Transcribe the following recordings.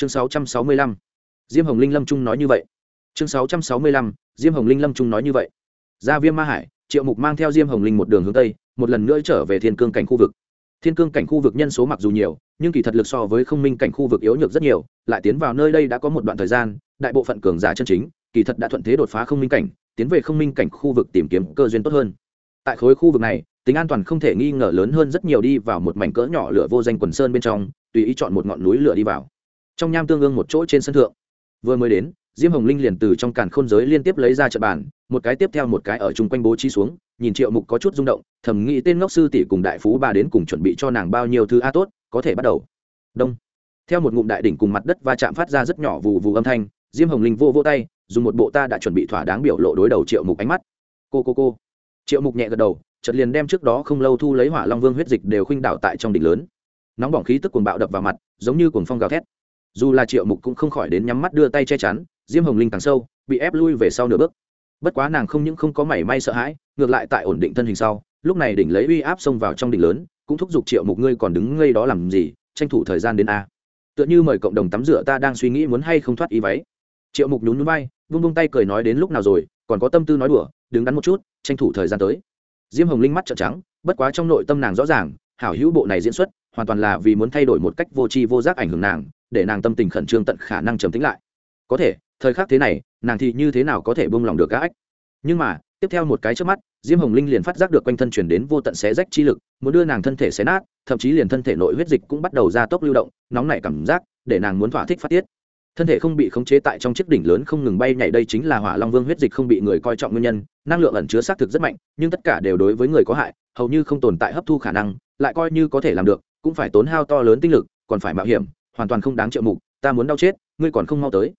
chương 665. diêm hồng linh lâm trung nói như vậy chương 665. diêm hồng linh lâm trung nói như vậy ra viêm ma hải, triệu mục mang theo diêm hồng linh một đường hướng tây, một lần nữa trở về thiên cương cảnh khu vực thiên cương cảnh khu vực nhân số mặc dù nhiều, nhưng kỳ thật lực so với không minh cảnh khu vực yếu nhược rất nhiều, lại tiến vào nơi đây đã có một đoạn thời gian, đại bộ phận cường giả chân chính, kỳ thật đã thuận thế đột phá không minh cảnh, tiến về không minh cảnh khu vực tìm kiếm cơ duyên tốt hơn tại khối khu vực này, tính an toàn không thể nghi ngờ lớn hơn rất nhiều đi vào một mảnh cỡ nhỏ lửa vô danh quần sơn bên trong, tùy ý chọn một ngọn núi lửa đi vào trong nham tương ương một chỗ trên sân thượng. Vừa mới đến, diêm hồng linh liền từ trong càn khôn giới liên tiếp lấy ra trận bàn, một cái tiếp theo một cái ở chung quanh bố trí xuống, nhìn triệu mục có chút rung động, thầm nghĩ tên ngốc sư tỷ cùng đại phú bà đến cùng chuẩn bị cho nàng bao nhiêu thứ a à tốt, có thể bắt đầu. Đông. Theo một ngụm đại đỉnh cùng mặt đất va chạm phát ra rất nhỏ vù vù âm thanh, diêm hồng linh vô vô tay, dùng một bộ ta đã chuẩn bị thỏa đáng biểu lộ đối đầu triệu mục ánh mắt. Cô cô cô. Triệu mục nhẹ gật đầu, chợt liền đem trước đó không lâu thu lấy hỏa long vương huyết dịch đều khuynh đảo tại trong đỉnh lớn. Nóng bỏng khí tức cuồng bạo đập vào mặt, giống như cuồng phong gào thét dù là triệu mục cũng không khỏi đến nhắm mắt đưa tay che chắn, diêm hồng linh càng sâu, bị ép lui về sau nửa bước. Bất quá nàng không những không có mảy may sợ hãi, ngược lại tại ổn định thân hình sau, lúc này đỉnh lấy uy áp xông vào trong đỉnh lớn, cũng thúc giục triệu mục ngươi còn đứng ngây đó làm gì, tranh thủ thời gian đến a. Tựa như mời cộng đồng tắm rửa ta đang suy nghĩ muốn hay không thoát ý váy. Triệu mục nhún núi bay vung vung tay cười nói đến lúc nào rồi, còn có tâm tư nói đùa, đứng đắn một chút, tranh thủ thời gian tới. Diêm hồng linh mắt trợn trắng, bất quá trong nội tâm nàng rõ ràng, hảo hữu bộ này diễn xuất, hoàn toàn là vì muốn thay đổi một cách vô tri vô giác ảnh hưởng nàng để nàng tâm tình khẩn trương tận khả năng trầm tĩnh lại. Có thể, thời khắc thế này, nàng thì như thế nào có thể buông lòng được các ách? Nhưng mà, tiếp theo một cái trước mắt, diêm hồng linh liền phát giác được quanh thân chuyển đến vô tận xé rách chi lực, muốn đưa nàng thân thể xé nát, thậm chí liền thân thể nội huyết dịch cũng bắt đầu ra tốc lưu động, nóng nảy cảm giác, để nàng muốn thỏa thích phát tiết. Thân thể không bị khống chế tại trong chiếc đỉnh lớn không ngừng bay nhảy đây chính là hỏa long vương huyết dịch không bị người coi trọng nguyên nhân, năng lượng ẩn chứa xác thực rất mạnh, nhưng tất cả đều đối với người có hại, hầu như không tồn tại hấp thu khả năng, lại coi như có thể làm được, cũng phải tốn hao to lớn tinh lực, còn phải mạo hiểm hoàn toàn không đáng triệu mục, ta muốn đau chết, ngươi còn không mau tới.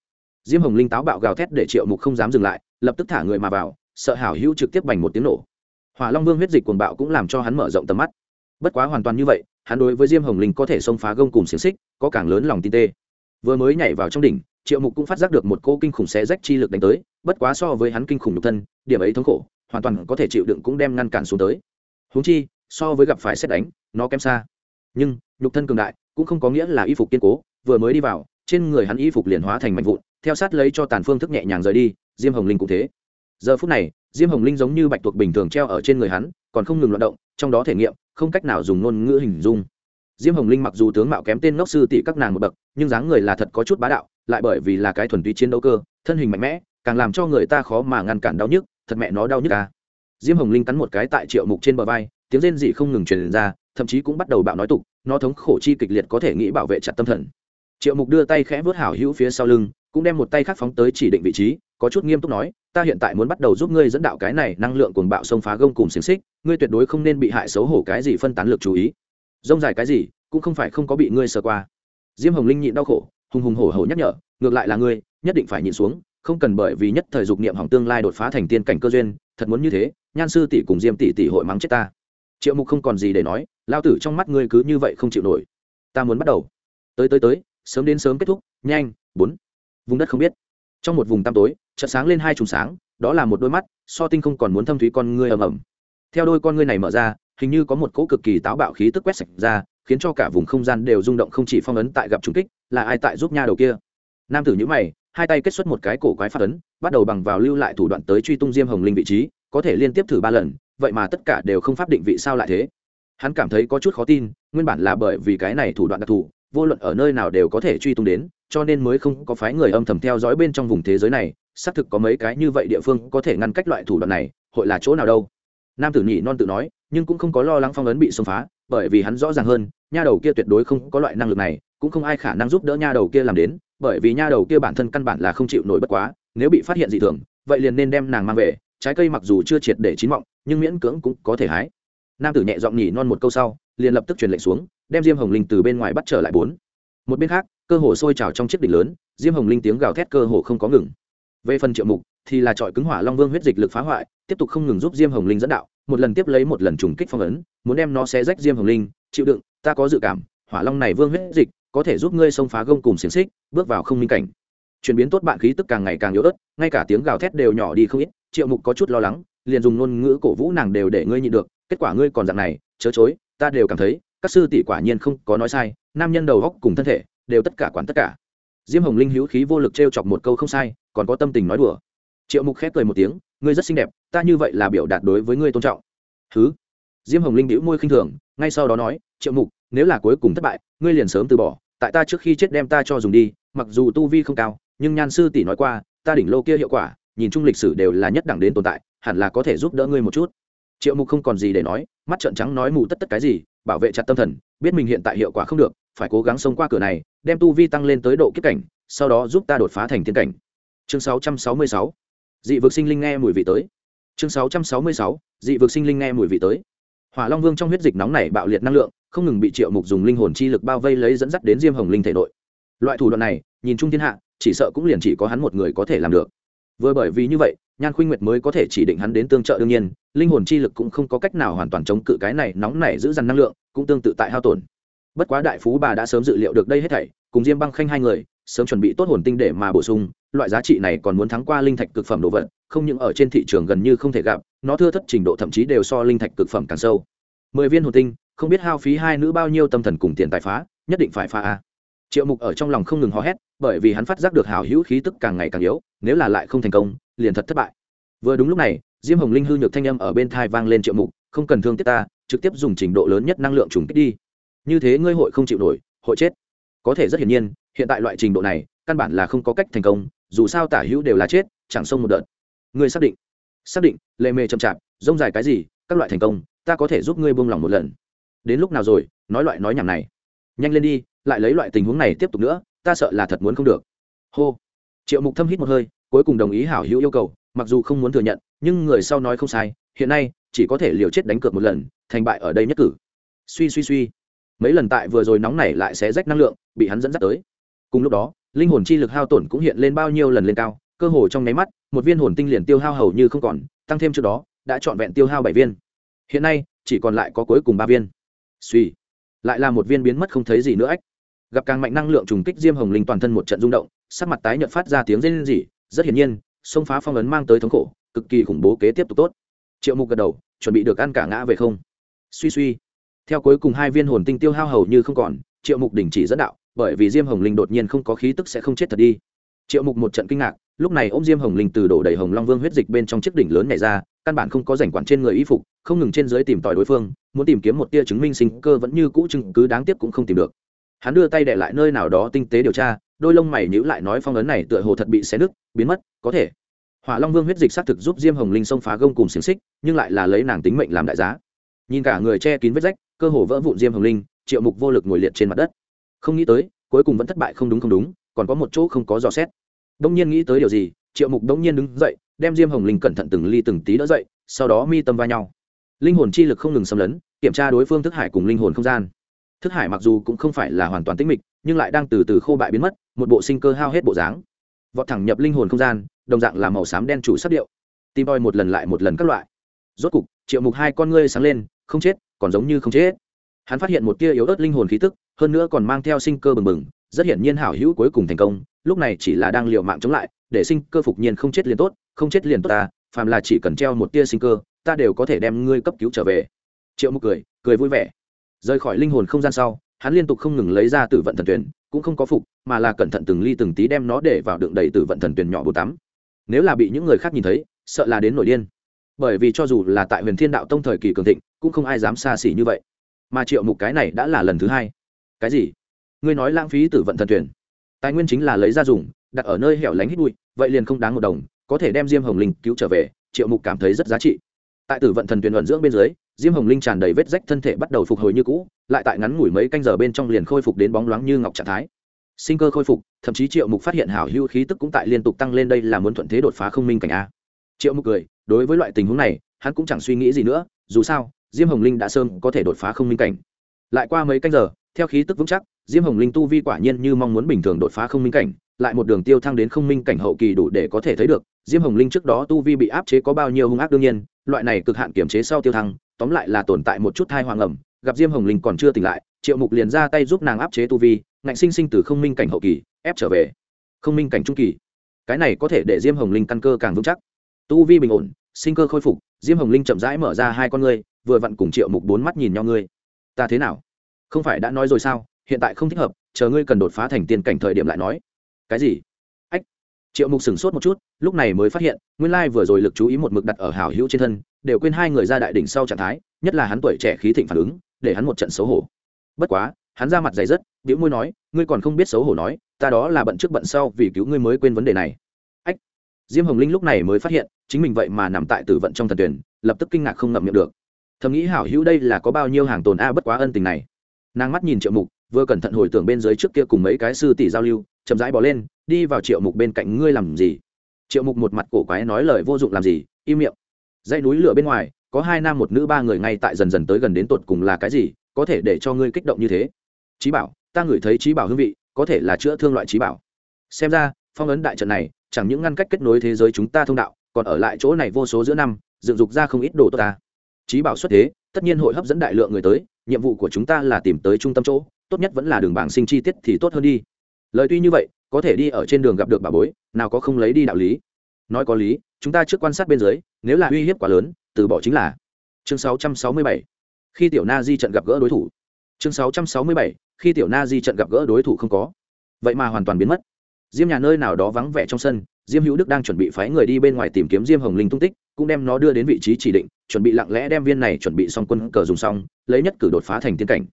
Diêm hồng linh táo bạo gào thét để triệu mục không dám dừng lại, lập tức thả người mà vào, sợ hảo hữu trực tiếp bành một tiếng nổ. Hỏa long vương huyết dịch cuồng bạo cũng làm cho hắn mở rộng tầm mắt. Bất quá hoàn toàn như vậy, hắn đối với diêm hồng linh có thể xông phá gông cùng xiềng xích, có càng lớn lòng tin tê. Vừa mới nhảy vào trong đỉnh, triệu mục cũng phát giác được một cô kinh khủng xé rách chi lực đánh tới, bất quá so với hắn kinh khủng nhục thân, điểm ấy thống khổ, hoàn toàn có thể chịu đựng cũng đem ngăn cản xuống tới. Húng chi, so với gặp phải xét đánh, nó kém xa. Nhưng, nhục thân cường đại cũng không có nghĩa là y phục kiên cố, vừa mới đi vào, trên người hắn y phục liền hóa thành mạnh vụn, theo sát lấy cho tàn phương thức nhẹ nhàng rời đi, diêm hồng linh cũng thế giờ phút này, diêm hồng linh giống như bạch tuộc bình thường treo ở trên người hắn, còn không ngừng loạt động, trong đó thể nghiệm, không cách nào dùng ngôn ngữ hình dung diêm hồng linh mặc dù tướng mạo kém tên ngốc sư tỷ các nàng một bậc, nhưng dáng người là thật có chút bá đạo, lại bởi vì là cái thuần túy chiến đấu cơ, thân hình mạnh mẽ, càng làm cho người ta khó mà ngăn cản đau nhức, thật mẹ nó đau nhức à. diêm hồng linh cắn một cái tại triệu mục trên bờ vai, tiếng rên dị không ngừng truyền ra thậm chí cũng bắt đầu bạo nói tục, nó thống khổ chi kịch liệt có thể nghĩ bảo vệ chặt tâm thần. Triệu mục đưa tay khẽ vớt hảo hữu phía sau lưng, cũng đem một tay khác phóng tới chỉ định vị trí, có chút nghiêm túc nói, ta hiện tại muốn bắt đầu giúp ngươi dẫn đạo cái này năng lượng cuồng bạo xông phá gông cùng xiềng xích, ngươi tuyệt đối không nên bị hại xấu hổ cái gì phân tán lực chú ý. Rông dài cái gì, cũng không phải không có bị ngươi sờ qua. Diêm hồng linh nhịn đau khổ, hùng hùng hổ hổ nhắc nhở, ngược lại là ngươi, nhất định phải nhịn xuống, không cần bởi vì nhất thời dục niệm hỏng tương lai đột phá thành tiên cảnh cơ duyên, thật muốn như thế, nhan sư tỷ cùng diêm tỷ tỷ hội mắng chết ta. Triệu mục không còn gì để nói lao tử trong mắt ngươi cứ như vậy không chịu nổi. Ta muốn bắt đầu. Tới tới tới, sớm đến sớm kết thúc. Nhanh, bốn. Vùng đất không biết. Trong một vùng tăm tối, chợt sáng lên hai chùm sáng, đó là một đôi mắt, so tinh không còn muốn thâm thúy con ngươi ầm ầm. Theo đôi con ngươi này mở ra, hình như có một cỗ cực kỳ táo bạo khí tức quét sạch ra, khiến cho cả vùng không gian đều rung động không chỉ phong ấn tại gặp trùng kích, là ai tại giúp nha đầu kia? Nam tử nhữ mày, hai tay kết xuất một cái cổ quái phát ấn, bắt đầu bằng vào lưu lại thủ đoạn tới truy tung diêm hồng linh vị trí, có thể liên tiếp thử ba lần, vậy mà tất cả đều không pháp định vị sao lại thế? Hắn cảm thấy có chút khó tin, nguyên bản là bởi vì cái này thủ đoạn đặc thù, vô luận ở nơi nào đều có thể truy tung đến, cho nên mới không có phái người âm thầm theo dõi bên trong vùng thế giới này. Xác thực có mấy cái như vậy địa phương có thể ngăn cách loại thủ đoạn này, hội là chỗ nào đâu? Nam tử nhị non tự nói, nhưng cũng không có lo lắng phong ấn bị xông phá, bởi vì hắn rõ ràng hơn, nha đầu kia tuyệt đối không có loại năng lực này, cũng không ai khả năng giúp đỡ nha đầu kia làm đến, bởi vì nha đầu kia bản thân căn bản là không chịu nổi bất quá, nếu bị phát hiện dị thường, vậy liền nên đem nàng mang về, trái cây mặc dù chưa triệt để chín mọng, nhưng miễn cưỡng cũng có thể hái nam tử nhẹ giọng nhỉ non một câu sau, liền lập tức truyền lệnh xuống, đem diêm hồng linh từ bên ngoài bắt trở lại bốn. Một bên khác, cơ hồ sôi trào trong chiếc đỉnh lớn, diêm hồng linh tiếng gào thét cơ hồ không có ngừng. Về phần triệu mục, thì là trọi cứng hỏa long vương huyết dịch lực phá hoại, tiếp tục không ngừng giúp diêm hồng linh dẫn đạo, một lần tiếp lấy một lần trùng kích phong ấn, muốn đem nó xé rách diêm hồng linh, chịu đựng, ta có dự cảm, hỏa long này vương huyết dịch, có thể giúp ngươi xông phá gông cùng xiềng xích, bước vào không minh cảnh. Chuyển biến tốt bạn khí tức càng ngày càng yếu ớt, ngay cả tiếng gào thét đều nhỏ đi không ít, triệu mục có chút lo lắng, liền dùng ngôn ngữ cổ vũ nàng đều để ngươi nhịn được kết quả ngươi còn dạng này, chớ chối, ta đều cảm thấy, các sư tỷ quả nhiên không có nói sai, nam nhân đầu góc cùng thân thể, đều tất cả quản tất cả. Diêm hồng linh hữu khí vô lực t r e o chọc một câu không sai, còn có tâm tình nói đùa. Triệu mục khép cười một tiếng, ngươi rất xinh đẹp, ta như vậy là biểu đạt đối với ngươi tôn trọng. Thứ diêm hồng linh đĩu môi khinh thường, ngay sau đó nói, triệu mục, nếu là cuối cùng thất bại, ngươi liền sớm từ bỏ, tại ta trước khi chết đem ta cho dùng đi, mặc dù tu vi không cao, nhưng nhan sư tỷ nói qua, ta đỉnh lô kia hiệu quả, nhìn chung lịch sử đều là nhất đẳng đến tồn tại, hẳn là có thể giúp đỡ ngươi một chút triệu mục không còn gì để nói, mắt trợn trắng nói mù tất tất cái gì, bảo vệ chặt tâm thần, biết mình hiện tại hiệu quả không được, phải cố gắng xông qua cửa này, đem tu vi tăng lên tới độ kiếp cảnh, sau đó giúp ta đột phá thành tiên cảnh. Chương 666. dị vực sinh linh nghe mùi vị tới. Chương 666. dị vực sinh linh nghe mùi vị tới. Hỏa long vương trong huyết dịch nóng này bạo liệt năng lượng, không ngừng bị triệu mục dùng linh hồn chi lực bao vây lấy dẫn dắt đến diêm hồng linh thể nội. Loại thủ đoạn này, nhìn chung thiên hạ, chỉ sợ cũng liền chỉ có hắn một người có thể làm được vừa bởi vì như vậy, nhan khuynh nguyệt mới có thể chỉ định hắn đến tương trợ đương nhiên, linh hồn chi lực cũng không có cách nào hoàn toàn chống cự cái này nóng này giữ dằn năng lượng, cũng tương tự tại hao tổn. Bất quá đại phú bà đã sớm dự liệu được đây hết thảy, cùng diêm băng khanh hai người, sớm chuẩn bị tốt hồn tinh để mà bổ sung, loại giá trị này còn muốn thắng qua linh thạch cực phẩm đồ vật, không những ở trên thị trường gần như không thể gặp, nó thưa thất trình độ thậm chí đều so linh thạch cực phẩm càng sâu. Mười viên hồn tinh, không biết hao phí hai nữ bao nhiêu tâm thần cùng tiền tài phá, nhất định phải phá a triệu mục ở trong lòng không ngừng hò hét, bởi vì hắn phát giác được hào hữu khí tức càng ngày càng yếu, nếu là lại không thành công, liền thật thất bại. Vừa đúng lúc này, diêm hồng linh hư nhược thanh âm ở bên thai vang lên triệu mục, không cần thương tiếc ta, trực tiếp dùng trình độ lớn nhất năng lượng trùng kích đi. Như thế ngươi hội không chịu nổi, hội chết. Có thể rất hiển nhiên, hiện tại loại trình độ này, căn bản là không có cách thành công, dù sao tả hữu đều là chết, chẳng xông một đợt. Ngươi xác định? Xác định, lệ mề chậm chạp, rông dài cái gì, các loại thành công, ta có thể giúp ngươi buông lỏng một lần. Đến lúc nào rồi, nói loại nói nhảm này. Nhanh lên đi lại lấy loại tình huống này tiếp tục nữa, ta sợ là thật muốn không được. Hô. Triệu mục thâm hít một hơi, cuối cùng đồng ý hảo hữu yêu cầu, mặc dù không muốn thừa nhận, nhưng người sau nói không sai, hiện nay, chỉ có thể liều chết đánh cược một lần, thành bại ở đây nhất cử. Suy suy suy. Mấy lần tại vừa rồi nóng này lại sẽ rách năng lượng, bị hắn dẫn dắt tới. Cùng lúc đó, linh hồn chi lực hao tổn cũng hiện lên bao nhiêu lần lên cao, cơ hồ trong nháy mắt, một viên hồn tinh liền tiêu hao hầu như không còn, tăng thêm trước đó, đã trọn vẹn tiêu hao bảy viên. Hiện nay, chỉ còn lại có cuối cùng ba viên. Suy. Lại là một viên biến mất không thấy gì nữa ách gặp càng mạnh năng lượng trùng kích diêm hồng linh toàn thân một trận rung động, sắc mặt tái nhợt phát ra tiếng rên rỉ, rất hiển nhiên, xông phá phong ấn mang tới thống khổ, cực kỳ khủng bố kế tiếp tục tốt. Triệu mục gật đầu, chuẩn bị được ăn cả ngã về không. Suy suy. Theo cuối cùng hai viên hồn tinh tiêu hao hầu như không còn, triệu mục đình chỉ dẫn đạo, bởi vì diêm hồng linh đột nhiên không có khí tức sẽ không chết thật đi. Triệu mục một trận kinh ngạc, lúc này ô m diêm hồng linh từ đổ đầy hồng long vương huyết dịch bên trong chiếc đỉnh lớn này ra, căn bản không có rảnh quản trên người y phục, không ngừng trên dưới tìm tòi đối phương, muốn tìm kiếm một tia chứng minh sinh cơ vẫn như cũ chứng cứ đáng tiếc cũng không tìm được hắn đưa tay để lại nơi nào đó tinh tế điều tra, đôi lông mày nhữ lại nói phong ấn này tựa hồ thật bị xé nứt, biến mất, có thể. Hỏa long vương huyết dịch xác thực giúp diêm hồng linh xông phá gông cùng xiềng xích, nhưng lại là lấy nàng tính mệnh làm đại giá. Nhìn cả người che kín vết rách, cơ hồ vỡ vụn diêm hồng linh, triệu mục vô lực ngồi liệt trên mặt đất. Không nghĩ tới, cuối cùng vẫn thất bại không đúng không đúng, còn có một chỗ không có dò xét. Đông nhiên nghĩ tới điều gì, triệu mục đông nhiên đứng dậy, đem diêm hồng linh cẩn thận từng ly từng tí đỡ dậy, sau đó mi tâm va nhau. Linh hồn chi lực không ngừng xâm lấn, kiểm tra đối phương thức hải cùng linh hồn không gian thức hải mặc dù cũng không phải là hoàn toàn tĩnh mịch, nhưng lại đang từ từ khô bại biến mất, một bộ sinh cơ hao hết bộ dáng. Vọt thẳng nhập linh hồn không gian, đồng dạng là màu xám đen chủ sắc điệu. Tìm đòi một lần lại một lần các loại. Rốt cục, triệu mục hai con ngươi sáng lên, không chết, còn giống như không chết. Hắn phát hiện một tia yếu ớt linh hồn khí tức, hơn nữa còn mang theo sinh cơ bừng bừng, rất hiển nhiên hảo hữu cuối cùng thành công, lúc này chỉ là đang liều mạng chống lại, để sinh cơ phục nhiên không chết liền tốt, không chết liền tốt ta, phàm là chỉ cần treo một tia sinh cơ, ta đều có thể đem ngươi cấp cứu trở về. Triệu mục cười cười vui vẻ rời khỏi linh hồn không gian sau, hắn liên tục không ngừng lấy ra tử vận thần tuyển cũng không có phục, mà là cẩn thận từng ly từng tí đem nó để vào đựng đầy tử vận thần tuyển nhỏ bồ tắm. Nếu là bị những người khác nhìn thấy, sợ là đến nổi điên. Bởi vì cho dù là tại huyền thiên đạo tông thời kỳ cường thịnh, cũng không ai dám xa xỉ như vậy. Mà triệu mục cái này đã là lần thứ hai. Cái gì? Ngươi nói lãng phí tử vận thần tuyển tài nguyên chính là lấy ra dùng, đặt ở nơi hẻo lánh hít bụi, vậy liền không đáng một đồng, có thể đem diêm hồng linh cứu trở về, triệu mục cảm thấy rất giá trị tại tử vận thần tuyển luận dưỡng bên dưới, diêm hồng linh tràn đầy vết rách thân thể bắt đầu phục hồi như cũ, lại tại ngắn ngủi mấy canh giờ bên trong liền khôi phục đến bóng loáng như ngọc trạng thái. Sinh cơ khôi phục, thậm chí triệu mục phát hiện hảo hưu khí tức cũng tại liên tục tăng lên đây là muốn thuận thế đột phá không minh cảnh a. Triệu mục cười, đối với loại tình huống này, hắn cũng chẳng suy nghĩ gì nữa, dù sao, diêm hồng linh đã sơn có thể đột phá không minh cảnh. Lại qua mấy canh giờ, theo khí tức vững chắc, diêm hồng linh tu vi quả nhiên như mong muốn bình thường đột phá không minh cảnh lại một đường tiêu thăng đến không minh cảnh hậu kỳ đủ để có thể thấy được, diêm hồng linh trước đó tu vi bị áp chế có bao nhiêu hung ác đương nhiên, loại này cực hạn kiểm chế sau tiêu thăng, tóm lại là tồn tại một chút thai hoàng ẩm, gặp diêm hồng linh còn chưa tỉnh lại, triệu mục liền ra tay giúp nàng áp chế tu vi, ngạnh sinh sinh từ không minh cảnh hậu kỳ, ép trở về. Không minh cảnh trung kỳ. Cái này có thể để diêm hồng linh căn cơ càng vững chắc. Tu vi bình ổn, sinh cơ khôi phục, diêm hồng linh chậm rãi mở ra hai con ngươi, vừa vặn cùng triệu mục bốn mắt nhìn nhau ngươi. Ta thế nào? Không phải đã nói rồi sao? Hiện tại không thích hợp, chờ ngươi cần đột phá thành tiên cảnh thời điểm lại nói cái gì? Ách, triệu mục sửng sốt một chút, lúc này mới phát hiện, nguyên lai vừa rồi lực chú ý một mực đặt ở hảo hữu trên thân, đều quên hai người ra đại đỉnh sau trạng thái, nhất là hắn tuổi trẻ khí thịnh phản ứng, để hắn một trận xấu hổ. Bất quá, hắn ra mặt dày rất biểu môi nói, ngươi còn không biết xấu hổ nói, ta đó là bận trước bận sau vì cứu ngươi mới quên vấn đề này. Ách, diêm hồng linh lúc này mới phát hiện, chính mình vậy mà nằm tại tử vận trong thần tuyển, lập tức kinh ngạc không ngậm miệng được. Thầm nghĩ hảo hữu đây là có bao nhiêu hàng tồn a, bất quá ân tình này. Nàng mắt nhìn triệu mục, vừa cẩn thận hồi tưởng bên dưới trước kia cùng mấy cái sư tỷ giao lưu chậm rãi bỏ lên, đi vào triệu mục bên cạnh, ngươi làm gì? Triệu mục một mặt cổ quái nói lời vô dụng làm gì? Im miệng. Dãy núi lửa bên ngoài, có hai nam một nữ ba người ngay tại dần dần tới gần đến tột cùng là cái gì, có thể để cho ngươi kích động như thế. Trí bảo, ta ngửi thấy trí bảo hương vị, có thể là chữa thương loại trí bảo. Xem ra, phong ấn đại trận này, chẳng những ngăn cách kết nối thế giới chúng ta thông đạo, còn ở lại chỗ này vô số giữa năm, dựng dục ra không ít đồ tốt ta. Trí bảo xuất thế, tất nhiên hội hấp dẫn đại lượng người tới, nhiệm vụ của chúng ta là tìm tới trung tâm chỗ, tốt nhất vẫn là đường bảng sinh chi tiết thì tốt hơn đi lời tuy như vậy, có thể đi ở trên đường gặp được bà bối, nào có không lấy đi đạo lý. Nói có lý, chúng ta trước quan sát bên dưới, nếu là uy hiếp quá lớn, từ bỏ chính là. Chương 667. khi tiểu na di trận gặp gỡ đối thủ. Chương 667. khi tiểu na di trận gặp gỡ đối thủ không có. Vậy mà hoàn toàn biến mất. Diêm nhà nơi nào đó vắng vẻ trong sân, diêm hữu đức đang chuẩn bị phái người đi bên ngoài tìm kiếm diêm hồng linh tung tích, cũng đem nó đưa đến vị trí chỉ định, chuẩn bị lặng lẽ đem viên này chuẩn bị xong quân cờ dùng xong, lấy nhất cử đột phá thành tiên cảnh.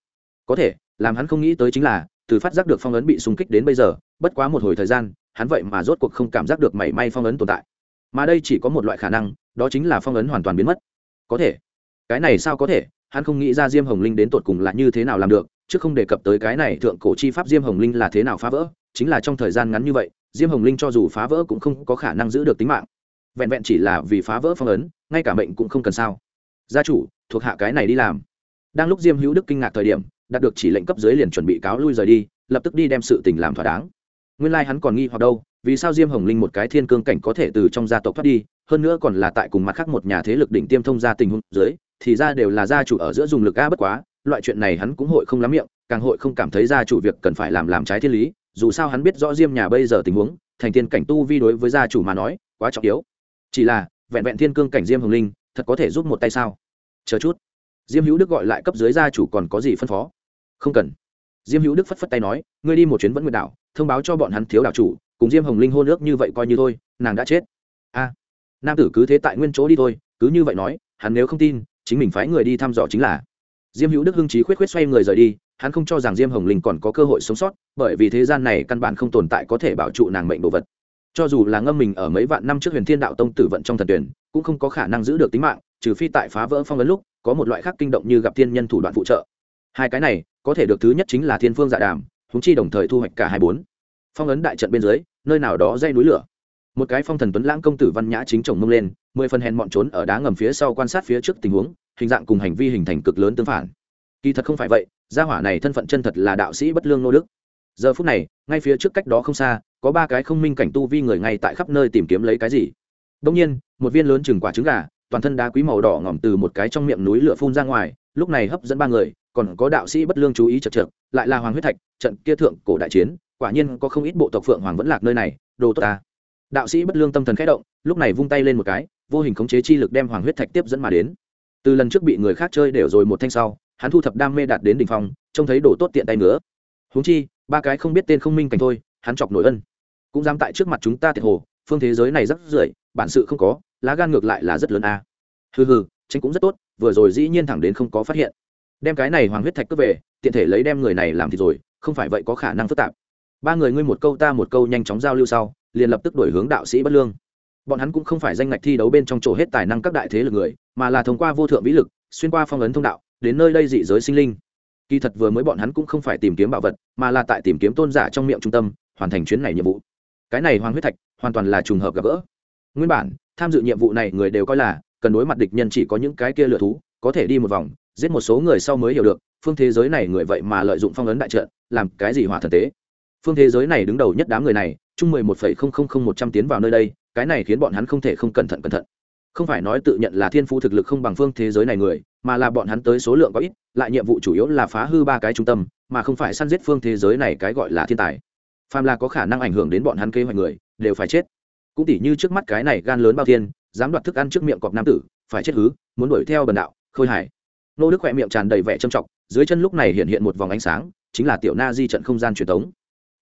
Có thể, làm hắn không nghĩ tới chính là từ phát giác được phong ấn bị xung kích đến bây giờ, bất quá một hồi thời gian, hắn vậy mà rốt cuộc không cảm giác được mảy may phong ấn tồn tại. Mà đây chỉ có một loại khả năng, đó chính là phong ấn hoàn toàn biến mất. Có thể. Cái này sao có thể? Hắn không nghĩ ra diêm hồng linh đến tột cùng là như thế nào làm được, chứ không đề cập tới cái này thượng cổ chi pháp diêm hồng linh là thế nào phá vỡ, chính là trong thời gian ngắn như vậy, diêm hồng linh cho dù phá vỡ cũng không có khả năng giữ được tính mạng. Vẹn vẹn chỉ là vì phá vỡ phong ấn, ngay cả mệnh cũng không cần sao. Gia chủ, thuộc hạ cái này đi làm đang lúc diêm hữu đức kinh ngạc thời điểm, đạt được chỉ lệnh cấp dưới liền chuẩn bị cáo lui rời đi, lập tức đi đem sự tình làm thỏa đáng. Nguyên lai、like、hắn còn nghi hoặc đâu, vì sao diêm hồng linh một cái thiên cương cảnh có thể từ trong gia tộc thoát đi, hơn nữa còn là tại cùng mặt khác một nhà thế lực đỉnh tiêm thông gia tình huống dưới, thì ra đều là gia chủ ở giữa dùng lực a bất quá, loại chuyện này hắn cũng hội không lắm miệng, càng hội không cảm thấy gia chủ việc cần phải làm làm trái thiên lý, dù sao hắn biết rõ diêm nhà bây giờ tình huống, thành tiên cảnh tu vi đối với gia chủ mà nói, quá trọng yếu. Chỉ là, vẹn vẹn thiên cương cảnh diêm hồng linh, thật có thể giúp một tay sao? Chờ chút diêm hữu đức gọi lại cấp dưới gia chủ còn có gì phân phó? Không cần. Diêm hữu đức phất phất tay nói, ngươi đi một chuyến vẫn nguyện đảo, thông báo cho bọn hắn thiếu đảo chủ, cùng diêm hồng linh hôn ước như vậy coi như thôi, nàng đã chết. A. Nam tử cứ thế tại nguyên chỗ đi thôi, cứ như vậy nói, hắn nếu không tin, chính mình phái người đi thăm dò chính là. Diêm hữu đức hưng trí khuyết khuyết xoay người rời đi, hắn không cho rằng diêm hồng linh còn có cơ hội sống sót, bởi vì thế gian này căn bản không tồn tại có thể bảo trụ nàng mệnh đồ vật cho dù là ngâm mình ở mấy vạn năm trước huyền thiên đạo tông tử vận trong thần tuyển, cũng không có khả năng giữ được tính mạng, trừ phi tại phá vỡ phong ấn lúc, có một loại khác kinh động như gặp thiên nhân thủ đoạn phụ trợ. Hai cái này, có thể được thứ nhất chính là thiên phương dạ đàm húng chi đồng thời thu hoạch cả hai bốn. Phong ấn đại trận bên dưới, nơi nào đó dây núi lửa. Một cái phong thần tuấn lãng công tử văn nhã chính chồng mông lên, mười phần hèn mọn trốn ở đá ngầm phía sau quan sát phía trước tình huống, hình dạng cùng hành vi hình thành cực lớn tương phản. Kỳ thật không phải vậy, gia hỏa này thân phận chân thật là đạo sĩ bất lương nô đức. Giờ phút này, ngay phía trước cách đó không xa có ba cái không minh cảnh tu vi người ngay tại khắp nơi tìm kiếm lấy cái gì. Đông nhiên, một viên lớn chừng quả trứng gà, toàn thân đá quý màu đỏ ngỏm từ một cái trong miệng núi lửa phun ra ngoài, lúc này hấp dẫn ba người, còn có đạo sĩ bất lương chú ý chật chật lại là hoàng huyết thạch, trận kia thượng cổ đại chiến, quả nhiên có không ít bộ tộc phượng hoàng vẫn lạc nơi này, đồ tốt ta. Đạo sĩ bất lương tâm thần khẽ động, lúc này vung tay lên một cái, vô hình khống chế chi lực đem hoàng huyết thạch tiếp dẫn mà đến. Từ lần trước bị người khác chơi đều rồi một thanh sau, hắn thu thập đam mê đạt đến đỉnh phong, trông thấy đồ tốt tiện tay nữa. Huống chi, ba cái không biết tên không minh cảnh thôi, hắn chọc nổi ân cũng dám tại trước mặt chúng ta thiệt hồ, phương thế giới này rất rưởi, bản sự không có, lá gan ngược lại là rất lớn a. Hừ hừ tranh cũng rất tốt, vừa rồi dĩ nhiên thẳng đến không có phát hiện. Đem cái này hoàng huyết thạch cướp về, tiện thể lấy đem người này làm thì rồi, không phải vậy có khả năng phức tạp. Ba người ngươi một câu ta một câu nhanh chóng giao lưu sau, liền lập tức đổi hướng đạo sĩ bất lương. Bọn hắn cũng không phải danh ngạch thi đấu bên trong chỗ hết tài năng các đại thế lực người, mà là thông qua vô thượng vĩ lực, xuyên qua phong ấn thông đạo, đến nơi đây dị giới sinh linh. Kỳ thật vừa mới bọn hắn cũng không phải tìm kiếm bảo vật, mà là tại tìm kiếm tôn giả trong miệng trung tâm, hoàn thành chuyến này nhiệm vụ cái này hoàng huyết thạch hoàn toàn là trùng hợp gặp gỡ. Nguyên bản, tham dự nhiệm vụ này người đều coi là, cần đối mặt địch nhân chỉ có những cái kia lựa thú, có thể đi một vòng, giết một số người sau mới hiểu được, phương thế giới này người vậy mà lợi dụng phong ấn đại trận, làm cái gì hỏa thần tế. Phương thế giới này đứng đầu nhất đám người này, chung mười một phẩy không không không một trăm tiến vào nơi đây, cái này khiến bọn hắn không thể không cẩn thận cẩn thận. Không phải nói tự nhận là thiên phú thực lực không bằng phương thế giới này người, mà là bọn hắn tới số lượng có ít, lại nhiệm vụ chủ yếu là phá hư ba cái trung tâm, mà không phải săn giết phương thế giới này cái gọi là thiên tài phàm là có khả năng ảnh hưởng đến bọn hắn kế hoạch người, đều phải chết. Cũng tỉ như trước mắt cái này gan lớn bao thiên, dám đoạt thức ăn trước miệng cọp nam tử, phải chết hứ, muốn đuổi theo bần đạo, khôi hải nô đức khỏe miệng tràn đầy vẻ trầm trọng, dưới chân lúc này hiện hiện một vòng ánh sáng, chính là tiểu na di trận không gian truyền thống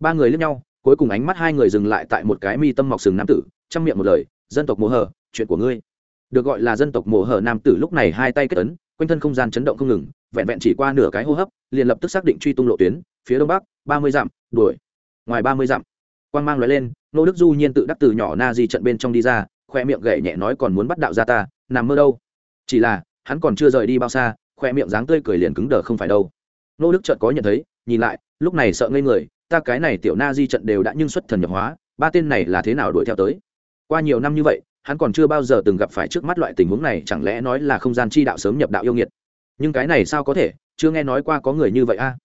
ba người lướt nhau, cuối cùng ánh mắt hai người dừng lại tại một cái mi tâm mọc sừng nam tử, trong miệng một lời, dân tộc mồ hờ chuyện của ngươi. Được gọi là dân tộc mồ hờ nam tử lúc này hai tay kết ấn, quanh thân không gian chấn động không ngừng, vẹn vẹn chỉ qua nửa cái hô hấp, liền lập tức xác định truy tung lộ tuyến, phía đông bắc, ba mươi dặm, đuổi ngoài ba mươi dặm. Quang mang loại lên nô đức du nhiên tự đắc từ nhỏ na di trận bên trong đi ra khoe miệng gậy nhẹ nói còn muốn bắt đạo ra ta, nằm mơ đâu. Chỉ là, hắn còn chưa rời đi bao xa khoe miệng dáng tươi cười liền cứng đờ không phải đâu. Nô đức chợt có nhận thấy, nhìn lại, lúc này sợ ngây người, ta cái này tiểu na di trận đều đã nhưng xuất thần nhập hóa, ba tên này là thế nào đuổi theo tới? Qua nhiều năm như vậy, hắn còn chưa bao giờ từng gặp phải trước mắt loại tình huống này, chẳng lẽ nói là không gian chi đạo sớm nhập đạo yêu nghiệt? Nhưng cái này sao có thể, chưa nghe nói qua có người như vậy a.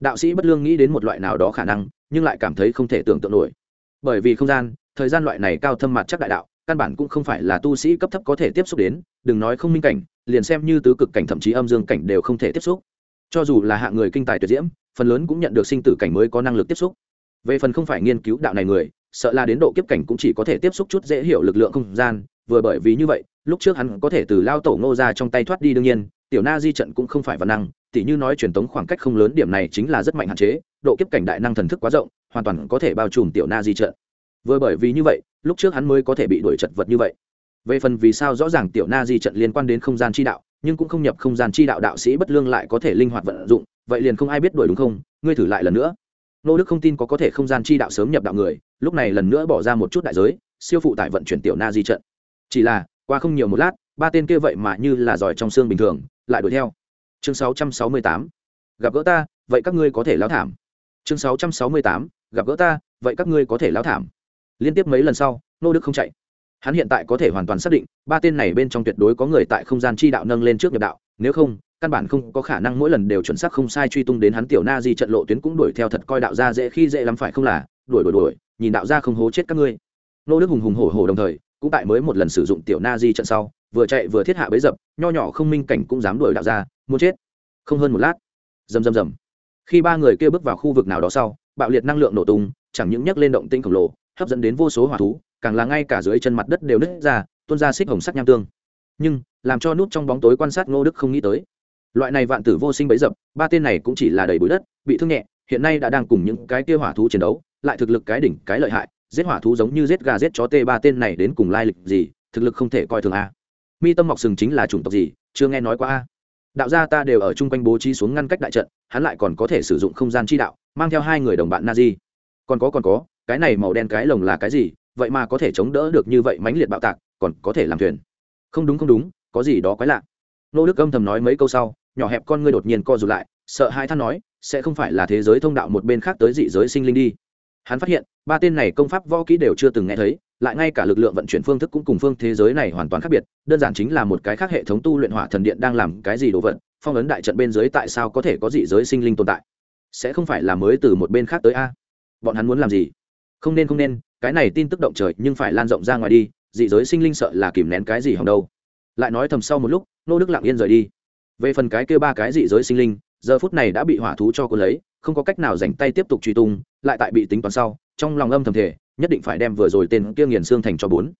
Đạo sĩ bất lương nghĩ đến một loại nào đó khả năng nhưng lại cảm thấy không thể tưởng tượng nổi. Bởi vì không gian, thời gian loại này cao thâm mặt chắc đại đạo, căn bản cũng không phải là tu sĩ cấp thấp có thể tiếp xúc đến, đừng nói không minh cảnh, liền xem như tứ cực cảnh thậm chí âm dương cảnh đều không thể tiếp xúc. Cho dù là hạng người kinh tài tuyệt diễm, phần lớn cũng nhận được sinh tử cảnh mới có năng lực tiếp xúc. Về phần không phải nghiên cứu đạo này người, sợ là đến độ kiếp cảnh cũng chỉ có thể tiếp xúc chút dễ hiểu lực lượng không gian, vừa bởi vì như vậy, lúc trước hắn có thể từ lao tổ ngô ra trong tay thoát đi đương nhiên, tiểu na di trận cũng không phải văn năng tỉ như nói truyền tống khoảng cách không lớn, điểm này chính là rất mạnh hạn chế, độ kiếp cảnh đại năng thần thức quá rộng, hoàn toàn có thể bao trùm tiểu na di trận. Vừa bởi vì như vậy, lúc trước hắn mới có thể bị đuổi chật vật như vậy. Về phần vì sao rõ ràng tiểu na di trận liên quan đến không gian chi đạo, nhưng cũng không nhập không gian chi đạo đạo sĩ bất lương lại có thể linh hoạt vận dụng, vậy liền không ai biết đuổi đúng không? Ngươi thử lại lần nữa. Nô đức không tin có có thể không gian chi đạo sớm nhập đạo người, lúc này lần nữa bỏ ra một chút đại giới, siêu phụ tải vận chuyển tiểu na di trận. Chỉ là, qua không nhiều một lát, ba tên kia vậy mà như là giỏi trong xương bình thường, lại đuổi theo chương 668. gặp gỡ ta, vậy các ngươi có thể lao thảm. Chương 668. gặp gỡ ta, vậy các ngươi có thể lao thảm. Liên tiếp mấy lần sau, nô đức không chạy. Hắn hiện tại có thể hoàn toàn xác định, ba tên này bên trong tuyệt đối có người tại không gian chi đạo nâng lên trước nhập đạo. Nếu không, căn bản không có khả năng mỗi lần đều chuẩn xác không sai truy tung đến hắn tiểu na di trận lộ tuyến cũng đuổi theo thật coi đạo gia dễ khi dễ lắm phải không là? Đuổi đuổi đuổi, nhìn đạo gia không hố chết các ngươi. Nô đức hùng hùng hổ hổ đồng thời, cũng tại mới một lần sử dụng tiểu na di trận sau, vừa chạy vừa thiết hạ bấy dập, nho nhỏ không minh cảnh cũng dám đuổi đạo gia muốn chết. Không hơn một lát. Rầm rầm rầm. Khi ba người kia bước vào khu vực nào đó sau, bạo liệt năng lượng nổ tung, chẳng những nhấc lên động tinh khổng lồ, hấp dẫn đến vô số hỏa thú, càng là ngay cả dưới chân mặt đất đều nứt ra, tuôn ra xích hồng sắc nham tương. Nhưng, làm cho nút trong bóng tối quan sát ngô đức không nghĩ tới. Loại này vạn tử vô sinh bấy dập, ba tên này cũng chỉ là đầy bụi đất, bị thương nhẹ, hiện nay đã đang cùng những cái kia hỏa thú chiến đấu, lại thực lực cái đỉnh, cái lợi hại, giết hỏa thú giống như giết gà giết chó tê ba tên này đến cùng lai lịch gì, thực lực không thể coi thường a. Mi tâm mọc sừng chính là chủng tộc gì, chưa nghe nói qua a đạo gia ta đều ở chung quanh bố trí xuống ngăn cách đại trận, hắn lại còn có thể sử dụng không gian chi đạo, mang theo hai người đồng bạn na di còn có còn có, cái này màu đen cái lồng là cái gì? Vậy mà có thể chống đỡ được như vậy mãnh liệt bạo tạc, còn có thể làm thuyền. Không đúng không đúng, có gì đó quái lạ. Nô đức âm thầm nói mấy câu sau, nhỏ hẹp con ngươi đột nhiên co rụt lại, sợ hai than nói, sẽ không phải là thế giới thông đạo một bên khác tới dị giới sinh linh đi hắn phát hiện, ba tên này công pháp võ kỹ đều chưa từng nghe thấy, lại ngay cả lực lượng vận chuyển phương thức cũng cùng phương thế giới này hoàn toàn khác biệt, đơn giản chính là một cái khác hệ thống tu luyện hỏa thần điện đang làm cái gì đồ vật, phong ấn đại trận bên dưới tại sao có thể có dị giới sinh linh tồn tại? Sẽ không phải là mới từ một bên khác tới a? Bọn hắn muốn làm gì? Không nên không nên, cái này tin tức động trời nhưng phải lan rộng ra ngoài đi, dị giới sinh linh sợ là kìm nén cái gì hòng đâu. Lại nói thầm sau một lúc, nô đức lặng yên rời đi. Về phần cái kêu ba cái dị giới sinh linh, giờ phút này đã bị hỏa thú cho cô lấy không có cách nào dành tay tiếp tục truy tung, lại tại bị tính toán sau, trong lòng âm thầm thể nhất định phải đem vừa rồi tên kia nghiền xương thành cho bốn.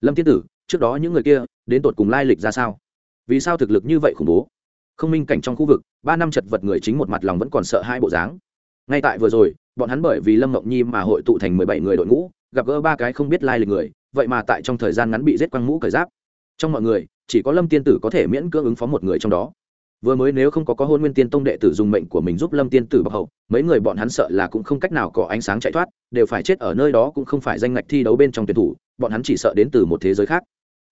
Lâm tiên tử, trước đó những người kia, đến tột cùng lai lịch ra sao? Vì sao thực lực như vậy khủng bố? Không minh cảnh trong khu vực, ba năm chật vật người chính một mặt lòng vẫn còn sợ hai bộ dáng. Ngay tại vừa rồi, bọn hắn bởi vì lâm ngọc nhi mà hội tụ thành mười bảy người đội ngũ, gặp gỡ ba cái không biết lai lịch người, vậy mà tại trong thời gian ngắn bị giết quăng mũ cởi giáp. Trong mọi người, chỉ có lâm tiên tử có thể miễn cưỡng ứng phó một người trong đó vừa mới nếu không có có hôn nguyên tiên tông đệ tử dùng mệnh của mình giúp lâm tiên tử bọc hậu, mấy người bọn hắn sợ là cũng không cách nào có ánh sáng chạy thoát, đều phải chết ở nơi đó cũng không phải danh ngạch thi đấu bên trong tuyển thủ, bọn hắn chỉ sợ đến từ một thế giới khác.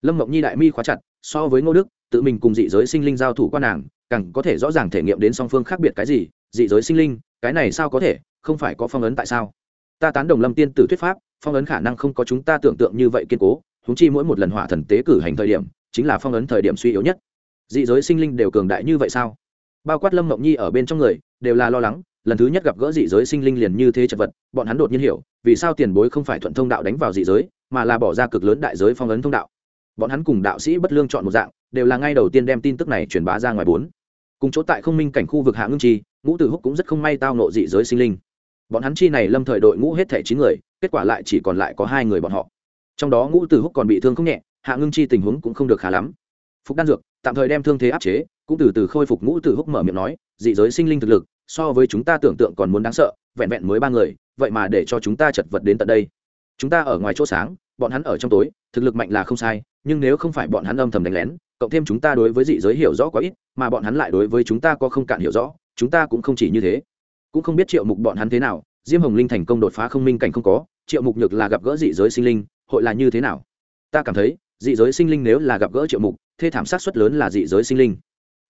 Lâm mộng nhi đại mi khóa chặt, so với ngô đức, tự mình cùng dị giới sinh linh giao thủ qua nàng, càng có thể rõ ràng thể nghiệm đến song phương khác biệt cái gì, dị giới sinh linh, cái này sao có thể, không phải có phong ấn tại sao? Ta tán đồng lâm tiên tử thuyết pháp, phong ấn khả năng không có chúng ta tưởng tượng như vậy kiên cố húng chi mỗi một lần hỏa thần tế cử hành thời điểm, chính là phong ấn thời điểm suy yếu nhất dị giới sinh linh đều cường đại như vậy sao? Bao quát lâm mộng nhi ở bên trong người, đều là lo lắng, lần thứ nhất gặp gỡ dị giới sinh linh liền như thế chật vật, bọn hắn đột nhiên hiểu, vì sao tiền bối không phải thuận thông đạo đánh vào dị giới, mà là bỏ ra cực lớn đại giới phong ấn thông đạo. Bọn hắn cùng đạo sĩ bất lương chọn một dạng, đều là ngay đầu tiên đem tin tức này truyền bá ra ngoài bốn. Cùng chỗ tại không minh cảnh khu vực hạ ngưng chi, ngũ tử húc cũng rất không may tao nộ dị giới sinh linh. Bọn hắn chi này lâm thời đội ngũ hết thẻ chín người, kết quả lại chỉ còn lại có hai người bọn họ. Trong đó ngũ tử húc còn bị thương không nhẹ, hạ ngưng chi tình huống cũng không được khá lắm phục đan dược, tạm thời đem thương thế áp chế, cũng từ từ khôi phục ngũ tử húc mở miệng nói, dị giới sinh linh thực lực, so với chúng ta tưởng tượng còn muốn đáng sợ, vẹn vẹn mới ba người, vậy mà để cho chúng ta chật vật đến tận đây. Chúng ta ở ngoài chỗ sáng, bọn hắn ở trong tối, thực lực mạnh là không sai, nhưng nếu không phải bọn hắn âm thầm đánh lén, cộng thêm chúng ta đối với dị giới hiểu rõ quá ít, mà bọn hắn lại đối với chúng ta có không cạn hiểu rõ, chúng ta cũng không chỉ như thế. Cũng không biết triệu mục bọn hắn thế nào, diêm hồng linh thành công đột phá không minh cảnh không có, triệu mục nhược là gặp gỡ dị giới sinh linh, hội là như thế nào? Ta cảm thấy dị giới sinh linh nếu là gặp gỡ triệu mục, thê thảm sát suất lớn là dị giới sinh linh.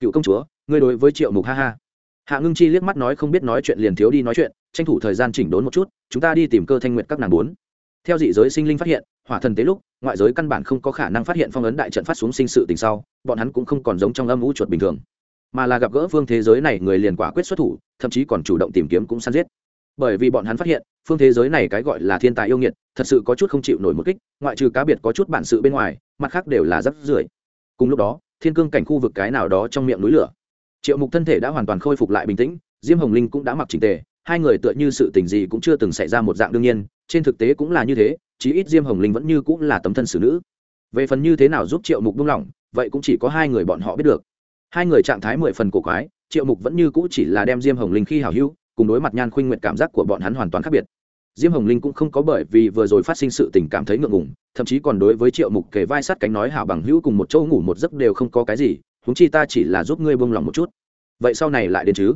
Cựu công chúa, ngươi đối với triệu mục ha ha. Hạ ngưng chi liếc mắt nói không biết nói chuyện liền thiếu đi nói chuyện, tranh thủ thời gian chỉnh đốn một chút, chúng ta đi tìm cơ thanh nguyện các nàng bốn. Theo dị giới sinh linh phát hiện, hỏa thần tế lúc, ngoại giới căn bản không có khả năng phát hiện phong ấn đại trận phát xuống sinh sự tình sau, bọn hắn cũng không còn giống trong âm u chuột bình thường. Mà là gặp gỡ phương thế giới này, người liền quả quyết xuất thủ, thậm chí còn chủ động tìm kiếm cũng săn giết bởi vì bọn hắn phát hiện, phương thế giới này cái gọi là thiên tài yêu nghiệt, thật sự có chút không chịu nổi một kích, ngoại trừ cá biệt có chút bản sự bên ngoài, mặt khác đều là rắp rưởi. Cùng lúc đó, thiên cương cảnh khu vực cái nào đó trong miệng núi lửa. Triệu mục thân thể đã hoàn toàn khôi phục lại bình tĩnh, diêm hồng linh cũng đã mặc trình tề, hai người tựa như sự tình gì cũng chưa từng xảy ra một dạng đương nhiên, trên thực tế cũng là như thế, chí ít diêm hồng linh vẫn như cũng là tấm thân xử nữ. Về phần như thế nào giúp triệu mục buông lỏng, vậy cũng chỉ có hai người bọn họ biết được. Hai người trạng thái mười phần cổ quái, triệu mục vẫn như cũ chỉ là đem diêm hồng linh khi hảo hữu cùng đối mặt nhan khuynh nguyện cảm giác của bọn hắn hoàn toàn khác biệt. Diêm hồng linh cũng không có bởi vì vừa rồi phát sinh sự tình cảm thấy ngượng ngùng, thậm chí còn đối với triệu mục kề vai sát cánh nói hảo bằng hữu cùng một chỗ ngủ một giấc đều không có cái gì húng chi ta chỉ là giúp ngươi buông lòng một chút. Vậy sau này lại đến chứ?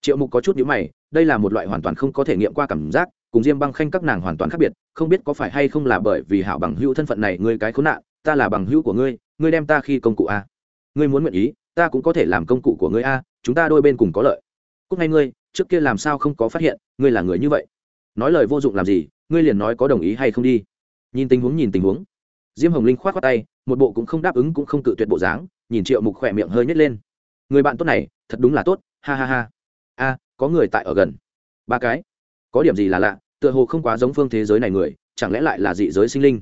Triệu mục có chút nhữ mày, đây là một loại hoàn toàn không có thể nghiệm qua cảm giác, cùng diêm băng khanh các nàng hoàn toàn khác biệt, không biết có phải hay không là bởi vì hảo bằng hữu thân phận này ngươi cái khốn nạn, ta là bằng hữu của ngươi ngươi đem ta khi công cụ a. Ngươi muốn nguyện ý, ta cũng có thể làm công cụ của ngươi a, chúng ta đôi bên cùng có lợi. Cúc ngay ngươi trước kia làm sao không có phát hiện, ngươi là người như vậy? Nói lời vô dụng làm gì, ngươi liền nói có đồng ý hay không đi. Nhìn tình huống, nhìn tình huống. Diêm hồng linh k h o á t khoác tay, một bộ cũng không đáp ứng cũng không cự tuyệt bộ dáng, nhìn triệu mục khỏe miệng hơi nhét lên. Người bạn tốt này, thật đúng là tốt, ha ha ha. A, có người tại ở gần. Ba cái. Có điểm gì là lạ, tựa hồ không quá giống phương thế giới này người, chẳng lẽ lại là dị giới sinh linh?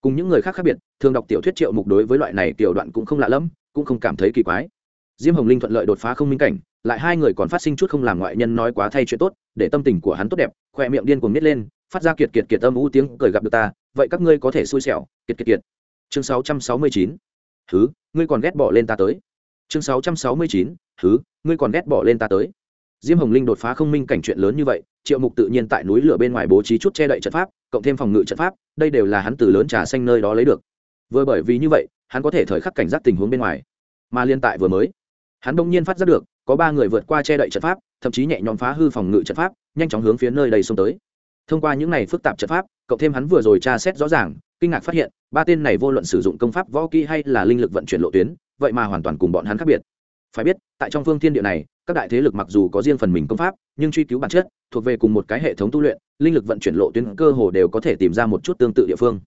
Cùng những người khác khác biệt, thường đọc tiểu thuyết triệu mục đối với loại này tiểu đoạn cũng không lạ lẫm, cũng không cảm thấy kỳ quái. Diêm hồng linh thuận lợi đột phá không minh cảnh lại hai người còn phát sinh chút không làm ngoại nhân nói quá thay chuyện tốt, để tâm tình của hắn tốt đẹp, khoe miệng điên cuồng nít lên, phát ra kiệt kiệt kiệt âm u tiếng cười gặp được ta, vậy các ngươi có thể xui xẻo, kiệt kiệt kiệt chương 669. thứ ngươi còn ghét bỏ lên ta tới chương 669. thứ ngươi còn ghét bỏ lên ta tới diêm hồng linh đột phá không minh cảnh chuyện lớn như vậy, triệu mục tự nhiên tại núi lửa bên ngoài bố trí chút che đậy trận pháp, cộng thêm phòng ngự trận pháp, đây đều là hắn từ lớn trà xanh nơi đó lấy được vừa bởi vì như vậy, hắn có thể thời khắc cảnh giác tình huống bên ngoài mà liên tại vừa mới, hắn đông nhiên phát giác được có ba người vượt qua che đậy trận pháp, thậm chí nhẹ nhõm phá hư phòng ngự trận pháp, nhanh chóng hướng phía nơi đầy xông tới. Thông qua những này phức tạp trận pháp, cộng thêm hắn vừa rồi tra xét rõ ràng, kinh ngạc phát hiện, ba tên này vô luận sử dụng công pháp võ kỹ hay là linh lực vận chuyển lộ tuyến, vậy mà hoàn toàn cùng bọn hắn khác biệt. Phải biết, tại trong phương thiên địa này, các đại thế lực mặc dù có riêng phần mình công pháp, nhưng truy cứu bản chất, thuộc về cùng một cái hệ thống tu luyện, linh lực vận chuyển lộ tuyến cơ hồ đều có thể tìm ra một chút tương tự địa phương.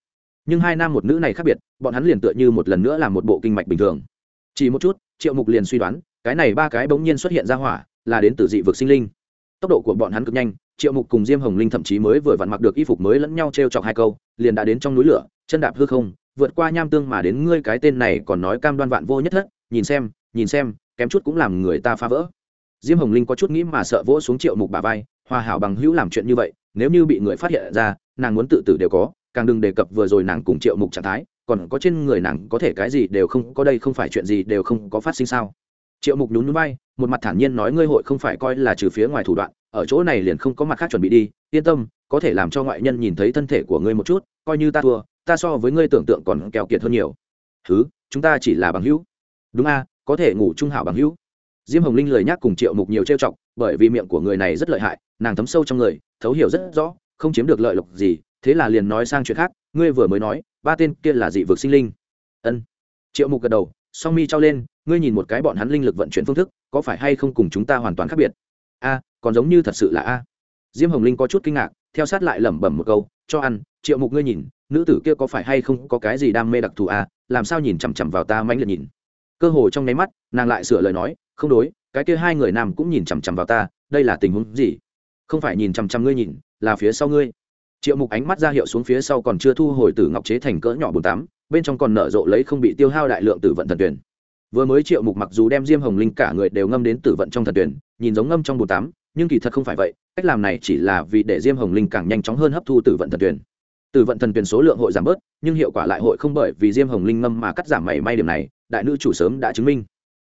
Nhưng hai nam một nữ này khác biệt, bọn hắn liền tựa như một lần nữa là một bộ kinh mạch bình thường. Chỉ một chút, triệu mục liền suy đoán cái này ba cái bỗng nhiên xuất hiện ra hỏa, là đến từ dị vực sinh linh. Tốc độ của bọn hắn cực nhanh, triệu mục cùng diêm hồng linh thậm chí mới vừa vặn mặc được y phục mới lẫn nhau t r e o chọc hai câu, liền đã đến trong núi lửa, chân đạp hư không, vượt qua nham tương mà đến ngươi cái tên này còn nói cam đoan vạn vô nhất thất, nhìn xem nhìn xem, kém chút cũng làm người ta phá vỡ. Diêm hồng linh có chút nghĩ mà sợ vỗ xuống triệu mục bà vai, hòa hảo bằng hữu làm chuyện như vậy, nếu như bị người phát hiện ra, nàng muốn tự tử đều có, càng đừng đề cập vừa rồi nàng cùng triệu mục trạng thái, còn có trên người nàng có thể cái gì đều không, có đây không phải chuyện gì đều không có phát sinh sao? Triệu mục nhún núi bay một mặt thản nhiên nói ngươi hội không phải coi là trừ phía ngoài thủ đoạn, ở chỗ này liền không có mặt khác chuẩn bị đi, yên tâm, có thể làm cho ngoại nhân nhìn thấy thân thể của ngươi một chút, coi như ta thua, ta so với ngươi tưởng tượng còn keo kiệt hơn nhiều. Thứ chúng ta chỉ là bằng hữu. Đúng a, có thể ngủ trung hảo bằng hữu. Diêm hồng linh lời nhắc cùng triệu mục nhiều trêu chọc, bởi vì miệng của người này rất lợi hại, nàng thấm sâu trong người, thấu hiểu rất rõ, không chiếm được lợi lộc gì, thế là liền nói sang chuyện khác, ngươi vừa mới nói, ba tên kia là dị vực sinh linh. Ân. Triệu mục gật đầu song mi trao lên, ngươi nhìn một cái bọn hắn linh lực vận chuyển phương thức, có phải hay không cùng chúng ta hoàn toàn khác biệt? A, còn giống như thật sự là a. Diêm hồng linh có chút kinh ngạc, theo sát lại lẩm bẩm một câu, cho ăn, triệu mục ngươi nhìn, nữ tử kia có phải hay không có cái gì đam mê đặc thù a, làm sao nhìn chằm chằm vào ta mãnh liệt nhìn? Cơ hồ trong nháy mắt, nàng lại sửa lời nói, không đối, cái kia hai người nam cũng nhìn chằm chằm vào ta, đây là tình huống gì? Không phải nhìn chằm chằm ngươi nhìn, là phía sau ngươi. Triệu mục ánh mắt ra hiệu xuống phía sau còn chưa thu hồi tử ngọc chế thành cỡ nhỏ bốn tám bên trong còn nở rộ lấy không bị tiêu hao đại lượng tử vận thần tuyển. Vừa mới triệu mục mặc dù đem diêm hồng linh cả người đều ngâm đến tử vận trong thần tuyển, nhìn giống ngâm trong bồn tắm, nhưng kỳ thật không phải vậy, cách làm này chỉ là vì để diêm hồng linh càng nhanh chóng hơn hấp thu tử vận thần tuyển. Tử vận thần tuyển số lượng hội giảm bớt, nhưng hiệu quả lại hội không bởi vì diêm hồng linh ngâm mà cắt giảm mảy may điểm này, đại nữ chủ sớm đã chứng minh.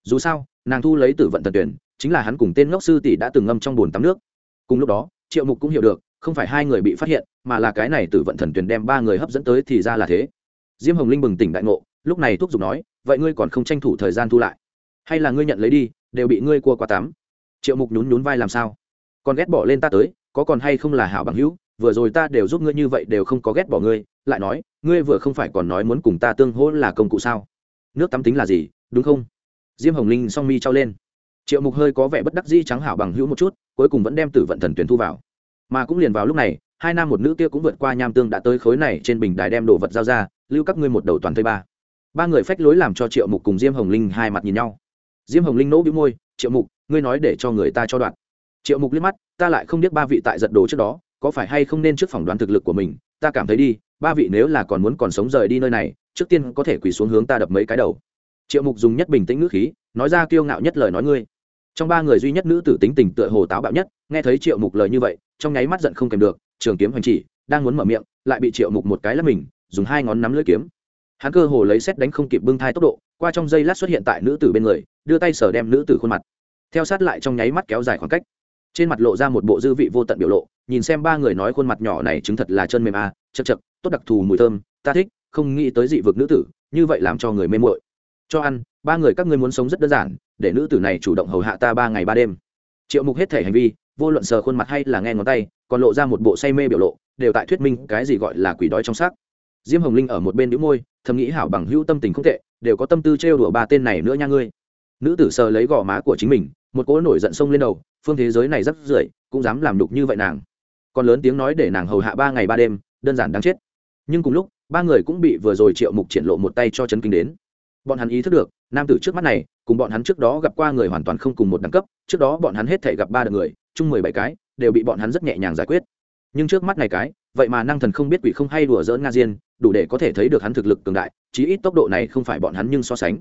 Dù sao, nàng thu lấy tử vận thần tuyển, chính là hắn cùng tên ngốc sư tỷ đã từng ngâm trong bồn tắm nước. Cùng lúc đó, triệu mục cũng hiểu được, không phải hai người bị phát hiện, mà là cái này tử vận thần tuyền đem ba người hấp dẫn tới thì ra là thế diêm hồng linh bừng tỉnh đại ngộ, lúc này thúc giục nói, vậy ngươi còn không tranh thủ thời gian thu lại? Hay là ngươi nhận lấy đi, đều bị ngươi cua qua tắm? Triệu mục nhún nhún vai làm sao? Còn ghét bỏ lên ta tới, có còn hay không là hảo bằng hữu, vừa rồi ta đều giúp ngươi như vậy đều không có ghét bỏ ngươi, lại nói, ngươi vừa không phải còn nói muốn cùng ta tương hỗ là công cụ sao? Nước tắm tính là gì, đúng không? Diêm hồng linh song mi trao lên. Triệu mục hơi có vẻ bất đắc dĩ trắng hảo bằng hữu một chút, cuối cùng vẫn đem tử vận thần tuyển thu vào. Mà cũng liền vào lúc này, hai nam một nữ kia cũng vượt qua nham tương đã tới khối này trên bình đài đem đồ vật giao ra lưu các ngươi một đầu toàn thây ba. Ba người phách lối làm cho triệu mục cùng diêm hồng linh hai mặt nhìn nhau. Diêm hồng linh nỗ bĩu môi, triệu mục, ngươi nói để cho người ta cho đoạn. Triệu mục liếc mắt, ta lại không biết ba vị tại giật đồ trước đó, có phải hay không nên trước phỏng đoán thực lực của mình? Ta cảm thấy đi, ba vị nếu là còn muốn còn sống rời đi nơi này, trước tiên có thể quỳ xuống hướng ta đập mấy cái đầu. Triệu mục dùng nhất bình tĩnh ngữ khí, nói ra kiêu ngạo nhất lời nói ngươi. Trong ba người duy nhất nữ tử tính tình tựa hồ táo bạo nhất, nghe thấy triệu mục lời như vậy, trong nháy mắt giận không kèm được, trường kiếm hoành chỉ, đang muốn mở miệng, lại bị triệu mục một cái lắp mình dùng hai ngón nắm lưỡi kiếm. Hắn cơ hồ lấy xét đánh không kịp bưng thai tốc độ qua trong giây lát xuất hiện tại nữ tử bên người đưa tay sở đem nữ tử khuôn mặt. Theo sát lại trong nháy mắt kéo dài khoảng cách. Trên mặt lộ ra một bộ dư vị vô tận biểu lộ nhìn xem ba người nói khuôn mặt nhỏ này chứng thật là chân mềm a à, chật chật tốt đặc thù mùi thơm ta thích không nghĩ tới dị vực nữ tử như vậy làm cho người mê mội cho ăn ba người các ngươi muốn sống rất đơn giản để nữ tử này chủ động hầu hạ ta ba ngày ba đêm. Triệu mục hết thể hành vi vô luận sờ khuôn mặt hay là nghe ngón tay còn lộ ra một bộ say mê biểu lộ đều tại thuyết minh cái gì gọi là quỷ đói trong xác diêm hồng linh ở một bên đĩu môi, thầm nghĩ hảo bằng hữu tâm tình không tệ, đều có tâm tư trêu đùa ba tên này nữa nha ngươi. Nữ tử sờ lấy gò má của chính mình, một cỗ nổi giận sông lên đầu, phương thế giới này rất rưởi, cũng dám làm đục như vậy nàng. Còn lớn tiếng nói để nàng hầu hạ ba ngày ba đêm, đơn giản đáng chết. Nhưng cùng lúc, ba người cũng bị vừa rồi triệu mục triển lộ một tay cho chấn kinh đến. Bọn hắn ý thức được, nam tử trước mắt này, cùng bọn hắn trước đó gặp qua người hoàn toàn không cùng một đẳng cấp, trước đó bọn hắn hết thể gặp ba được người, chung mười bảy cái, đều bị bọn hắn rất nhẹ nhàng giải quyết. Nhưng trước mắt này cái vậy mà năng thần không biết quỷ không hay đùa dỡn nga diên, đủ để có thể thấy được hắn thực lực cường đại, chí ít tốc độ này không phải bọn hắn nhưng so sánh.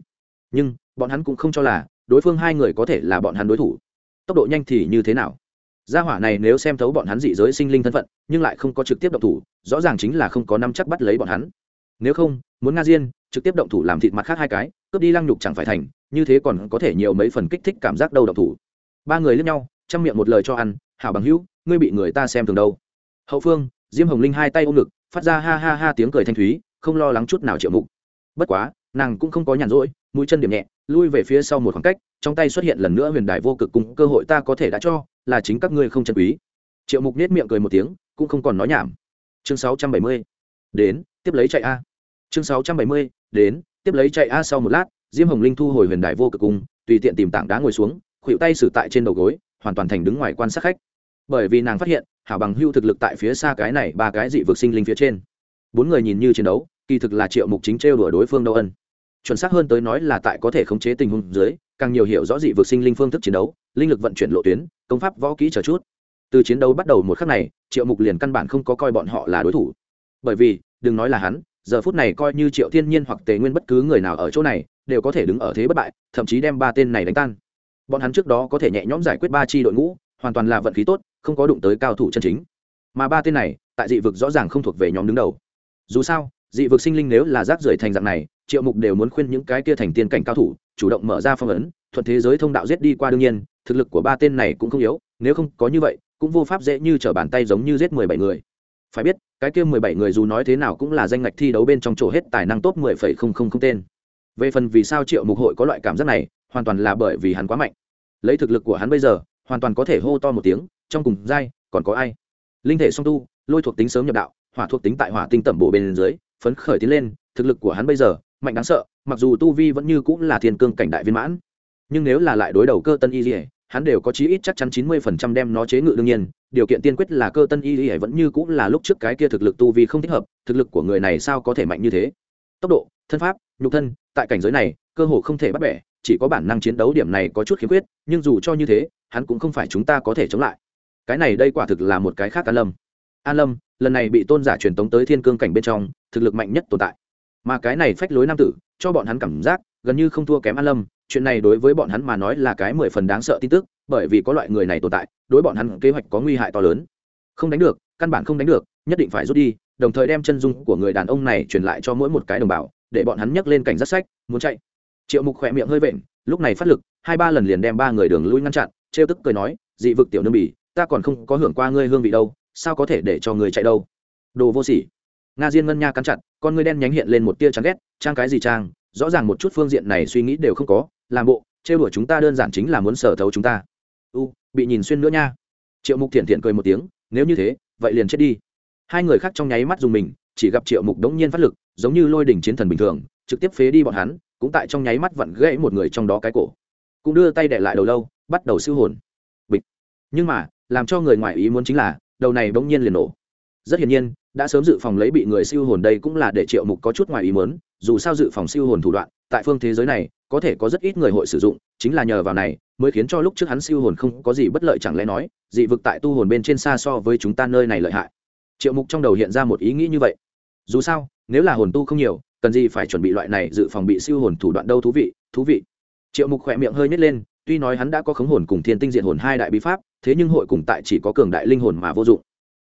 Nhưng, bọn hắn cũng không cho là, đối phương hai người có thể là bọn hắn đối thủ. Tốc độ nhanh thì như thế nào? Gia hỏa này nếu xem thấu bọn hắn dị giới sinh linh thân phận, nhưng lại không có trực tiếp động thủ, rõ ràng chính là không có năm chắc bắt lấy bọn hắn. Nếu không, muốn nga diên trực tiếp động thủ làm thịt mặt khác hai cái, cướp đi lăng nhục chẳng phải thành, như thế còn có thể nhiều mấy phần kích thích cảm giác đâu động thủ. Ba người lướt nhau, chăm miệng một lời cho ăn, hảo bằng hữu, ngươi bị người ta xem thường đâu. Hậu phương diêm hồng linh hai tay ôm ngực, phát ra ha ha ha tiếng cười thanh thúy, không lo lắng chút nào triệu mục. Bất quá, nàng cũng không có nhàn rỗi, mũi chân điểm nhẹ, lui về phía sau một khoảng cách, trong tay xuất hiện lần nữa huyền đài vô cực cùng cơ hội ta có thể đã cho, là chính các ngươi không chân quý. Triệu mục nết miệng cười một tiếng, cũng không còn nói nhảm. Chương sáu trăm bảy mươi, đến, tiếp lấy chạy a. Chương sáu trăm bảy mươi, đến, tiếp lấy chạy a sau một lát, diêm hồng linh thu hồi huyền đài vô cực cung tùy tiện tìm tảng đá ngồi xuống khuỵu tay xử tại trên đầu gối, hoàn toàn thành đứng ngoài quan sát khách bởi vì nàng phát hiện, hảo bằng hưu thực lực tại phía xa cái này ba cái dị vực sinh linh phía trên. Bốn người nhìn như chiến đấu, kỳ thực là triệu mục chính trêu đuổi đối phương đâu ân. Chuẩn xác hơn tới nói là tại có thể khống chế tình huống dưới, càng nhiều hiểu rõ dị vực sinh linh phương thức chiến đấu, linh lực vận chuyển lộ tuyến, công pháp võ kỹ chờ chút. Từ chiến đấu bắt đầu một khắc này, triệu mục liền căn bản không có coi bọn họ là đối thủ. Bởi vì, đừng nói là hắn, giờ phút này coi như triệu thiên nhiên hoặc tề nguyên bất cứ người nào ở chỗ này, đều có thể đứng ở thế bất bại, thậm chí đem ba tên này đánh tan. Bọn hắn trước đó có thể nhẹ nhõm giải quyết ba chi đội ngũ, hoàn toàn là vận khí tốt không có đụng tới cao thủ chân chính. Mà ba tên này, tại dị vực rõ ràng không thuộc về nhóm đứng đầu. Dù sao, dị vực sinh linh nếu là rác rưởi thành dạng này, triệu mục đều muốn khuyên những cái kia thành tiên cảnh cao thủ, chủ động mở ra phong ấn, thuận thế giới thông đạo giết đi qua đương nhiên, thực lực của ba tên này cũng không yếu, nếu không có như vậy, cũng vô pháp dễ như t r ở bàn tay giống như giết mười bảy người. Phải biết, cái kia mười bảy người dù nói thế nào cũng là danh ngạch thi đấu bên trong chỗ hết tài năng tốt mười phẩy không không không tên. Về phần vì sao triệu mục hội có loại cảm giác này, hoàn toàn là bởi vì hắn quá mạnh. Lấy thực lực của hắn bây giờ, hoàn toàn có thể hô to một tiếng trong cùng giai, còn có ai? Linh thể song tu, lôi thuộc tính sớm nhập đạo, hỏa thuộc tính tại hỏa tinh tẩm bộ bên dưới, phấn khởi tiến lên, thực lực của hắn bây giờ, mạnh đáng sợ, mặc dù tu vi vẫn như cũng là thiên cương cảnh đại viên mãn. Nhưng nếu là lại đối đầu cơ tân y dỉa hắn đều có chí ít chắc chắn chín mươi phần trăm đem nó chế ngự đương nhiên, điều kiện tiên quyết là cơ tân y dỉa vẫn như cũng là lúc trước cái kia thực lực tu vi không thích hợp, thực lực của người này sao có thể mạnh như thế? Tốc độ, thân pháp, nhục thân, tại cảnh giới này, cơ hồ không thể bắt bẻ, chỉ có bản năng chiến đấu điểm này có chút khiếm khuyết, nhưng dù cho như thế, hắn cũng không phải chúng ta có thể chống lại cái này đây quả thực là một cái khác an lâm. An lâm, lần này bị tôn giả truyền tống tới thiên cương cảnh bên trong, thực lực mạnh nhất tồn tại. Mà cái này phách lối nam tử, cho bọn hắn cảm giác, gần như không thua kém an lâm, chuyện này đối với bọn hắn mà nói là cái mười phần đáng sợ tin tức, bởi vì có loại người này tồn tại, đối bọn hắn kế hoạch có nguy hại to lớn. Không đánh được, căn bản không đánh được, nhất định phải rút đi, đồng thời đem chân dung của người đàn ông này truyền lại cho mỗi một cái đồng bào, để bọn hắn nhấc lên cảnh giác sách, muốn chạy. Triệu mục khỏe miệng hơi vện, lúc này phát lực, hai ba lần liền đem ba người đường lui ngăn chặn, trêu tức cười nói, dị vực tiểu nương bỉ ta còn không có hưởng qua ngươi hương vị đâu, sao có thể để cho người chạy đâu? Đồ vô sỉ. Nga diên ngân nha cắn chặt, con ngươi đen nhánh hiện lên một tia chán ghét, trang cái gì trang, rõ ràng một chút phương diện này suy nghĩ đều không có, làm bộ, trêu đuổi chúng ta đơn giản chính là muốn sở thấu chúng ta. U, bị nhìn xuyên nữa nha. Triệu mục thiện thiện cười một tiếng, nếu như thế, vậy liền chết đi. Hai người khác trong nháy mắt dùng mình, chỉ gặp triệu mục đống nhiên phát lực, giống như lôi đỉnh chiến thần bình thường, trực tiếp phế đi bọn hắn, cũng tại trong nháy mắt vặn gãy một người trong đó cái cổ. Cũng đưa tay để lại đầu lâu, bắt đầu siêu hồn. Bịch. Nhưng mà làm cho người ngoài ý muốn chính là, đầu này bỗng nhiên liền nổ. Rất hiển nhiên, đã sớm dự phòng lấy bị người siêu hồn đây cũng là để triệu mục có chút ngoài ý muốn, dù sao dự phòng siêu hồn thủ đoạn, tại phương thế giới này, có thể có rất ít người hội sử dụng, chính là nhờ vào này, mới khiến cho lúc trước hắn siêu hồn không có gì bất lợi chẳng lẽ nói, dị vực tại tu hồn bên trên xa so với chúng ta nơi này lợi hại. Triệu mục trong đầu hiện ra một ý nghĩ như vậy. Dù sao, nếu là hồn tu không nhiều, cần gì phải chuẩn bị loại này dự phòng bị siêu hồn thủ đoạn đâu thú vị thú vị. Triệu mục khỏe miệng hơi nhét lên tuy nói hắn đã có khống hồn cùng thiên tinh diện hồn hai đại bí pháp, thế nhưng hội cùng tại chỉ có cường đại linh hồn mà vô dụng.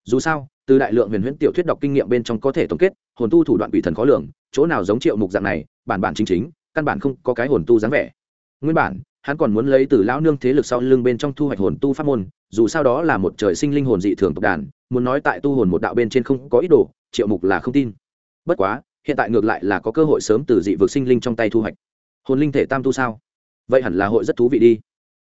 Dù sao, từ đại lượng huyền huyễn tiểu thuyết đọc kinh nghiệm bên trong có thể tổng kết, hồn tu thủ đoạn quỷ thần khó lường, chỗ nào giống triệu mục dạng này, bản bản chính chính, căn bản không có cái hồn tu dáng vẻ. Nguyên bản, hắn còn muốn lấy từ lão nương thế lực sau lưng bên trong thu hoạch hồn tu pháp môn, dù sao đó là một trời sinh linh hồn dị thường tộc đàn, muốn nói tại tu hồn một đạo bên trên không có ý đồ, triệu mục là không tin. Bất quá, hiện tại ngược lại là có cơ hội sớm từ dị vực sinh linh trong tay thu hoạch. Hồn linh thể tam tu sao? Vậy hẳn là hội rất thú vị đi.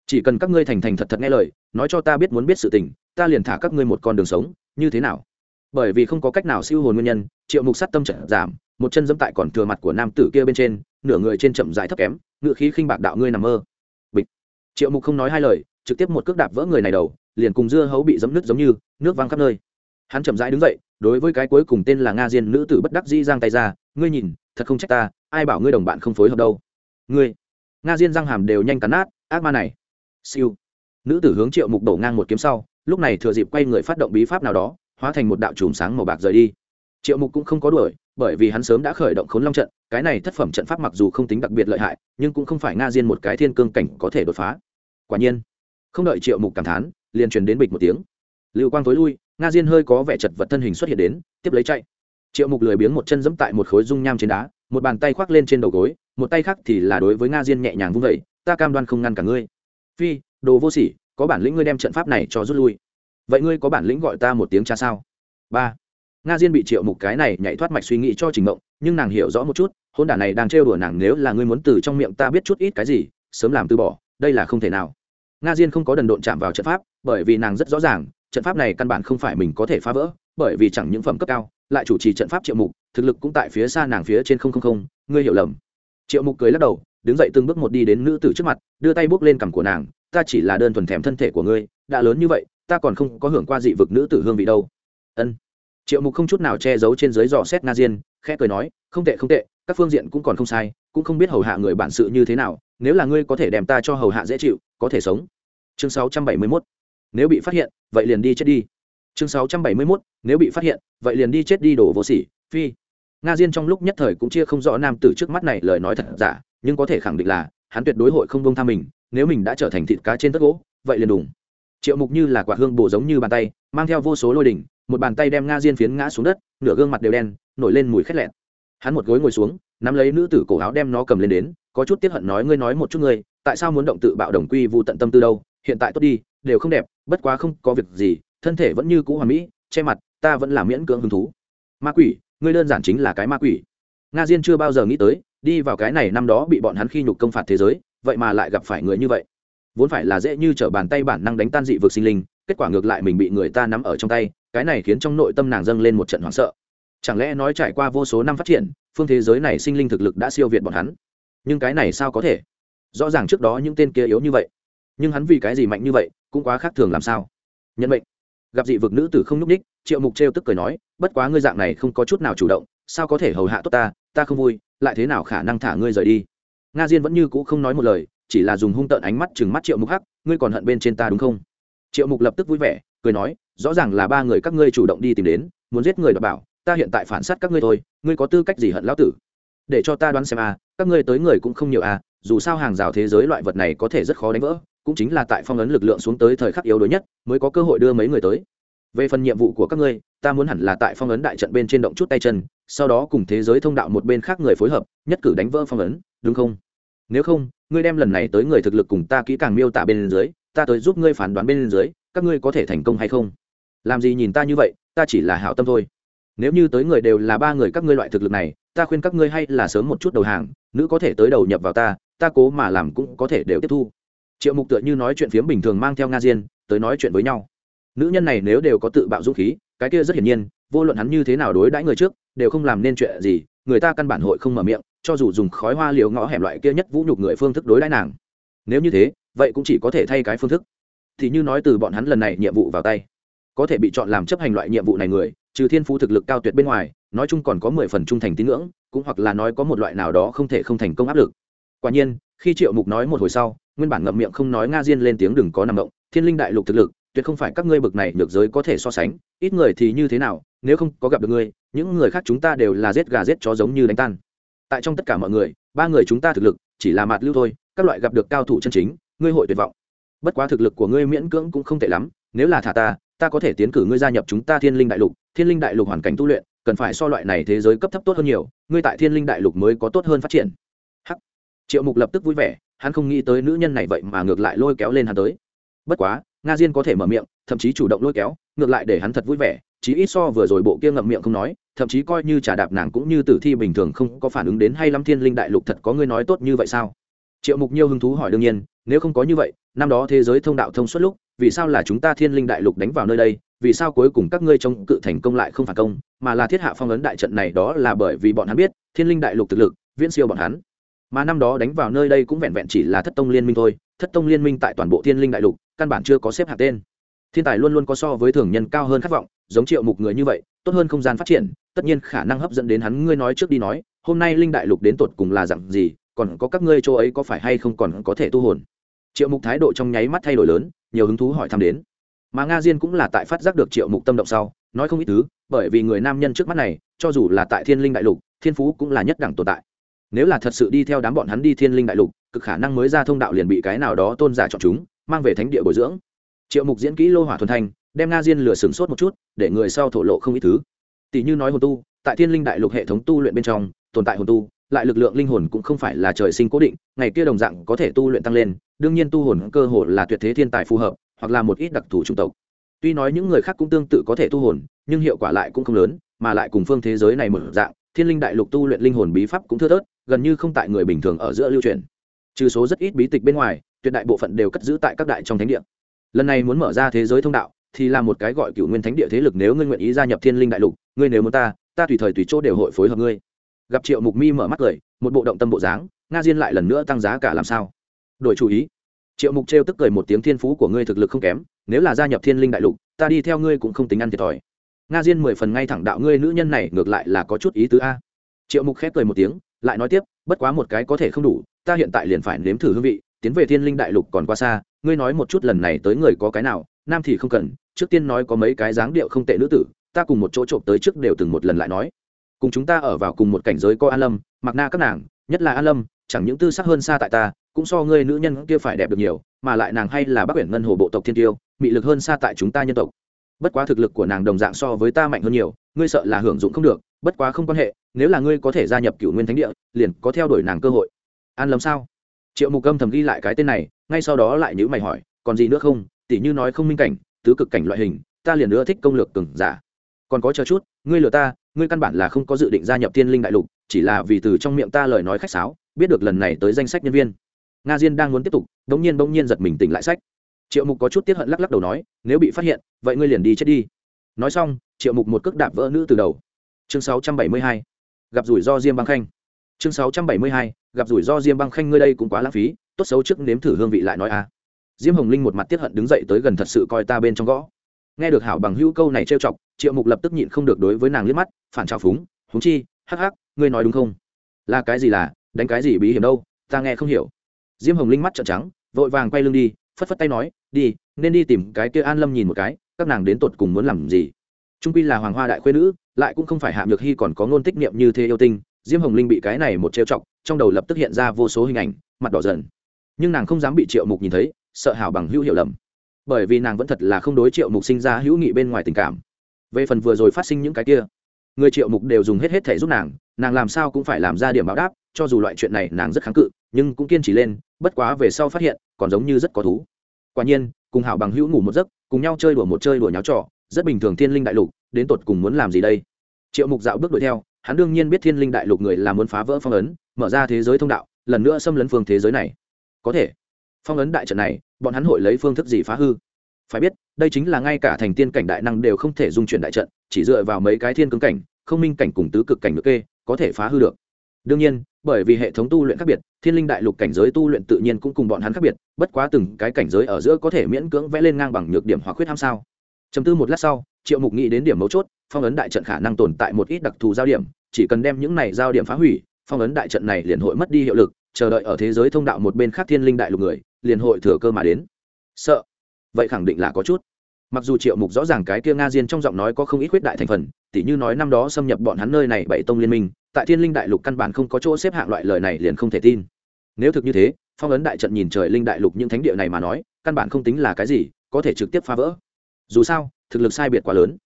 Chỉ cần các ngươi thành thành thật thật nghe lời, nói cho ta biết muốn biết sự tình, ta liền thả các ngươi một con đường sống, như thế nào? Bởi vì không có cách nào siêu hồn nguyên nhân, triệu mục sát tâm trận giảm, một chân dẫm tại còn thừa mặt của nam tử kia bên trên, nửa người trên chậm dài thấp kém, ngựa khí khinh bạc đạo ngươi nằm mơ. Bịch. Triệu mục không nói hai lời, trực tiếp một cước đạp vỡ người này đầu, liền cùng dưa hấu bị dấm nứt giống như, nước văng khắp nơi. Hắn chậm rãi đứng dậy, đối với cái cuối cùng tên là nga diên nữ tử bất đắc dĩ giang tay ra, ngươi nhìn, thật không trách ta, ai bảo ngươi đồng bạn không phối hợp đâu? Ngươi nga diên răng hàm đều nhanh cắn nát, ác ma này. Siêu. Nữ tử hướng triệu mục đổ ngang một kiếm sau, lúc này thừa dịp quay người phát động bí pháp nào đó, hóa thành một đạo chùm sáng màu bạc rời đi. Triệu mục cũng không có đuổi, bởi vì hắn sớm đã khởi động khốn long trận, cái này thất phẩm trận pháp mặc dù không tính đặc biệt lợi hại, nhưng cũng không phải nga diên một cái thiên cương cảnh có thể đột phá. Quả nhiên, không đợi triệu mục cảm thán, liền truyền đến bịch một tiếng. Lưu quang tối lui, nga diên hơi có vẻ chật vật thân hình xuất hiện đến, tiếp lấy chạy. Triệu mục lười biếng một chân dẫm tại một khối dung nham trên đá, một bàn tay khoác lên trên đầu gối một tay khác thì là đối với nga diên nhẹ nhàng vung vẩy, ta cam đoan không ngăn cả ngươi. Phi, đồ vô sỉ, có bản lĩnh ngươi đem trận pháp này cho rút lui. Vậy ngươi có bản lĩnh gọi ta một tiếng cha sao? Ba. Nga diên bị triệu mục cái này nhảy thoát mạch suy nghĩ cho trình mộng, nhưng nàng hiểu rõ một chút, hôn đả này đang trêu đùa nàng nếu là ngươi muốn từ trong miệng ta biết chút ít cái gì, sớm làm từ bỏ, đây là không thể nào. Nga diên không có đần độn chạm vào trận pháp, bởi vì nàng rất rõ ràng, trận pháp này căn bản không phải mình có thể phá vỡ, bởi vì chẳng những phẩm cấp cao, lại chủ trì trận pháp triệu mục, thực lực cũng tại phía xa nàng phía trên không không không, ngươi hiểu lầm triệu mục cười lắc đầu, đứng dậy từng bước một đi đến nữ tử trước mặt, đưa tay bước lên cằm của nàng, ta chỉ là đơn thuần thèm thân thể của ngươi, đã lớn như vậy, ta còn không có hưởng qua dị vực nữ tử hương vị đâu. Ân. Triệu mục không chút nào che giấu trên dưới dò xét Na diên, khẽ cười nói, không tệ không tệ, các phương diện cũng còn không sai, cũng không biết hầu hạ người bản sự như thế nào, nếu là ngươi có thể đem ta cho hầu hạ dễ chịu, có thể sống. Chương 671. nếu bị phát hiện, vậy liền đi chết đi. Chương 671. nếu bị phát hiện, vậy liền đi chết đi đổ vô sỉ, phi nga diên trong lúc nhất thời cũng chia không rõ nam tử trước mắt này lời nói thật giả, nhưng có thể khẳng định là, hắn tuyệt đối hội không bông tha mình, nếu mình đã trở thành thịt cá trên tất gỗ, vậy liền đùng. Triệu mục như là quả hương bổ giống như bàn tay, mang theo vô số lôi đỉnh, một bàn tay đem nga diên phiến ngã xuống đất, nửa gương mặt đều đen, nổi lên mùi khét lẹn hắn một gối ngồi xuống, nắm lấy nữ tử cổ áo đem nó cầm lên đến, có chút tiếp hận nói ngươi nói một chút ngươi, tại sao muốn động tự bạo đồng quy vụ tận tâm tư đâu, hiện tại tốt đi, đều không đẹp, bất quá không có việc gì, thân thể vẫn như cũ hoàn mỹ, che mặt, ta vẫn là miễn cưỡng hứng thú. Ma quỷ ngươi đơn giản chính là cái ma quỷ. Nga diên chưa bao giờ nghĩ tới, đi vào cái này năm đó bị bọn hắn khi nhục công phạt thế giới, vậy mà lại gặp phải người như vậy. Vốn phải là dễ như t r ở bàn tay bản năng đánh tan dị vực sinh linh, kết quả ngược lại mình bị người ta nắm ở trong tay, cái này khiến trong nội tâm nàng dâng lên một trận hoảng sợ. Chẳng lẽ nói trải qua vô số năm phát triển, phương thế giới này sinh linh thực lực đã siêu việt bọn hắn? Nhưng cái này sao có thể? Rõ ràng trước đó những tên kia yếu như vậy. Nhưng hắn vì cái gì mạnh như vậy, cũng quá khác thường làm sao? Nhân mệnh gặp dị vực nữ tử không n ú c ních triệu mục trêu tức cười nói, bất quá ngươi dạng này không có chút nào chủ động, sao có thể hầu hạ tốt ta ta không vui, lại thế nào khả năng thả ngươi rời đi? Nga diên vẫn như cũ không nói một lời, chỉ là dùng hung tợn ánh mắt chừng mắt triệu mục hắc, ngươi còn hận bên trên ta đúng không? Triệu mục lập tức vui vẻ, cười nói, rõ ràng là ba người các ngươi chủ động đi tìm đến, muốn giết người đ bảo, ta hiện tại phản sát các ngươi thôi, ngươi có tư cách gì hận lão tử? Để cho ta đoán xem a các ngươi tới người cũng không nhiều a dù sao hàng rào thế giới loại vật này có thể rất khó đánh vỡ cũng chính là tại phong ấn lực lượng xuống tới thời khắc yếu đuối nhất, mới có cơ hội đưa mấy người tới. Về phần nhiệm vụ của các ngươi, ta muốn hẳn là tại phong ấn đại trận bên trên động chút tay chân, sau đó cùng thế giới thông đạo một bên khác người phối hợp, nhất cử đánh vỡ phong ấn, đúng không? Nếu không, ngươi đem lần này tới người thực lực cùng ta kỹ càng miêu tả bên dưới, ta tới giúp ngươi phán đoán bên dưới, các ngươi có thể thành công hay không? Làm gì nhìn ta như vậy, ta chỉ là hảo tâm thôi. Nếu như tới người đều là ba người các ngươi loại thực lực này, ta khuyên các ngươi hay là sớm một chút đầu hàng, nữ có thể tới đầu nhập vào ta ta cố mà làm cũng có thể đều tiếp thu triệu mục tựa như nói chuyện phiếm bình thường mang theo nga diên, tới nói chuyện với nhau. Nữ nhân này nếu đều có tự bạo dũng khí, cái kia rất hiển nhiên, vô luận hắn như thế nào đối đãi người trước, đều không làm nên chuyện gì, người ta căn bản hội không mở miệng, cho dù dùng khói hoa liều ngõ hẻm loại kia nhất vũ nhục người phương thức đối đãi nàng. Nếu như thế, vậy cũng chỉ có thể thay cái phương thức. Thì như nói từ bọn hắn lần này nhiệm vụ vào tay, có thể bị chọn làm chấp hành loại nhiệm vụ này người, trừ thiên phú thực lực cao tuyệt bên ngoài, nói chung còn có mười phần trung thành tín ngưỡng, cũng hoặc là nói có một loại nào đó không thể không thành công áp lực. Quả nhiên, khi triệu mục nói một hồi sau nguyên bản ngậm miệng không nói nga diên lên tiếng đừng có nằm động, thiên linh đại lục thực lực, tuyệt không phải các ngươi bực này được giới có thể so sánh, ít người thì như thế nào, nếu không có gặp được ngươi, những người khác chúng ta đều là giết gà giết chó giống như đánh tan. Tại trong tất cả mọi người, ba người chúng ta thực lực, chỉ là mạt lưu thôi, các loại gặp được cao thủ chân chính, ngươi hội tuyệt vọng. Bất quá thực lực của ngươi miễn cưỡng cũng không tệ lắm, nếu là thả ta ta có thể tiến cử ngươi gia nhập chúng ta thiên linh đại lục, thiên linh đại lục hoàn cảnh tu luyện, cần phải so loại này thế giới cấp thấp tốt hơn nhiều, ngươi tại thiên linh đại lục mới có tốt hơn phát triển. Hắc. Triệu mục lập tức vui vẻ hắn không nghĩ tới nữ nhân này vậy mà ngược lại lôi kéo lên hắn tới. Bất quá, nga diên có thể mở miệng, thậm chí chủ động lôi kéo, ngược lại để hắn thật vui vẻ, chí ít so vừa rồi bộ kia ngậm miệng không nói, thậm chí coi như trả đạp nàng cũng như tử thi bình thường không có phản ứng đến hay lắm thiên linh đại lục thật có ngươi nói tốt như vậy sao? Triệu mục nhiêu hứng thú hỏi đương nhiên, nếu không có như vậy, năm đó thế giới thông đạo thông suốt lúc, vì sao là chúng ta thiên linh đại lục đánh vào nơi đây, vì sao cuối cùng các ngươi chống cự thành công lại không phản công, mà là thiết hạ phong ấn đại trận này đó là bởi vì bọn hắn biết, thiên linh đại lục thực lực, viễn siêu bọn hắn mà năm đó đánh vào nơi đây cũng vẹn vẹn chỉ là thất tông liên minh thôi, thất tông liên minh tại toàn bộ thiên linh đại lục, căn bản chưa có xếp hạt tên. Thiên tài luôn luôn có so với thường nhân cao hơn khát vọng, giống triệu mục người như vậy, tốt hơn không gian phát triển, tất nhiên khả năng hấp dẫn đến hắn, ngươi nói trước đi nói, hôm nay linh đại lục đến tột cùng là dặn gì, còn có các ngươi chỗ ấy có phải hay không còn có thể tu hồn? Triệu mục thái độ trong nháy mắt thay đổi lớn, nhiều hứng thú hỏi thăm đến. Mà nga diên cũng là tại phát giác được triệu mục tâm động sau, nói không ít thứ, bởi vì người nam nhân trước mắt này, cho dù là tại thiên linh đại lục, thiên phú cũng là nhất đẳng tồn tại nếu là thật sự đi theo đám bọn hắn đi thiên linh đại lục, cực khả năng mới ra thông đạo liền bị cái nào đó tôn giả chọn chúng, mang về thánh địa bồi dưỡng. Triệu mục diễn kỹ lô hỏa thuần thanh đem nga diên lửa sừng sốt một chút, để người sau thổ lộ không ít thứ. Tỷ như nói hồn tu, tại thiên linh đại lục hệ thống tu luyện bên trong, tồn tại hồn tu, lại lực lượng linh hồn cũng không phải là trời sinh cố định, ngày kia đồng dạng có thể tu luyện tăng lên, đương nhiên tu hồn cơ hồ là tuyệt thế thiên tài phù hợp, hoặc là một ít đặc thù chủng tộc. Tuy nói những người khác cũng tương tự có thể tu hồn, nhưng hiệu quả lại cũng không lớn, mà lại cùng phương thế giới này mở dạng, thiên linh đại lục tu luyện linh hồn bí pháp cũng thưa thớt gần như không tại người bình thường ở giữa lưu truyền. Trừ số rất ít bí tịch bên ngoài, tuyệt đại bộ phận đều cất giữ tại các đại trong thánh địa. Lần này muốn mở ra thế giới thông đạo, thì là một cái gọi cựu nguyên thánh địa thế lực nếu ngươi nguyện ý gia nhập thiên linh đại lục, ngươi nếu muốn ta ta tùy thời tùy chỗ đều hội phối hợp ngươi. Gặp triệu mục mi mở mắt cười, một bộ động tâm bộ dáng, nga diên lại lần nữa tăng giá cả làm sao? Đổi chủ ý. Triệu mục trêu tức cười một tiếng, thiên phú của ngươi thực lực không kém, nếu là gia nhập thiên linh đại lục, ta đi theo ngươi cũng không tính ăn thiệt thòi. Nga diên mười phần ngay thẳng đạo, ngươi nữ nhân này ngược lại là có chút ý tứ a. Triệu mục khép cười một tiếng lại nói tiếp, bất quá một cái có thể không đủ, ta hiện tại liền phải nếm thử hương vị, tiến về thiên linh đại lục còn quá xa, ngươi nói một chút lần này tới người có cái nào, nam thì không cần, trước tiên nói có mấy cái dáng điệu không tệ nữ tử, ta cùng một chỗ trộm tới trước đều từng một lần lại nói. Cùng chúng ta ở vào cùng một cảnh giới có an lâm mặc na các nàng, nhất là an lâm, chẳng những tư sắc hơn xa tại ta, cũng so ngươi nữ nhân kia phải đẹp được nhiều, mà lại nàng hay là bác quyển ngân hồ bộ tộc thiên tiêu, mị lực hơn xa tại chúng ta nhân tộc. Bất quá thực lực của nàng đồng dạng so với ta mạnh hơn nhiều, ngươi sợ là hưởng dụng không được, bất quá không quan hệ nếu là ngươi có thể gia nhập cựu nguyên thánh địa, liền có theo đuổi nàng cơ hội. An lâm sao? Triệu mục âm thầm ghi lại cái tên này, ngay sau đó lại nhữ mày hỏi, còn gì nữa không? Tỉ như nói không minh cảnh, tứ cực cảnh loại hình, ta liền nữa thích công lược cừng giả. Còn có chờ chút, ngươi lừa ta, ngươi căn bản là không có dự định gia nhập thiên linh đại lục, chỉ là vì từ trong miệng ta lời nói khách sáo, biết được lần này tới danh sách nhân viên. Nga diên đang muốn tiếp tục bỗng nhiên bỗng nhiên giật mình tỉnh lại sách. Triệu mục có chút tiếp hận lắc lắc đầu nói, nếu bị phát hiện, vậy ngươi liền đi chết đi. Nói xong, triệu mục một cước đạp vỡ nữ từ đầu. Chương 672 gặp rủi ro diêm băng khanh. Chương 672. gặp rủi ro diêm băng khanh ngươi đây cũng quá lãng phí, tốt xấu trước nếm thử hương vị lại nói a diêm hồng linh một mặt tiếp hận đứng dậy tới gần thật sự coi ta bên trong gõ. Nghe được hảo bằng hữu câu này trêu chọc, triệu mục lập tức nhịn không được đối với nàng liếc mắt, phản trào phúng húng chi, hắc hắc, ngươi nói đúng không? Là cái gì là, đánh cái gì bí hiểm đâu, ta nghe không hiểu. Diêm hồng linh mắt trợn trắng, vội vàng quay lưng đi, phất phất tay nói, đi, nên đi tìm cái kia an lâm nhìn một cái, các nàng đến tột cùng muốn làm gì? Trung quy là hoàng hoa đại khuê nữ, lại cũng không phải hạ nhược hy còn có ngôn tích niệm như thế yêu tinh, diêm hồng linh bị cái này một trêu chọc, trong đầu lập tức hiện ra vô số hình ảnh, mặt đỏ dần. Nhưng nàng không dám bị triệu mục nhìn thấy, sợ hảo bằng hữu hiểu lầm. Bởi vì nàng vẫn thật là không đối triệu mục sinh ra hữu nghị bên ngoài tình cảm. Về phần vừa rồi phát sinh những cái kia, người triệu mục đều dùng hết hết thể giúp nàng nàng làm sao cũng phải làm ra điểm báo đáp, cho dù loại chuyện này nàng rất kháng cự, nhưng cũng kiên trì lên, bất quá về sau phát hiện, còn giống như rất có thú. Quả nhiên, cùng hảo bằng hữu ngủ một giấc, cùng nhau chơi đùa một chơi đùa nháo trò rất bình thường thiên linh đại lục, đến tột cùng muốn làm gì đây? Triệu mục dạo bước đuổi theo, hắn đương nhiên biết thiên linh đại lục người là muốn phá vỡ phong ấn, mở ra thế giới thông đạo, lần nữa xâm lấn phương thế giới này. Có thể, phong ấn đại trận này, bọn hắn hội lấy phương thức gì phá hư? Phải biết, đây chính là ngay cả thành tiên cảnh đại năng đều không thể dung chuyển đại trận, chỉ dựa vào mấy cái thiên cứng cảnh, không minh cảnh cùng tứ cực cảnh được kê, có thể phá hư được. Đương nhiên, bởi vì hệ thống tu luyện khác biệt, thiên linh đại lục cảnh giới tu luyện tự nhiên cũng cùng bọn hắn khác biệt, bất quá từng cái cảnh giới ở giữa có thể miễn cưỡng vẽ lên ngang bằng nhược điểm hoặc khuyết ham sao chấm tư một lát sau, triệu mục nghĩ đến điểm mấu chốt, phong ấn đại trận khả năng tồn tại một ít đặc thù giao điểm, chỉ cần đem những này giao điểm phá hủy, phong ấn đại trận này liền hội mất đi hiệu lực, chờ đợi ở thế giới thông đạo một bên khác thiên linh đại lục người, liền hội thừa cơ mà đến. Sợ. Vậy khẳng định là có chút. Mặc dù triệu mục rõ ràng cái kia nga diên trong giọng nói có không ít khuyết đại thành phần, tỉ như nói năm đó xâm nhập bọn hắn nơi này bảy tông liên minh, tại thiên linh đại lục căn bản không có chỗ xếp hạng loại lời này liền không thể tin. Nếu thực như thế, phong ấn đại trận nhìn trời linh đại lục những thánh địa này mà nói, căn bản không tính là cái gì, có thể trực tiếp phá vỡ dù sao, thực lực sai biệt quá lớn.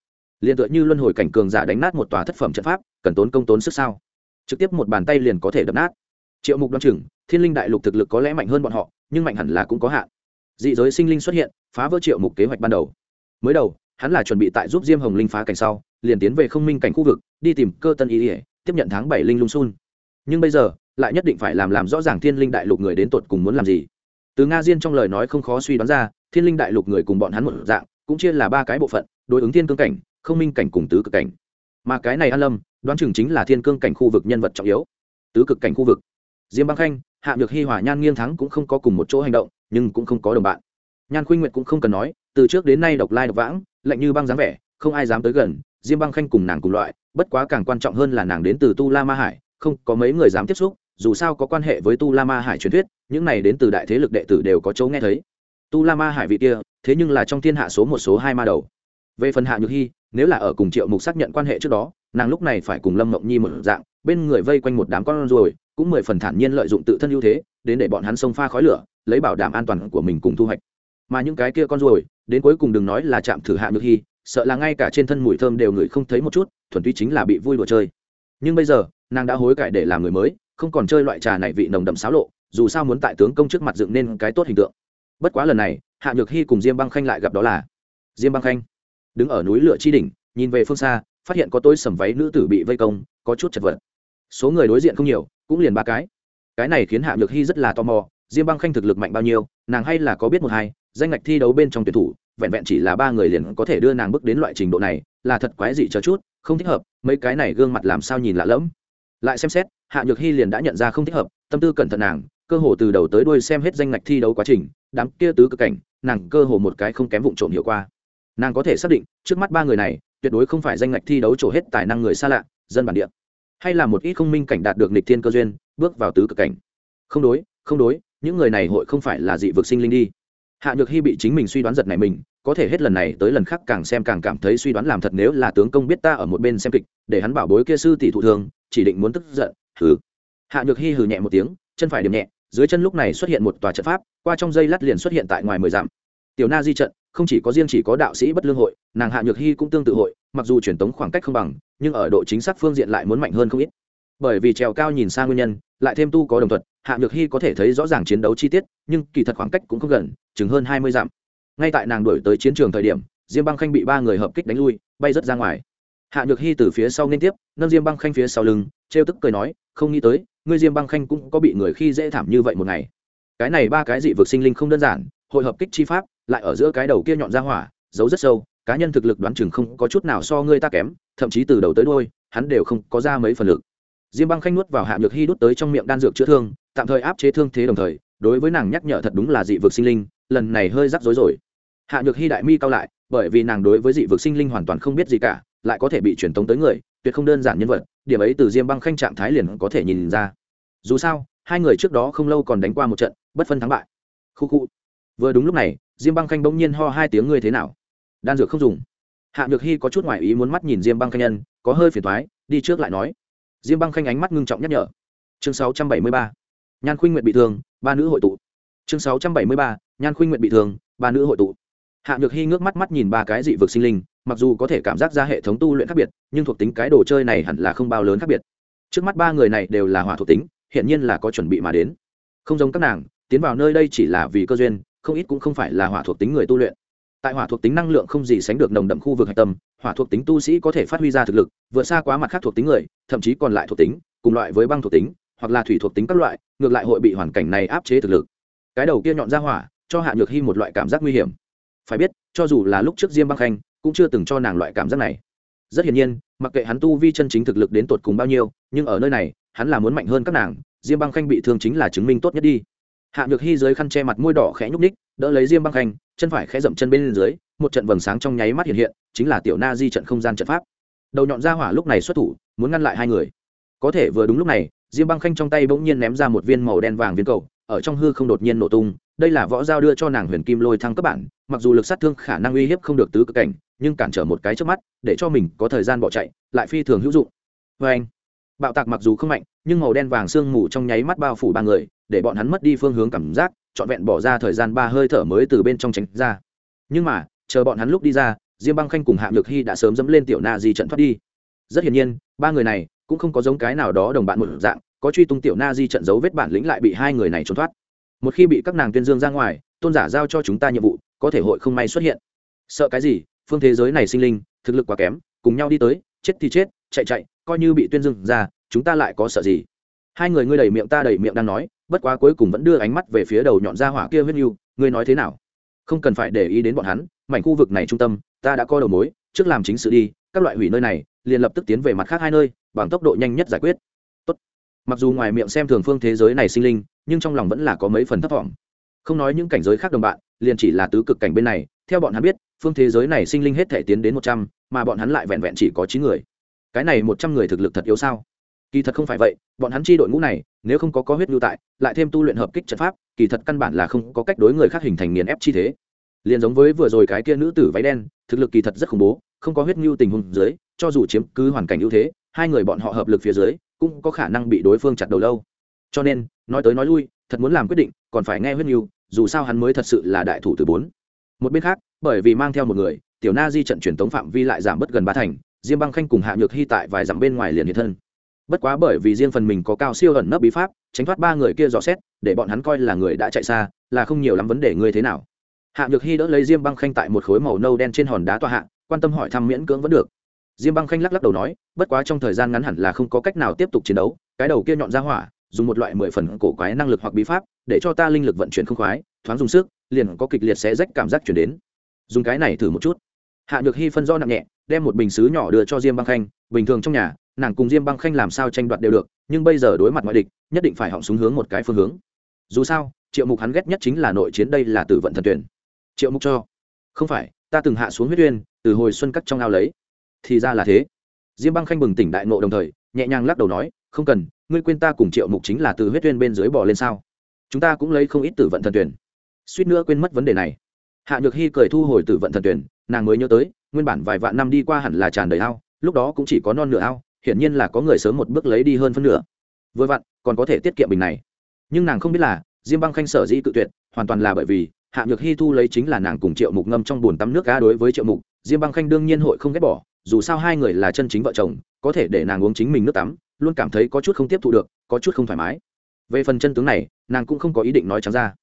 Liền tựa như luân hồi cảnh cường giả đánh nát một tòa thất phẩm trận pháp, cần tốn công tốn sức sao? Trực tiếp một bàn tay liền có thể đập nát. Triệu mục đ o á n chừng, thiên linh đại lục thực lực có lẽ mạnh hơn bọn họ, nhưng mạnh hẳn là cũng có hạn. Dị giới sinh linh xuất hiện, phá vỡ triệu mục kế hoạch ban đầu. Mới đầu, hắn là chuẩn bị tại giúp diêm hồng linh phá cảnh sau, liền tiến về không minh cảnh khu vực, đi tìm cơ tân ý ỉa tiếp nhận tháng bảy linh lung sun nhưng bây giờ, lại nhất định phải làm làm rõ ràng thiên linh đại lục người đến tột cùng muốn làm gì. Từ nga diên trong lời nói không khó suy đoán ra, thiên linh đại lục người cùng bọn hắn một dạng cũng chia là ba cái bộ phận, đối ứng thiên cương cảnh, không minh cảnh cùng tứ cực cảnh. Mà cái này an lâm, đoán chừng chính là thiên cương cảnh khu vực nhân vật trọng yếu. Tứ cực cảnh khu vực. Diêm băng khanh, hạ nhược hi, hỏa nhan nghiêng thắng cũng không có cùng một chỗ hành động, nhưng cũng không có đồng bạn. Nhan khuynh nguyệt cũng không cần nói, từ trước đến nay độc lai độc vãng, lạnh như băng dáng vẻ, không ai dám tới gần, diêm băng khanh cùng nàng cùng loại, bất quá càng quan trọng hơn là nàng đến từ tu la ma hải, không có mấy người dám tiếp xúc, dù sao có quan hệ với tu la ma hải truyền thuyết, những này đến từ đại thế lực đệ tử đều có chỗ nghe thấy tu la ma hải vị kia, thế nhưng là trong thiên hạ số một số hai ma đầu. Về phần hạ nhược hy, nếu là ở cùng triệu mục xác nhận quan hệ trước đó, nàng lúc này phải cùng lâm mộng nhi một dạng, bên người vây quanh một đám con rồi cũng mười phần thản nhiên lợi dụng tự thân ưu thế, đến để bọn hắn xông pha khói lửa, lấy bảo đảm an toàn của mình cùng thu hoạch. Mà những cái kia con rồi đến cuối cùng đừng nói là chạm thử hạ nhược hy, sợ là ngay cả trên thân mùi thơm đều ngửi không thấy một chút, thuần tuy chính là bị vui đùa chơi. Nhưng bây giờ, nàng đã hối cải để làm người mới, không còn chơi loại trà này vị nồng đậm xáo lộ, dù sao muốn tại tướng công trước mặt dựng nên cái tốt hình tượng bất quá lần này, hạ nhược hy cùng diêm băng khanh lại gặp đó là diêm băng khanh đứng ở núi lửa chi đỉnh, nhìn về phương xa, phát hiện có tôi sầm váy nữ tử bị vây công, có chút chật vật. Số người đối diện không nhiều, cũng liền ba cái. Cái này khiến hạ nhược hy rất là tò mò, diêm băng khanh thực lực mạnh bao nhiêu, nàng hay là có biết một hai, danh ngạch thi đấu bên trong tuyển thủ, vẹn vẹn chỉ là ba người liền có thể đưa nàng bước đến loại trình độ này, là thật quái dị cho chút, không thích hợp, mấy cái này gương mặt làm sao nhìn lạ lẫm. Lại xem xét, hạ nhược hy liền đã nhận ra không thích hợp, tâm tư cẩn thận nàng cơ hồ từ đầu tới đuôi xem hết danh ngạch thi đấu quá trình, đám kia tứ cực cảnh, nàng cơ hồ một cái không kém vụng trộm hiệu qua. Nàng có thể xác định, trước mắt ba người này, tuyệt đối không phải danh ngạch thi đấu trổ hết tài năng người xa lạ, dân bản địa. Hay là một ít không minh cảnh đạt được nịch thiên cơ duyên, bước vào tứ cực cảnh. Không đối không đối, những người này hội không phải là dị vực sinh linh đi. Hạ nhược hy bị chính mình suy đoán giật này mình, có thể hết lần này tới lần khác càng xem càng cảm thấy suy đoán làm thật nếu là tướng công biết ta ở một bên xem kịch, để hắn bảo bối kia sư tỷ thụ thường chỉ định muốn tức giận, hừ. Hạ nhược hy hừ nhẹ một tiếng, chân phải điểm nhẹ dưới chân lúc này xuất hiện một tòa trận pháp, qua trong dây lát liền xuất hiện tại ngoài mười dặm. Tiểu na di trận, không chỉ có riêng chỉ có đạo sĩ bất lương hội, nàng hạ nhược hy cũng tương tự hội, mặc dù truyền tống khoảng cách không bằng, nhưng ở độ chính xác phương diện lại muốn mạnh hơn không ít. Bởi vì trèo cao nhìn xa nguyên nhân, lại thêm tu có đồng thuật, hạ nhược hy có thể thấy rõ ràng chiến đấu chi tiết, nhưng kỳ thật khoảng cách cũng không gần, chừng hơn hai mươi dặm. Ngay tại nàng đổi tới chiến trường thời điểm, diêm băng khanh bị ba người hợp kích đánh lui, bay rớt ra ngoài. Hạ nhược hy từ phía sau liên tiếp, nâng diêm băng khanh phía sau lưng, trêu tức cười nói, không nghĩ tới ngươi diêm băng khanh cũng có bị người khi dễ thảm như vậy một ngày. Cái này ba cái dị vực sinh linh không đơn giản, hội hợp kích chi pháp, lại ở giữa cái đầu kia nhọn ra hỏa, giấu rất sâu, cá nhân thực lực đoán chừng không có chút nào so ngươi ta kém, thậm chí từ đầu tới đôi hắn đều không có ra mấy phần lực. Diêm băng khanh nuốt vào hạ nhược hy đút tới trong miệng đan dược chữa thương, tạm thời áp chế thương thế đồng thời, đối với nàng nhắc nhở thật đúng là dị vực sinh linh, lần này hơi rắc rối rồi. Hạ nhược hy đại mi cao lại, bởi vì nàng đối với dị vực sinh linh hoàn toàn không biết gì cả lại có thể bị truyền tống tới người, tuyệt không đơn giản nhân vật, điểm ấy từ diêm băng khanh trạng thái liền có thể nhìn ra. Dù sao, hai người trước đó không lâu còn đánh qua một trận, bất phân thắng bại. Khu khu. Vừa đúng lúc này, diêm băng khanh bỗng nhiên ho hai tiếng ngươi thế nào? Đan dược không dùng. Hạ nhược hy có chút ngoại ý muốn mắt nhìn diêm băng khanh nhân, có hơi phiền thoái đi trước lại nói. Diêm băng khanh ánh mắt ngưng trọng nhắc nhở. Chương sáu trăm bảy mươi ba. Nhan khuynh nguyện bị thương, ba nữ hội tụ. Chương sáu trăm bảy mươi ba. Nhan khuynh nguyện bị thương, ba nữ hội tụ. Hạ nhược hy ngước mắt mắt nhìn ba cái dị vực sinh linh mặc dù có thể cảm giác ra hệ thống tu luyện khác biệt, nhưng thuộc tính cái đồ chơi này hẳn là không bao lớn khác biệt. Trước mắt ba người này đều là hỏa thuộc tính hiện nhiên là có chuẩn bị mà đến. Không giống các nàng, tiến vào nơi đây chỉ là vì cơ duyên, không ít cũng không phải là hỏa thuộc tính người tu luyện. Tại hỏa thuộc tính năng lượng không gì sánh được nồng đậm khu vực hạch tâm, hỏa thuộc tính tu sĩ có thể phát huy ra thực lực, vượt xa quá mặt khác thuộc tính người, thậm chí còn lại thuộc tính, cùng loại với băng thuộc tính, hoặc là thủy thuộc tính các loại, ngược lại hội bị hoàn cảnh này áp chế thực lực. Cái đầu kia nhọn ra hỏa, cho hạ nhược hy một loại cảm giác nguy hiểm. Phải biết, cho dù là lúc trước diêm băng khanh cũng chưa từng cho nàng loại cảm giác này. Rất hiển nhiên, mặc kệ hắn tu vi chân chính thực lực đến tột cùng bao nhiêu, nhưng ở nơi này, hắn là muốn mạnh hơn các nàng, diêm băng khanh bị thương chính là chứng minh tốt nhất đi. Hạ nhược hy dưới khăn che mặt môi đỏ khẽ nhúc ních đỡ lấy diêm băng khanh, chân phải khẽ dậm chân bên dưới, một trận vầng sáng trong nháy mắt hiện hiện, chính là tiểu na di trận không gian trận pháp. Đầu nhọn ra hỏa lúc này xuất thủ, muốn ngăn lại hai người. Có thể vừa đúng lúc này, diêm băng khanh trong tay bỗng nhiên ném ra một viên màu đen vàng viên cầu ở trong hư không đột nhiên nổ tung, đây là võ giao đưa cho nàng huyền kim lôi thăng cấp bản, mặc dù lực sát thương khả năng uy hiếp không được tứ cực cảnh, nhưng cản trở một cái trước mắt, để cho mình có thời gian bỏ chạy, lại phi thường hữu dụng. Vê anh, bạo tạc mặc dù không mạnh, nhưng màu đen vàng sương mù trong nháy mắt bao phủ ba người, để bọn hắn mất đi phương hướng cảm giác, trọn vẹn bỏ ra thời gian ba hơi thở mới từ bên trong tránh ra. Nhưng mà, chờ bọn hắn lúc đi ra, diêm băng khanh cùng hạ Lực hy đã sớm dẫm lên tiểu na di trận thoát đi. Rất hiển nhiên, ba người này cũng không có giống cái nào đó đồng bạn một dạng có truy tung tiểu na di trận dấu vết bản lĩnh lại bị hai người này trốn thoát. Một khi bị các nàng tuyên dương ra ngoài, tôn giả giao cho chúng ta nhiệm vụ, có thể hội không may xuất hiện. Sợ cái gì? Phương thế giới này sinh linh, thực lực quá kém, cùng nhau đi tới, chết thì chết, chạy chạy, coi như bị tuyên dương ra, chúng ta lại có sợ gì? Hai người ngươi đầy miệng ta đầy miệng đang nói, bất quá cuối cùng vẫn đưa ánh mắt về phía đầu nhọn ra hỏa kia huyết nhu, ngươi nói thế nào? Không cần phải để ý đến bọn hắn, mảnh khu vực này trung tâm, ta đã có đầu mối, trước làm chính sự đi, các loại hủy nơi này, liền lập tức tiến về mặt khác hai nơi, bằng tốc độ nhanh nhất giải quyết mặc dù ngoài miệng xem thường phương thế giới này sinh linh, nhưng trong lòng vẫn là có mấy phần thấp thỏm không nói những cảnh giới khác đồng bạn, liền chỉ là tứ cực cảnh bên này, theo bọn hắn biết, phương thế giới này sinh linh hết thể tiến đến một trăm, mà bọn hắn lại vẹn vẹn chỉ có chín người. Cái này một trăm người thực lực thật yếu sao? Kỳ thật không phải vậy, bọn hắn chi đội ngũ này, nếu không có có huyết lưu tại, lại thêm tu luyện hợp kích trận pháp, kỳ thật căn bản là không có cách đối người khác hình thành nghiền ép chi thế. Liền giống với vừa rồi cái kia nữ tử váy đen, thực lực kỳ thật rất khủng bố, không có huyết lưu tình huống dưới, cho dù chiếm cứ hoàn cảnh ưu thế, hai người bọn họ hợp lực phía dưới cũng có khả năng bị đối phương chặt đầu lâu. Cho nên, nói tới nói lui, thật muốn làm quyết định, còn phải nghe huyết nhu dù sao hắn mới thật sự là đại thủ từ bốn. Một bên khác, bởi vì mang theo một người, tiểu na di trận truyền tống phạm vi lại giảm bớt gần ba thành, diêm băng khanh cùng hạ nhược hy tại vài dặm bên ngoài liền hiện thân. Bất quá bởi vì riêng phần mình có cao siêu ẩn nấp bí pháp, tránh thoát ba người kia dò xét, để bọn hắn coi là người đã chạy xa, là không nhiều lắm vấn đề ngươi thế nào. Hạ nhược hy đỡ lấy diêm băng khanh tại một khối màu nâu đen trên hòn đá tọa hạ, quan tâm hỏi thăm miễn cưỡng vẫn được diêm băng khanh lắc lắc đầu nói, bất quá trong thời gian ngắn hẳn là không có cách nào tiếp tục chiến đấu, cái đầu kia nhọn ra hỏa, dùng một loại mười phần cổ quái năng lực hoặc bí pháp, để cho ta linh lực vận chuyển không khoái, thoáng dùng sức, liền có kịch liệt sẽ rách cảm giác chuyển đến. Dùng cái này thử một chút. Hạ nhược hy phân do nặng nhẹ, đem một bình xứ nhỏ đưa cho diêm băng khanh, bình thường trong nhà, nàng cùng diêm băng khanh làm sao tranh đoạt đều được, nhưng bây giờ đối mặt ngoại địch, nhất định phải họng xuống hướng một cái phương hướng. Dù sao, triệu mục hắn ghét nhất chính là nội chiến đây là tử vận thần tuyển. Triệu mục cho, không phải, ta từng hạ xuống huyết uyên, từ hồi xuân cắt trong ao lấy thì ra là thế. Diêm băng khanh bừng tỉnh đại nộ đồng thời, nhẹ nhàng lắc đầu nói, không cần, ngươi quên ta cùng triệu mục chính là từ huyết tuyên bên dưới bỏ lên sao? Chúng ta cũng lấy không ít tử vận thần tuyển. Suýt nữa quên mất vấn đề này. Hạ nhược hy cười thu hồi tử vận thần tuyển, nàng mới nhớ tới, nguyên bản vài vạn năm đi qua hẳn là tràn đầy ao, lúc đó cũng chỉ có non nửa ao, hiển nhiên là có người sớm một bước lấy đi hơn phân nửa. Vừa vặn, còn có thể tiết kiệm bình này. Nhưng nàng không biết là, diêm băng khanh sở dĩ cự tuyệt, hoàn toàn là bởi vì, hạ nhược hy thu lấy chính là nàng cùng triệu mục ngâm trong bồn tắm nước ga đối với triệu mục. Diêm băng khanh đương nhiên hội không ghét bỏ dù sao hai người là chân chính vợ chồng, có thể để nàng uống chính mình nước tắm, luôn cảm thấy có chút không tiếp thu được, có chút không thoải mái. Về phần chân tướng này, nàng cũng không có ý định nói trắng ra.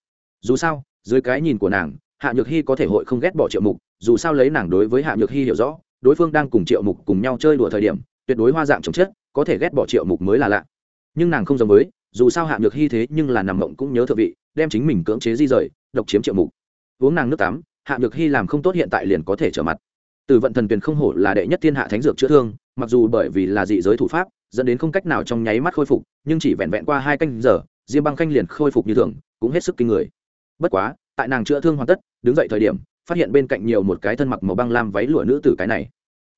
Dù sao, dưới cái nhìn của nàng, hạ nhược hy có thể hội không ghét bỏ triệu mục, dù sao lấy nàng đối với hạ nhược hy hiểu rõ, đối phương đang cùng triệu mục cùng nhau chơi đùa thời điểm, tuyệt đối hoa dạng chồng chết, có thể ghét bỏ triệu mục mới là lạ. Nhưng nàng không giống với, dù sao hạ nhược hy thế nhưng là nằm mộng cũng nhớ thượng vị, đem chính mình cưỡng chế di rời, độc chiếm triệu mục. Uống nàng nước tắm, hạ nhược hy làm không tốt hiện tại liền có thể trở mặt. Tử vận thần tuyển không hổ là đệ nhất thiên hạ thánh dược chữa thương, mặc dù bởi vì là dị giới thủ pháp, dẫn đến không cách nào trong nháy mắt khôi phục, nhưng chỉ vẹn vẹn qua hai canh giờ, diêm băng khanh liền khôi phục như thường, cũng hết sức kinh người. Bất quá, tại nàng chữa thương hoàn tất, đứng dậy thời điểm, phát hiện bên cạnh nhiều một cái thân mặc màu băng lam váy lụa nữ tử cái này.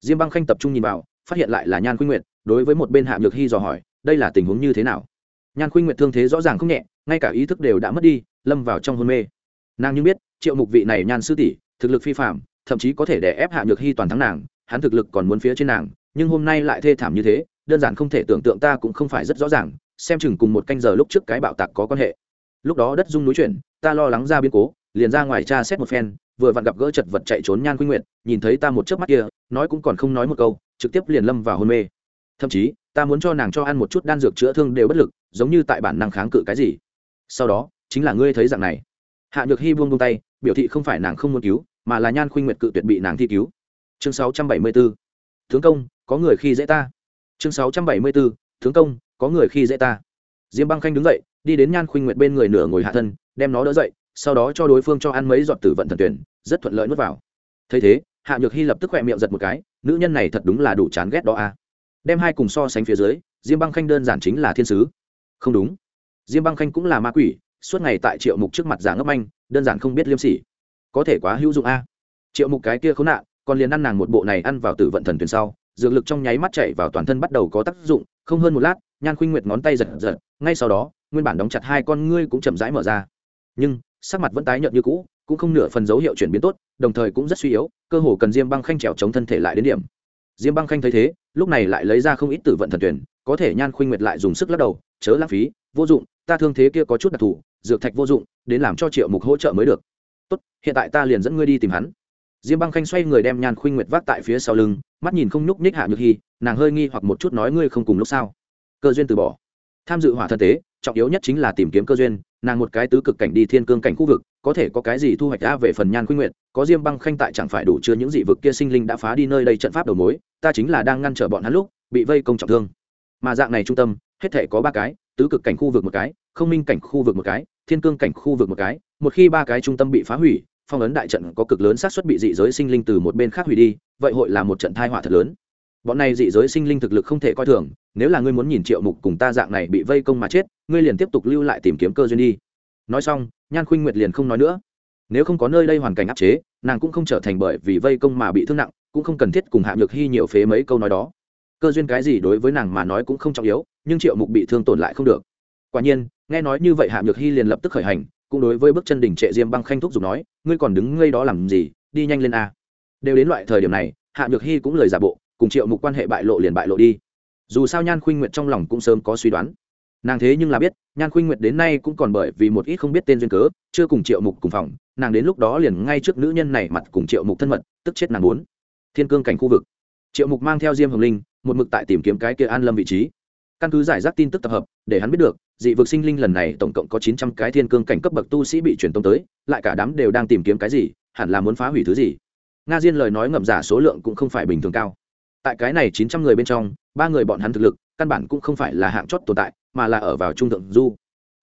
Diêm băng khanh tập trung nhìn vào, phát hiện lại là nhan khuynh nguyệt, đối với một bên hạ nhược hy dò hỏi, đây là tình huống như thế nào? Nhan khuynh nguyệt thương thế rõ ràng không nhẹ, ngay cả ý thức đều đã mất đi, lâm vào trong hôn mê. Nàng như biết, triệu mục vị này nhan sư tỷ, thực lực phi phàm thậm chí có thể đè ép hạ nhược hy toàn thắng nàng, hắn thực lực còn muốn phía trên nàng, nhưng hôm nay lại thê thảm như thế, đơn giản không thể tưởng tượng ta cũng không phải rất rõ ràng, xem chừng cùng một canh giờ lúc trước cái bạo tạc có quan hệ. Lúc đó đất rung núi chuyển, ta lo lắng ra biến cố, liền ra ngoài tra xét một phen, vừa vặn gặp gỡ chật vật chạy trốn nhan quy nguyện nhìn thấy ta một chớp mắt kia, nói cũng còn không nói một câu, trực tiếp liền lâm vào hôn mê. Thậm chí, ta muốn cho nàng cho ăn một chút đan dược chữa thương đều bất lực, giống như tại bản năng kháng cự cái gì. Sau đó, chính là ngươi thấy dạng này. Hạ nhược hy buông buông tay, biểu thị không phải nàng không muốn cứu mà là nhan khuynh nguyệt cự tuyệt bị nàng thi cứu chương 674. tướng công, có người khi dễ ta chương 674. tướng công, có người khi dễ ta diêm băng khanh đứng dậy, đi đến nhan khuynh nguyệt bên người nửa ngồi hạ thân, đem nó đỡ dậy, sau đó cho đối phương cho ăn mấy giọt tử vận thần tuyển, rất thuận lợi nuốt vào thấy thế, hạ nhược hy lập tức khỏe miệng giật một cái, nữ nhân này thật đúng là đủ chán ghét đó a à. đem hai cùng so sánh phía dưới, diêm băng khanh đơn giản chính là thiên sứ không đúng diêm băng khanh cũng là ma quỷ, suốt ngày tại triệu mục trước mặt giả ngấp anh đơn giản không biết liêm sỉ có thể quá hữu dụng a. Triệu mục cái kia khốn nạn, còn liền ăn nàng một bộ này ăn vào tử vận thần tuyển sau, dược lực trong nháy mắt chạy vào toàn thân bắt đầu có tác dụng, không hơn một lát, nhan khuynh nguyệt ngón tay giật giật, ngay sau đó, nguyên bản đóng chặt hai con ngươi cũng chậm rãi mở ra. Nhưng, sắc mặt vẫn tái nhợt như cũ, cũng không nửa phần dấu hiệu chuyển biến tốt, đồng thời cũng rất suy yếu, cơ hồ cần diêm băng khanh trèo chống thân thể lại đến điểm. Diêm băng khanh thấy thế, lúc này lại lấy ra không ít tử vận thần tuyển có thể nhan khuynh nguyệt lại dùng sức lắc đầu, chớ lãng phí, vô dụng, ta thương thế kia có chút đặc thù, dược thạch vô dụng, đến làm cho triệu mục hỗ trợ mới được tốt, hiện tại ta liền dẫn ngươi đi tìm hắn. Diêm băng khanh xoay người đem nhan khuynh nguyệt vác tại phía sau lưng, mắt nhìn không nhúc nhích hạ nhược hy nàng hơi nghi hoặc một chút nói, ngươi không cùng lúc sao? Cơ duyên từ bỏ. Tham dự hỏa thân tế, trọng yếu nhất chính là tìm kiếm cơ duyên, nàng một cái tứ cực cảnh đi thiên cương cảnh khu vực, có thể có cái gì thu hoạch đã về phần nhan khuynh nguyệt, có diêm băng khanh tại chẳng phải đủ chứa những dị vực kia sinh linh đã phá đi nơi đây trận pháp đầu mối, ta chính là đang ngăn trở bọn hắn lúc bị vây công trọng thương. Mà dạng này trung tâm, hết thể có ba cái tứ cực cảnh khu vực một cái, không minh cảnh khu vực một cái, thiên cương cảnh khu vực một cái, một khi ba cái trung tâm bị phá hủy, phong ấn đại trận có cực lớn xác suất bị dị giới sinh linh từ một bên khác hủy đi, vậy hội là một trận thai họa thật lớn. Bọn này dị giới sinh linh thực lực không thể coi thường, nếu là ngươi muốn nhìn triệu mục cùng ta dạng này bị vây công mà chết, ngươi liền tiếp tục lưu lại tìm kiếm cơ duyên đi. Nói xong, nhan khuynh nguyệt liền không nói nữa. Nếu không có nơi đây hoàn cảnh áp chế, nàng cũng không trở thành bởi vì vây công mà bị thương nặng, cũng không cần thiết cùng hạ nhược hy nhiều phế mấy câu nói đó cơ duyên cái gì đối với nàng mà nói cũng không trọng yếu, nhưng triệu mục bị thương tổn lại không được. Quả nhiên, nghe nói như vậy hạ nhược hy liền lập tức khởi hành, cũng đối với bước chân đỉnh trệ diêm băng khanh thúc giục nói, ngươi còn đứng ngây đó làm gì? Đi nhanh lên a. Đều đến loại thời điểm này, hạ nhược hy cũng lời giả bộ, cùng triệu mục quan hệ bại lộ liền bại lộ đi. Dù sao nhan khuynh nguyệt trong lòng cũng sớm có suy đoán. Nàng thế nhưng là biết, nhan khuynh nguyệt đến nay cũng còn bởi vì một ít không biết tên duyên cớ, chưa cùng triệu mục cùng phòng, nàng đến lúc đó liền ngay trước nữ nhân này mặt cùng triệu mục thân mật, tức chết nàng muốn. Thiên cương cảnh khu vực. Triệu mục mang theo diêm hồng linh một mực tại tìm kiếm cái kia an lâm vị trí. Căn cứ giải rác tin tức tập hợp, để hắn biết được, dị vực sinh linh lần này tổng cộng có chín trăm cái thiên cương cảnh cấp bậc tu sĩ bị truyền tông tới, lại cả đám đều đang tìm kiếm cái gì, hẳn là muốn phá hủy thứ gì. Nga diên lời nói ngậm giả số lượng cũng không phải bình thường cao. Tại cái này chín trăm người bên trong, ba người bọn hắn thực lực, căn bản cũng không phải là hạng chót tồn tại, mà là ở vào trung thượng du.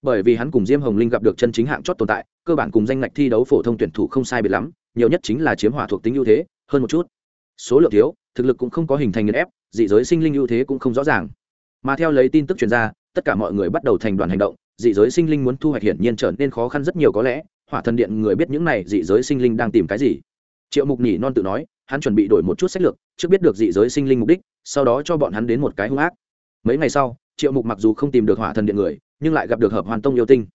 Bởi vì hắn cùng diêm hồng linh gặp được chân chính hạng chót tồn tại, cơ bản cùng danh ngạch thi đấu phổ thông tuyển thủ không sai biệt lắm, nhiều nhất chính là chiếm hỏa thuộc tính ưu thế, hơn một chút số lượng thiếu thực lực cũng không có hình thành nghiền ép dị giới sinh linh ưu thế cũng không rõ ràng. Mà theo lấy tin tức chuyên ra, tất cả mọi người bắt đầu thành đoàn hành động dị giới sinh linh muốn thu hoạch hiển nhiên trở nên khó khăn rất nhiều có lẽ hỏa thần điện người biết những này dị giới sinh linh đang tìm cái gì. Triệu mục nhỉ non tự nói hắn chuẩn bị đổi một chút sách lược trước biết được dị giới sinh linh mục đích sau đó cho bọn hắn đến một cái hung ác. Mấy ngày sau triệu mục mặc dù không tìm được hỏa thần điện người nhưng lại gặp được hợp hoàn tông yêu tinh.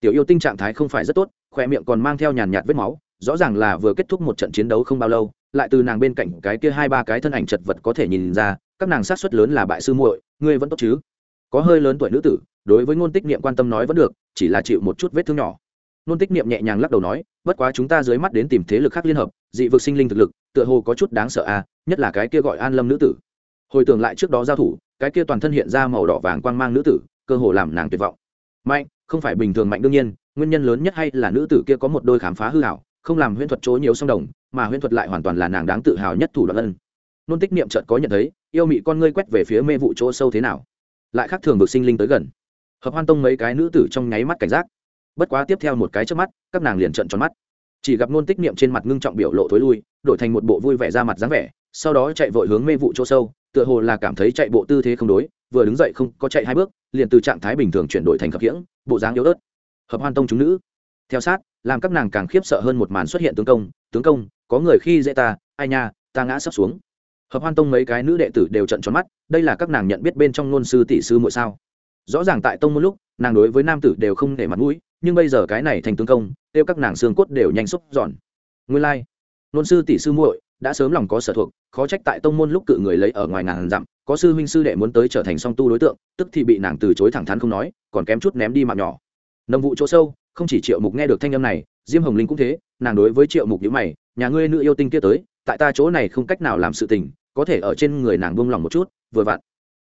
Tiểu yêu tinh trạng thái không phải rất tốt khoe miệng còn mang theo nhàn nhạt vết máu rõ ràng là vừa kết thúc một trận chiến đấu không bao lâu lại từ nàng bên cạnh cái kia hai ba cái thân ảnh chật vật có thể nhìn ra, các nàng sát xuất lớn là bại sư muội, ngươi vẫn tốt chứ? Có hơi lớn tuổi nữ tử, đối với ngôn tích niệm quan tâm nói vẫn được, chỉ là chịu một chút vết thương nhỏ. Ngôn tích niệm nhẹ nhàng lắc đầu nói, bất quá chúng ta dưới mắt đến tìm thế lực khác liên hợp, dị vực sinh linh thực lực, tựa hồ có chút đáng sợ a nhất là cái kia gọi an lâm nữ tử. Hồi tưởng lại trước đó giao thủ, cái kia toàn thân hiện ra màu đỏ vàng quang mang nữ tử, cơ hồ làm nàng tuyệt vọng. Mạnh, không phải bình thường mạnh đương nhiên, nguyên nhân lớn nhất hay là nữ tử kia có một đôi khám phá hư hảo không làm huyễn thuật chối nhiều song đồng mà huyễn thuật lại hoàn toàn là nàng đáng tự hào nhất thủ đoạn ân. Nôn tích niệm chợt có nhận thấy, yêu mị con ngươi quét về phía mê vụ chỗ sâu thế nào. Lại khác thường vực sinh linh tới gần. Hợp hoan tông mấy cái nữ tử trong nháy mắt cảnh giác. Bất quá tiếp theo một cái trước mắt, các nàng liền trợn tròn mắt. Chỉ gặp nôn tích niệm trên mặt ngưng trọng biểu lộ thối lui, đổi thành một bộ vui vẻ ra mặt dáng vẻ, sau đó chạy vội hướng mê vụ chỗ sâu, tựa hồ là cảm thấy chạy bộ tư thế không đối, vừa đứng dậy không có chạy hai bước, liền từ trạng thái bình thường chuyển đổi thành khập khiễng, bộ dáng yếu ớt. Hợp hoan tông chúng nữ. Theo sát, làm các nàng càng khiếp sợ hơn một màn xuất hiện tướng công tướng công có người khi dễ ta, ai nha, ta ngã sắp xuống. Hợp hoan tông mấy cái nữ đệ tử đều trận tròn mắt, đây là các nàng nhận biết bên trong nôn sư tỷ sư muội sao? Rõ ràng tại tông một lúc, nàng đối với nam tử đều không để mặt mũi, nhưng bây giờ cái này thành tướng công, kêu các nàng xương cốt đều nhanh xúc giòn. Nguyên lai、like. nôn sư tỷ sư muội đã sớm lòng có sở thuộc, khó trách tại tông môn lúc cự người lấy ở ngoài ngàn dặm, có sư huynh sư đệ muốn tới trở thành song tu đối tượng, tức thì bị nàng từ chối thẳng thắn không nói, còn kém chút ném đi mạng nhỏ. Nồng vụ chỗ sâu, không chỉ triệu mục nghe được thanh âm này, diêm hồng linh cũng thế, nàng đối với triệu mục nhữ mày nhà ngươi nữ yêu tinh kia tới, tại ta chỗ này không cách nào làm sự tình, có thể ở trên người nàng buông lòng một chút, vừa vặn.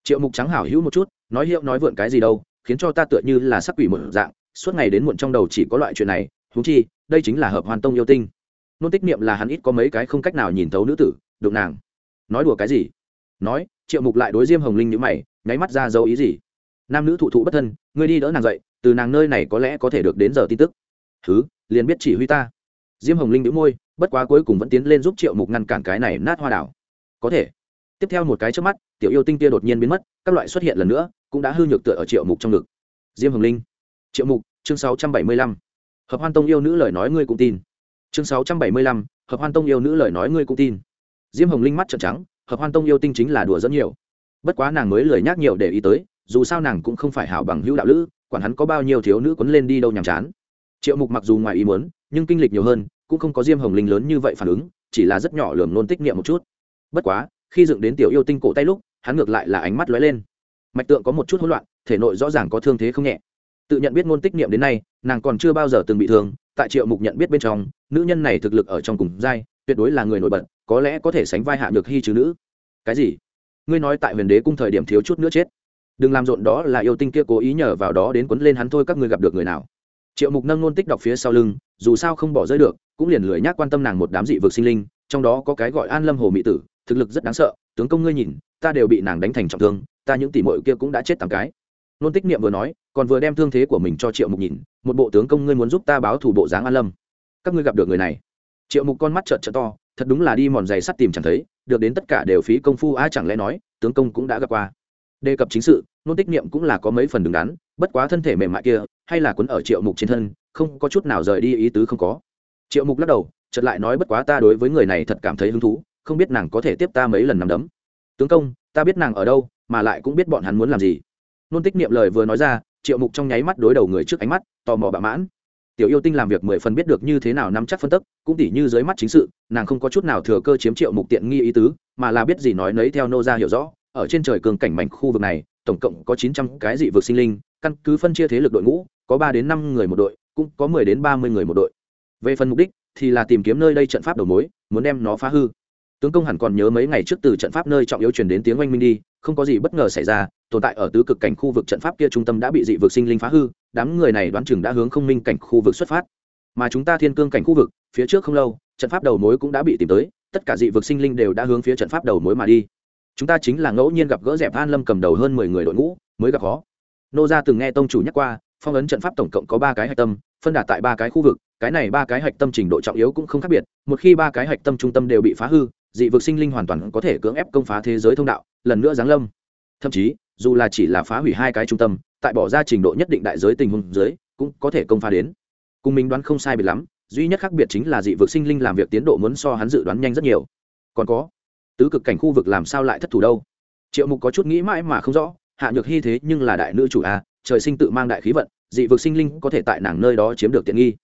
Triệu mục trắng hảo hữu một chút, nói hiệu nói vượn cái gì đâu, khiến cho ta tựa như là sắc quỷ một dạng, suốt ngày đến muộn trong đầu chỉ có loại chuyện này thú chi, đây chính là hợp hoàn tông yêu tinh. Nôn tích niệm là hắn ít có mấy cái không cách nào nhìn thấu nữ tử, đụng nàng. Nói đùa cái gì? Nói, triệu mục lại đối diêm hồng linh như mày, nháy mắt ra dấu ý gì? Nam nữ thụ thụ bất thân, ngươi đi đỡ nàng dậy, từ nàng nơi này có lẽ có thể được đến giờ tin tức. Thứ liền biết chỉ huy ta diêm hồng linh đĩu môi, bất quá cuối cùng vẫn tiến lên giúp triệu mục ngăn cản cái này nát hoa đảo. Có thể. Tiếp theo một cái trước mắt, tiểu yêu tinh kia đột nhiên biến mất, các loại xuất hiện lần nữa, cũng đã hư nhược tựa ở triệu mục trong ngực. Diêm hồng linh. Triệu mục, chương sáu trăm bảy mươi lăm. Hợp hoan tông yêu nữ lời nói ngươi cũng tin. Chương sáu trăm bảy mươi lăm, hợp hoan tông yêu nữ lời nói ngươi cũng tin. Diêm hồng linh mắt trợn trắng, hợp hoan tông yêu tinh chính là đùa dẫn nhiều. Bất quá nàng mới lời nhắc nhiều để ý tới, dù sao nàng cũng không phải hảo bằng hữu đạo lữ, quản hắn có bao nhiêu thiếu nữ quấn lên đi đâu nhàm chán triệu mục mặc dù ngoài ý muốn, nhưng kinh lịch nhiều hơn, cũng không có diêm hồng linh lớn như vậy phản ứng, chỉ là rất nhỏ lường nôn tích niệm một chút. Bất quá, khi dựng đến tiểu yêu tinh cổ tay lúc, hắn ngược lại là ánh mắt lóe lên. Mạch tượng có một chút hỗn loạn, thể nội rõ ràng có thương thế không nhẹ. Tự nhận biết ngôn tích niệm đến nay, nàng còn chưa bao giờ từng bị thương, tại triệu mục nhận biết bên trong, nữ nhân này thực lực ở trong cùng giai, tuyệt đối là người nổi bật, có lẽ có thể sánh vai hạ được hy chứ nữ. Cái gì? Ngươi nói tại huyền đế cung thời điểm thiếu chút nữa chết. Đừng làm rộn đó là yêu tinh kia cố ý nhờ vào đó đến quấn lên hắn thôi, các ngươi gặp được người nào? Triệu mục nâng nôn tích đọc phía sau lưng, dù sao không bỏ rơi được, cũng liền lười nhác quan tâm nàng một đám dị vực sinh linh, trong đó có cái gọi an lâm hồ mỹ tử, thực lực rất đáng sợ, tướng công ngươi nhìn, ta đều bị nàng đánh thành trọng thương, ta những tỷ mội kia cũng đã chết tám cái. Nôn tích niệm vừa nói, còn vừa đem thương thế của mình cho triệu mục nhìn, một bộ tướng công ngươi muốn giúp ta báo thủ bộ dáng an lâm. Các ngươi gặp được người này. Triệu mục con mắt trợn trợn to, thật đúng là đi mòn giày sắt tìm chẳng thấy, được đến tất cả đều phí công phu ai chẳng lẽ nói, tướng công cũng đã gặp qua. Đề cập chính sự, nôn tích niệm cũng là có mấy phần đứng đắn, bất quá thân thể mềm mại kia hay là quấn ở triệu mục trên thân, không có chút nào rời đi ý tứ không có. Triệu mục lắc đầu, chợt lại nói bất quá ta đối với người này thật cảm thấy hứng thú, không biết nàng có thể tiếp ta mấy lần nằm đấm. Tướng công, ta biết nàng ở đâu, mà lại cũng biết bọn hắn muốn làm gì. Nôn tích niệm lời vừa nói ra, triệu mục trong nháy mắt đối đầu người trước ánh mắt, tò mò bạ mãn. Tiểu yêu tinh làm việc mười phần biết được như thế nào nắm chắc phân tức, cũng tỉ như dưới mắt chính sự, nàng không có chút nào thừa cơ chiếm triệu mục tiện nghi ý tứ, mà là biết gì nói nấy theo nô ra hiểu rõ, ở trên trời cường cảnh mảnh khu vực này tổng cộng có chín trăm cái dị vực sinh linh, căn cứ phân chia thế lực đội ngũ, có ba đến năm người một đội, cũng có mười đến ba mươi người một đội. Về phần mục đích thì là tìm kiếm nơi đây trận pháp đầu mối, muốn đem nó phá hư. Tướng công hẳn còn nhớ mấy ngày trước từ trận pháp nơi trọng yếu truyền đến tiếng oanh minh đi, không có gì bất ngờ xảy ra, tồn tại ở tứ cực cảnh khu vực trận pháp kia trung tâm đã bị dị vực sinh linh phá hư, đám người này đoán chừng đã hướng không minh cảnh khu vực xuất phát. Mà chúng ta thiên cương cảnh khu vực, phía trước không lâu, trận pháp đầu mối cũng đã bị tìm tới, tất cả dị vực sinh linh đều đã hướng phía trận pháp đầu mối mà đi chúng ta chính là ngẫu nhiên gặp gỡ dẹp an lâm cầm đầu hơn mười người đội ngũ, mới gặp khó. Nô gia từng nghe tông chủ nhắc qua, phong ấn trận pháp tổng cộng có ba cái hạch tâm, phân đạt tại ba cái khu vực, cái này ba cái hạch tâm trình độ trọng yếu cũng không khác biệt, một khi ba cái hạch tâm trung tâm đều bị phá hư, dị vực sinh linh hoàn toàn có thể cưỡng ép công phá thế giới thông đạo, lần nữa giáng lâm. Thậm chí, dù là chỉ là phá hủy hai cái trung tâm, tại bỏ ra trình độ nhất định đại giới tình huống dưới, cũng có thể công phá đến. Cùng mình đoán không sai biệt lắm, duy nhất khác biệt chính là dị vực sinh linh làm việc tiến độ muốn so hắn dự đoán nhanh rất nhiều. Còn có tứ cực cảnh khu vực làm sao lại thất thủ đâu? Triệu mục có chút nghĩ mãi mà không rõ, hạ nhược hy thế nhưng là đại nữ chủ a trời sinh tự mang đại khí vận, dị vực sinh linh có thể tại nàng nơi đó chiếm được tiện nghi.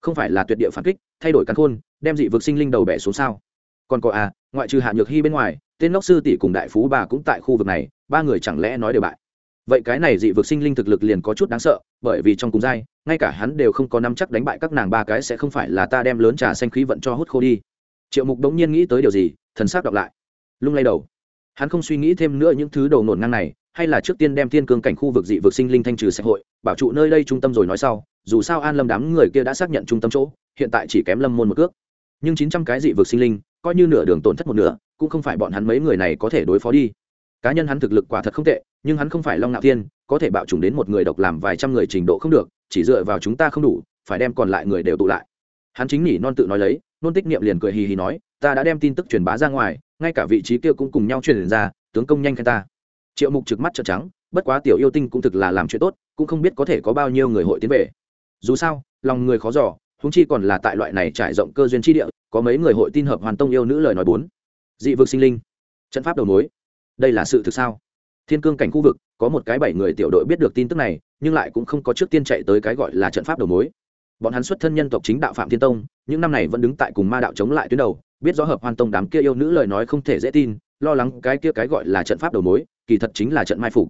Không phải là tuyệt địa phản kích, thay đổi căn khôn, đem dị vực sinh linh đầu bẻ xuống sao? Còn có a ngoại trừ hạ nhược hy bên ngoài, tên ngốc sư tỷ cùng đại phú bà cũng tại khu vực này, ba người chẳng lẽ nói đều bại? Vậy cái này dị vực sinh linh thực lực liền có chút đáng sợ, bởi vì trong cùng giai, ngay cả hắn đều không có nắm chắc đánh bại các nàng ba cái sẽ không phải là ta đem lớn trà xanh khí vận cho hút khô đi. Triệu mục đống nhiên nghĩ tới điều gì, thần sắc đọc lại lung lay đầu. Hắn không suy nghĩ thêm nữa những thứ đầu nổn ngang này, hay là trước tiên đem thiên cương cảnh khu vực dị vực sinh linh thanh trừ xã hội, bảo trụ nơi đây trung tâm rồi nói sau, dù sao an lâm đám người kia đã xác nhận trung tâm chỗ, hiện tại chỉ kém lâm môn một cước. Nhưng chín trăm cái dị vực sinh linh, coi như nửa đường tổn thất một nửa, cũng không phải bọn hắn mấy người này có thể đối phó đi. Cá nhân hắn thực lực quả thật không tệ, nhưng hắn không phải long ngạo thiên, có thể bạo chủng đến một người độc làm vài trăm người trình độ không được, chỉ dựa vào chúng ta không đủ, phải đem còn lại người đều tụ lại. Hắn chính nỉ non tự nói lấy, nôn tích niệm liền cười hì hì nói ta đã đem tin tức truyền bá ra ngoài, ngay cả vị trí kia cũng cùng nhau truyền ra, tướng công nhanh khen ta. Triệu mục trực mắt trợn trắng, bất quá tiểu yêu tinh cũng thực là làm chuyện tốt, cũng không biết có thể có bao nhiêu người hội tiến về. Dù sao, lòng người khó giỏ húng chi còn là tại loại này trải rộng cơ duyên tri địa, có mấy người hội tin hợp hoàn tông yêu nữ lời nói bốn. Dị vực sinh linh. Trận pháp đầu mối. Đây là sự thực sao? Thiên cương cảnh khu vực, có một cái bảy người tiểu đội biết được tin tức này, nhưng lại cũng không có trước tiên chạy tới cái gọi là trận pháp đầu mối. Bọn hắn xuất thân nhân tộc chính đạo phạm thiên tông, những năm này vẫn đứng tại cùng ma đạo chống lại tuyến đầu biết rõ hợp hoan tông đám kia yêu nữ lời nói không thể dễ tin, lo lắng cái kia cái gọi là trận pháp đầu mối, kỳ thật chính là trận mai phục.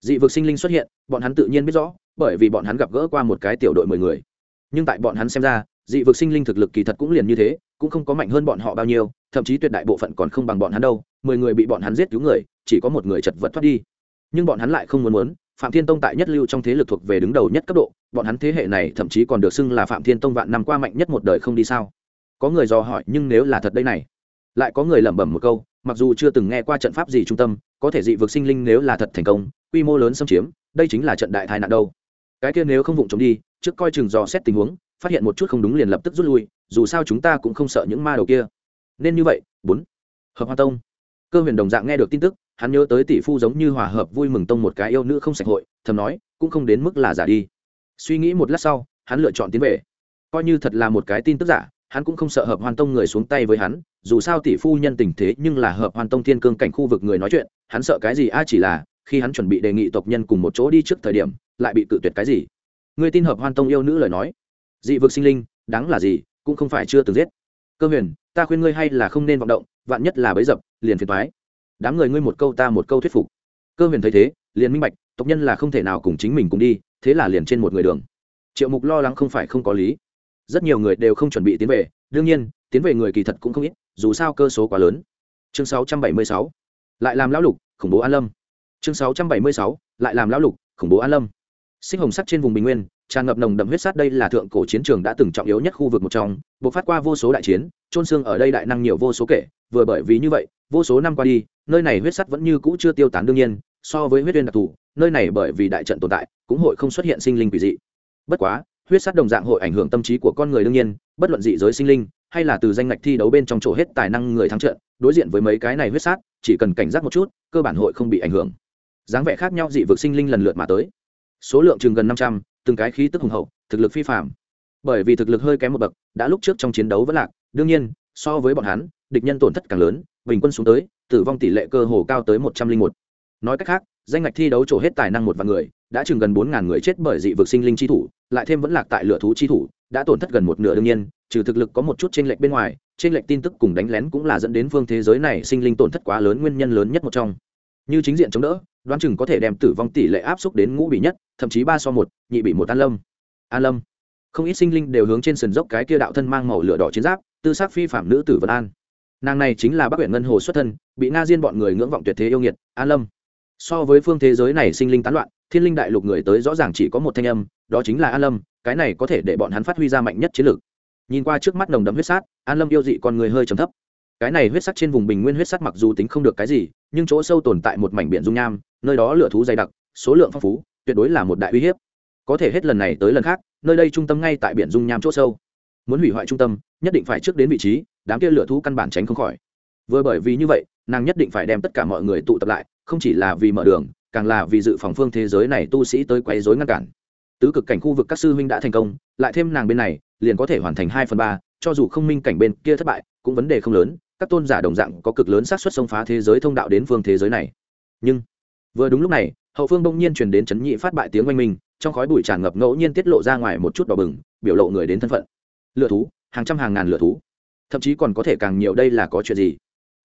Dị vực sinh linh xuất hiện, bọn hắn tự nhiên biết rõ, bởi vì bọn hắn gặp gỡ qua một cái tiểu đội mười người. Nhưng tại bọn hắn xem ra, dị vực sinh linh thực lực kỳ thật cũng liền như thế, cũng không có mạnh hơn bọn họ bao nhiêu, thậm chí tuyệt đại bộ phận còn không bằng bọn hắn đâu, mười người bị bọn hắn giết cứu người, chỉ có một người chật vật thoát đi. Nhưng bọn hắn lại không muốn muốn, phạm thiên tông tại nhất lưu trong thế lực thuộc về đứng đầu nhất cấp độ, bọn hắn thế hệ này thậm chí còn được xưng là phạm thiên tông vạn năm qua mạnh nhất một đời không đi sao có người dò hỏi nhưng nếu là thật đây này, lại có người lẩm bẩm một câu, mặc dù chưa từng nghe qua trận pháp gì trung tâm, có thể dị vực sinh linh nếu là thật thành công, quy mô lớn xâm chiếm, đây chính là trận đại tai nạn đâu. Cái kia nếu không vụng chống đi, trước coi chừng dò xét tình huống, phát hiện một chút không đúng liền lập tức rút lui, dù sao chúng ta cũng không sợ những ma đầu kia. Nên như vậy, bốn. Hợp hoa tông. Cơ huyền đồng dạng nghe được tin tức, hắn nhớ tới tỷ phu giống như hòa hợp vui mừng tông một cái yêu nữ không sạch hội, thầm nói, cũng không đến mức là giả đi. Suy nghĩ một lát sau, hắn lựa chọn tiến về. Coi như thật là một cái tin tức giả hắn cũng không sợ hợp hoan tông người xuống tay với hắn, dù sao tỷ phu nhân tình thế nhưng là hợp hoan tông thiên cương cảnh khu vực người nói chuyện, hắn sợ cái gì? A, chỉ là khi hắn chuẩn bị đề nghị tộc nhân cùng một chỗ đi trước thời điểm, lại bị cự tuyệt cái gì? Người tin hợp hoan tông yêu nữ lời nói? Dị vực sinh linh, đáng là gì? Cũng không phải chưa từng giết. Cơ huyền, ta khuyên ngươi hay là không nên vọng động, vạn nhất là bấy dập, liền phiền thoái đám người ngươi một câu ta một câu thuyết phục. Cơ huyền thấy thế, liền minh bạch, tộc nhân là không thể nào cùng chính mình cùng đi, thế là liền trên một người đường. Triệu mục lo lắng không phải không có lý rất nhiều người đều không chuẩn bị tiến về, đương nhiên, tiến về người kỳ thật cũng không ít, dù sao cơ số quá lớn chương 676. lại làm lão lục, khủng bố an lâm chương 676. lại làm lão lục, khủng bố an lâm sinh hồng sắc trên vùng bình nguyên, tràn ngập nồng đậm huyết sát đây là thượng cổ chiến trường đã từng trọng yếu nhất khu vực một trong buộc phát qua vô số đại chiến trôn xương ở đây đại năng nhiều vô số kể, vừa bởi vì như vậy, vô số năm qua đi, nơi này huyết sắt vẫn như cũ chưa tiêu tán đương nhiên, so với huyết viên đặc thù, nơi này bởi vì đại trận tồn tại, cũng hội không xuất hiện sinh linh quỷ dị bất quá huyết sát đồng dạng hội ảnh hưởng tâm trí của con người đương nhiên, bất luận dị giới sinh linh, hay là từ danh ngạch thi đấu bên trong chỗ hết tài năng người thắng trận, đối diện với mấy cái này huyết sát, chỉ cần cảnh giác một chút, cơ bản hội không bị ảnh hưởng. Dáng vẻ khác nhau dị vực sinh linh lần lượt mà tới. Số lượng chừng gần năm trăm, từng cái khí tức hùng hậu, thực lực phi phạm bởi vì thực lực hơi kém một bậc, đã lúc trước trong chiến đấu vẫn lạc, đương nhiên, so với bọn hắn, địch nhân tổn thất càng lớn, bình quân xuống tới, tử vong tỷ lệ cơ hồ cao tới một trăm linh một. Nói cách khác, danh ngạch thi đấu trổ hết tài năng một vạn người đã chừng gần bốn ngàn người chết bởi dị vực sinh linh chi thủ, lại thêm vẫn lạc tại lửa thú chi thủ, đã tổn thất gần một nửa đương nhiên, trừ thực lực có một chút chênh lệch bên ngoài, chênh lệch tin tức cùng đánh lén cũng là dẫn đến phương thế giới này sinh linh tổn thất quá lớn nguyên nhân lớn nhất một trong. Như chính diện chống đỡ, đoán chừng có thể đem tử vong tỷ lệ áp xúc đến ngũ bị nhất, thậm chí ba so một, nhị bị một an lâm. An lâm. Không ít sinh linh đều hướng trên sườn dốc cái kia đạo thân mang màu lửa đỏ chiến giáp, tư sắc phi phạm nữ tử vân an. Nàng này chính là Bắc Uyển ngân hồ xuất thân, bị na diên bọn người ngưỡng vọng tuyệt thế yêu nghiệt, an lâm. So với phương thế giới này sinh linh tán loạn thiên linh đại lục người tới rõ ràng chỉ có một thanh âm, đó chính là an lâm, cái này có thể để bọn hắn phát huy ra mạnh nhất chiến lược nhìn qua trước mắt nồng đậm huyết sát, an lâm yêu dị con người hơi trầm thấp. Cái này huyết sắc trên vùng bình nguyên huyết sắc mặc dù tính không được cái gì, nhưng chỗ sâu tồn tại một mảnh biển dung nham, nơi đó lửa thú dày đặc, số lượng phong phú, tuyệt đối là một đại uy hiếp. Có thể hết lần này tới lần khác, nơi đây trung tâm ngay tại biển dung nham chỗ sâu. Muốn hủy hoại trung tâm, nhất định phải trước đến vị trí, đám kia lửa thú căn bản tránh không khỏi. Vừa bởi vì như vậy, nàng nhất định phải đem tất cả mọi người tụ tập lại, không chỉ là vì mở đường càng là vì dự phòng phương thế giới này tu sĩ tới quấy rối ngăn cản. Tứ cực cảnh khu vực các sư huynh đã thành công, lại thêm nàng bên này, liền có thể hoàn thành hai phần ba, cho dù không minh cảnh bên kia thất bại, cũng vấn đề không lớn, các tôn giả đồng dạng có cực lớn xác suất xông phá thế giới thông đạo đến phương thế giới này. Nhưng, vừa đúng lúc này, hậu phương bỗng nhiên truyền đến chấn nhị phát bại tiếng oanh minh, trong khói bụi tràn ngập ngẫu nhiên tiết lộ ra ngoài một chút đỏ bừng, biểu lộ người đến thân phận. Lựa thú, hàng trăm hàng ngàn lựa thú. Thậm chí còn có thể càng nhiều đây là có chuyện gì?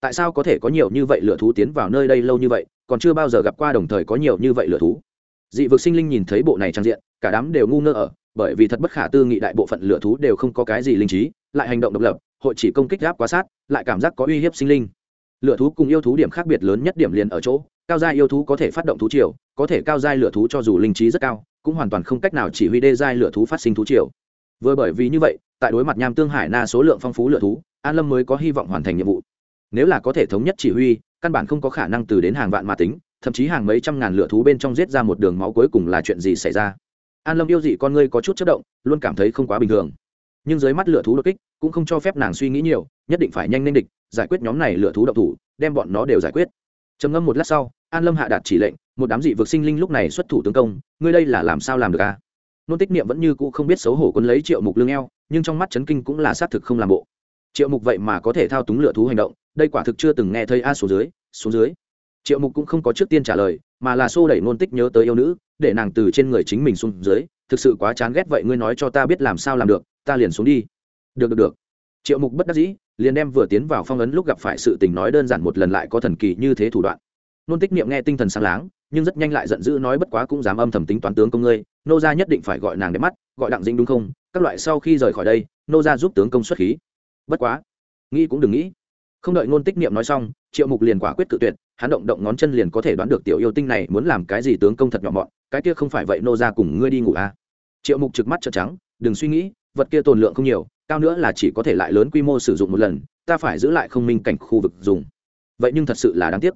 Tại sao có thể có nhiều như vậy lửa thú tiến vào nơi đây lâu như vậy, còn chưa bao giờ gặp qua đồng thời có nhiều như vậy lửa thú? Dị vực sinh linh nhìn thấy bộ này trang diện, cả đám đều ngu ngơ ở, bởi vì thật bất khả tư nghị đại bộ phận lửa thú đều không có cái gì linh trí, lại hành động độc lập, hội chỉ công kích gáp quá sát, lại cảm giác có uy hiếp sinh linh. Lửa thú cùng yêu thú điểm khác biệt lớn nhất điểm liền ở chỗ, cao gia yêu thú có thể phát động thú triều, có thể cao giai lửa thú cho dù linh trí rất cao, cũng hoàn toàn không cách nào chỉ huy đê giai lửa thú phát sinh thú triều. Vừa bởi vì như vậy, tại đối mặt nham tương hải na số lượng phong phú lửa thú, an lâm mới có hy vọng hoàn thành nhiệm vụ nếu là có thể thống nhất chỉ huy, căn bản không có khả năng từ đến hàng vạn mà tính, thậm chí hàng mấy trăm ngàn lửa thú bên trong giết ra một đường máu cuối cùng là chuyện gì xảy ra. An lâm yêu dị con ngươi có chút chất động, luôn cảm thấy không quá bình thường. Nhưng dưới mắt lửa thú đột kích, cũng không cho phép nàng suy nghĩ nhiều, nhất định phải nhanh nên địch, giải quyết nhóm này lửa thú độc thủ, đem bọn nó đều giải quyết. Trầm ngâm một lát sau, an lâm hạ đạt chỉ lệnh, một đám dị vực sinh linh lúc này xuất thủ tướng công, ngươi đây là làm sao làm được à? Nôn tích niệm vẫn như cũ không biết xấu hổ quân lấy triệu mục lương eo, nhưng trong mắt chấn kinh cũng là xác thực không làm bộ triệu mục vậy mà có thể thao túng lửa thú hành động, đây quả thực chưa từng nghe thấy a số dưới, xuống dưới. Triệu mục cũng không có trước tiên trả lời, mà là xô đẩy nôn tích nhớ tới yêu nữ, để nàng từ trên người chính mình xuống dưới. Thực sự quá chán ghét vậy ngươi nói cho ta biết làm sao làm được, ta liền xuống đi. Được được được. Triệu mục bất đắc dĩ, liền đem vừa tiến vào phong ấn lúc gặp phải sự tình nói đơn giản một lần lại có thần kỳ như thế thủ đoạn. Nôn tích niệm nghe tinh thần sáng láng, nhưng rất nhanh lại giận dữ nói bất quá cũng dám âm thầm tính toán tướng công ngươi, nô gia nhất định phải gọi nàng để mắt, gọi đặng dĩnh đúng không? Các loại sau khi rời khỏi đây, nô gia giúp tướng công xuất khí bất quá, nghĩ cũng đừng nghĩ. Không đợi ngôn tích niệm nói xong, triệu mục liền quả quyết cự tuyệt, hắn động động ngón chân liền có thể đoán được tiểu yêu tinh này muốn làm cái gì tướng công thật nhỏ mọn, cái kia không phải vậy nô ra cùng ngươi đi ngủ à. triệu mục trực mắt trợn trắng, đừng suy nghĩ, vật kia tồn lượng không nhiều, cao nữa là chỉ có thể lại lớn quy mô sử dụng một lần, ta phải giữ lại không minh cảnh khu vực dùng. Vậy nhưng thật sự là đáng tiếc.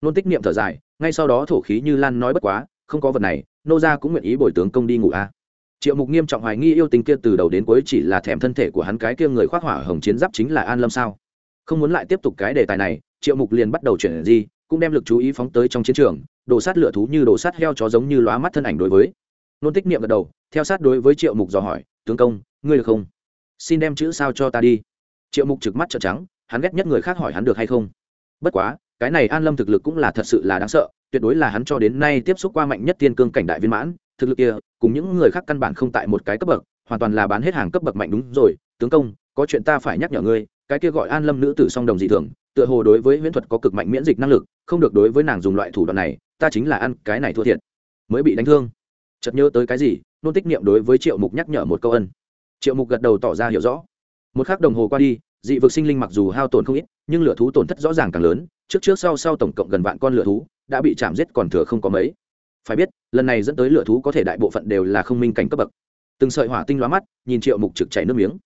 Nôn tích niệm thở dài, ngay sau đó thổ khí như lan nói bất quá, không có vật này, nô gia cũng nguyện ý bồi tướng công đi ngủ a triệu mục nghiêm trọng hoài nghi yêu tình kia từ đầu đến cuối chỉ là thèm thân thể của hắn cái kia người khoác hỏa hồng chiến giáp chính là an lâm sao? Không muốn lại tiếp tục cái đề tài này, triệu mục liền bắt đầu chuyển di, cũng đem lực chú ý phóng tới trong chiến trường, đồ sát lửa thú như đồ sát heo chó giống như lóa mắt thân ảnh đối với. Nôn tích niệm gật đầu, theo sát đối với triệu mục dò hỏi, tướng công, ngươi được không? Xin đem chữ sao cho ta đi. Triệu mục trực mắt trợn trắng, hắn ghét nhất người khác hỏi hắn được hay không. Bất quá, cái này an lâm thực lực cũng là thật sự là đáng sợ, tuyệt đối là hắn cho đến nay tiếp xúc qua mạnh nhất tiên cương cảnh đại viên mãn thực lực kia, cùng những người khác căn bản không tại một cái cấp bậc, hoàn toàn là bán hết hàng cấp bậc mạnh đúng rồi. Tướng công, có chuyện ta phải nhắc nhở ngươi, cái kia gọi an lâm nữ tử song đồng dị thường, tựa hồ đối với huyễn thuật có cực mạnh miễn dịch năng lực, không được đối với nàng dùng loại thủ đoạn này, ta chính là ăn cái này thua thiệt. Mới bị đánh thương. Chợt nhớ tới cái gì, nôn tích niệm đối với triệu mục nhắc nhở một câu ân. Triệu mục gật đầu tỏ ra hiểu rõ. Một k h ắ c đồng hồ qua đi, dị vực sinh linh mặc dù hao tổn không ít, nhưng lửa thú tổn thất rõ ràng càng lớn, trước trước sau sau tổng cộng gần vạn con lửa thú, đã bị chạm giết còn thừa không có mấy phải biết, lần này dẫn tới lửa thú có thể đại bộ phận đều là không minh cảnh cấp bậc. Từng sợi hỏa tinh lóa mắt, nhìn triệu mục trực chảy nước miếng.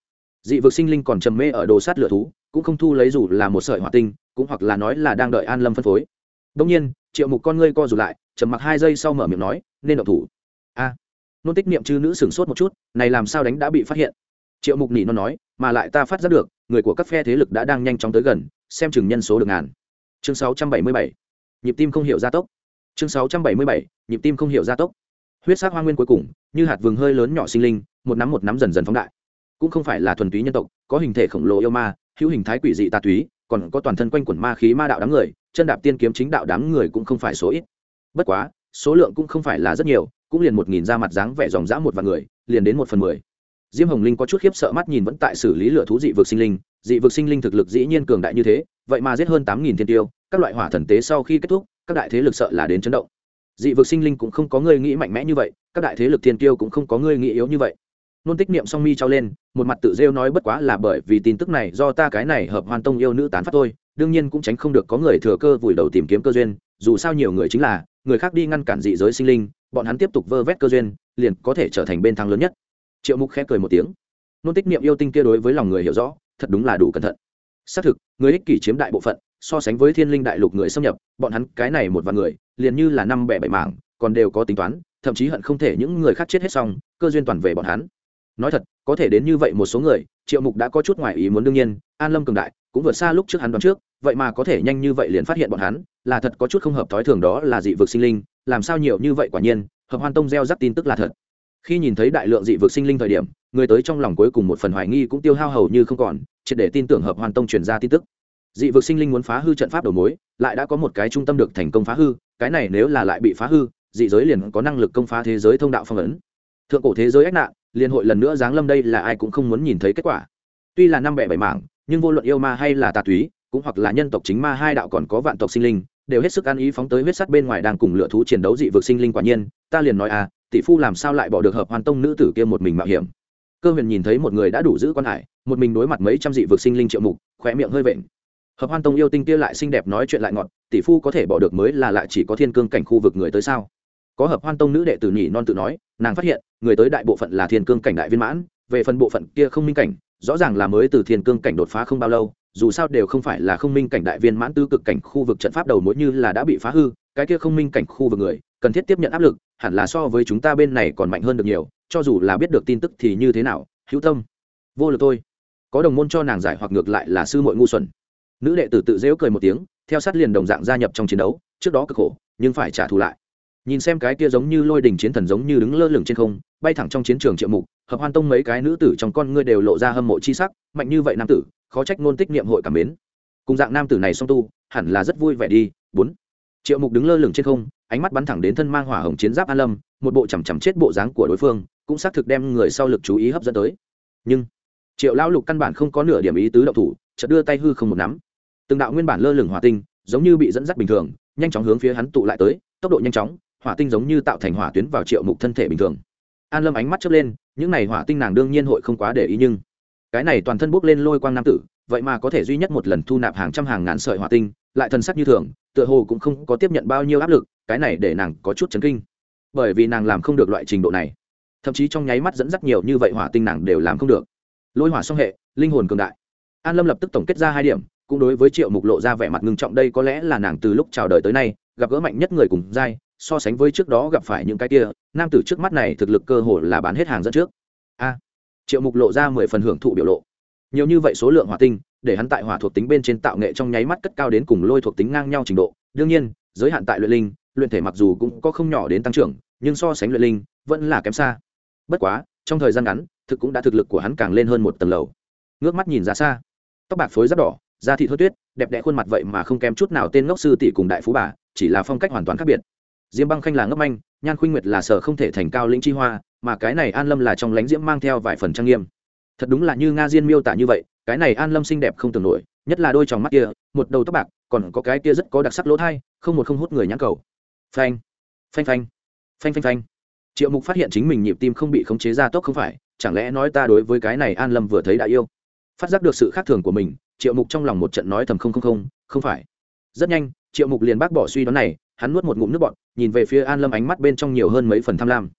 Dị vực sinh linh còn trầm mê ở đồ sát lửa thú, cũng không thu lấy dù là một sợi hỏa tinh, cũng hoặc là nói là đang đợi an lâm phân phối. Đông nhiên, triệu mục con ngươi co rụt lại, trầm mặc hai giây sau mở miệng nói, nên động thủ. A. Nôn tích niệm chư nữ sửng sốt một chút, này làm sao đánh đã bị phát hiện? Triệu mục nỉ nó nói, mà lại ta phát giác được, người của các phe thế lực đã đang nhanh chóng tới gần, xem chừng nhân số được ngàn. Chương 677. nhịp tim không hiểu gia tốc chương 677. nhịp tim không hiểu gia tốc. Huyết sắc hoa nguyên cuối cùng, như hạt vừng hơi lớn nhỏ sinh linh, một nắm một nắm dần dần phóng đại. Cũng không phải là thuần túy nhân tộc, có hình thể khổng lồ yêu ma, hữu hình thái quỷ dị tà túy, còn có toàn thân quanh quẩn ma khí ma đạo đám người, chân đạp tiên kiếm chính đạo đám người cũng không phải số ít. Bất quá, số lượng cũng không phải là rất nhiều, cũng liền một nghìn ra mặt dáng vẻ dòng dã một vạn người, liền đến một phần mười. Diêm hồng linh có chút khiếp sợ mắt nhìn vẫn tại xử lý lửa thú dị vực sinh linh, dị vực sinh linh thực lực dĩ nhiên cường đại như thế, vậy mà giết hơn tám nghìn thiên tiêu, các loại hỏa thần tế sau khi kết thúc các đại thế lực sợ là đến chấn động. Dị vực sinh linh cũng không có người nghĩ mạnh mẽ như vậy, các đại thế lực thiên tiêu cũng không có người nghĩ yếu như vậy. Nôn tích niệm song mi trao lên, một mặt tự rêu nói bất quá là bởi vì tin tức này do ta cái này hợp hoàn tông yêu nữ tán phát thôi, đương nhiên cũng tránh không được có người thừa cơ vùi đầu tìm kiếm cơ duyên, dù sao nhiều người chính là, người khác đi ngăn cản dị giới sinh linh, bọn hắn tiếp tục vơ vét cơ duyên, liền có thể trở thành bên thắng lớn nhất. Triệu mục khẽ cười một tiếng. Nôn tích niệm yêu tinh kia đối với lòng người hiểu rõ, thật đúng là đủ cẩn thận. Xác thực, người ích kỷ chiếm đại bộ phận so sánh với thiên linh đại lục người xâm nhập, bọn hắn cái này một vài người, liền như là năm bẻ bảy mảng, còn đều có tính toán, thậm chí hận không thể những người khác chết hết xong, cơ duyên toàn về bọn hắn. Nói thật, có thể đến như vậy một số người, triệu mục đã có chút ngoài ý muốn đương nhiên, an lâm cường đại, cũng vượt xa lúc trước hắn đoán trước, vậy mà có thể nhanh như vậy liền phát hiện bọn hắn, là thật có chút không hợp thói thường đó là dị vực sinh linh, làm sao nhiều như vậy quả nhiên, hợp hoan tông gieo rắc tin tức là thật. Khi nhìn thấy đại lượng dị vực sinh linh thời điểm, người tới trong lòng cuối cùng một phần hoài nghi cũng tiêu hao hầu như không còn, triệt để tin tưởng hợp hoan tông truyền ra tin tức dị vực sinh linh muốn phá hư trận pháp đầu mối, lại đã có một cái trung tâm được thành công phá hư, cái này nếu là lại bị phá hư, dị giới liền có năng lực công phá thế giới thông đạo phong ấn. Thượng cổ thế giới ách nạn, liên hội lần nữa giáng lâm đây là ai cũng không muốn nhìn thấy kết quả. Tuy là năm bẻ bảy mảng, nhưng vô luận yêu ma hay là tà túy, cũng hoặc là nhân tộc chính ma hai đạo còn có vạn tộc sinh linh, đều hết sức ăn ý phóng tới huyết sắt bên ngoài đang cùng lựa thú chiến đấu dị vực sinh linh quả nhiên, ta liền nói à tỷ phu làm sao lại bỏ được hợp hoàn tông nữ tử kia một mình mạo hiểm? Cơ huyền nhìn thấy một người đã đủ giữ quan hải, một mình đối mặt mấy trăm dị vực sinh linh triệu mục khỏe miệng hơi vện hợp hoan tông yêu tinh kia lại xinh đẹp nói chuyện lại ngọt, tỷ phu có thể bỏ được mới là lại chỉ có thiên cương cảnh khu vực người tới sao? Có hợp hoan tông nữ đệ tử nhỉ non tự nói, nàng phát hiện, người tới đại bộ phận là thiên cương cảnh đại viên mãn, về phần bộ phận kia không minh cảnh, rõ ràng là mới từ thiên cương cảnh đột phá không bao lâu, dù sao đều không phải là không minh cảnh đại viên mãn tư cực cảnh khu vực trận pháp đầu mối như là đã bị phá hư, cái kia không minh cảnh khu vực người, cần thiết tiếp nhận áp lực, hẳn là so với chúng ta bên này còn mạnh hơn được nhiều, cho dù là biết được tin tức thì như thế nào, hữu tâm. Vô lực thôi. Có đồng môn cho nàng giải hoặc ngược lại là sư muội ngu xuẩn nữ đệ tử tự dễu cười một tiếng, theo sát liền đồng dạng gia nhập trong chiến đấu, trước đó cực khổ, nhưng phải trả thù lại. Nhìn xem cái kia giống như lôi đình chiến thần giống như đứng lơ lửng trên không, bay thẳng trong chiến trường triệu mục, hợp hoan tông mấy cái nữ tử trong con ngươi đều lộ ra hâm mộ chi sắc, mạnh như vậy nam tử, khó trách ngôn tích niệm hội cảm mến. Cùng dạng nam tử này song tu, hẳn là rất vui vẻ đi, bốn. Triệu mục đứng lơ lửng trên không, ánh mắt bắn thẳng đến thân mang hỏa hồng chiến giáp an lâm, một bộ chằm chằm chết bộ dáng của đối phương, cũng xác thực đem người sau lực chú ý hấp dẫn tới. Nhưng, triệu lão lục căn bản không có nửa điểm ý tứ động thủ chợt đưa tay hư không một nắm. Từng đạo nguyên bản lơ lửng hỏa tinh, giống như bị dẫn dắt bình thường, nhanh chóng hướng phía hắn tụ lại tới, tốc độ nhanh chóng, hỏa tinh giống như tạo thành hỏa tuyến vào triệu mục thân thể bình thường. An lâm ánh mắt chớp lên, những này hỏa tinh nàng đương nhiên hội không quá để ý nhưng cái này toàn thân bốc lên lôi quang nam tử, vậy mà có thể duy nhất một lần thu nạp hàng trăm hàng ngàn sợi hỏa tinh, lại thần sắc như thường, tựa hồ cũng không có tiếp nhận bao nhiêu áp lực, cái này để nàng có chút chấn kinh. Bởi vì nàng làm không được loại trình độ này, thậm chí trong nháy mắt dẫn dắt nhiều như vậy hỏa tinh nàng đều làm không được. Lôi hỏa song hệ, linh hồn cường đại an lâm lập tức tổng kết ra hai điểm, cũng đối với triệu mục lộ ra vẻ mặt ngưng trọng đây có lẽ là nàng từ lúc chào đời tới nay, gặp gỡ mạnh nhất người cùng giai, so sánh với trước đó gặp phải những cái kia, nam tử trước mắt này thực lực cơ hồ là bán hết hàng dẫn trước. A. Triệu mục lộ ra mười phần hưởng thụ biểu lộ. Nhiều như vậy số lượng hỏa tinh, để hắn tại hỏa thuộc tính bên trên tạo nghệ trong nháy mắt cất cao đến cùng lôi thuộc tính ngang nhau trình độ. Đương nhiên, giới hạn tại luyện linh, luyện thể mặc dù cũng có không nhỏ đến tăng trưởng, nhưng so sánh luyện linh, vẫn là kém xa. Bất quá, trong thời gian ngắn, thực cũng đã thực lực của hắn càng lên hơn một tầng lầu. Ngước mắt nhìn ra xa tóc bạc phối rất đỏ, da thịt hơi tuyết, đẹp đẽ khuôn mặt vậy mà không kém chút nào tên ngốc sư tỷ cùng đại phú bà, chỉ là phong cách hoàn toàn khác biệt. Diêm băng khanh là ngốc manh, nhan khuynh nguyệt là sở không thể thành cao lĩnh chi hoa, mà cái này an lâm là trong lánh diễm mang theo vài phần trang nghiêm. Thật đúng là như nga diên miêu tả như vậy, cái này an lâm xinh đẹp không tưởng nổi, nhất là đôi tròng mắt kia, một đầu tóc bạc, còn có cái kia rất có đặc sắc lỗ thai, không một không hút người nhãn cầu. Phanh phanh phanh phanh phanh phanh. Triệu mục phát hiện chính mình nhịp tim không bị khống chế ra tốc không phải, chẳng lẽ nói ta đối với cái này an lâm vừa thấy đã yêu? Phát giác được sự khác thường của mình, triệu mục trong lòng một trận nói thầm không không không không phải. Rất nhanh, triệu mục liền bác bỏ suy đoán này, hắn nuốt một ngụm nước bọt, nhìn về phía an lâm ánh mắt bên trong nhiều hơn mấy phần tham lam.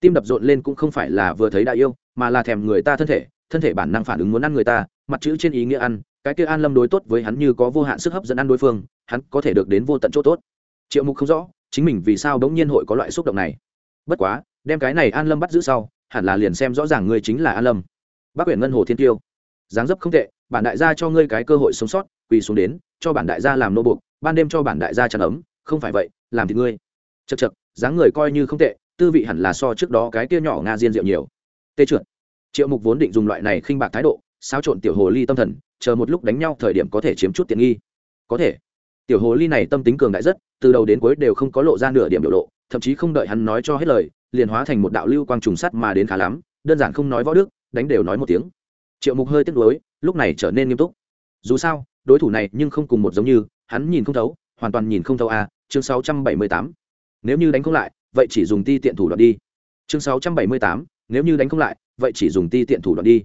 Tim đập rộn lên cũng không phải là vừa thấy đã yêu, mà là thèm người ta thân thể thân thể bản năng phản ứng muốn ăn người ta, mặt chữ trên ý nghĩa ăn, cái kia an lâm đối tốt với hắn như có vô hạn sức hấp dẫn ăn đối phương, hắn có thể được đến vô tận chỗ tốt. Triệu mục không rõ, chính mình vì sao bỗng nhiên hội có loại xúc động này. Bất quá, đem cái này an lâm bắt giữ sau, hẳn là liền xem rõ ràng người chính là an lâm. Bác huyện ngân hồ thiên tiêu dáng dấp không tệ, bản đại gia cho ngươi cái cơ hội sống sót, quỳ xuống đến, cho bản đại gia làm nô buộc, ban đêm cho bản đại gia chăn ấm, không phải vậy, làm thì ngươi. Chật chật dáng người coi như không tệ, tư vị hẳn là so trước đó cái kia nhỏ nga diên rượu nhiều. Tê trượt. Triệu mục vốn định dùng loại này khinh bạc thái độ, xáo trộn tiểu hồ ly tâm thần, chờ một lúc đánh nhau thời điểm có thể chiếm chút tiện nghi. Có thể. Tiểu hồ ly này tâm tính cường đại rất, từ đầu đến cuối đều không có lộ ra nửa điểm biểu lộ, thậm chí không đợi hắn nói cho hết lời, liền hóa thành một đạo lưu quang trùng sắt mà đến khá lắm, đơn giản không nói võ đức, đánh đều nói một tiếng triệu mục hơi tiếc nuối lúc này trở nên nghiêm túc. Dù sao đối thủ này nhưng không cùng một giống như hắn nhìn không thấu hoàn toàn nhìn không thấu a chương 678. nếu như đánh không lại vậy chỉ dùng ti tiện thủ đoạn đi. Chương 678, nếu như đánh không lại vậy chỉ dùng ti tiện thủ đoạn đi.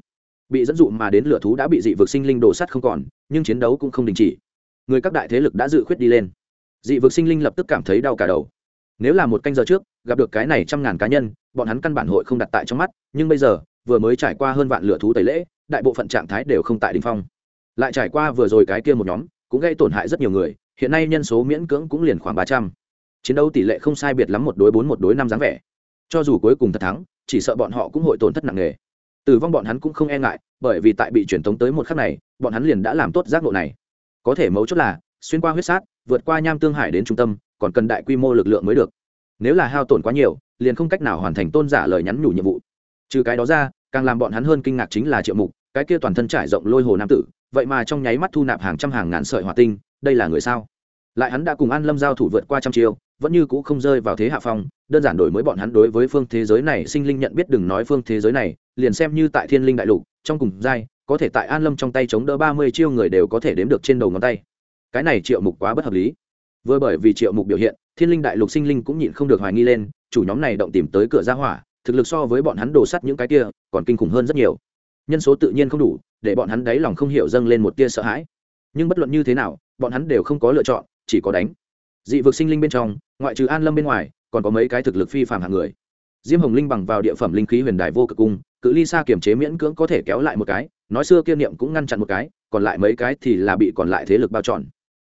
Bị dẫn dụ mà đến lửa thú đã bị dị vực sinh linh đổ sắt không còn nhưng chiến đấu cũng không đình chỉ. Người các đại thế lực đã dự khuyết đi lên. Dị vực sinh linh lập tức cảm thấy đau cả đầu. Nếu là một canh giờ trước gặp được cái này trăm ngàn cá nhân bọn hắn căn bản hội không đặt tại trong mắt nhưng bây giờ vừa mới trải qua hơn vạn lửa thú tẩy lễ đại bộ phận trạng thái đều không tại đỉnh phong. Lại trải qua vừa rồi cái kia một nhóm, cũng gây tổn hại rất nhiều người, hiện nay nhân số miễn cưỡng cũng liền khoảng ba trăm. Chiến đấu tỷ lệ không sai biệt lắm một đối bốn, một đối năm dáng vẻ. Cho dù cuối cùng thật thắng, chỉ sợ bọn họ cũng hội tổn thất nặng nề. Tử vong bọn hắn cũng không e ngại, bởi vì tại bị truyền tống tới một khắc này, bọn hắn liền đã làm tốt giác ngộ này. Có thể mấu chốt là, xuyên qua huyết sát, vượt qua nham tương hải đến trung tâm, còn cần đại quy mô lực lượng mới được. Nếu là hao tổn quá nhiều, liền không cách nào hoàn thành tôn giả lời nhắn nhủ nhiệm vụ. Trừ cái đó ra, càng làm bọn hắn hơn kinh ngạc chính là triệu mục cái kia toàn thân trải rộng lôi hồ nam tử, vậy mà trong nháy mắt thu nạp hàng trăm hàng ngàn sợi hỏa tinh, đây là người sao? Lại hắn đã cùng an lâm giao thủ vượt qua trăm chiêu, vẫn như cũ không rơi vào thế hạ phong, đơn giản đổi mới bọn hắn đối với phương thế giới này, sinh linh nhận biết đừng nói phương thế giới này, liền xem như tại thiên linh đại lục, trong cùng giai, có thể tại an lâm trong tay chống đỡ ba mươi chiêu người đều có thể đếm được trên đầu ngón tay. Cái này triệu mục quá bất hợp lý. Vừa bởi vì triệu mục biểu hiện, thiên linh đại lục sinh linh cũng nhịn không được hoài nghi lên, chủ nhóm này động tìm tới cửa ra hỏa, thực lực so với bọn hắn đổ sắt những cái kia, còn kinh khủng hơn rất nhiều nhân số tự nhiên không đủ, để bọn hắn đáy lòng không hiểu dâng lên một tia sợ hãi. Nhưng bất luận như thế nào, bọn hắn đều không có lựa chọn, chỉ có đánh. Dị vực sinh linh bên trong, ngoại trừ an lâm bên ngoài, còn có mấy cái thực lực phi phàm hạng người. Diêm hồng linh bằng vào địa phẩm linh khí huyền đài vô cực cung, cự ly xa kiềm chế miễn cưỡng có thể kéo lại một cái, nói xưa kiên niệm cũng ngăn chặn một cái, còn lại mấy cái thì là bị còn lại thế lực bao trọn.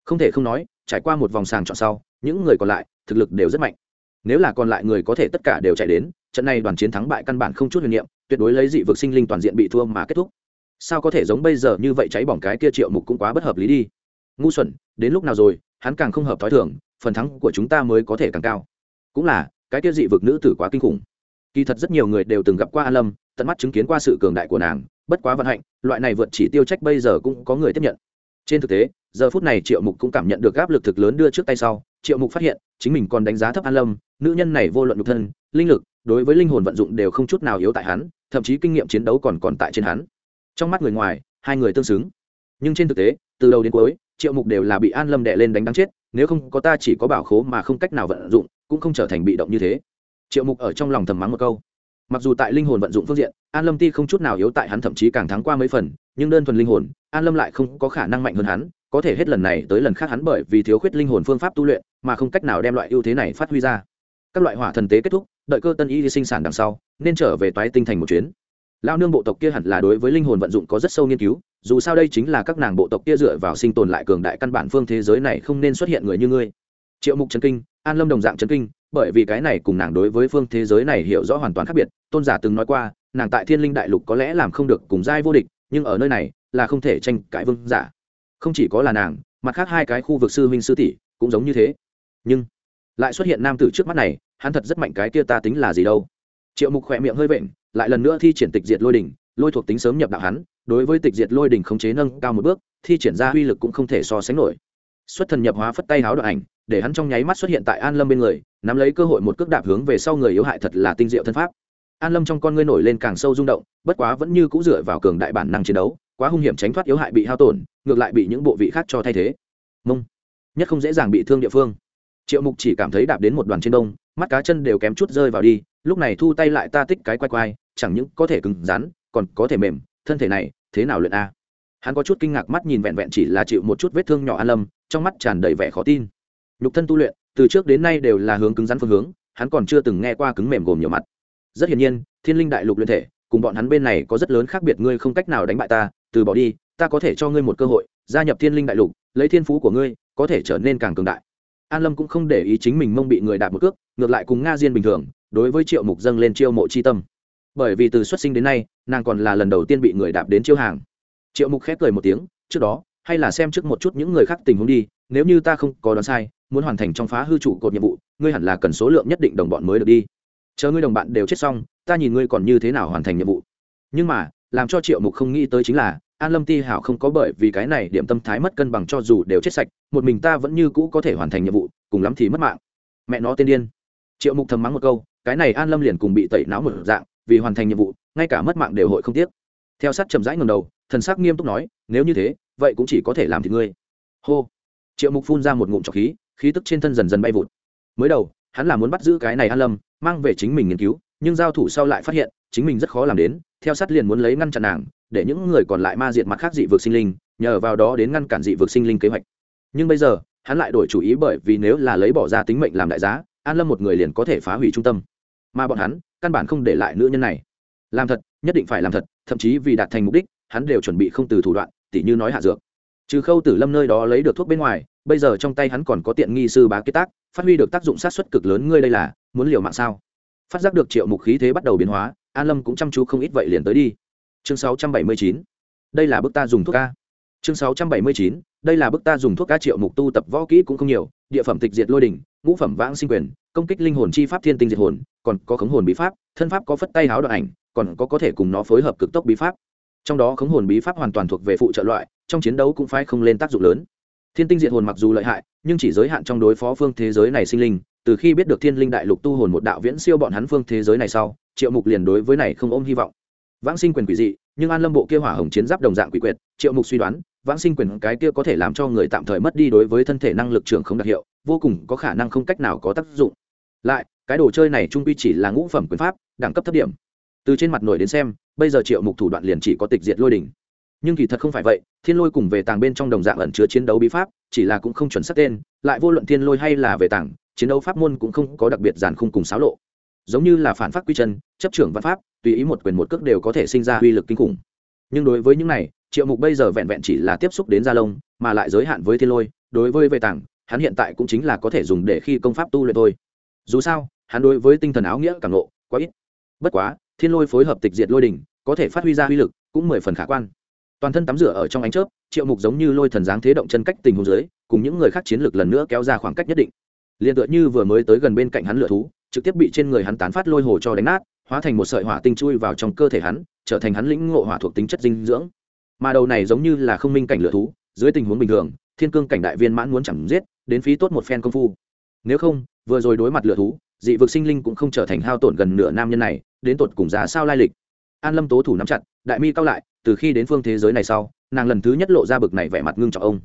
Không thể không nói, trải qua một vòng sàng chọn sau, những người còn lại, thực lực đều rất mạnh. Nếu là còn lại người có thể tất cả đều chạy đến, trận này đoàn chiến thắng bại căn bản không chút huyền niệm tuyệt đối lấy dị vực sinh linh toàn diện bị thua mà kết thúc. Sao có thể giống bây giờ như vậy cháy bỏng cái kia triệu mục cũng quá bất hợp lý đi? Ngu xuẩn, đến lúc nào rồi, hắn càng không hợp thói thường, phần thắng của chúng ta mới có thể càng cao. Cũng là, cái kia dị vực nữ tử quá kinh khủng. Kỳ thật rất nhiều người đều từng gặp qua an lâm, tận mắt chứng kiến qua sự cường đại của nàng, bất quá vận hạnh, loại này vượt chỉ tiêu trách bây giờ cũng có người tiếp nhận. Trên thực tế, giờ phút này triệu mục cũng cảm nhận được áp lực thực lớn đưa trước tay sau, triệu mục phát hiện, chính mình còn đánh giá thấp an lâm, nữ nhân này vô luận nhục thân, linh lực, đối với linh hồn vận dụng đều không chút nào yếu tại hắn thậm chí kinh nghiệm chiến đấu còn còn tại trên hắn. Trong mắt người ngoài, hai người tương xứng. Nhưng trên thực tế, từ đầu đến cuối, triệu mục đều là bị an lâm đệ lên đánh đáng chết, nếu không có ta chỉ có bảo khố mà không cách nào vận dụng, cũng không trở thành bị động như thế. Triệu mục ở trong lòng thầm mắng một câu. Mặc dù tại linh hồn vận dụng phương diện, an lâm ti không chút nào yếu tại hắn thậm chí càng thắng qua mấy phần, nhưng đơn thuần linh hồn, an lâm lại không có khả năng mạnh hơn hắn, có thể hết lần này tới lần khác hắn bởi vì thiếu khuyết linh hồn phương pháp tu luyện mà không cách nào đem loại ưu thế này phát huy ra. Các loại hỏa thần tế kết thúc đợi cơ tân y sinh sản đằng sau, nên trở về toái tinh thành một chuyến. Lao nương bộ tộc kia hẳn là đối với linh hồn vận dụng có rất sâu nghiên cứu, dù sao đây chính là các nàng bộ tộc kia dựa vào sinh tồn lại cường đại căn bản phương thế giới này không nên xuất hiện người như ngươi. Triệu mục trấn kinh, an lâm đồng dạng trấn kinh, bởi vì cái này cùng nàng đối với phương thế giới này hiểu rõ hoàn toàn khác biệt, tôn giả từng nói qua, nàng tại thiên linh đại lục có lẽ làm không được cùng giai vô địch, nhưng ở nơi này là không thể tranh cãi vương giả. Không chỉ có là nàng, mặt khác hai cái khu vực sư huynh sư tỷ cũng giống như thế. Nhưng, lại xuất hiện nam tử trước mắt này hắn thật rất mạnh, cái kia ta tính là gì đâu? Triệu mục khỏe miệng hơi vện, lại lần nữa thi triển tịch diệt lôi đỉnh, lôi thuộc tính sớm nhập đạo hắn, đối với tịch diệt lôi đỉnh khống chế nâng cao một bước, thi triển ra uy lực cũng không thể so sánh nổi. Xuất thần nhập hóa phất tay háo đoạn ảnh, để hắn trong nháy mắt xuất hiện tại an lâm bên người, nắm lấy cơ hội một cước đạp hướng về sau người yếu hại thật là tinh diệu thân pháp. An lâm trong con ngươi nổi lên càng sâu rung động, bất quá vẫn như c ũ dựa vào cường đại bản năng chiến đấu, quá hung hiểm tránh thoát yếu hại bị hao tổn, ngược lại bị những bộ vị khác cho thay thế. Mông. Nhất không dễ dàng bị thương địa phương. Triệu mục chỉ cảm thấy đạp đến một đoàn trên đông mắt cá chân đều kém chút rơi vào đi, lúc này thu tay lại ta tích cái quay quay, chẳng những có thể cứng rắn, còn có thể mềm, thân thể này, thế nào luyện a? Hắn có chút kinh ngạc mắt nhìn vẹn vẹn chỉ là chịu một chút vết thương nhỏ an lâm, trong mắt tràn đầy vẻ khó tin. Nhục thân tu luyện, từ trước đến nay đều là hướng cứng rắn phương hướng, hắn còn chưa từng nghe qua cứng mềm gồm nhiều mặt. Rất hiển nhiên, thiên linh đại lục luyện thể, cùng bọn hắn bên này có rất lớn khác biệt, ngươi không cách nào đánh bại ta, từ bỏ đi, ta có thể cho ngươi một cơ hội, gia nhập thiên linh đại lục, lấy thiên phú của ngươi, có thể trở nên càng cường đại an lâm cũng không để ý chính mình mông bị người đạp một cước, ngược lại cùng nga diên bình thường, đối với triệu mục dâng lên chiêu mộ chi tâm. Bởi vì từ xuất sinh đến nay, nàng còn là lần đầu tiên bị người đạp đến chiêu hàng. Triệu mục khép cười một tiếng, trước đó, hay là xem trước một chút những người khác tình huống đi, nếu như ta không có đoán sai, muốn hoàn thành trong phá hư trụ cột nhiệm vụ, ngươi hẳn là cần số lượng nhất định đồng bọn mới được đi. Chờ ngươi đồng bạn đều chết xong, ta nhìn ngươi còn như thế nào hoàn thành nhiệm vụ. Nhưng mà, làm cho triệu mục không nghĩ tới chính là an lâm ti hảo không có bởi vì cái này điểm tâm thái mất cân bằng cho dù đều chết sạch, một mình ta vẫn như cũ có thể hoàn thành nhiệm vụ, cùng lắm thì mất mạng. Mẹ nó tên điên. Triệu mục thầm mắng một câu, cái này an lâm liền cùng bị tẩy não một dạng, vì hoàn thành nhiệm vụ, ngay cả mất mạng đều hội không tiếc. Theo sát chậm rãi ngầm đầu, thần sắc nghiêm túc nói, nếu như thế, vậy cũng chỉ có thể làm thì ngươi. Hô. Triệu mục phun ra một ngụm trọc khí khí tức trên thân dần dần bay vụt. Mới đầu, hắn là muốn bắt giữ cái này an lâm, mang về chính mình nghiên cứu, nhưng giao thủ sau lại phát hiện, chính mình rất khó làm đến theo sát liền muốn lấy ngăn chặn nàng, để những người còn lại ma diệt mặt khác dị vực sinh linh, nhờ vào đó đến ngăn cản dị vực sinh linh kế hoạch. Nhưng bây giờ, hắn lại đổi chủ ý bởi vì nếu là lấy bỏ ra tính mệnh làm đại giá, an lâm một người liền có thể phá hủy trung tâm. Mà bọn hắn, căn bản không để lại nữ nhân này. Làm thật, nhất định phải làm thật, thậm chí vì đạt thành mục đích, hắn đều chuẩn bị không từ thủ đoạn, tỉ như nói hạ dược. Trừ khâu tử lâm nơi đó lấy được thuốc bên ngoài, bây giờ trong tay hắn còn có tiện nghi sư bá kế tác, phát huy được tác dụng sát xuất cực lớn ngươi đây là, muốn liều mạng sao? Phát giác được triệu mục khí thế bắt đầu biến hóa an lâm cũng chăm chú không ít vậy liền tới đi chương 679. đây là bức ta dùng thuốc ca chương 679. đây là bức ta dùng thuốc ca triệu mục tu tập võ kỹ cũng không nhiều, địa phẩm tịch diệt lôi đỉnh, ngũ phẩm vãng sinh quyền, công kích linh hồn chi pháp thiên tinh diệt hồn, còn có khống hồn bí pháp, thân pháp có phất tay háo đoạn ảnh, còn có có thể cùng nó phối hợp cực tốc bí pháp trong đó khống hồn bí pháp hoàn toàn thuộc về phụ trợ loại, trong chiến đấu cũng phải không lên tác dụng lớn thiên tinh diệt hồn mặc dù lợi hại, nhưng chỉ giới hạn trong đối phó phương thế giới này sinh linh, từ khi biết được thiên linh đại lục tu hồn một đạo viễn siêu bọn hắn phương thế giới này sau triệu mục liền đối với này không ôm hy vọng. Vãng sinh quyền quỷ dị, nhưng an lâm bộ kia hỏa hồng chiến giáp đồng dạng quỷ quyệt, triệu mục suy đoán, vãng sinh quyền cái kia có thể làm cho người tạm thời mất đi đối với thân thể năng lực trưởng không đặc hiệu, vô cùng có khả năng không cách nào có tác dụng. Lại, cái đồ chơi này trung quy chỉ là ngũ phẩm quyền pháp, đẳng cấp thấp điểm. Từ trên mặt nổi đến xem, bây giờ triệu mục thủ đoạn liền chỉ có tịch diệt lôi đỉnh. Nhưng kỳ thật không phải vậy, thiên lôi cùng về tàng bên trong đồng dạng ẩn chứa chiến đấu bí pháp, chỉ là cũng không chuẩn xác tên, lại vô luận thiên lôi hay là về tàng, chiến đấu pháp môn cũng không có đặc biệt giàn khung cùng xáo lộ giống như là phản pháp quy chân, chấp trưởng văn pháp, tùy ý một quyền một cước đều có thể sinh ra uy lực kinh khủng. Nhưng đối với những này, triệu mục bây giờ vẹn vẹn chỉ là tiếp xúc đến gia lông, mà lại giới hạn với thiên lôi, đối với về tàng hắn hiện tại cũng chính là có thể dùng để khi công pháp tu luyện thôi. Dù sao, hắn đối với tinh thần áo nghĩa càng lộ quá ít. Bất quá, thiên lôi phối hợp tịch diệt lôi đình có thể phát huy ra uy lực cũng mười phần khả quan. Toàn thân tắm rửa ở trong ánh chớp, triệu mục giống như lôi thần dáng thế động chân cách tình huống dưới, cùng những người khác chiến lược lần nữa kéo ra khoảng cách nhất định. Liền tựa như vừa mới tới gần bên cạnh hắn lửa thú trực tiếp bị trên người hắn tán phát lôi hồ cho đánh nát, hóa thành một sợi hỏa tinh chui vào trong cơ thể hắn, trở thành hắn lĩnh ngộ hỏa thuộc tính chất dinh dưỡng. Mà đầu này giống như là không minh cảnh lửa thú, dưới tình huống bình thường, thiên cương cảnh đại viên mãn muốn chẳng giết, đến phí tốt một phen công phu. Nếu không, vừa rồi đối mặt lửa thú, dị vực sinh linh cũng không trở thành hao tổn gần nửa nam nhân này, đến tột cùng ra sao lai lịch? An lâm tố thủ nắm chặt, đại mi cao lại, từ khi đến phương thế giới này sau, nàng lần thứ nhất lộ ra bực này vẻ mặt ngưng trọng ông.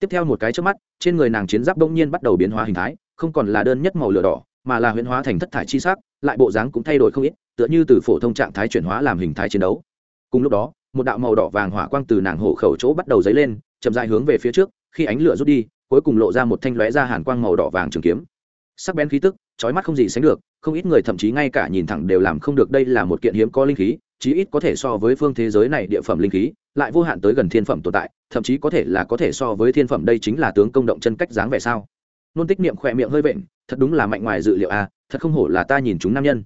Tiếp theo một cái trước mắt, trên người nàng chiến giáp đông nhiên bắt đầu biến hóa hình thái, không còn là đơn nhất màu lửa đỏ mà là huyễn hóa thành thất thải chi sắc, lại bộ dáng cũng thay đổi không ít, tựa như từ phổ thông trạng thái chuyển hóa làm hình thái chiến đấu. Cùng lúc đó, một đạo màu đỏ vàng hỏa quang từ nàng hổ khẩu chỗ bắt đầu dấy lên, chậm rãi hướng về phía trước, khi ánh lửa rút đi, cuối cùng lộ ra một thanh lóe ra hàn quang màu đỏ vàng trường kiếm. Sắc bén khí tức, chói mắt không gì sánh được, không ít người thậm chí ngay cả nhìn thẳng đều làm không được đây là một kiện hiếm có linh khí, chí ít có thể so với phương thế giới này địa phẩm linh khí, lại vô hạn tới gần thiên phẩm tồn tại, thậm chí có thể là có thể so với thiên phẩm đây chính là tướng công động chân cách dáng vẻ sao? Nôn tích niệm khỏe miệng hơi vện thật đúng là mạnh ngoài dự liệu a à, thật không hổ là ta nhìn chúng nam nhân.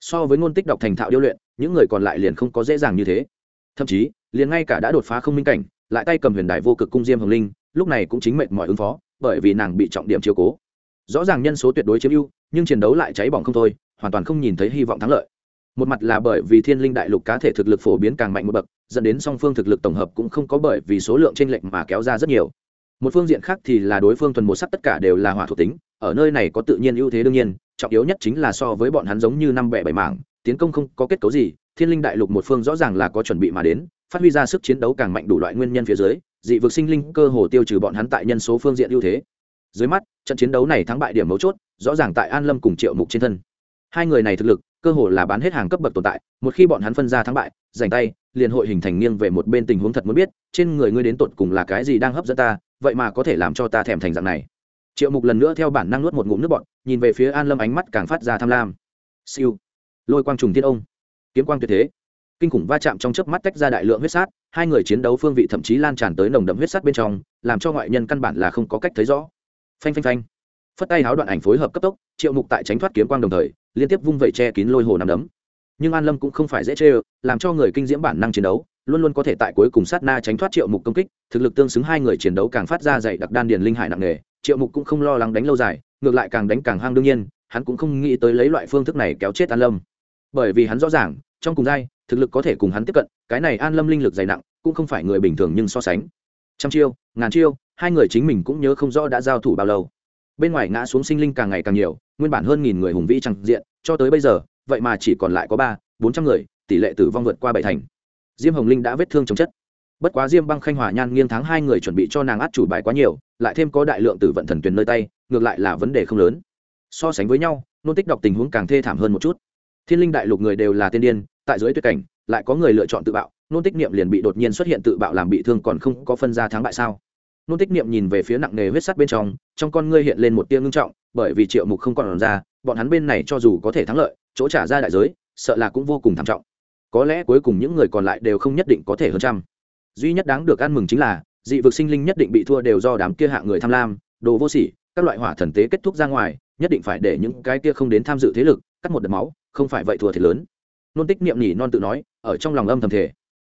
So với ngôn tích đọc thành thạo điêu luyện những người còn lại liền không có dễ dàng như thế. Thậm chí liền ngay cả đã đột phá không minh cảnh lại tay cầm huyền đài vô cực cung diêm hồng linh lúc này cũng chính mệnh mọi ứng phó bởi vì nàng bị trọng điểm chiếu cố. Rõ ràng nhân số tuyệt đối chiếm ưu nhưng chiến đấu lại cháy bỏng không thôi hoàn toàn không nhìn thấy hy vọng thắng lợi. Một mặt là bởi vì thiên linh đại lục cá thể thực lực phổ biến càng mạnh một bậc dẫn đến song phương thực lực tổng hợp cũng không có bởi vì số lượng t r ê n lệch mà kéo ra rất nhiều một phương diện khác thì là đối phương thuần một sắc tất cả đều là hỏa thuộc tính, ở nơi này có tự nhiên ưu thế đương nhiên, trọng yếu nhất chính là so với bọn hắn giống như năm bẻ bảy mảng, tiến công không có kết cấu gì, thiên linh đại lục một phương rõ ràng là có chuẩn bị mà đến, phát huy ra sức chiến đấu càng mạnh đủ loại nguyên nhân phía dưới, dị vực sinh linh cơ hồ tiêu trừ bọn hắn tại nhân số phương diện ưu thế. Dưới mắt, trận chiến đấu này thắng bại điểm mấu chốt, rõ ràng tại an lâm cùng triệu mục trên thân. Hai người này thực lực, cơ hồ là bán hết hàng cấp bậc tồn tại, một khi bọn hắn phân ra thắng bại, giành tay, liền hội hình thành nghiêng về một bên tình huống thật muốn biết, trên người ngươi đến tột cùng là cái gì đang hấp dẫn ta vậy mà có thể làm cho ta thèm thành dạng này. Triệu mục lần nữa theo bản năng nuốt một ngụm nước bọn nhìn về phía an lâm ánh mắt càng phát ra tham lam. Siêu. Lôi quang trùng thiên ông. Kiếm quang tuyệt thế. Kinh khủng va chạm trong chớp mắt tách ra đại lượng huyết sát, hai người chiến đấu phương vị thậm chí lan tràn tới nồng đậm huyết sát bên trong, làm cho ngoại nhân căn bản là không có cách thấy rõ. Phanh phanh phanh. Phất tay háo đoạn ảnh phối hợp cấp tốc, triệu mục tại tránh thoát kiếm quang đồng thời, liên tiếp vung vẩy che kín lôi hồ nằm đấm. Nhưng an lâm cũng không phải dễ chê làm cho người kinh diễm bản năng chiến đấu luôn luôn có thể tại cuối cùng sát na tránh thoát triệu mục công kích, thực lực tương xứng hai người chiến đấu càng phát ra dày đặc đan điền linh hải nặng nề, triệu mục cũng không lo lắng đánh lâu dài, ngược lại càng đánh càng hang đương nhiên, hắn cũng không nghĩ tới lấy loại phương thức này kéo chết an lâm. Bởi vì hắn rõ ràng, trong cùng giai, thực lực có thể cùng hắn tiếp cận, cái này an lâm linh lực dày nặng, cũng không phải người bình thường nhưng so sánh. Trăm chiêu, ngàn chiêu, hai người chính mình cũng nhớ không rõ đã giao thủ bao lâu. Bên ngoài ngã xuống sinh linh càng ngày càng nhiều, nguyên bản hơn nghìn người hùng vĩ chẳng diện, cho tới bây giờ, vậy mà chỉ còn lại có ba, bốn trăm người, tỷ lệ tử vong vượt qua bảy thành diêm hồng linh đã vết thương chống chất. Bất quá diêm băng khanh hòa nhan nghiêng tháng hai người chuẩn bị cho nàng át chủ bài quá nhiều, lại thêm có đại lượng tử vận thần tuyền nơi tay, ngược lại là vấn đề không lớn. So sánh với nhau, nôn tích đọc tình huống càng thê thảm hơn một chút. Thiên linh đại lục người đều là tiên điên, tại dưới tuyệt cảnh, lại có người lựa chọn tự bạo, nôn tích niệm liền bị đột nhiên xuất hiện tự bạo làm bị thương còn không có phân ra thắng bại sao? Nôn tích niệm nhìn về phía nặng nề huyết sắt bên trong trong con ngươi hiện lên một tia ngưng trọng, bởi vì triệu mục không còn ra, bọn hắn bên này cho dù có thể thắng lợi, chỗ trả ra đại giới, sợ là cũng vô cùng thảm trọng có lẽ cuối cùng những người còn lại đều không nhất định có thể hơn trăm. Duy nhất đáng được ăn mừng chính là, dị vực sinh linh nhất định bị thua đều do đám kia hạ người tham lam, đồ vô sỉ, các loại hỏa thần tế kết thúc ra ngoài, nhất định phải để những cái kia không đến tham dự thế lực cắt một đợt máu, không phải vậy thua thiệt lớn. Nôn tích niệm nhỉ non tự nói, ở trong lòng âm thầm thể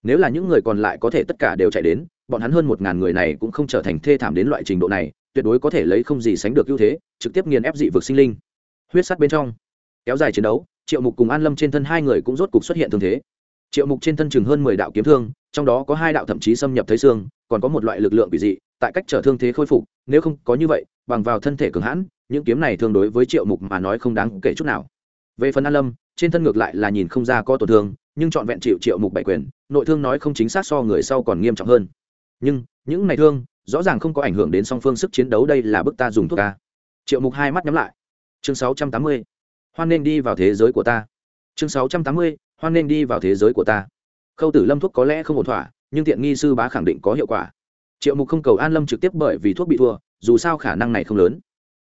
nếu là những người còn lại có thể tất cả đều chạy đến, bọn hắn hơn một ngàn người này cũng không trở thành thê thảm đến loại trình độ này, tuyệt đối có thể lấy không gì sánh được ưu thế, trực tiếp nghiền ép dị vực sinh linh. Huyết sắt bên trong, kéo dài chiến đấu triệu mục cùng an lâm trên thân hai người cũng rốt cục xuất hiện thương thế. Triệu mục trên thân chừng hơn mười đạo kiếm thương, trong đó có hai đạo thậm chí xâm nhập thấy xương, còn có một loại lực lượng bị dị, tại cách trở thương thế khôi phục, nếu không có như vậy, bằng vào thân thể cường hãn, những kiếm này thường đối với triệu mục mà nói không đáng kể chút nào. Về phần an lâm, trên thân ngược lại là nhìn không ra có tổn thương, nhưng trọn vẹn chịu triệu mục bảy quyền, nội thương nói không chính xác so người sau còn nghiêm trọng hơn. Nhưng, những này thương, rõ ràng không có ảnh hưởng đến song phương sức chiến đấu, đây là bức ta dùng thuốc ca triệu mục hai mắt nhắm lại. Chương sáu trăm tám mươi hoan nên đi vào thế giới của ta. Chương sáu trăm tám mươi, hoan nên đi vào thế giới của ta. Khâu tử lâm thuốc có lẽ không ổn thỏa, nhưng tiện nghi sư bá khẳng định có hiệu quả. Triệu mục không cầu an lâm trực tiếp bởi vì thuốc bị thua, dù sao khả năng này không lớn.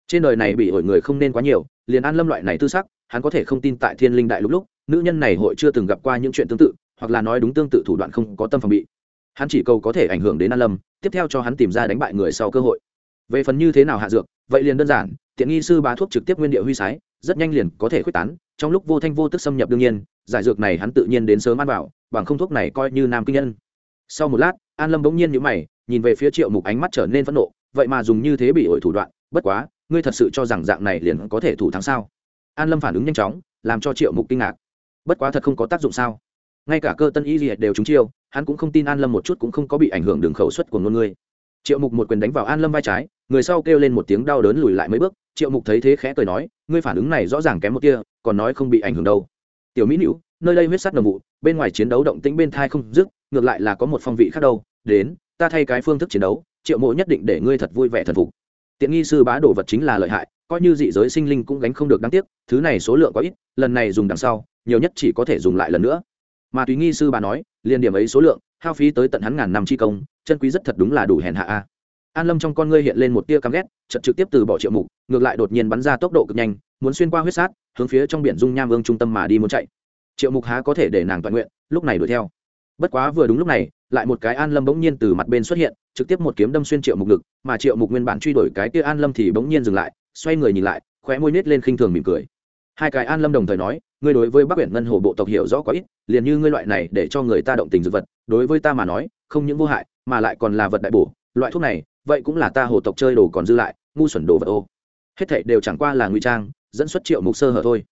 Trên đời này bị ổi người không nên quá nhiều, liền an lâm loại này tư sắc, hắn có thể không tin tại thiên linh đại lúc lúc, nữ nhân này hội chưa từng gặp qua những chuyện tương tự, hoặc là nói đúng tương tự thủ đoạn không có tâm phòng bị. Hắn chỉ cầu có thể ảnh hưởng đến an lâm, tiếp theo cho hắn tìm ra đánh bại người sau cơ hội. Về phần như thế nào hạ dược, vậy liền đơn giản, tiện nghi sư bá thuốc trực tiếp nguyên địa huy sái rất nhanh liền có thể khuếch tán, trong lúc vô thanh vô tức xâm nhập đương nhiên, giải dược này hắn tự nhiên đến sớm ăn vào, bằng không thuốc này coi như nam kinh nhân. Sau một lát, an lâm bỗng nhiên nhíu mày, nhìn về phía triệu mục ánh mắt trở nên phẫn nộ, vậy mà dùng như thế bị ổi thủ đoạn, bất quá, ngươi thật sự cho rằng dạng này liền có thể thủ thắng sao? An lâm phản ứng nhanh chóng, làm cho triệu mục kinh ngạc. Bất quá thật không có tác dụng sao? Ngay cả cơ tân y gì đều trúng chiêu, hắn cũng không tin an lâm một chút cũng không có bị ảnh hưởng đường khẩu suất của ngôn ngươi. Triệu mục một quyền đánh vào an lâm vai trái, người sau kêu lên một tiếng đau đớn lùi lại mấy bước, triệu mục thấy thế khẽ cười nói ngươi phản ứng này rõ ràng kém một kia, còn nói không bị ảnh hưởng đâu. Tiểu mỹ nữ nơi đây huyết sắt đồng vụ, bên ngoài chiến đấu động tĩnh bên thai không dứt, ngược lại là có một phong vị khác đâu. Đến, ta thay cái phương thức chiến đấu, triệu mộ nhất định để ngươi thật vui vẻ thần phục. Tiện nghi sư bá đồ vật chính là lợi hại, coi như dị giới sinh linh cũng gánh không được đáng tiếc, thứ này số lượng có ít, lần này dùng đằng sau, nhiều nhất chỉ có thể dùng lại lần nữa. Mà tùy nghi sư bà nói, liền điểm ấy số lượng, hao phí tới tận hắn ngàn năm chi công, chân quý rất thật đúng là đủ hèn hạ a an lâm trong con ngươi hiện lên một tia căm ghét chật trực tiếp từ bỏ triệu mục, ngược lại đột nhiên bắn ra tốc độ cực nhanh, muốn xuyên qua huyết sát, hướng phía trong biển dung nham vương trung tâm mà đi muốn chạy. Triệu mục há có thể để nàng toàn nguyện, lúc này đuổi theo. Bất quá vừa đúng lúc này, lại một cái an lâm bỗng nhiên từ mặt bên xuất hiện, trực tiếp một kiếm đâm xuyên triệu mục ngực, mà triệu mục nguyên bản truy đuổi cái kia an lâm thì bỗng nhiên dừng lại, xoay người nhìn lại, khóe môi nết lên khinh thường mỉm cười. Hai cái an lâm đồng thời nói, ngươi đối với bắc biển ngân hồ bộ tộc hiểu rõ quá ít, liền như ngươi loại này để cho người ta động tình dược vật, đối với ta mà nói, không những vô hại, mà lại còn là vật đại bổ, loại thuốc này vậy cũng là ta hồ tộc chơi đồ còn dư lại, ngu xuẩn đồ vật ô. Hết thảy đều chẳng qua là ngụy trang, dẫn xuất triệu mục sơ hở thôi.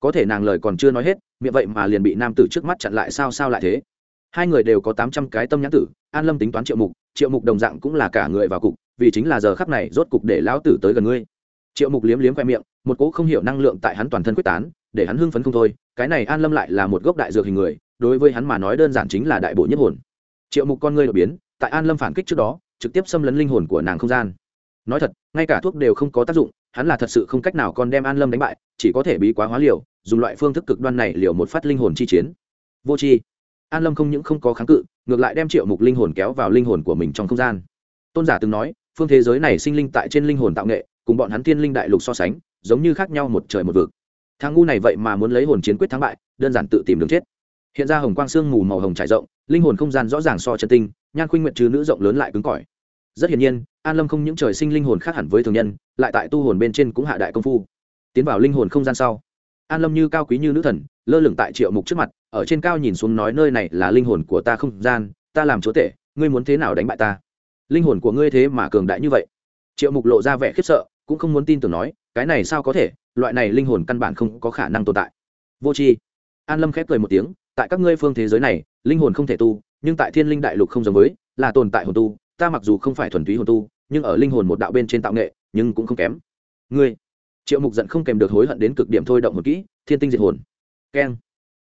Có thể nàng lời còn chưa nói hết, miệng vậy mà liền bị nam tử trước mắt chặn lại sao sao lại thế? Hai người đều có tám trăm cái tâm nhãn tử, an lâm tính toán triệu mục triệu mục đồng dạng cũng là cả người vào cục, vì chính là giờ khắc này rốt cục để lão tử tới gần ngươi. Triệu mục liếm liếm khoe miệng, một cỗ không hiểu năng lượng tại hắn toàn thân quyết tán, để hắn hưng phấn không thôi, cái này an lâm lại là một gốc đại dược hình người, đối với hắn mà nói đơn giản chính là đại bộ nhất hồn. Triệu mục con ngươi đột biến, tại an lâm phản kích trước đó trực tiếp xâm lấn linh hồn của nàng không gian. Nói thật ngay cả thuốc đều không có tác dụng hắn là thật sự không cách nào còn đem an lâm đánh bại chỉ có thể bí quá hóa liều dùng loại phương thức cực đoan này liều một phát linh hồn chi chiến. Vô tri, an lâm không những không có kháng cự ngược lại đem triệu mục linh hồn kéo vào linh hồn của mình trong không gian. Tôn giả từng nói phương thế giới này sinh linh tại trên linh hồn tạo nghệ cùng bọn hắn tiên linh đại lục so sánh giống như khác nhau một trời một vực. Thằng ngu này vậy mà muốn lấy hồn chiến quyết thắng bại đơn giản tự tìm đường chết. Hiện ra hồng quang sương mù màu hồng trải rộng linh hồn không gian rõ ràng so chân tinh nhan khuynh nguyện trừ nữ rộng lớn lại cứng cỏi rất hiển nhiên, an lâm không những trời sinh linh hồn khác hẳn với thường nhân, lại tại tu hồn bên trên cũng hạ đại công phu. Tiến vào linh hồn không gian sau, an lâm như cao quý như nữ thần, lơ lửng tại triệu mục trước mặt, ở trên cao nhìn xuống nói nơi này là linh hồn của ta không gian, ta làm chúa tể, ngươi muốn thế nào đánh bại ta? Linh hồn của ngươi thế mà cường đại như vậy. Triệu mục lộ ra vẻ khiếp sợ, cũng không muốn tin tưởng nói, cái này sao có thể, loại này linh hồn căn bản không có khả năng tồn tại. Vô tri. An lâm khép cười một tiếng, tại các ngươi phương thế giới này, linh hồn không thể tu, nhưng tại thiên linh đại lục không giống với, là tồn tại hồn tu ta mặc dù không phải thuần túy hồn tu, nhưng ở linh hồn một đạo bên trên tạo nghệ, nhưng cũng không kém. Ngươi, triệu mục giận không kèm được hối hận đến cực điểm thôi động một kỹ, thiên tinh diệt hồn. Keng.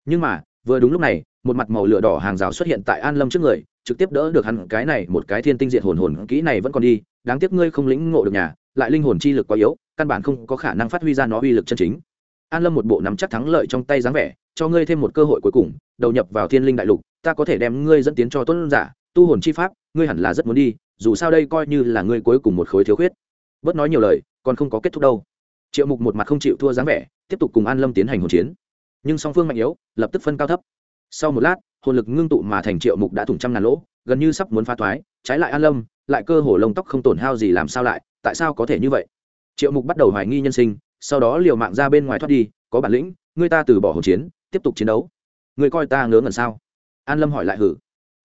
Nhưng mà, vừa đúng lúc này, một mặt màu lửa đỏ hàng rào xuất hiện tại an lâm trước người, trực tiếp đỡ được hắn cái này, một cái thiên tinh diệt hồn hồn kỹ này vẫn còn đi, đáng tiếc ngươi không lĩnh ngộ được nhà, lại linh hồn chi lực quá yếu, căn bản không có khả năng phát huy ra nó uy lực chân chính. An lâm một bộ nắm chắc thắng lợi trong tay dáng vẻ, cho ngươi thêm một cơ hội cuối cùng, đầu nhập vào thiên linh đại lục, ta có thể đem ngươi dẫn tiến cho tuấn giả, tu hồn chi pháp ngươi hẳn là rất muốn đi, dù sao đây coi như là ngươi cuối cùng một khối thiếu khuyết. Bớt nói nhiều lời, còn không có kết thúc đâu. Triệu mục một mặt không chịu thua dáng vẻ, tiếp tục cùng an lâm tiến hành hồn chiến. Nhưng song phương mạnh yếu, lập tức phân cao thấp. Sau một lát, hồn lực ngưng tụ mà thành triệu mục đã thủng trăm ngàn lỗ, gần như sắp muốn phá thoái, trái lại an lâm, lại cơ hồ lông tóc không tổn hao gì làm sao lại, tại sao có thể như vậy? Triệu mục bắt đầu hoài nghi nhân sinh, sau đó liều mạng ra bên ngoài thoát đi, có bản lĩnh người ta từ bỏ hồn chiến, tiếp tục chiến đấu. Người coi ta ngớ ngẩn sao? An lâm hỏi lại hử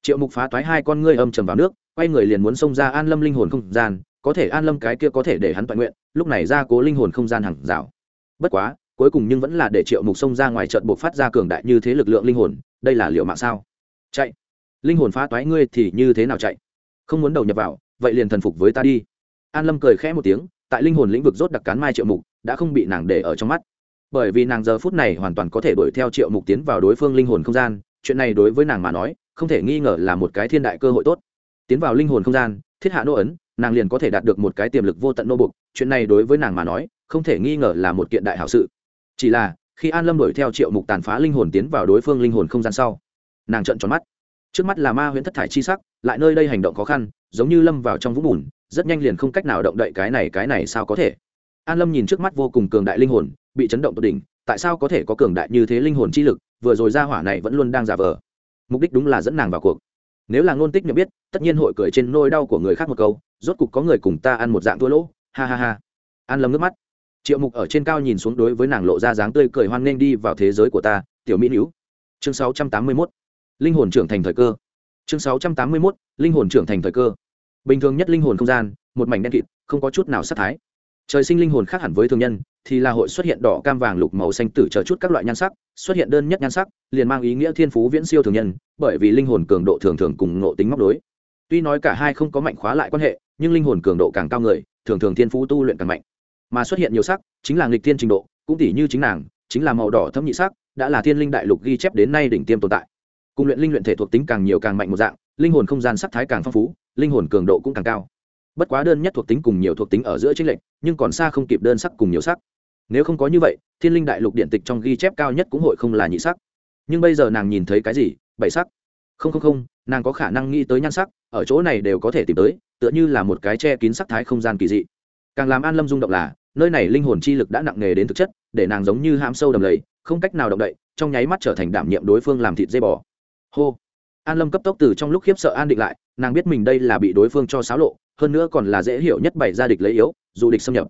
triệu mục phá toái hai con ngươi âm trầm vào nước, quay người liền muốn xông ra an lâm linh hồn không gian, có thể an lâm cái kia có thể để hắn toàn nguyện, lúc này ra cố linh hồn không gian hàng rào. Bất quá, cuối cùng nhưng vẫn là để triệu mục xông ra ngoài trận buộc phát ra cường đại như thế lực lượng linh hồn, đây là liệu mạng sao? Chạy! Linh hồn phá toái ngươi thì như thế nào chạy? Không muốn đầu nhập vào, vậy liền thần phục với ta đi. An lâm cười khẽ một tiếng, tại linh hồn lĩnh vực rốt đặc cán mai triệu mục, đã không bị nàng để ở trong mắt. Bởi vì nàng giờ phút này hoàn toàn có thể đuổi theo triệu mục tiến vào đối phương linh hồn không gian, chuyện này đối với nàng mà nói không thể nghi ngờ là một cái thiên đại cơ hội tốt. Tiến vào linh hồn không gian, thiết hạ nô ấn, nàng liền có thể đạt được một cái tiềm lực vô tận nô bục, chuyện này đối với nàng mà nói, không thể nghi ngờ là một kiện đại hảo sự. Chỉ là, khi an lâm đuổi theo triệu mục tàn phá linh hồn tiến vào đối phương linh hồn không gian sau, nàng trợn tròn mắt. Trước mắt là ma huyễn thất thải chi sắc, lại nơi đây hành động khó khăn, giống như lâm vào trong vũng bùn, rất nhanh liền không cách nào động đậy cái này cái này sao có thể? An lâm nhìn trước mắt vô cùng cường đại linh hồn, bị chấn động tột đỉnh, tại sao có thể có cường đại như thế linh hồn chi lực, vừa rồi ra hỏa này vẫn luôn đang giả vờ mục đích đúng là dẫn nàng vào cuộc. Nếu là ngôn tích nhận biết, tất nhiên hội cười trên nôi đau của người khác một câu, rốt cục có người cùng ta ăn một dạng thua lỗ. Ha ha ha. An lâm nước mắt. Triệu mục ở trên cao nhìn xuống đối với nàng lộ ra dáng tươi cười hoan nghênh đi vào thế giới của ta, tiểu mỹ nữ. Chương 681. linh hồn trưởng thành thời cơ. Chương 681. linh hồn trưởng thành thời cơ. Bình thường nhất linh hồn không gian, một mảnh đen kịt, không có chút nào sát thái trời sinh linh hồn khác hẳn với thường nhân, thì là hội xuất hiện đỏ, cam, vàng, lục, màu, xanh, tử, chờ chút các loại nhan sắc, xuất hiện đơn nhất nhan sắc, liền mang ý nghĩa thiên phú viễn siêu thường nhân, bởi vì linh hồn cường độ thường thường cùng ngộ tính móc đối. Tuy nói cả hai không có mạnh khóa lại quan hệ, nhưng linh hồn cường độ càng cao người, thường thường thiên phú tu luyện càng mạnh. Mà xuất hiện nhiều sắc, chính là nghịch thiên trình độ, cũng tỷ như chính nàng, chính là màu đỏ thâm nhị sắc, đã là thiên linh đại lục ghi chép đến nay đỉnh tiêm tồn tại. Cung luyện linh luyện thể thuộc tính càng nhiều càng mạnh một dạng, linh hồn không gian sắc thái càng phong phú, linh hồn cường độ cũng càng cao bất quá đơn nhất thuộc tính cùng nhiều thuộc tính ở giữa chênh lệnh nhưng còn xa không kịp đơn sắc cùng nhiều sắc. Nếu không có như vậy, thiên linh đại lục điện tịch trong ghi chép cao nhất cũng hội không là nhị sắc. Nhưng bây giờ nàng nhìn thấy cái gì? Bảy sắc. Không không không, nàng có khả năng nghĩ tới nhan sắc, ở chỗ này đều có thể tìm tới, tựa như là một cái che kín sắc thái không gian kỳ dị. Càng làm an lâm rung động là, nơi này linh hồn chi lực đã nặng nề đến thực chất, để nàng giống như hãm sâu đầm lầy, không cách nào động đậy, trong nháy mắt trở thành đảm nhiệm đối phương làm thịt dây bò. Hô an lâm cấp tốc từ trong lúc khiếp sợ an định lại, nàng biết mình đây là bị đối phương cho xáo lộ, hơn nữa còn là dễ hiểu nhất bày ra địch lấy yếu, dù địch xâm nhập.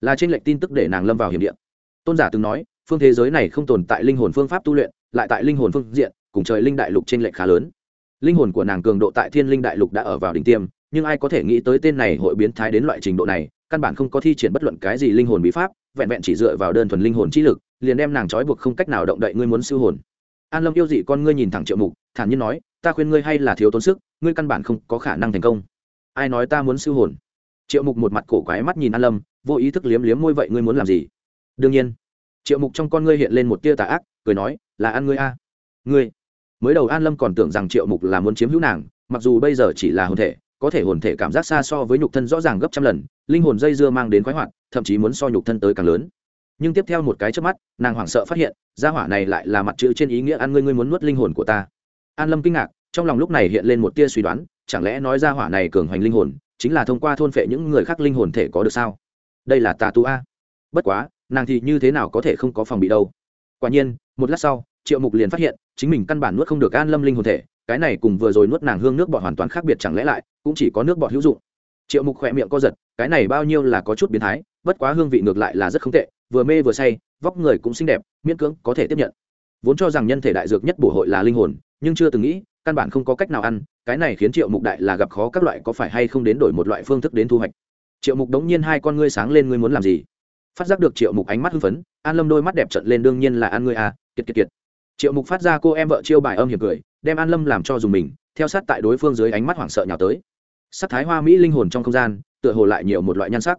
Là trên lệnh tin tức để nàng lâm vào hiểm điện tôn giả từng nói, phương thế giới này không tồn tại linh hồn phương pháp tu luyện, lại tại linh hồn phương diện, cùng trời linh đại lục trên lệch khá lớn. Linh hồn của nàng cường độ tại thiên linh đại lục đã ở vào đỉnh tiêm, nhưng ai có thể nghĩ tới tên này hội biến thái đến loại trình độ này, căn bản không có thi triển bất luận cái gì linh hồn bí pháp, vẹn vẹn chỉ dựa vào đơn thuần linh hồn trí lực, liền đem nàng trói buộc không cách nào động đậy ngươi muốn siêu hồn. An lâm yêu dị con ngươi nhìn thẳng triệu mục, thản nhiên nói ta khuyên ngươi hay là thiếu tốn sức, ngươi căn bản không có khả năng thành công. Ai nói ta muốn siêu hồn? Triệu mục một mặt cổ quái mắt nhìn an lâm, vô ý thức liếm liếm môi, vậy ngươi muốn làm gì? Đương nhiên. Triệu mục trong con ngươi hiện lên một tia tà ác, cười nói, là ăn ngươi a. Ngươi. Mới đầu an lâm còn tưởng rằng triệu mục là muốn chiếm hữu nàng, mặc dù bây giờ chỉ là hồn thể, có thể hồn thể cảm giác xa so với nhục thân rõ ràng gấp trăm lần, linh hồn dây dưa mang đến khoái hoạt, thậm chí muốn so nhục thân tới càng lớn. Nhưng tiếp theo một cái trước mắt, nàng hoảng sợ phát hiện, gia hỏa này lại là mặt chữ trên ý nghĩa ăn ngươi ngươi muốn nuốt linh hồn của ta an lâm kinh ngạc, trong lòng lúc này hiện lên một tia suy đoán, chẳng lẽ nói ra hỏa này cường hoành linh hồn, chính là thông qua thôn phệ những người khác linh hồn thể có được sao? Đây là tà tu a. Bất quá, nàng thì như thế nào có thể không có phòng bị đâu? Quả nhiên, một lát sau, triệu mục liền phát hiện, chính mình căn bản nuốt không được an lâm linh hồn thể, cái này cùng vừa rồi nuốt nàng hương nước bọt hoàn toàn khác biệt chẳng lẽ lại, cũng chỉ có nước bọt hữu dụng. Triệu mục khỏe miệng co giật, cái này bao nhiêu là có chút biến thái, bất quá hương vị ngược lại là rất không tệ, vừa mê vừa say, vóc người cũng xinh đẹp, miễn cưỡng có thể tiếp nhận. Vốn cho rằng nhân thể đại dược nhất bổ hội là linh hồn nhưng chưa từng nghĩ, căn bản không có cách nào ăn, cái này khiến triệu mục đại là gặp khó các loại có phải hay không đến đổi một loại phương thức đến thu hoạch. Triệu mục đống nhiên hai con ngươi sáng lên, ngươi muốn làm gì? Phát giác được triệu mục ánh mắt hưng phấn, an lâm đôi mắt đẹp trận lên, đương nhiên là ăn ngươi à kiệt kiệt kiệt. Triệu mục phát ra cô em vợ chiêu bài âm hiểm cười, đem an lâm làm cho dùng mình, theo sát tại đối phương dưới ánh mắt hoảng sợ nhào tới. Sắc thái hoa mỹ linh hồn trong không gian, tựa hồ lại nhiều một loại nhan sắc.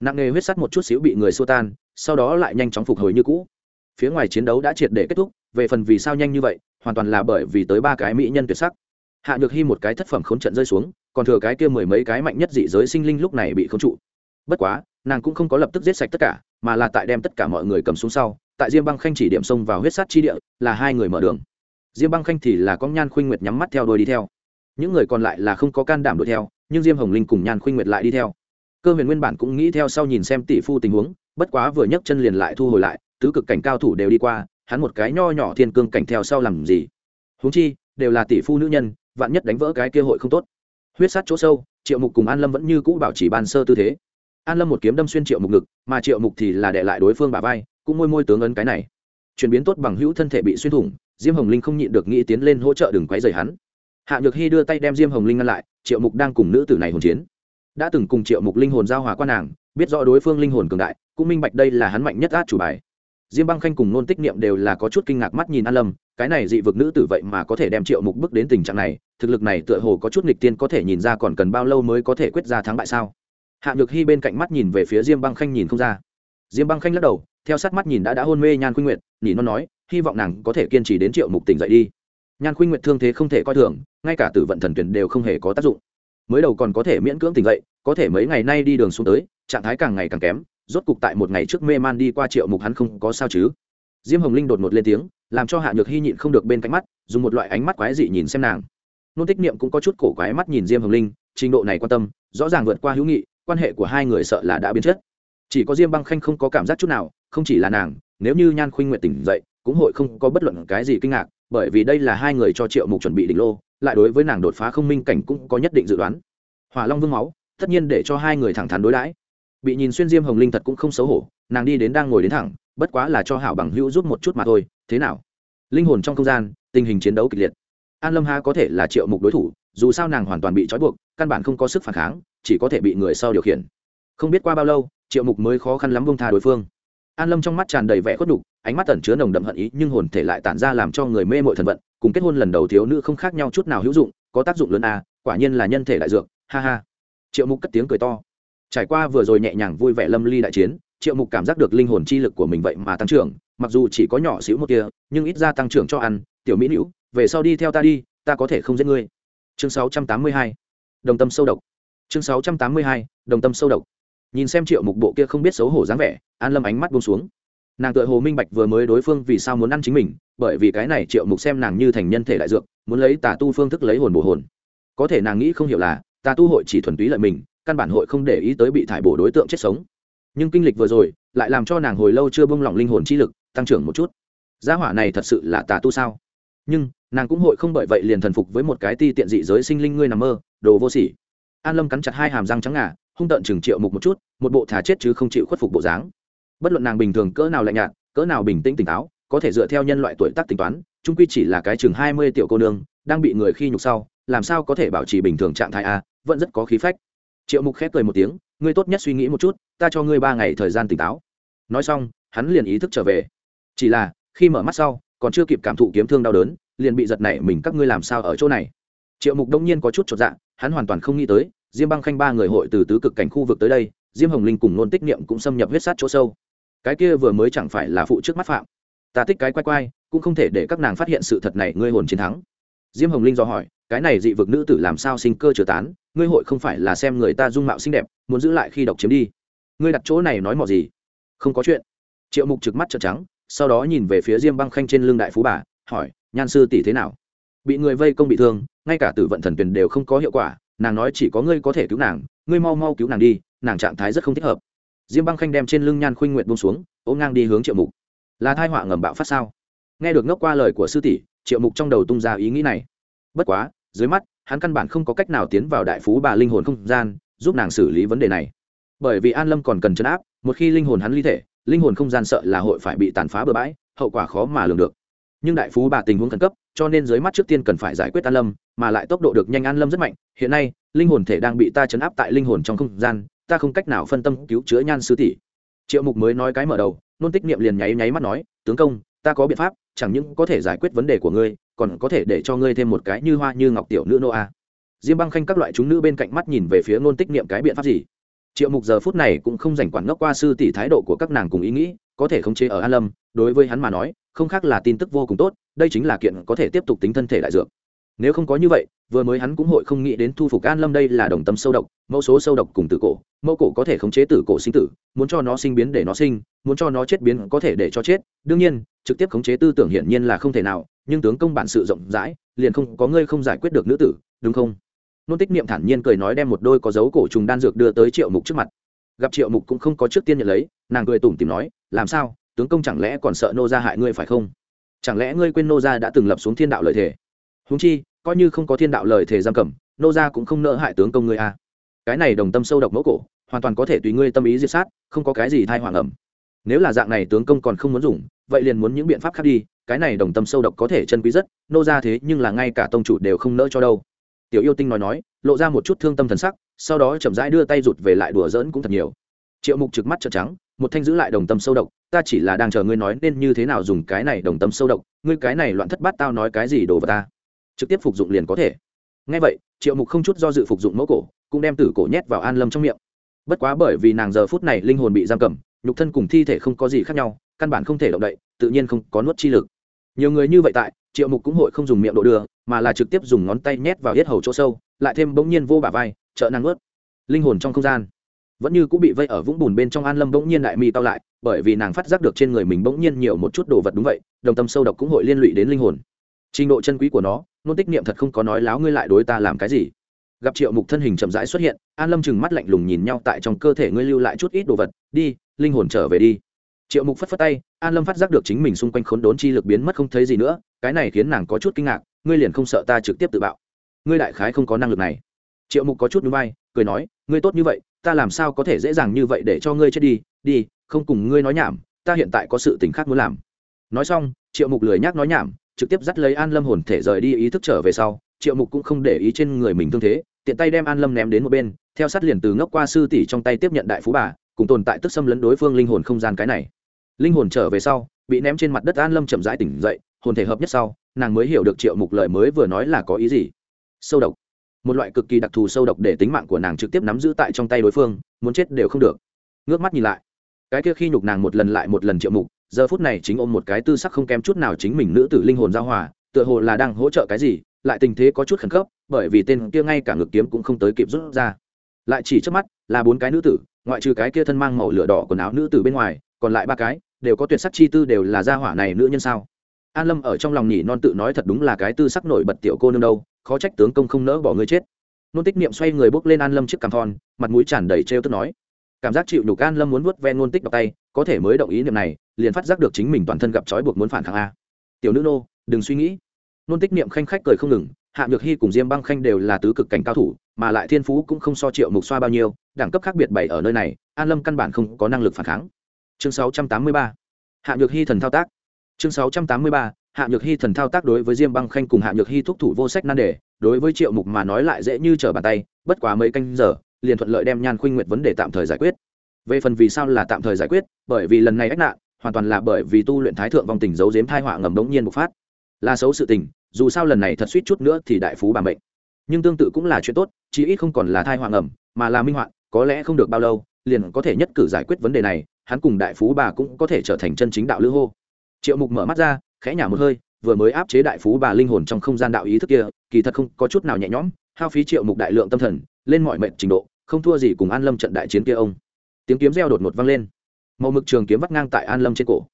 Nặng nghề huyết sắt một chút xíu bị người xua tan, sau đó lại nhanh chóng phục hồi như cũ. Phía ngoài chiến đấu đã triệt để kết thúc, về phần vì sao nhanh như vậy hoàn toàn là bởi vì tới ba cái mỹ nhân tuyệt sắc. Hạ nhược hy một cái thất phẩm khốn trận rơi xuống, còn thừa cái kia mười mấy cái mạnh nhất dị giới sinh linh lúc này bị khốn trụ. Bất quá, nàng cũng không có lập tức giết sạch tất cả, mà là tại đem tất cả mọi người cầm xuống sau, tại diêm băng khanh chỉ điểm xông vào huyết sát chi địa, là hai người mở đường. Diêm băng khanh thì là có nhan khuynh nguyệt nhắm mắt theo đuôi đi theo. Những người còn lại là không có can đảm đuổi theo, nhưng diêm hồng linh cùng nhan khuynh nguyệt lại đi theo. Cơ huyền nguyên bản cũng nghĩ theo sau nhìn xem tỷ phu tình huống, bất quá vừa nhấc chân liền lại thu hồi lại, tứ cực cảnh cao thủ đều đi qua hắn một cái nho nhỏ thiên cương cảnh theo sau làm gì? Huống chi, đều là tỷ phu nữ nhân, vạn nhất đánh vỡ cái kia hội không tốt. Huyết sát chỗ sâu, triệu mục cùng an lâm vẫn như cũ bảo chỉ ban sơ tư thế. An lâm một kiếm đâm xuyên triệu mục ngực, mà triệu mục thì là để lại đối phương bà vai, cũng môi môi tướng ấn cái này. Chuyển biến tốt bằng hữu thân thể bị xuyên thủng, diêm hồng linh không nhịn được nghĩ tiến lên hỗ trợ đừng quấy rầy hắn. Hạ nhược hy đưa tay đem diêm hồng linh ngăn lại, triệu mục đang cùng nữ tử này hồn chiến. Đã từng cùng triệu mục linh hồn giao hòa qua nàng, biết rõ đối phương linh hồn cường đại, cũng minh bạch đây là hắn mạnh nhất át chủ bài diêm băng khanh cùng nôn tích niệm đều là có chút kinh ngạc mắt nhìn an lâm, cái này dị vực nữ tử vậy mà có thể đem triệu mục bước đến tình trạng này, thực lực này tựa hồ có chút nghịch tiên có thể nhìn ra còn cần bao lâu mới có thể quyết ra thắng bại sao? Hạ nhược hy bên cạnh mắt nhìn về phía diêm băng khanh nhìn không ra. Diêm băng khanh lắc đầu, theo sát mắt nhìn đã đã hôn mê nhan khuynh nguyệt nhỉ nó nói, hy vọng nàng có thể kiên trì đến triệu mục tỉnh dậy đi. Nhan khuynh nguyệt thương thế không thể coi thường, ngay cả tử vận thần tuyển đều không hề có tác dụng. Mới đầu còn có thể miễn cưỡng tỉnh dậy, có thể mấy ngày nay đi đường xuống tới, trạng thái càng ngày càng kém rốt cục tại một ngày trước mê man đi qua triệu mục hắn không có sao chứ. Diêm hồng linh đột ngột lên tiếng, làm cho hạ nhược hy nhịn không được bên cạnh mắt, dùng một loại ánh mắt quái dị nhìn xem nàng. Nôn tích niệm cũng có chút cổ quái mắt nhìn diêm hồng linh, trình độ này quan tâm, rõ ràng vượt qua hữu nghị, quan hệ của hai người sợ là đã biến chất. Chỉ có diêm băng khanh không có cảm giác chút nào, không chỉ là nàng, nếu như nhan khuynh nguyện tỉnh dậy, cũng hội không có bất luận cái gì kinh ngạc, bởi vì đây là hai người cho triệu mục chuẩn bị đỉnh lô, lại đối với nàng đột phá không minh cảnh cũng có nhất định dự đoán. Hỏa long vương máu, tất nhiên để cho hai người thẳng thắn đối đãi bị nhìn xuyên diêm hồng linh thật cũng không xấu hổ nàng đi đến đang ngồi đến thẳng bất quá là cho hảo bằng hữu giúp một chút mà thôi thế nào? Linh hồn trong không gian tình hình chiến đấu kịch liệt. An lâm ha có thể là triệu mục đối thủ dù sao nàng hoàn toàn bị trói buộc căn bản không có sức phản kháng chỉ có thể bị người sau điều khiển. Không biết qua bao lâu triệu mục mới khó khăn lắm bông tha đối phương. An lâm trong mắt tràn đầy vẻ khuất đục ánh mắt tẩn chứa nồng đậm hận ý nhưng hồn thể lại tản ra làm cho người mê mội thần vận cùng kết hôn lần đầu thiếu nữ không khác nhau chút nào hữu dụng có tác dụng lớn à, quả nhiên là nhân thể đại dược ha ha. Triệu mục cất tiếng cười to trải qua vừa rồi nhẹ nhàng vui vẻ lâm ly đại chiến, triệu mục cảm giác được linh hồn chi lực của mình vậy mà tăng trưởng, mặc dù chỉ có nhỏ xíu một kia nhưng ít ra tăng trưởng cho ăn. Tiểu mỹ nữ, về sau đi theo ta đi, ta có thể không giết ngươi. Chương 682. đồng tâm sâu độc. Chương 682. đồng tâm sâu độc. Nhìn xem triệu mục bộ kia không biết xấu hổ dáng vẻ, an lâm ánh mắt buông xuống. Nàng tựa hồ minh bạch vừa mới đối phương vì sao muốn ăn chính mình, bởi vì cái này triệu mục xem nàng như thành nhân thể đại dược, muốn lấy tà tu phương thức lấy hồn bổ hồn. Có thể nàng nghĩ không hiểu là, tà tu hội chỉ thuần túy lợi mình căn bản hội không để ý tới bị thải bổ đối tượng chết sống. Nhưng kinh lịch vừa rồi, lại làm cho nàng hồi lâu chưa bông lỏng linh hồn chi lực, tăng trưởng một chút. Gia hỏa này thật sự là tà tu sao? Nhưng, nàng cũng hội không bởi vậy liền thần phục với một cái ti tiện dị giới sinh linh ngươi nằm mơ, đồ vô sỉ. An lâm cắn chặt hai hàm răng trắng ngà, hung tợn chừng triệu mục một chút, một bộ thả chết chứ không chịu khuất phục bộ dáng. Bất luận nàng bình thường cỡ nào lạnh nhạt, cỡ nào bình tĩnh tỉnh táo, có thể dựa theo nhân loại tuổi tác tính toán trung quy chỉ là cái chừng hai mươi tiểu cô nương, đang bị người khi nhục sau, làm sao có thể bảo trì bình thường trạng thái a, vẫn rất có khí phách triệu mục khép cười một tiếng, ngươi tốt nhất suy nghĩ một chút, ta cho ngươi ba ngày thời gian tỉnh táo. Nói xong, hắn liền ý thức trở về. Chỉ là, khi mở mắt sau, còn chưa kịp cảm thụ kiếm thương đau đớn, liền bị giật nảy mình, các ngươi làm sao ở chỗ này? Triệu mục đông nhiên có chút chột dạ hắn hoàn toàn không nghĩ tới, diêm băng khanh ba người hội từ tứ cực cảnh khu vực tới đây, diêm hồng linh cùng nôn tích niệm cũng xâm nhập huyết sát chỗ sâu. Cái kia vừa mới chẳng phải là phụ trước mắt phạm. Ta thích cái quay quay cũng không thể để các nàng phát hiện sự thật này, ngươi hồn chiến thắng. Diêm hồng linh do hỏi, cái này dị vực nữ tử làm sao sinh cơ chừa tán? Ngươi hội không phải là xem người ta dung mạo xinh đẹp, muốn giữ lại khi độc chiếm đi. Ngươi đặt chỗ này nói mò gì? Không có chuyện. Triệu mục trực mắt trợn trắng, sau đó nhìn về phía diêm băng khanh trên lưng đại phú bà, hỏi, nhan sư tỷ thế nào? Bị người vây công bị thương, ngay cả tử vận thần tuyền đều không có hiệu quả, nàng nói chỉ có ngươi có thể cứu nàng, ngươi mau mau cứu nàng đi, nàng trạng thái rất không thích hợp. Diêm băng khanh đem trên lưng nhan khuynh nguyện bông xuống, ôm ngang đi hướng triệu mục. Là thai họa ngầm bạo phát sao? Nghe được ngốc qua lời của sư tỷ, triệu mục trong đầu tung ra ý nghĩ này. Bất quá, dưới mắt hắn căn bản không có cách nào tiến vào đại phú bà linh hồn không gian, giúp nàng xử lý vấn đề này. Bởi vì an lâm còn cần chấn áp, một khi linh hồn hắn ly thể, linh hồn không gian sợ là hội phải bị tàn phá bừa bãi, hậu quả khó mà lường được. Nhưng đại phú bà tình huống khẩn cấp, cho nên dưới mắt trước tiên cần phải giải quyết an lâm, mà lại tốc độ được nhanh an lâm rất mạnh. Hiện nay, linh hồn thể đang bị ta chấn áp tại linh hồn trong không gian, ta không cách nào phân tâm cứu chữa nhan sư tỷ. Triệu mục mới nói cái mở đầu, nôn tích niệm liền nháy nháy mắt nói, tướng công ta có biện pháp, chẳng những có thể giải quyết vấn đề của ngươi, còn có thể để cho ngươi thêm một cái như hoa như ngọc tiểu nữ nô a diêm băng khanh các loại chúng nữ bên cạnh mắt nhìn về phía nôn tích niệm cái biện pháp gì? Triệu mục giờ phút này cũng không dành quản ngốc qua sư tỷ thái độ của các nàng cùng ý nghĩ, có thể khống chế ở an lâm, đối với hắn mà nói, không khác là tin tức vô cùng tốt, đây chính là kiện có thể tiếp tục tính thân thể đại dược nếu không có như vậy, vừa mới hắn cũng hội không nghĩ đến thu phục an lâm đây là đồng tâm sâu độc, mẫu số sâu độc cùng tử cổ. Mẫu cổ có thể khống chế tử cổ sinh tử, muốn cho nó sinh biến để nó sinh, muốn cho nó chết biến có thể để cho chết. Đương nhiên, trực tiếp khống chế tư tưởng hiển nhiên là không thể nào, nhưng tướng công bản sự rộng rãi, liền không có ngươi không giải quyết được nữ tử, đúng không? Nôn tích niệm thản nhiên cười nói đem một đôi có dấu cổ trùng đan dược đưa tới triệu mục trước mặt. Gặp triệu mục cũng không có trước tiên nhận lấy, nàng cười tủm tìm nói, làm sao? Tướng công chẳng lẽ còn sợ nô gia hại ngươi phải không? Chẳng lẽ ngươi quên nô gia đã từng lập xuống thiên đạo lợi thể húng chi coi như không có thiên đạo lời thể giam cầm, nô gia cũng không nỡ hại tướng công ngươi a. À. cái này đồng tâm sâu độc mẫu cổ, hoàn toàn có thể tùy ngươi tâm ý diệt sát, không có cái gì thai hoàng ẩm. Nếu là dạng này tướng công còn không muốn dùng, vậy liền muốn những biện pháp khác đi, cái này đồng tâm sâu độc có thể chân quý rất, nô ra thế nhưng là ngay cả tông chủ đều không nỡ cho đâu. Tiểu yêu tinh nói nói, lộ ra một chút thương tâm thần sắc, sau đó chậm rãi đưa tay rụt về lại đùa giỡn cũng thật nhiều. Triệu mục trực mắt trợn trắng, một thanh giữ lại đồng tâm sâu độc, ta chỉ là đang chờ ngươi nói nên như thế nào dùng cái này đồng tâm sâu độc, ngươi cái này loạn thất bát tao nói cái gì đồ vào ta? Trực tiếp phục dụng liền có thể. Ngay vậy, triệu mục không chút do dự phục dụng mẫu cổ, cũng đem tử cổ nhét vào an lâm trong miệng. Bất quá bởi vì nàng giờ phút này linh hồn bị giam cầm, nhục thân cùng thi thể không có gì khác nhau, căn bản không thể động đậy, tự nhiên không có nuốt chi lực. Nhiều người như vậy tại, triệu mục cũng hội không dùng miệng độ đưa, mà là trực tiếp dùng ngón tay nhét vào yết hầu chỗ sâu, lại thêm bỗng nhiên vô bả vai, trợ năng nuốt. linh hồn trong không gian vẫn như cũng bị vây ở vũng bùn bên trong an lâm bỗng nhiên đại mi tao lại, bởi vì nàng phát giác được trên người mình bỗng nhiên nhiều một chút đồ vật đúng vậy, đồng tâm sâu độc cũng hội liên lụy đến linh hồn. Trình độ chân quý của nó nôn tích niệm thật không có nói láo ngươi lại đối ta làm cái gì? Gặp triệu mục thân hình chậm rãi xuất hiện, an lâm chừng mắt lạnh lùng nhìn nhau tại trong cơ thể ngươi lưu lại chút ít đồ vật. Đi, linh hồn trở về đi. Triệu mục phất phất tay, an lâm phát giác được chính mình xung quanh khốn đốn chi lực biến mất không thấy gì nữa, cái này khiến nàng có chút kinh ngạc, ngươi liền không sợ ta trực tiếp tự bạo. Ngươi đại khái không có năng lực này. Triệu mục có chút núi bay cười nói, ngươi tốt như vậy, ta làm sao có thể dễ dàng như vậy để cho ngươi chết đi? Đi, không cùng ngươi nói nhảm, ta hiện tại có sự tình khác muốn làm. Nói xong, triệu mục lười nhác nói nhảm trực tiếp dắt lấy an lâm hồn thể rời đi ý thức trở về sau, triệu mục cũng không để ý trên người mình thương thế, tiện tay đem an lâm ném đến một bên, theo sát liền từ ngốc qua sư tỷ trong tay tiếp nhận đại phú bà, cùng tồn tại tức xâm lấn đối phương linh hồn không gian cái này. Linh hồn trở về sau, bị ném trên mặt đất an lâm chậm rãi tỉnh dậy, hồn thể hợp nhất sau, nàng mới hiểu được triệu mục lời mới vừa nói là có ý gì. Sâu độc. Một loại cực kỳ đặc thù sâu độc để tính mạng của nàng trực tiếp nắm giữ tại trong tay đối phương, muốn chết đều không được. Ngước mắt nhìn lại. Cái kia khi nhục nàng một lần lại một lần triệu mục giờ phút này chính ôm một cái tư sắc không kém chút nào chính mình nữ tử linh hồn giao hòa, tựa hồ là đang hỗ trợ cái gì, lại tình thế có chút khẩn cấp, bởi vì tên kia ngay cả ngực kiếm cũng không tới kịp rút ra. Lại chỉ trước mắt, là bốn cái nữ tử, ngoại trừ cái kia thân mang màu lửa đỏ quần áo nữ tử bên ngoài, còn lại ba cái, đều có tuyệt sắc chi tư đều là gia hỏa này nữ nhân sao? An lâm ở trong lòng nhỉ non tự nói thật đúng là cái tư sắc nổi bật tiểu cô nương đâu, khó trách tướng công không nỡ bỏ người chết. Nôn tích niệm xoay người bước lên an lâm trước cằm thon, mặt mũi tràn đầy trêu tức nói. Cảm giác chịu nhục an lâm muốn vuốt ve nôn tích đọc tay có thể mới động ý niệm này, liền phát giác được chính mình toàn thân gặp trói buộc muốn phản kháng a tiểu nữ nô, đừng suy nghĩ nôn tích niệm khanh khách cười không ngừng, hạ nhược hy cùng diêm băng khanh đều là tứ cực cảnh cao thủ, mà lại thiên phú cũng không so triệu mục xoa bao nhiêu, đẳng cấp khác biệt bảy ở nơi này, an lâm căn bản không có năng lực phản kháng chương 683. hạ nhược hy thần thao tác chương 683. hạ nhược hy thần thao tác đối với diêm băng khanh cùng hạ nhược hy thúc thủ vô sách nan đề, đối với triệu mục mà nói lại dễ như trở bàn tay, bất quá mấy canh giờ, liền thuận lợi đem nhan khuynh nguyệt vấn đề tạm thời giải quyết về phần vì sao là tạm thời giải quyết, bởi vì lần này ách nạn, hoàn toàn là bởi vì tu luyện thái thượng vong tình giấu giếm thai họa ngầm đống nhiên bộc phát. Là xấu sự tình, dù sao lần này thật suýt chút nữa thì đại phú bà mệnh nhưng tương tự cũng là chuyện tốt, chí ít không còn là thai họa ngầm, mà là minh họa, có lẽ không được bao lâu, liền có thể nhất cử giải quyết vấn đề này, hắn cùng đại phú bà cũng có thể trở thành chân chính đạo lữ hô. Triệu mục mở mắt ra, khẽ nhả một hơi, vừa mới áp chế đại phú bà linh hồn trong không gian đạo ý thức kia, kỳ thật không có chút nào nhẹ nhõm, hao phí triệu mục đại lượng tâm thần, lên mọi mệnh trình độ, không thua gì cùng an lâm trận đại chiến kia ông tiếng kiếm reo đột ngột vang lên. Màu mực trường kiếm vắt ngang tại an lâm trên cổ.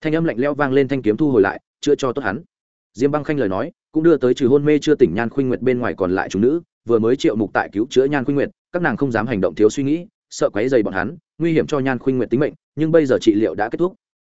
Thanh âm lạnh leo vang lên thanh kiếm thu hồi lại, chữa cho tốt hắn. Diêm băng khanh lời nói, cũng đưa tới trừ hôn mê chưa tỉnh nhan khuynh nguyệt bên ngoài còn lại chúng nữ, vừa mới triệu mục tại cứu chữa nhan khuynh nguyệt, các nàng không dám hành động thiếu suy nghĩ, sợ quấy dày bọn hắn, nguy hiểm cho nhan khuynh nguyệt tính mệnh, nhưng bây giờ trị liệu đã kết thúc.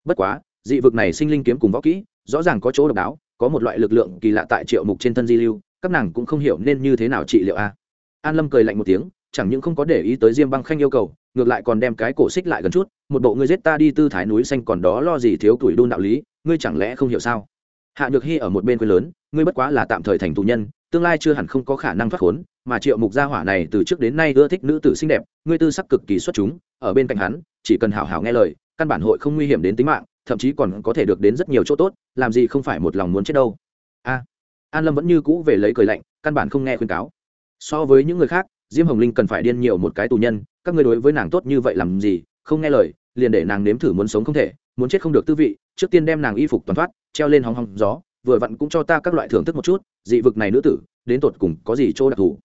Bất quá, dị vực này sinh linh kiếm cùng võ kỹ, rõ ràng có chỗ độc đáo, có một loại lực lượng kỳ lạ tại triệu mục trên thân di lưu, các nàng cũng không hiểu nên như thế nào trị liệu a. An lâm cười lạnh một tiếng, chẳng những không có để ý tới diêm băng khanh yêu cầu ngược lại còn đem cái cổ xích lại gần chút, một bộ ngươi giết ta đi tư thái núi xanh còn đó lo gì thiếu tuổi đun đạo lý, ngươi chẳng lẽ không hiểu sao? Hạ nhược hy ở một bên quê lớn, ngươi bất quá là tạm thời thành tù nhân, tương lai chưa hẳn không có khả năng thoát khốn, mà triệu mục gia hỏa này từ trước đến nay ưa thích nữ tử xinh đẹp, ngươi tư sắc cực kỳ xuất chúng, ở bên cạnh hắn, chỉ cần hảo hảo nghe lời, căn bản hội không nguy hiểm đến tính mạng, thậm chí còn có thể được đến rất nhiều chỗ tốt, làm gì không phải một lòng muốn chết đâu. A, an lâm vẫn như cũ về lấy cười lạnh, căn bản không nghe khuyên cáo. So với những người khác, diêm hồng linh cần phải điên nhiều một cái tù nhân các ngươi đối với nàng tốt như vậy làm gì, không nghe lời, liền để nàng nếm thử muốn sống không thể, muốn chết không được tư vị, trước tiên đem nàng y phục toàn thoát, treo lên hóng hóng gió, vừa vặn cũng cho ta các loại thưởng thức một chút, dị vực này nữ tử, đến tột cùng có gì chỗ đặc thù.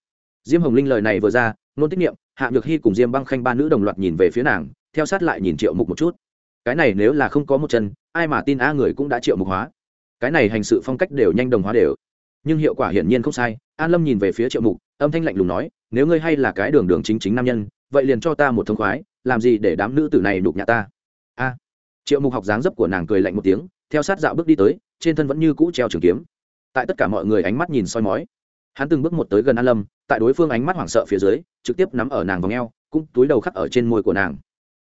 Diêm hồng linh lời này vừa ra, nôn tiết niệm, hạ nhược hy cùng diêm băng khanh ba nữ đồng loạt nhìn về phía nàng, theo sát lại nhìn triệu mục một chút. Cái này nếu là không có một chân, ai mà tin a người cũng đã triệu mục hóa. Cái này hành sự phong cách đều nhanh đồng hóa đều. Nhưng hiệu quả hiển nhiên không sai, an lâm nhìn về phía triệu mục, âm thanh lạnh lùng nói, nếu ngươi hay là cái đường đường chính chính nam nhân vậy liền cho ta một thông khoái, làm gì để đám nữ tử này đục nhà ta? A. Triệu mục học dáng dấp của nàng cười lạnh một tiếng, theo sát dạo bước đi tới, trên thân vẫn như cũ treo trường kiếm. Tại tất cả mọi người ánh mắt nhìn soi mói. Hắn từng bước một tới gần an lâm, tại đối phương ánh mắt hoảng sợ phía dưới, trực tiếp nắm ở nàng vòng eo, cũng túi đầu khắc ở trên môi của nàng.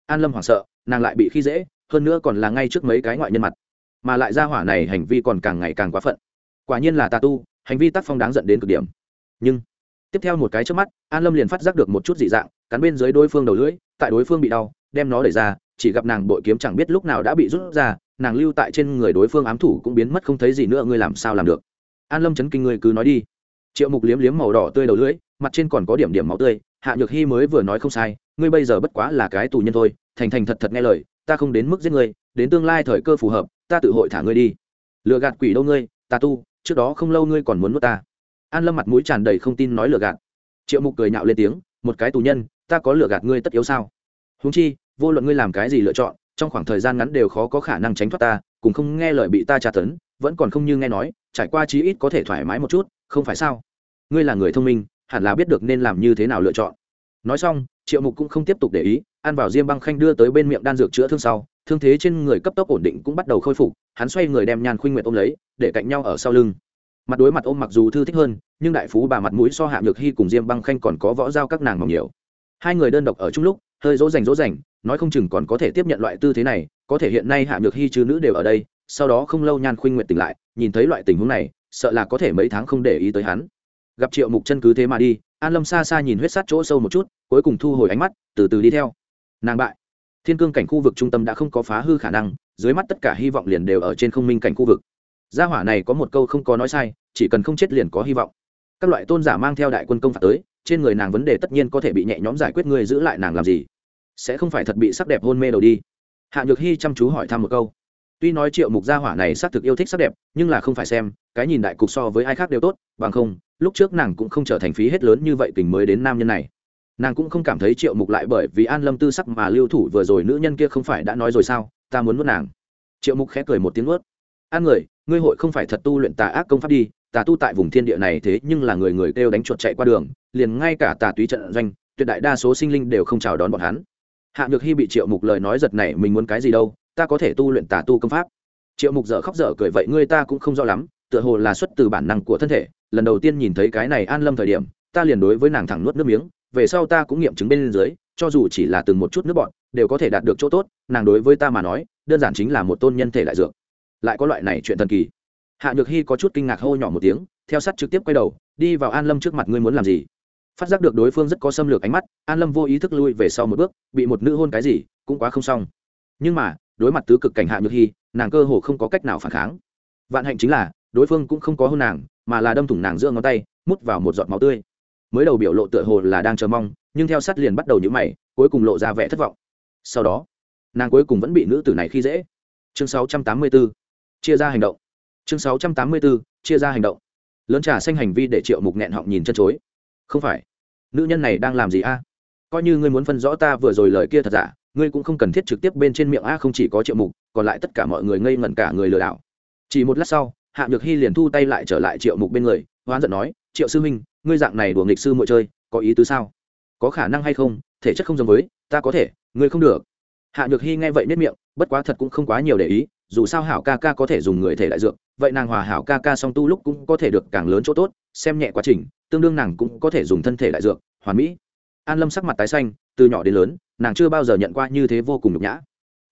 An lâm hoảng sợ, nàng lại bị khi dễ, hơn nữa còn là ngay trước mấy cái ngoại nhân mặt. Mà lại ra hỏa này hành vi còn càng ngày càng quá phận. Quả nhiên là tà tu, hành vi tác phong đáng dẫn đến cực điểm. Nhưng, tiếp theo một cái trước mắt, an lâm liền phát giác được một chút dị dạng cắn bên dưới đối phương đầu lưỡi, tại đối phương bị đau, đem nó đẩy ra, chỉ gặp nàng bội kiếm chẳng biết lúc nào đã bị rút ra, nàng lưu tại trên người đối phương ám thủ cũng biến mất không thấy gì nữa, ngươi làm sao làm được? An lâm chấn kinh ngươi cứ nói đi. Triệu mục liếm liếm màu đỏ tươi đầu lưỡi, mặt trên còn có điểm điểm máu tươi, hạ nhược hy mới vừa nói không sai, ngươi bây giờ bất quá là cái tù nhân thôi, thành thành thật thật nghe lời, ta không đến mức giết ngươi, đến tương lai thời cơ phù hợp, ta tự hội thả ngươi đi. Lừa gạt quỷ đâu ngươi, ta tu, trước đó không lâu ngươi còn muốn nuốt ta. An lâm mặt mũi tràn đầy không tin nói lừa gạt. Triệu mục cười nhạo lên tiếng, một cái tù nhân ta có lừa gạt ngươi tất yếu sao? Húng chi, vô luận ngươi làm cái gì lựa chọn, trong khoảng thời gian ngắn đều khó có khả năng tránh thoát ta, cùng không nghe lời bị ta tra tấn, vẫn còn không như nghe nói, trải qua chí ít có thể thoải mái một chút, không phải sao? Ngươi là người thông minh, hẳn là biết được nên làm như thế nào lựa chọn. Nói xong, triệu mục cũng không tiếp tục để ý, ăn vào diêm băng khanh đưa tới bên miệng đan dược chữa thương sau, thương thế trên người cấp tốc ổn định cũng bắt đầu khôi phục, hắn xoay người đem nhàn khuynh nguyệt ôm lấy, để cạnh nhau ở sau lưng. Mặt đối mặt ôm mặc dù thư thích hơn, nhưng đại phú bà mặt mũi so hạ nhược hy cùng diêm băng khanh còn có võ giao các nàng mỏng nhiều hai người đơn độc ở chung lúc, hơi dỗ dành dỗ dành nói không chừng còn có thể tiếp nhận loại tư thế này, có thể hiện nay hạ nhược hy chứ nữ đều ở đây, sau đó không lâu nhan khuynh nguyện tỉnh lại, nhìn thấy loại tình huống này, sợ là có thể mấy tháng không để ý tới hắn. Gặp triệu mục chân cứ thế mà đi, an lâm xa xa nhìn huyết sát chỗ sâu một chút, cuối cùng thu hồi ánh mắt, từ từ đi theo. Nàng bại. Thiên cương cảnh khu vực trung tâm đã không có phá hư khả năng, dưới mắt tất cả hy vọng liền đều ở trên không minh cảnh khu vực. Gia hỏa này có một câu không có nói sai, chỉ cần không chết liền có hy vọng. Các loại tôn giả mang theo đại quân công phạt tới trên người nàng vấn đề tất nhiên có thể bị nhẹ nhõm giải quyết người giữ lại nàng làm gì? Sẽ không phải thật bị sắc đẹp hôn mê đầu đi. Hạ nhược hy chăm chú hỏi thăm một câu. Tuy nói triệu mục gia hỏa này xác thực yêu thích sắc đẹp, nhưng là không phải xem, cái nhìn đại cục so với ai khác đều tốt, bằng không, lúc trước nàng cũng không trở thành phí hết lớn như vậy tình mới đến nam nhân này. Nàng cũng không cảm thấy triệu mục lại bởi vì an lâm tư sắc mà lưu thủ vừa rồi nữ nhân kia không phải đã nói rồi sao, ta muốn nuốt nàng. Triệu mục khẽ cười một tiếng nuốt. An người, ngươi hội không phải thật tu luyện tà ác công pháp đi, tà tu tại vùng thiên địa này thế nhưng là người người kêu đánh chuột chạy qua đường liền ngay cả tà túy trận doanh, tuyệt đại đa số sinh linh đều không chào đón bọn hắn. Hạ nhược hy bị triệu mục lời nói giật này mình muốn cái gì đâu, ta có thể tu luyện tà tu công pháp. Triệu mục dở khóc dở cười vậy ngươi ta cũng không rõ lắm, tựa hồ là xuất từ bản năng của thân thể, lần đầu tiên nhìn thấy cái này an lâm thời điểm, ta liền đối với nàng thẳng nuốt nước miếng, về sau ta cũng nghiệm chứng bên dưới, cho dù chỉ là từng một chút nước bọn đều có thể đạt được chỗ tốt, nàng đối với ta mà nói, đơn giản chính là một tôn nhân thể đại dược. Lại có loại này chuyện thần kỳ. Hạ nhược hy có chút kinh ngạc hô nhỏ một tiếng, theo sắt trực tiếp quay đầu, đi vào an lâm trước mặt ngươi muốn làm gì? Phát giác được đối phương rất có xâm lược ánh mắt, an lâm vô ý thức lui về sau một bước, bị một nữ hôn cái gì, cũng quá không xong. Nhưng mà, đối mặt tứ cực cảnh hạ nhược hy, nàng cơ hồ không có cách nào phản kháng. Vạn hạnh chính là, đối phương cũng không có hôn nàng, mà là đâm thủng nàng giữa ngón tay, mút vào một giọt máu tươi. Mới đầu biểu lộ tựa hồ là đang chờ mong, nhưng theo sát liền bắt đầu nhữ mày, cuối cùng lộ ra vẻ thất vọng. Sau đó, nàng cuối cùng vẫn bị nữ tử này khi dễ. Chương 684. chia ra hành động. Chương 684. chia ra hành động. Lớn trà xanh hành vi để triệu mục nghẹn họng nhìn chân chối. Không phải nữ nhân này đang làm gì a? Coi như ngươi muốn phân rõ ta vừa rồi lời kia thật giả, ngươi cũng không cần thiết trực tiếp bên trên miệng a không chỉ có triệu mục, còn lại tất cả mọi người ngây ngẩn cả người lừa đảo. Chỉ một lát sau, hạ nhược hy liền thu tay lại trở lại triệu mục bên người, hoán giận nói, triệu sư huynh, ngươi dạng này đùa nghịch sư muội chơi, có ý tứ sao? Có khả năng hay không? Thể chất không giống với, ta có thể, ngươi không được. Hạ nhược hy nghe vậy nết miệng, bất quá thật cũng không quá nhiều để ý, dù sao hảo ca ca có thể dùng người thể đại dược, vậy nàng hòa hảo ca ca song tu lúc cũng có thể được càng lớn chỗ tốt, xem nhẹ quá trình tương đương nàng cũng có thể dùng thân thể đại dược, hoàn mỹ. An lâm sắc mặt tái xanh, từ nhỏ đến lớn, nàng chưa bao giờ nhận qua như thế vô cùng nhục nhã.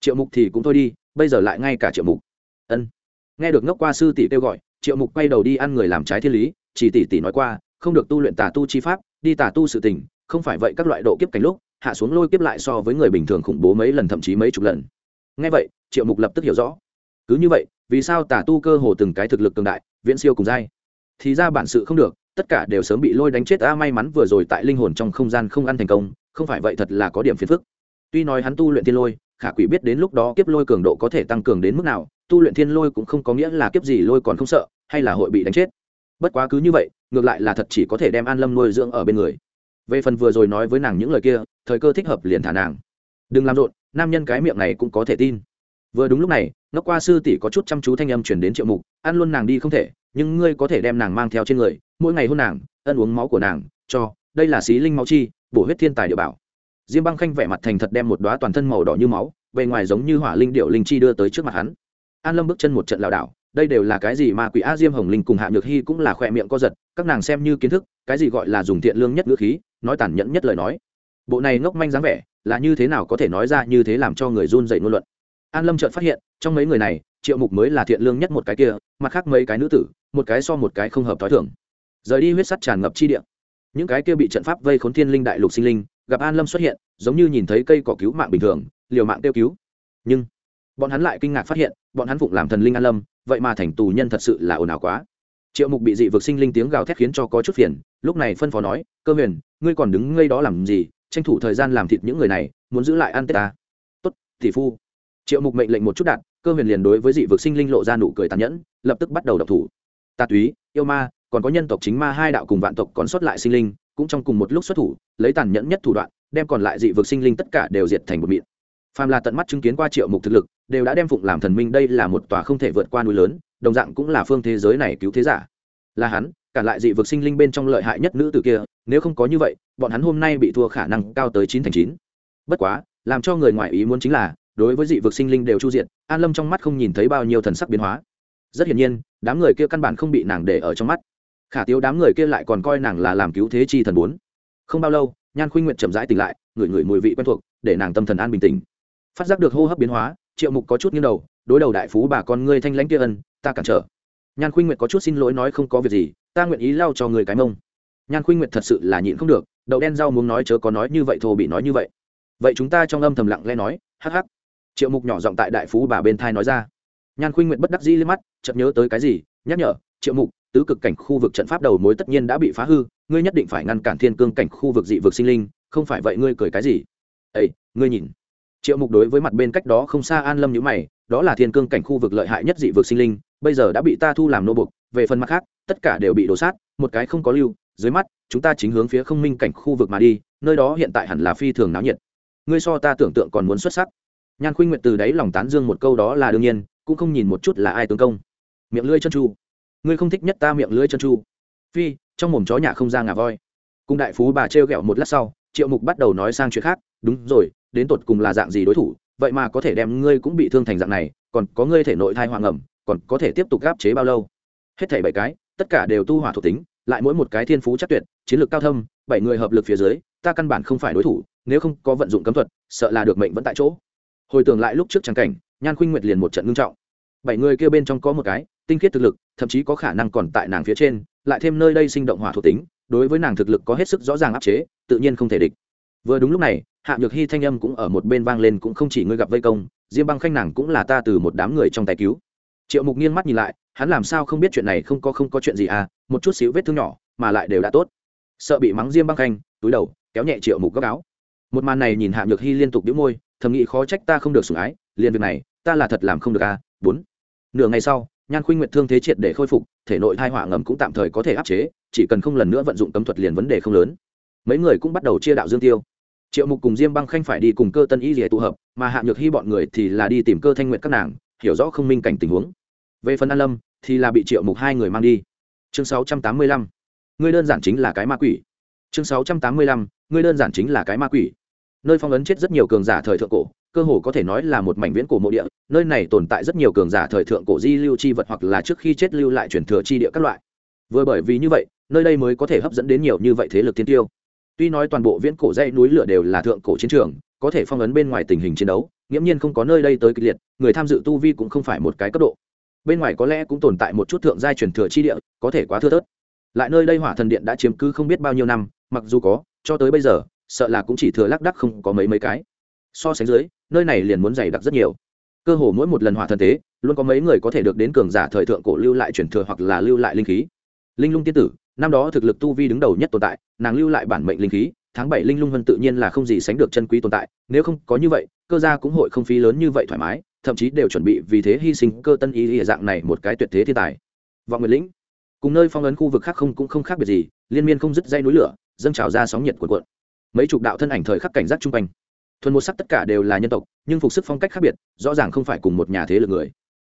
Triệu mục thì cũng thôi đi, bây giờ lại ngay cả triệu mục. Ân. Nghe được ngốc qua sư tỷ kêu gọi, triệu mục quay đầu đi ăn người làm trái thiên lý, chỉ tỷ tỷ nói qua, không được tu luyện tà tu chi pháp, đi tà tu sự tình, không phải vậy các loại độ kiếp cảnh lúc, hạ xuống lôi kiếp lại so với người bình thường khủng bố mấy lần thậm chí mấy chục lần. Ngay vậy, triệu mục lập tức hiểu rõ. Cứ như vậy, vì sao tà tu cơ hồ từng cái thực lực cường đại, viễn siêu cùng dai thì ra bản sự không được tất cả đều sớm bị lôi đánh chết. A, may mắn vừa rồi tại linh hồn trong không gian không ăn thành công, không phải vậy thật là có điểm phiền phức. Tuy nói hắn tu luyện thiên lôi, khả quỷ biết đến lúc đó kiếp lôi cường độ có thể tăng cường đến mức nào, tu luyện thiên lôi cũng không có nghĩa là kiếp gì lôi còn không sợ, hay là hội bị đánh chết. Bất quá cứ như vậy, ngược lại là thật chỉ có thể đem an lâm nuôi dưỡng ở bên người. Về phần vừa rồi nói với nàng những lời kia, thời cơ thích hợp liền thả nàng. Đừng làm rộn, nam nhân cái miệng này cũng có thể tin. Vừa đúng lúc này nó qua sư tỷ có chút chăm chú thanh âm chuyển đến triệu mục, ăn luôn nàng đi không thể, nhưng ngươi có thể đem nàng mang theo trên người mỗi ngày hôn nàng, ân uống máu của nàng, cho, đây là xí linh máu chi, bổ huyết thiên tài địa bảo. Diêm băng khanh vẻ mặt thành thật đem một đoá toàn thân màu đỏ như máu, bề ngoài giống như hỏa linh điệu linh chi đưa tới trước mặt hắn. An lâm bước chân một trận lảo đảo, đây đều là cái gì mà quỷ a diêm hồng linh cùng hạ nhược hy cũng là khỏe miệng co giật, các nàng xem như kiến thức, cái gì gọi là dùng thiện lương nhất ngữ khí, nói tàn nhẫn nhất lời nói. Bộ này ngốc manh dáng vẻ, là như thế nào có thể nói ra như thế làm cho người run dậy ngôn luận. An lâm chợt phát hiện, trong mấy người này, triệu mục mới là thiện lương nhất một cái kia, mặt khác mấy cái nữ tử, một cái so một cái không hợp t h ó i thưởng rời đi huyết sắt tràn ngập chi địa. Những cái kia bị trận pháp vây khốn thiên linh đại lục sinh linh, gặp an lâm xuất hiện, giống như nhìn thấy cây cỏ cứu mạng bình thường, liều mạng kêu cứu. Nhưng, bọn hắn lại kinh ngạc phát hiện, bọn hắn phụng làm thần linh an lâm, vậy mà thành tù nhân thật sự là ồn ào quá. Triệu mục bị dị vực sinh linh tiếng gào thét khiến cho có chút phiền, lúc này phân phó nói, cơ huyền, ngươi còn đứng ngây đó làm gì? Tranh thủ thời gian làm thịt những người này, muốn giữ lại ăn tết ta. Tốt, tỷ phu. Triệu mục mệnh lệnh một chút đạn, cơ huyền liền đối với dị vực sinh linh lộ ra nụ cười tàn nhẫn, lập tức bắt đầu đập thủ. Tà túy, yêu ma còn có nhân tộc chính ma hai đạo cùng vạn tộc còn sót lại sinh linh, cũng trong cùng một lúc xuất thủ, lấy tàn nhẫn nhất thủ đoạn, đem còn lại dị vực sinh linh tất cả đều diệt thành một mịn. Phàm là tận mắt chứng kiến qua triệu mục thực lực, đều đã đem phụng làm thần minh đây là một tòa không thể vượt qua núi lớn, đồng dạng cũng là phương thế giới này cứu thế giả. Là hắn, cả lại dị vực sinh linh bên trong lợi hại nhất nữ tử kia, nếu không có như vậy, bọn hắn hôm nay bị thua khả năng cao tới chín thành chín. Bất quá, làm cho người ngoài ý muốn chính là, đối với dị vực sinh linh đều chu diện an lâm trong mắt không nhìn thấy bao nhiêu thần sắc biến hóa. Rất hiển nhiên, đám người kia căn bản không bị nàng để ở trong mắt khả tiếu đám người kia lại còn coi nàng là làm cứu thế chi thần bốn. Không bao lâu, nhan khuynh nguyện chậm rãi tỉnh lại ngửi ngửi mùi vị quen thuộc, để nàng tâm thần an bình tĩnh. Phát giác được hô hấp biến hóa, triệu mục có chút nghiêng đầu, đối đầu đại phú bà con ngươi thanh lãnh kia ân, ta cản trở. Nhan khuynh nguyệt có chút xin lỗi nói không có việc gì, ta nguyện ý lau cho người cái mông. Nhan khuynh nguyệt thật sự là nhịn không được, đậu đen rau muốn nói chớ có nói như vậy, thô bị nói như vậy. Vậy chúng ta trong âm thầm lặng lẽ nói, hắc hắc. Triệu mục nhỏ giọng tại đại phú bà bên thai nói ra. Nhan khuynh nguyệt bất đắc dĩ lên mắt, chợt nhớ tới cái gì, nhắc nhở, triệu mục tứ cực cảnh khu vực trận pháp đầu mối tất nhiên đã bị phá hư, ngươi nhất định phải ngăn cản thiên cương cảnh khu vực dị vực sinh linh, không phải vậy ngươi cười cái gì? Ây ngươi nhìn. Triệu mục đối với mặt bên cách đó không xa an lâm nhữ mày, đó là thiên cương cảnh khu vực lợi hại nhất dị vực sinh linh, bây giờ đã bị ta thu làm nô bục về phần mặt khác, tất cả đều bị đổ sát, một cái không có lưu, dưới mắt, chúng ta chính hướng phía không minh cảnh khu vực mà đi, nơi đó hiện tại hẳn là phi thường náo nhiệt. Ngươi so ta tưởng tượng còn muốn xuất sắc. Nhan khuynh nguyện từ đáy lòng tán dương một câu đó là đương nhiên, cũng không nhìn một chút là ai tướng công. Miệng lưỡi chân chu ngươi không thích nhất ta miệng lưỡi chân chu. Phi, trong mồm chó nhà không ra ngà voi. Cùng đại phú bà trêu ghẹo một lát sau, triệu mục bắt đầu nói sang chuyện khác. Đúng rồi, đến tột cùng là dạng gì đối thủ? Vậy mà có thể đem ngươi cũng bị thương thành dạng này, còn có ngươi thể nội thai hoàng ẩm, còn có thể tiếp tục gáp chế bao lâu? Hết thảy bảy cái, tất cả đều tu hỏa thuộc tính, lại mỗi một cái thiên phú chắc tuyệt, chiến lược cao thâm, bảy người hợp lực phía dưới, ta căn bản không phải đối thủ, nếu không có vận dụng cấm thuật, sợ là được mệnh vẫn tại chỗ. Hồi tưởng lại lúc trước trắng cảnh, nhan khuynh nguyệt liền một trận ngưng trọng. Bảy người kia bên trong có một cái, tinh khiết thực lực thậm chí có khả năng còn tại nàng phía trên, lại thêm nơi đây sinh động hỏa thuộc tính, đối với nàng thực lực có hết sức rõ ràng áp chế, tự nhiên không thể địch. Vừa đúng lúc này, hạ nhược hy thanh âm cũng ở một bên vang lên cũng không chỉ ngươi gặp vây công, diêm băng khanh nàng cũng là ta từ một đám người trong tay cứu. Triệu mục nghiêng mắt nhìn lại, hắn làm sao không biết chuyện này không có không có chuyện gì à một chút xíu vết thương nhỏ, mà lại đều đã tốt. Sợ bị mắng diêm băng khanh, túi đầu, kéo nhẹ triệu mục góc áo. Một màn này nhìn hạ nhược hy liên tục đĩu môi, thầm nghĩ khó trách ta không được sủng ái, liền việc này, ta là thật làm không được à bốn. Nửa ngày sau nhan khuynh nguyệt thương thế triệt để khôi phục, thể nội thai họa ngầm cũng tạm thời có thể áp chế, chỉ cần không lần nữa vận dụng cấm thuật liền vấn đề không lớn. Mấy người cũng bắt đầu chia đạo dương tiêu. Triệu mục cùng diêm băng khanh phải đi cùng cơ tân y rỉa tụ hợp, mà hạ nhược hy bọn người thì là đi tìm cơ thanh nguyện các nàng, hiểu rõ không minh cảnh tình huống. Về phần an lâm, thì là bị triệu mục hai người mang đi. Chương sáu trăm tám mươi lăm. Người đơn giản chính là cái ma quỷ. Chương sáu trăm tám mươi lăm. Người đơn giản chính là cái ma quỷ nơi phong ấn chết rất nhiều cường giả thời thượng cổ, cơ hồ có thể nói là một mảnh viễn cổ mộ địa, nơi này tồn tại rất nhiều cường giả thời thượng cổ di lưu chi vật hoặc là trước khi chết lưu lại truyền thừa chi địa các loại. Vừa bởi vì như vậy, nơi đây mới có thể hấp dẫn đến nhiều như vậy thế lực thiên tiêu. Tuy nói toàn bộ viễn cổ dãy núi lửa đều là thượng cổ chiến trường, có thể phong ấn bên ngoài tình hình chiến đấu, nghiễm nhiên không có nơi đây tới kịch liệt, người tham dự tu vi cũng không phải một cái cấp độ. Bên ngoài có lẽ cũng tồn tại một chút thượng giai truyền thừa chi địa, có thể quá thưa thớt. Lại nơi đây hỏa thần điện đã chiếm cứ không biết bao nhiêu năm, mặc dù có, cho tới bây giờ sợ là cũng chỉ thừa lác đắc không có mấy mấy cái. So sánh dưới, nơi này liền muốn dày đặc rất nhiều. Cơ hồ mỗi một lần hỏa thần tế, luôn có mấy người có thể được đến cường giả thời thượng cổ lưu lại truyền thừa hoặc là lưu lại linh khí. Linh lung tiên tử, năm đó thực lực tu vi đứng đầu nhất tồn tại, nàng lưu lại bản mệnh linh khí, tháng bảy linh lung vân tự nhiên là không gì sánh được chân quý tồn tại, nếu không có như vậy, cơ gia cũng hội không phí lớn như vậy thoải mái, thậm chí đều chuẩn bị vì thế hy sinh cơ tân ý địa dạng này một cái tuyệt thế thiên tài. Vọng nguyệt lĩnh, cùng nơi phong ấn khu vực khác không cũng không khác biệt gì, liên miên không dứt dây núi lửa, dâng trào ra sóng nhiệt cuộn cuộn mấy chục đạo thân ảnh thời khắc cảnh giác chung quanh. Thuần một sắc tất cả đều là nhân tộc, nhưng phục sức phong cách khác biệt, rõ ràng không phải cùng một nhà thế lực người.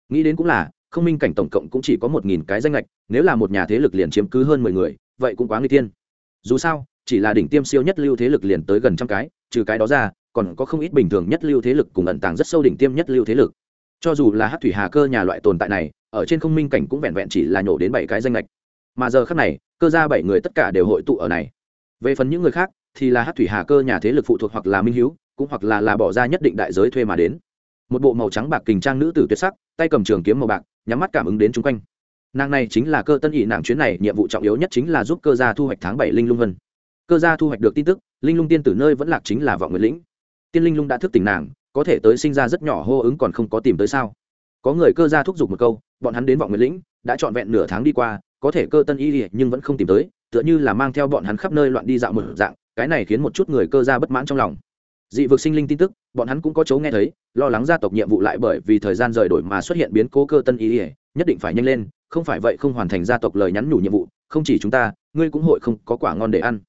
Nghĩ đến cũng là, không minh cảnh tổng cộng cũng chỉ có một nghìn cái danh lệch nếu là một nhà thế lực liền chiếm cứ hơn mười người, vậy cũng quá nguy tiên. Dù sao, chỉ là đỉnh tiêm siêu nhất lưu thế lực liền tới gần trăm cái, trừ cái đó ra, còn có không ít bình thường nhất lưu thế lực cùng ẩn tàng rất sâu đỉnh tiêm nhất lưu thế lực. Cho dù là hát thủy hà cơ nhà loại tồn tại này, ở trên không minh cảnh cũng vẹn vẹn chỉ là nhổ đến bảy cái danh lệch mà giờ khác này, cơ ra bảy người tất cả đều hội tụ ở này. Về phần những người khác thì là hát thủy hà cơ nhà thế lực phụ thuộc hoặc là minh hữu cũng hoặc là là bỏ ra nhất định đại giới thuê mà đến. Một bộ màu trắng bạc kình trang nữ tử tuyệt sắc, tay cầm trường kiếm màu bạc, nhắm mắt cảm ứng đến chung quanh. Nàng này chính là cơ tân ỵ nàng chuyến này, nhiệm vụ trọng yếu nhất chính là giúp cơ gia thu hoạch tháng bảy linh lung vân. Cơ gia thu hoạch được tin tức, linh lung tiên tử nơi vẫn lạc chính là vọng nguyệt lĩnh. Tiên linh lung đã thức tỉnh nàng, có thể tới sinh ra rất nhỏ hô ứng còn không có tìm tới sao. Có người cơ gia thúc giục một câu, bọn hắn đến vọng nguyệt lĩnh, đã trọn vẹn nửa tháng đi qua, có thể cơ tân y nhưng vẫn không tìm tới, tựa như là mang theo bọn hắn khắp nơi loạn đi dạo một dạng cái này khiến một chút người cơ gia bất mãn trong lòng. Dị vực sinh linh tin tức, bọn hắn cũng có chấu nghe thấy, lo lắng gia tộc nhiệm vụ lại bởi vì thời gian rời đổi mà xuất hiện biến cố cơ tân y nhất định phải nhanh lên, không phải vậy không hoàn thành gia tộc lời nhắn nhủ nhiệm vụ, không chỉ chúng ta, ngươi cũng hội không có quả ngon để ăn.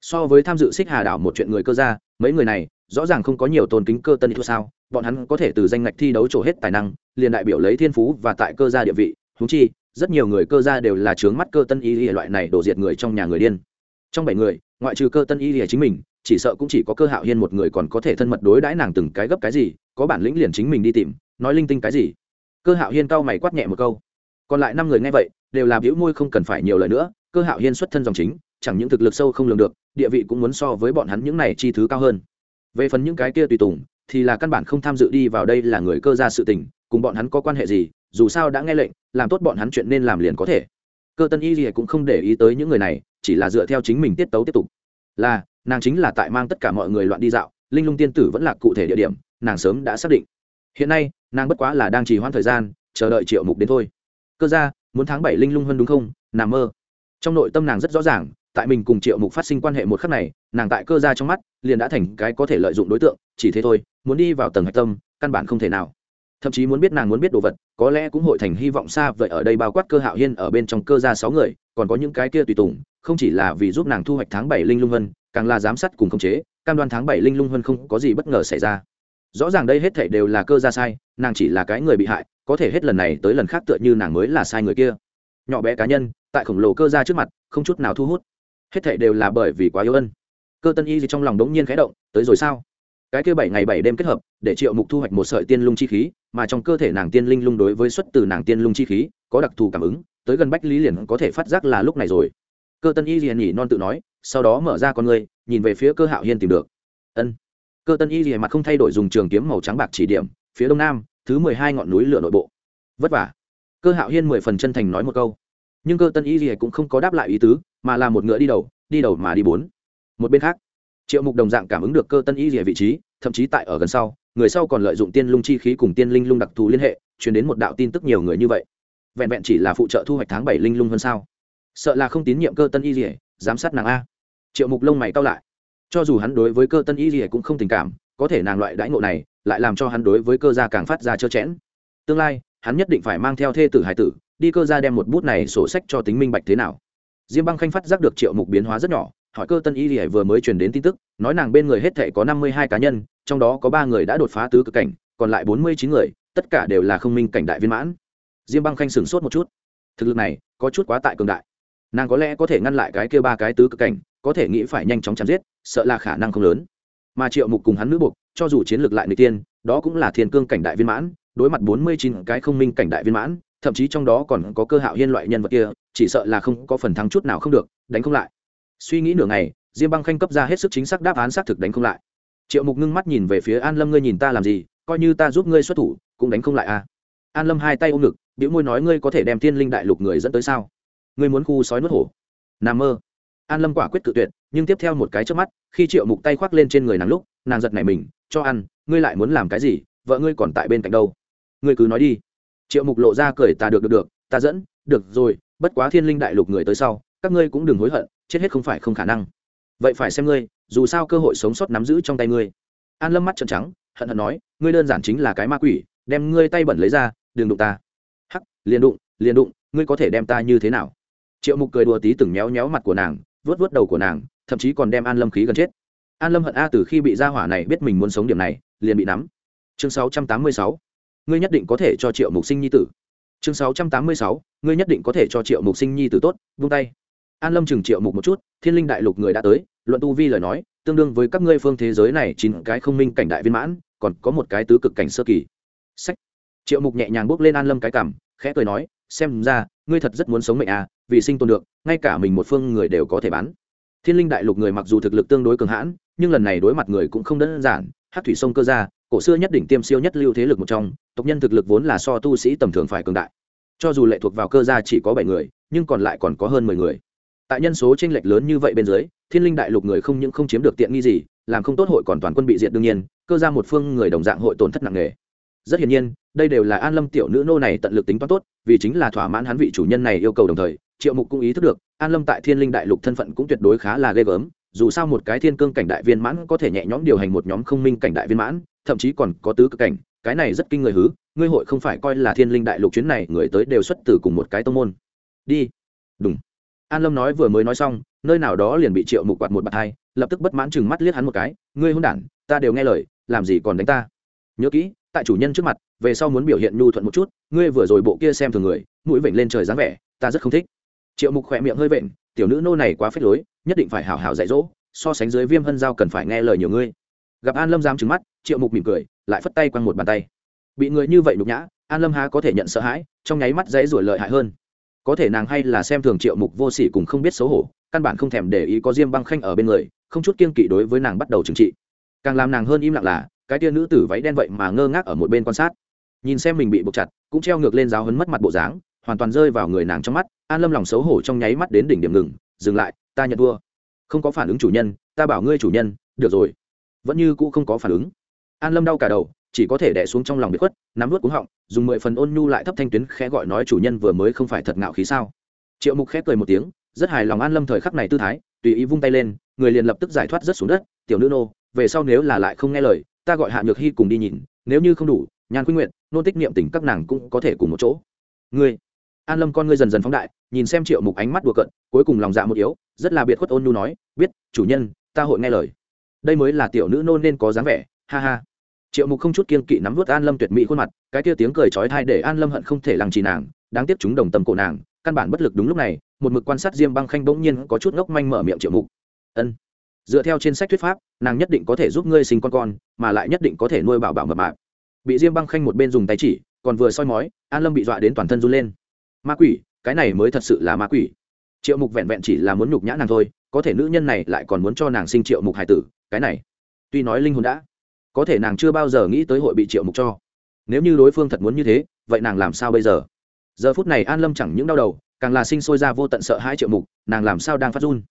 So với tham dự xích hà đảo một chuyện người cơ gia, mấy người này, rõ ràng không có nhiều tôn kính cơ tân y thua sao, bọn hắn có thể từ danh ngạch thi đấu trổ hết tài năng, liền đại biểu lấy thiên phú và tại cơ gia địa vị húng chi, rất nhiều người cơ gia đều là trướng mắt cơ tân y loại này đổ diệt người trong nhà người điên trong bảy người, ngoại trừ cơ tân y lìa chính mình, chỉ sợ cũng chỉ có cơ hạo hiên một người còn có thể thân mật đối đãi nàng từng cái gấp cái gì, có bản lĩnh liền chính mình đi tìm, nói linh tinh cái gì. Cơ hạo hiên cau mày quát nhẹ một câu. Còn lại năm người nghe vậy, đều là biểu môi không cần phải nhiều lời nữa, cơ hạo hiên xuất thân dòng chính, chẳng những thực lực sâu không lường được, địa vị cũng muốn so với bọn hắn những này chi thứ cao hơn. Về phần những cái kia tùy tùng, thì là căn bản không tham dự đi vào đây là người cơ gia sự tình, cùng bọn hắn có quan hệ gì, dù sao đã nghe lệnh, làm tốt bọn hắn chuyện nên làm liền có thể. Cơ tân y gì cũng không để ý tới những người này chỉ là dựa theo chính mình tiết tấu tiếp tục. Là, nàng chính là tại mang tất cả mọi người loạn đi dạo, linh lung tiên tử vẫn là cụ thể địa điểm, nàng sớm đã xác định. Hiện nay, nàng bất quá là đang trì hoãn thời gian, chờ đợi triệu mục đến thôi. Cơ ra muốn tháng bảy linh lung hơn đúng không? Nàng mơ. Trong nội tâm nàng rất rõ ràng, tại mình cùng triệu mục phát sinh quan hệ một khắc này, nàng tại cơ ra trong mắt, liền đã thành cái có thể lợi dụng đối tượng, chỉ thế thôi, muốn đi vào tầng hạch tâm, căn bản không thể nào. Thậm chí muốn biết nàng muốn biết đồ vật, có lẽ cũng hội thành hy vọng xa vậy ở đây bao quát cơ hạo hiên ở bên trong cơ gia sáu người, còn có những cái kia tùy tùng không chỉ là vì giúp nàng thu hoạch tháng bảy linh lung vân, càng là giám sát cùng khống chế, cam đoan tháng bảy linh lung vân không có gì bất ngờ xảy ra. Rõ ràng đây hết thảy đều là cơ gia sai, nàng chỉ là cái người bị hại, có thể hết lần này tới lần khác tựa như nàng mới là sai người kia. Nhỏ bé cá nhân, tại khổng lồ cơ gia trước mặt, không chút nào thu hút. Hết thảy đều là bởi vì quá yêu ân. Cơ tân y gì trong lòng đống nhiên khẽ động, tới rồi sao? Cái kia bảy ngày bảy đêm kết hợp, để triệu mục thu hoạch một sợi tiên lung chi khí, mà trong cơ thể nàng tiên linh lung đối với xuất từ nàng tiên lung chi khí, có đặc thù cảm ứng, tới gần bách lý liền có thể phát giác là lúc này rồi cơ tân y liền nhỉ non tự nói, sau đó mở ra con người nhìn về phía cơ hạo hiên tìm được. Ân. Cơ tân y liền mặt không thay đổi dùng trường kiếm màu trắng bạc chỉ điểm, phía đông nam, thứ mười hai ngọn núi lửa nội bộ. Vất vả. Cơ hạo hiên mười phần chân thành nói một câu. Nhưng cơ tân y liền cũng không có đáp lại ý tứ, mà là một ngựa đi đầu đi đầu mà đi bốn. Một bên khác, triệu mục đồng dạng cảm ứng được cơ tân y gì vị trí, thậm chí tại ở gần sau, người sau còn lợi dụng tiên lung chi khí cùng tiên linh lung đặc thù liên hệ chuyển đến một đạo tin tức nhiều người như vậy. Vẹn vẹn chỉ là phụ trợ thu hoạch tháng bảy linh lung hơn sao sợ là không tín nhiệm cơ tân y rỉa giám sát nàng a. Triệu mục lông mày cao lại. Cho dù hắn đối với cơ tân y rỉa cũng không tình cảm, có thể nàng loại đãi ngộ này, lại làm cho hắn đối với cơ gia càng phát ra trơ chẽn. Tương lai, hắn nhất định phải mang theo thê tử hải tử, đi cơ gia đem một bút này sổ sách cho tính minh bạch thế nào. Diêm băng khanh phát giác được triệu mục biến hóa rất nhỏ, hỏi cơ tân y rỉa vừa mới truyền đến tin tức, nói nàng bên người hết thể có năm mươi hai cá nhân, trong đó có ba người đã đột phá tứ cực cảnh, còn lại bốn mươi chín người, tất cả đều là không minh cảnh đại viên mãn. Diêm băng khanh sửng sốt một chút. Thực lực này, có chút quá tại cường đại nàng có lẽ có thể ngăn lại cái kia ba cái tứ cực cảnh, có thể nghĩ phải nhanh chóng chém giết, sợ là khả năng không lớn. Mà triệu mục cùng hắn nữ buộc, cho dù chiến lược lại người tiên, đó cũng là thiên cương cảnh đại viên mãn, đối mặt bốn mươi chín cái không minh cảnh đại viên mãn, thậm chí trong đó còn có cơ hạo hiên loại nhân vật kia, chỉ sợ là không có phần thắng chút nào không được, đánh không lại. Suy nghĩ nửa ngày, diêm băng khanh cấp ra hết sức chính xác đáp án xác thực đánh không lại. Triệu mục ngưng mắt nhìn về phía an lâm, ngươi nhìn ta làm gì? Coi như ta giúp ngươi xuất thủ, cũng đánh không lại à? An lâm hai tay ôm ngực biểu môi nói, ngươi có thể đem thiên linh đại lục người dẫn tới sao? Ngươi muốn khu sói nuốt hổ. Nam mơ. An lâm quả quyết cự tuyệt, nhưng tiếp theo một cái trước mắt, khi triệu mục tay khoác lên trên người nàng lúc, nàng giật nảy mình, cho ăn, ngươi lại muốn làm cái gì? Vợ ngươi còn tại bên cạnh đâu? Ngươi cứ nói đi. Triệu mục lộ ra cười, ta được được được, ta dẫn, được rồi, bất quá thiên linh đại lục người tới sau, các ngươi cũng đừng hối hận, chết hết không phải không khả năng. Vậy phải xem ngươi, dù sao cơ hội sống sót nắm giữ trong tay ngươi. An lâm mắt trợn trắng, hận hận nói, ngươi đơn giản chính là cái ma quỷ, đem ngươi tay bẩn lấy ra, đừng đụng ta. Hắc, liền đụng liền đụng, ngươi có thể đem ta như thế nào? Triệu mục cười đùa tí từng méo méo mặt của nàng vớt vớt đầu của nàng, thậm chí còn đem an lâm khí gần chết. An lâm hận a từ khi bị gia hỏa này biết mình muốn sống điểm này, liền bị nắm. Chương 686. ngươi nhất định có thể cho triệu mục sinh nhi tử. Chương 686. ngươi nhất định có thể cho triệu mục sinh nhi tử tốt vung tay. An lâm chừng triệu mục một chút, thiên linh đại lục người đã tới, luận tu vi lời nói, tương đương với các ngươi phương thế giới này chín cái không minh cảnh đại viên mãn, còn có một cái tứ cực cảnh sơ kỳ. Sách. Triệu mục nhẹ nhàng bước lên an lâm cái cảm khẽ cười nói, xem ra, ngươi thật rất muốn sống mệnh à vì sinh tồn được, ngay cả mình một phương người đều có thể bán. Thiên linh đại lục người mặc dù thực lực tương đối cường hãn, nhưng lần này đối mặt người cũng không đơn giản hát thủy sông cơ gia, cổ xưa nhất đỉnh tiêm siêu nhất lưu thế lực một trong, tộc nhân thực lực vốn là so tu sĩ tầm thường phải cường đại. Cho dù lệ thuộc vào cơ gia chỉ có bảy người, nhưng còn lại còn có hơn mười người. Tại nhân số tranh lệch lớn như vậy bên dưới, thiên linh đại lục người không những không chiếm được tiện nghi gì, làm không tốt hội còn toàn quân bị diệt đương nhiên, cơ ra một phương người đồng dạng hội tổn thất nặng nề. Rất hiển nhiên, đây đều là an lâm tiểu nữ nô này tận lực tính toán tốt, vì chính là thỏa mãn hắn vị chủ nhân này yêu cầu đồng thời triệu mục cũng ý thức được, an lâm tại thiên linh đại lục thân phận cũng tuyệt đối khá là ghê gớm, dù sao một cái thiên cương cảnh đại viên mãn có thể nhẹ nhõm điều hành một nhóm không minh cảnh đại viên mãn, thậm chí còn có tứ cực cảnh, cái này rất kinh người hứ, ngươi hội không phải coi là thiên linh đại lục chuyến này người tới đều xuất từ cùng một cái tông môn. Đi. Đúng an lâm nói vừa mới nói xong, nơi nào đó liền bị triệu mục quạt một bạt hai, lập tức bất mãn chừng mắt liếc hắn một cái, ngươi hôn đản, ta đều nghe lời, làm gì còn đánh ta? Nhớ kỹ, tại chủ nhân trước mặt, về sau muốn biểu hiện nhu thuận một chút, ngươi vừa rồi bộ kia xem thường người, mũi vểnh lên trời dáng vẻ, ta rất không thích triệu mục khỏe miệng hơi vện, tiểu nữ nô này quá phết lối, nhất định phải hào hào dạy dỗ, so sánh dưới viêm hân giao cần phải nghe lời nhiều ngươi gặp an lâm dám trứng mắt, triệu mục mỉm cười, lại phất tay quăng một bàn tay. Bị người như vậy nhục nhã, an lâm há có thể nhận sợ hãi, trong nháy mắt dãy ruổi lợi hại hơn. Có thể nàng hay là xem thường triệu mục vô sỉ cùng không biết xấu hổ, căn bản không thèm để ý có diêm băng khanh ở bên người, không chút kiên kỵ đối với nàng bắt đầu trừng trị. Càng làm nàng hơn im lặng là, cái tia nữ tử váy đen vậy mà ngơ ngác ở một bên quan sát. Nhìn xem mình bị buộc chặt, cũng treo ngược lên giáo hấn mất mặt bộ dáng hoàn toàn rơi vào người nàng trong mắt, an lâm lòng xấu hổ trong nháy mắt đến đỉnh điểm ngừng, dừng lại, ta nhận thua. Không có phản ứng chủ nhân, ta bảo ngươi chủ nhân, được rồi. Vẫn như cũ không có phản ứng. An lâm đau cả đầu, chỉ có thể đẻ xuống trong lòng bị khuất, nắm vớt cúng họng, dùng mười phần ôn nhu lại thấp thanh tuyến khẽ gọi nói chủ nhân vừa mới không phải thật ngạo khí sao? Triệu mục khẽ cười một tiếng, rất hài lòng an lâm thời khắc này tư thái, tùy ý vung tay lên, người liền lập tức giải thoát rất xuống đất, tiểu nữ nô, về sau nếu là lại không nghe lời, ta gọi hạ nhược hy cùng đi nhìn, nếu như không đủ, nhàn quy nguyện nôn tích niệm tình các nàng cũng có thể cùng một chỗ. Ngươi an lâm con ngươi dần dần phóng đại, nhìn xem triệu mục ánh mắt đùa cận cuối cùng lòng dạ một yếu, rất là biệt khuất ôn nhu nói, biết, chủ nhân, ta hội nghe lời. Đây mới là tiểu nữ nôn nên có dáng vẻ, ha ha. Triệu mục không chút kiên kỵ nắm vút an lâm tuyệt mỹ khuôn mặt, cái kia tiếng cười trói thai để an lâm hận không thể lằng trì nàng, đáng tiếc chúng đồng tâm cổ nàng, căn bản bất lực đúng lúc này, một mực quan sát diêm băng khanh bỗng nhiên có chút ngốc manh mở miệng triệu mục. Ân, dựa theo trên sách thuyết pháp, nàng nhất định có thể giúp ngươi sinh con con, mà lại nhất định có thể nuôi bảo bảo mập mạp. Bị diêm băng khanh một bên dùng tay chỉ, còn vừa soi mói, an lâm bị dọa đến toàn thân run lên ma quỷ, cái này mới thật sự là ma quỷ. Triệu mục vẹn vẹn chỉ là muốn nhục nhã nàng thôi, có thể nữ nhân này lại còn muốn cho nàng sinh triệu mục hải tử, cái này. Tuy nói linh hồn đã, có thể nàng chưa bao giờ nghĩ tới hội bị triệu mục cho. Nếu như đối phương thật muốn như thế, vậy nàng làm sao bây giờ? Giờ phút này an lâm chẳng những đau đầu, càng là sinh sôi ra vô tận sợ hai triệu mục, nàng làm sao đang phát run?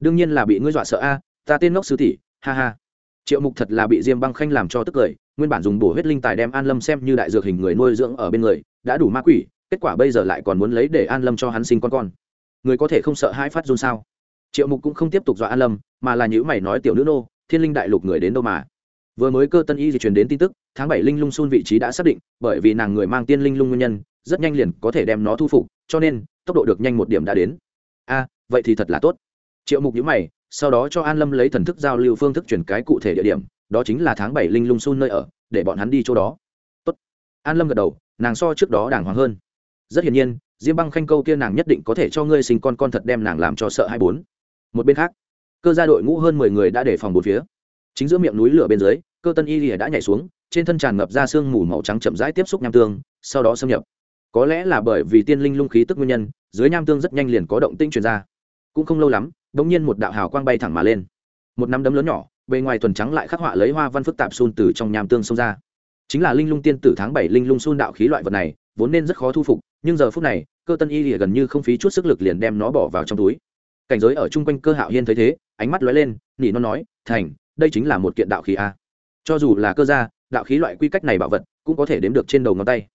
Đương nhiên là bị ngươi dọa sợ a, ta tên ngốc sư tỷ, ha ha. Triệu mục thật là bị diêm băng khanh làm cho tức cười, nguyên bản dùng bổ huyết linh tài đem an lâm xem như đại dược hình người nuôi dưỡng ở bên người, đã đủ ma quỷ kết quả bây giờ lại còn muốn lấy để an lâm cho hắn sinh con con. Người có thể không sợ hai phát run sao? Triệu mục cũng không tiếp tục dọa an lâm, mà là những mày nói tiểu nữ nô, thiên linh đại lục người đến đâu mà? Vừa mới cơ tân y di truyền đến tin tức, tháng bảy linh lung sun vị trí đã xác định, bởi vì nàng người mang tiên linh lung nguyên nhân, rất nhanh liền có thể đem nó thu phục, cho nên, tốc độ được nhanh một điểm đã đến. A, vậy thì thật là tốt. Triệu mục nhữ mày, sau đó cho an lâm lấy thần thức giao lưu phương thức chuyển cái cụ thể địa điểm, đó chính là tháng bảy linh lung sun nơi ở, để bọn hắn đi chỗ đó. Tốt. an lâm gật đầu, nàng so trước đó đàng hoàng hơn rất hiển nhiên, diêm băng khanh câu kia nàng nhất định có thể cho ngươi sinh con con thật đem nàng làm cho sợ hai bốn. Một bên khác, cơ gia đội ngũ hơn mười người đã để phòng bốn phía. Chính giữa miệng núi lửa bên dưới, cơ tân y lìa đã nhảy xuống, trên thân tràn ngập ra sương mù màu trắng chậm rãi tiếp xúc nham tương, sau đó xâm nhập. Có lẽ là bởi vì tiên linh lung khí tức nguyên nhân, dưới nham tương rất nhanh liền có động tinh truyền ra. Cũng không lâu lắm đ ỗ n g nhiên một đạo hào quang bay thẳng mà lên. Một nắm đấm lớn nhỏ, bề ngoài tuần trắng lại khắc họa lấy hoa văn phức tạp xun từ trong nham tương xông ra. Chính là linh lung tiên tử tháng bảy linh lung xun đạo khí loại vật này vốn nên rất khó thu phục, nhưng giờ phút này, cơ tân y lìa gần như không phí chút sức lực liền đem nó bỏ vào trong túi. Cảnh giới ở chung quanh cơ hạo hiên thấy thế, ánh mắt lóe lên, nỉ nó nói, thành, đây chính là một kiện đạo khí a. Cho dù là cơ gia, đạo khí loại quy cách này bảo vật cũng có thể đếm được trên đầu ngón tay.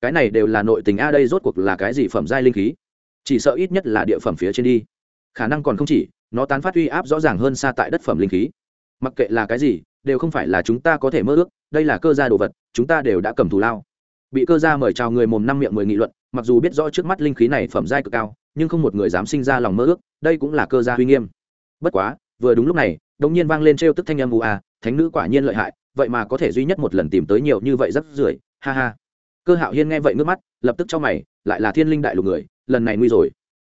Cái này đều là nội tình a, đây rốt cuộc là cái gì phẩm giai linh khí? Chỉ sợ ít nhất là địa phẩm phía trên đi. Khả năng còn không chỉ, nó tán phát uy áp rõ ràng hơn xa tại đất phẩm linh khí. Mặc kệ là cái gì, đều không phải là chúng ta có thể mơ ước, đây là cơ gia đồ vật, chúng ta đều đã cầm thù lao bị cơ gia mời chào người mồm năm miệng mười nghị luận, mặc dù biết rõ trước mắt linh khí này phẩm giai cực cao, nhưng không một người dám sinh ra lòng mơ ước, đây cũng là cơ gia uy nghiêm. Bất quá, vừa đúng lúc này, đống nhiên vang lên trêu tức thanh âm u a, thánh nữ quả nhiên lợi hại, vậy mà có thể duy nhất một lần tìm tới nhiều như vậy rất rưởi, ha ha. Cơ hạo hiên nghe vậy nước mắt, lập tức cho mày, lại là thiên linh đại lục người, lần này nguy rồi.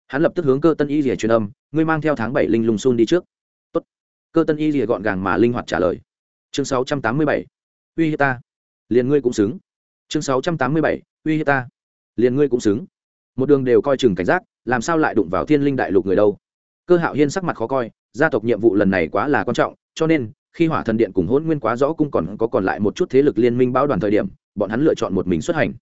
Hắn lập tức hướng cơ tân y rìa truyền âm, ngươi mang theo tháng bảy linh lùng xun đi trước. Tốt. cơ tân y rìa gọn gàng mà linh hoạt trả lời. Chương sáu trăm tám mươi bảy. Uy hiếp ta. Liền ngươi cũng xứng chương sáu trăm tám mươi bảy, uy hiếp ta. Liền ngươi cũng xứng. Một đường đều coi chừng cảnh giác, làm sao lại đụng vào thiên linh đại lục người đâu? Cơ hạo hiên sắc mặt khó coi, gia tộc nhiệm vụ lần này quá là quan trọng, cho nên, khi hỏa thần điện cùng hôn nguyên quá rõ cung còn có còn lại một chút thế lực liên minh báo đoàn thời điểm, bọn hắn lựa chọn một mình xuất hành.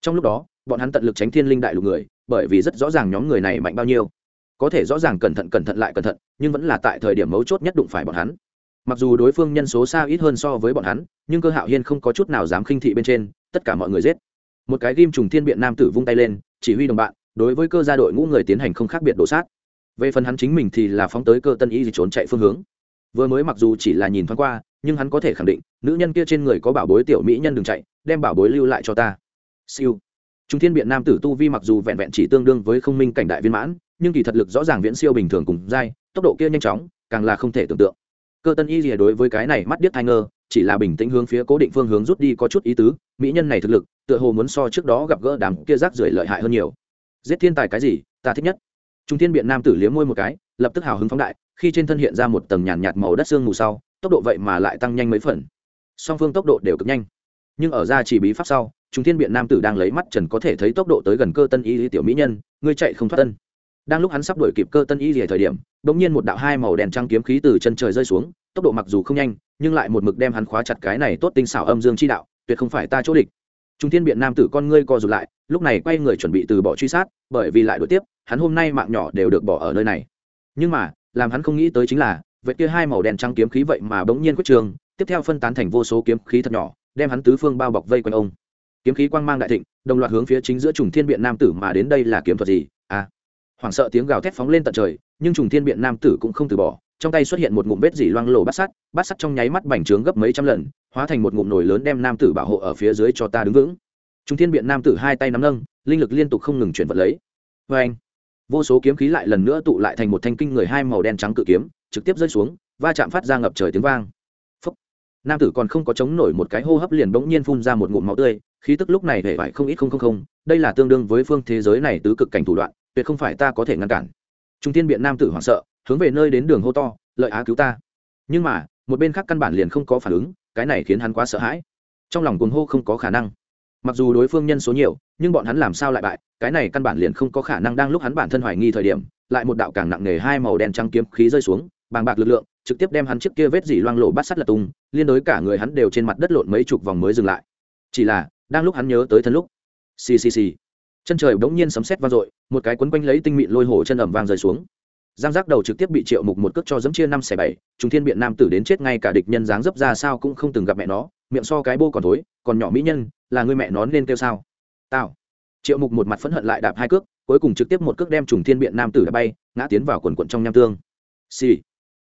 Trong lúc đó, bọn hắn tận lực tránh thiên linh đại lục người, bởi vì rất rõ ràng nhóm người này mạnh bao nhiêu. Có thể rõ ràng cẩn thận cẩn thận lại cẩn thận, nhưng vẫn là tại thời điểm mấu chốt nhất đụng phải bọn hắn. Mặc dù đối phương nhân số xa ít hơn so với bọn hắn, nhưng cơ hạo hiên không có chút nào dám khinh thị bên trên tất cả mọi người giết. Một cái ghim trùng thiên biện nam tử vung tay lên, chỉ huy đồng bạn, đối với cơ gia đội ngũ người tiến hành không khác biệt đổ sát. Về phần hắn chính mình thì là phóng tới cơ tân y trốn chạy phương hướng. Vừa mới mặc dù chỉ là nhìn thoáng qua, nhưng hắn có thể khẳng định, nữ nhân kia trên người có bảo bối tiểu mỹ nhân đừng chạy, đem bảo bối lưu lại cho ta. Siêu. Trung thiên biện nam tử tu vi mặc dù vẹn vẹn chỉ tương đương với không minh cảnh đại viên mãn, nhưng kỳ thật lực rõ ràng viễn siêu bình thường cùng dai, tốc độ kia nhanh chóng, càng là không thể tưởng tượng. Cơ tân y rìa đối với cái này mắt điếc thai ngơ chỉ là bình tĩnh hướng phía cố định phương hướng rút đi có chút ý tứ mỹ nhân này thực lực tựa hồ muốn so trước đó gặp gỡ đám kia rác rưởi lợi hại hơn nhiều. Giết thiên tài cái gì ta thích nhất. Trung thiên biện nam tử liếm môi một cái lập tức hào hứng phóng đại khi trên thân hiện ra một tầng nhàn nhạt, màu đất xương mù sau tốc độ vậy mà lại tăng nhanh mấy phần. Song phương tốc độ đều cực nhanh. Nhưng ở ra chỉ bí pháp sau chúng thiên biện nam tử đang lấy mắt trần có thể thấy tốc độ tới gần cơ tân y lý tiểu mỹ nhân ngươi chạy không thoát tân đang lúc hắn sắp đuổi kịp cơ tân y lìa thời điểm đ ỗ n g nhiên một đạo hai màu đèn trăng kiếm khí từ chân trời rơi xuống tốc độ mặc dù không nhanh nhưng lại một mực đem hắn khóa chặt cái này tốt tinh xảo âm dương chi đạo, tuyệt không phải ta chỗ địch. Trung thiên biện nam tử con ngươi co rụt lại, lúc này quay người chuẩn bị từ bỏ truy sát, bởi vì lại đuổi tiếp, hắn hôm nay mạng nhỏ đều được bỏ ở nơi này. Nhưng mà, làm hắn không nghĩ tới chính là vậy kia hai màu đen trắng kiếm khí vậy mà bỗng nhiên quyết trường, tiếp theo phân tán thành vô số kiếm khí thật nhỏ, đem hắn tứ phương bao bọc vây quanh ông. Kiếm khí quang mang đại thịnh, đồng loạt hướng phía chính giữa trùng thiên biện nam tử mà đến đây là kiếm thuật gì? À hoảng sợ tiếng gào thét phóng lên tận trời, nhưng trùng thiên biện nam tử cũng không từ bỏ trong tay xuất hiện một ngụm vết dỉ loang lổ bát sắt bát sắt trong nháy mắt bành trướng gấp mấy trăm lần, hóa thành một ngụm nồi lớn đem nam tử bảo hộ ở phía dưới cho ta đứng vững. Trung thiên biện nam tử hai tay nắm nâng, linh lực liên tục không ngừng chuyển vật lấy. Vê anh, vô số kiếm khí lại lần nữa tụ lại thành một thanh kinh người hai màu đen trắng cự kiếm, trực tiếp rơi xuống, va chạm phát ra ngập trời tiếng vang. Phúc. nam tử còn không có chống nổi một cái hô hấp liền bỗng nhiên phun ra một ngụm máu tươi, khí tức lúc này hề vải không ít không không không, đây là tương đương với phương thế giới này tứ cực cảnh thủ đoạn, tuyệt không phải ta có thể ngăn cản. Trung Thiên biện nam tử hoảng sợ hướng về nơi đến đường hô to, lợi á cứu ta. Nhưng mà, một bên khác căn bản liền không có phản ứng, cái này khiến hắn quá sợ hãi. Trong lòng cuồng hô không có khả năng. Mặc dù đối phương nhân số nhiều, nhưng bọn hắn làm sao lại bại, cái này căn bản liền không có khả năng đang lúc hắn bản thân hoài nghi thời điểm, lại một đạo càng nặng nề hai màu đen trắng kiếm khí rơi xuống, bàng bạc lực lượng, trực tiếp đem hắn trước kia vết dỉ loang lộ bắt sắt lật tung, liên đối cả người hắn đều trên mặt đất lộn mấy chục vòng mới dừng lại. Chỉ là, đang lúc hắn nhớ tới thân lúc, xì xì xì, chân trời bỗng nhiên sấm sét vang dội, một cái quấn quanh lấy tinh mịn lôi hổ chân ẩm vang rơi xuống giang giác đầu trực tiếp bị triệu mục một cước cho dẫm chia năm xẻ bảy chúng thiên biện nam tử đến chết ngay cả địch nhân dáng dấp ra sao cũng không từng gặp mẹ nó, miệng so cái bô còn thối, còn nhỏ mỹ nhân, là người mẹ nó nên kêu sao? Tao triệu mục một mặt phẫn hận lại đạp hai cước, cuối cùng trực tiếp một cước đem trùng thiên biện nam tử đã bay, ngã tiến vào quần quận trong nham tương. Xì.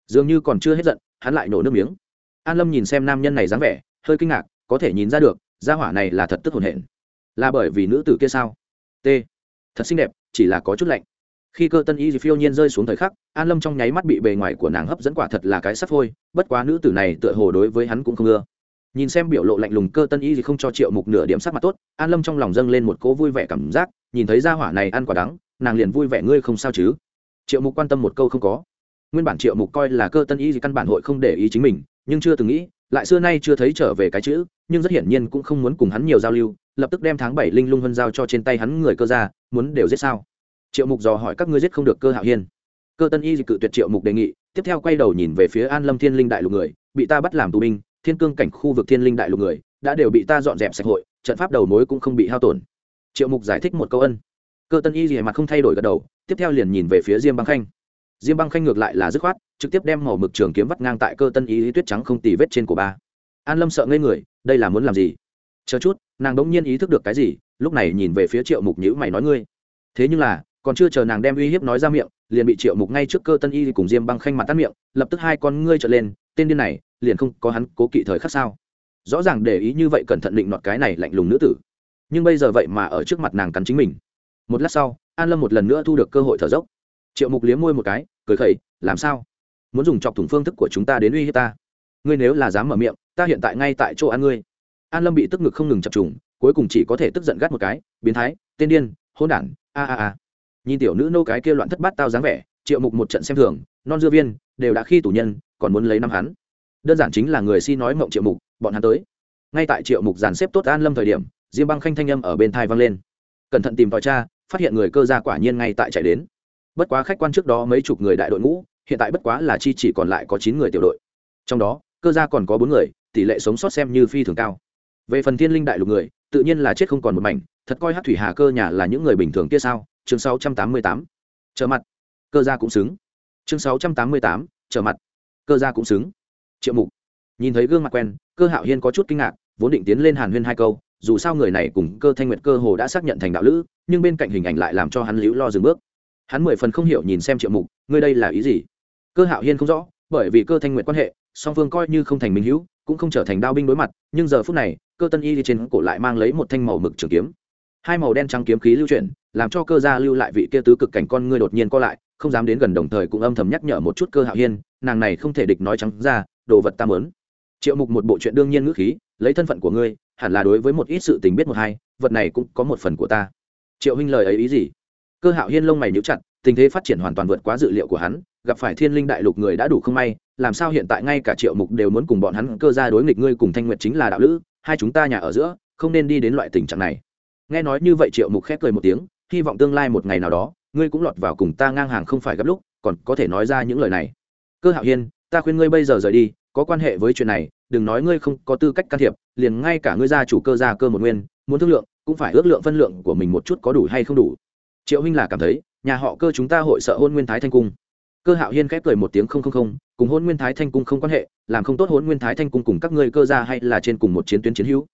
Dường như còn chưa hết giận, hắn lại nổ nước miếng. An lâm nhìn xem nam nhân này dáng vẻ, hơi kinh ngạc, có thể nhìn ra được, gia hỏa này là thật tức hồn hển. Là bởi vì nữ tử kia sao? T. Thật xinh đẹp, chỉ là có chút lạnh khi cơ tân y phiêu nhiên rơi xuống thời khắc, an lâm trong nháy mắt bị bề ngoài của nàng hấp dẫn quả thật là cái sắp phôi, bất quá nữ tử này tựa hồ đối với hắn cũng không ưa. Nhìn xem biểu lộ lạnh lùng cơ tân y thì không cho triệu mục nửa điểm sắc mặt tốt, an lâm trong lòng dâng lên một cỗ vui vẻ cảm giác, nhìn thấy gia hỏa này ăn quả đắng, nàng liền vui vẻ ngươi không sao chứ? Triệu mục quan tâm một câu không có. Nguyên bản triệu mục coi là cơ tân y thì căn bản hội không để ý chính mình, nhưng chưa từng nghĩ, lại xưa nay chưa thấy trở về cái chữ, nhưng rất hiển nhiên cũng không muốn cùng hắn nhiều giao lưu, lập tức đem tháng bảy linh lung hân giao cho trên tay hắn người cơ ra muốn đều giết sao? Triệu mục dò hỏi các ngươi giết không được cơ hạo hiên. Cơ tân y cự tuyệt triệu mục đề nghị, tiếp theo quay đầu nhìn về phía an lâm thiên linh đại lục người, bị ta bắt làm tù binh, thiên cương cảnh khu vực thiên linh đại lục người, đã đều bị ta dọn dẹp sạch hội, trận pháp đầu mối cũng không bị hao tổn. Triệu mục giải thích một câu ân. Cơ tân y gì mặt không thay đổi gật đầu, tiếp theo liền nhìn về phía diêm băng khanh. Diêm băng khanh ngược lại là dứt khoát, trực tiếp đem màu mực trường kiếm vắt ngang tại cơ tân y lý tuyết trắng không tì vết trên của ba. An lâm sợ ngây người, đây là muốn làm gì? Chờ chút, nàng đ ỗ n g nhiên ý thức được cái gì, lúc này nhìn về phía triệu mục nhữ mày nói ngươi. Thế nhưng là còn chưa chờ nàng đem uy hiếp nói ra miệng, liền bị triệu mục ngay trước cơ tân y cùng diêm băng khanh mặt tắt miệng, lập tức hai con ngươi trở lên, tên điên này, liền không có hắn cố kỵ thời khắc sao? Rõ ràng để ý như vậy cẩn thận định nọt cái này lạnh lùng nữ tử. Nhưng bây giờ vậy mà ở trước mặt nàng cắn chính mình. Một lát sau, an lâm một lần nữa thu được cơ hội thở dốc. Triệu mục liếm môi một cái, cười khẩy, làm sao? Muốn dùng chọc thủng phương thức của chúng ta đến uy hiếp ta? Ngươi nếu là dám mở miệng, ta hiện tại ngay tại chỗ ăn ngươi. An lâm bị tức ngực không ngừng chập trùng, cuối cùng chỉ có thể tức giận gắt một cái, biến thái, tên điên hôn đản, a a a nhìn tiểu nữ nô cái kia loạn thất bát tao dáng vẻ, triệu mục một trận xem thường, non dưa viên, đều đã khi tù nhân, còn muốn lấy năm hắn. Đơn giản chính là người si nói mộng triệu mục, bọn hắn tới. Ngay tại triệu mục dàn xếp tốt an lâm thời điểm, diêm băng khanh thanh âm ở bên thai vang lên. Cẩn thận tìm tòi cha phát hiện người cơ gia quả nhiên ngay tại chạy đến. Bất quá khách quan trước đó mấy chục người đại đội ngũ, hiện tại bất quá là chi chỉ còn lại có chín người tiểu đội. Trong đó, cơ gia còn có bốn người, tỷ lệ sống sót xem như phi thường cao. Về phần thiên linh đại lục người, tự nhiên là chết không còn một mảnh, thật coi hát thủy hà cơ nhà là những người bình thường kia sao? Chương sáu trăm tám mươi tám. Trở mặt. Cơ gia cũng xứng. Chương sáu trăm tám mươi tám. Trở mặt. Cơ gia cũng xứng. Triệu mục. Nhìn thấy gương mặt quen, cơ hạo hiên có chút kinh ngạc, vốn định tiến lên hàn huyên hai câu, dù sao người này cùng cơ thanh nguyệt, cơ hồ đã xác nhận thành đạo lữ, nhưng bên cạnh hình ảnh lại làm cho hắn liễu lo dừng bước. Hắn mười phần không hiểu nhìn xem triệu mục, ngươi đây là ý gì? Cơ hạo hiên không rõ, bởi vì cơ thanh nguyệt quan hệ, song phương coi như không thành minh hữu, cũng không trở thành đao binh đối mặt, nhưng giờ phút này, cơ tân y trên cổ lại mang lấy một thanh màu mực trường kiếm. Hai màu đen trắng kiếm khí lưu chuyển làm cho cơ gia lưu lại vị kia tứ cực cảnh con ngươi đột nhiên co lại, không dám đến gần đồng thời cũng âm thầm nhắc nhở một chút cơ hạo hiên, nàng này không thể địch nói trắng ra, đồ vật ta mớn triệu mục một bộ chuyện đương nhiên ngữ khí, lấy thân phận của ngươi, hẳn là đối với một ít sự tình biết một hai, vật này cũng có một phần của ta. Triệu huynh lời ấy ý gì? Cơ hạo hiên lông mày níu chặt, tình thế phát triển hoàn toàn vượt quá dự liệu của hắn, gặp phải thiên linh đại lục người đã đủ không may, làm sao hiện tại ngay cả triệu mục đều muốn cùng bọn hắn cơ ra đối nghịch ngươi cùng thanh nguyệt chính là đạo lữ, hai chúng ta nhà ở giữa, không nên đi đến loại tình trạng này. Nghe nói như vậy triệu mục khép cười một tiếng hy vọng tương lai một ngày nào đó, ngươi cũng lọt vào cùng ta ngang hàng không phải gấp lúc, còn có thể nói ra những lời này. Cơ hạo hiên, ta khuyên ngươi bây giờ rời đi, có quan hệ với chuyện này, đừng nói ngươi không có tư cách can thiệp, liền ngay cả ngươi gia chủ cơ gia cơ một nguyên, muốn thương lượng, cũng phải ước lượng phân lượng của mình một chút có đủ hay không đủ. Triệu huynh là cảm thấy, nhà họ cơ chúng ta hội sợ hôn nguyên thái thanh cung. Cơ hạo hiên khép cười một tiếng không không không, cùng hôn nguyên thái thanh cung không quan hệ, làm không tốt hôn nguyên thái thanh cung cùng các ngươi cơ gia hay là trên cùng một chiến tuyến chiến hữu.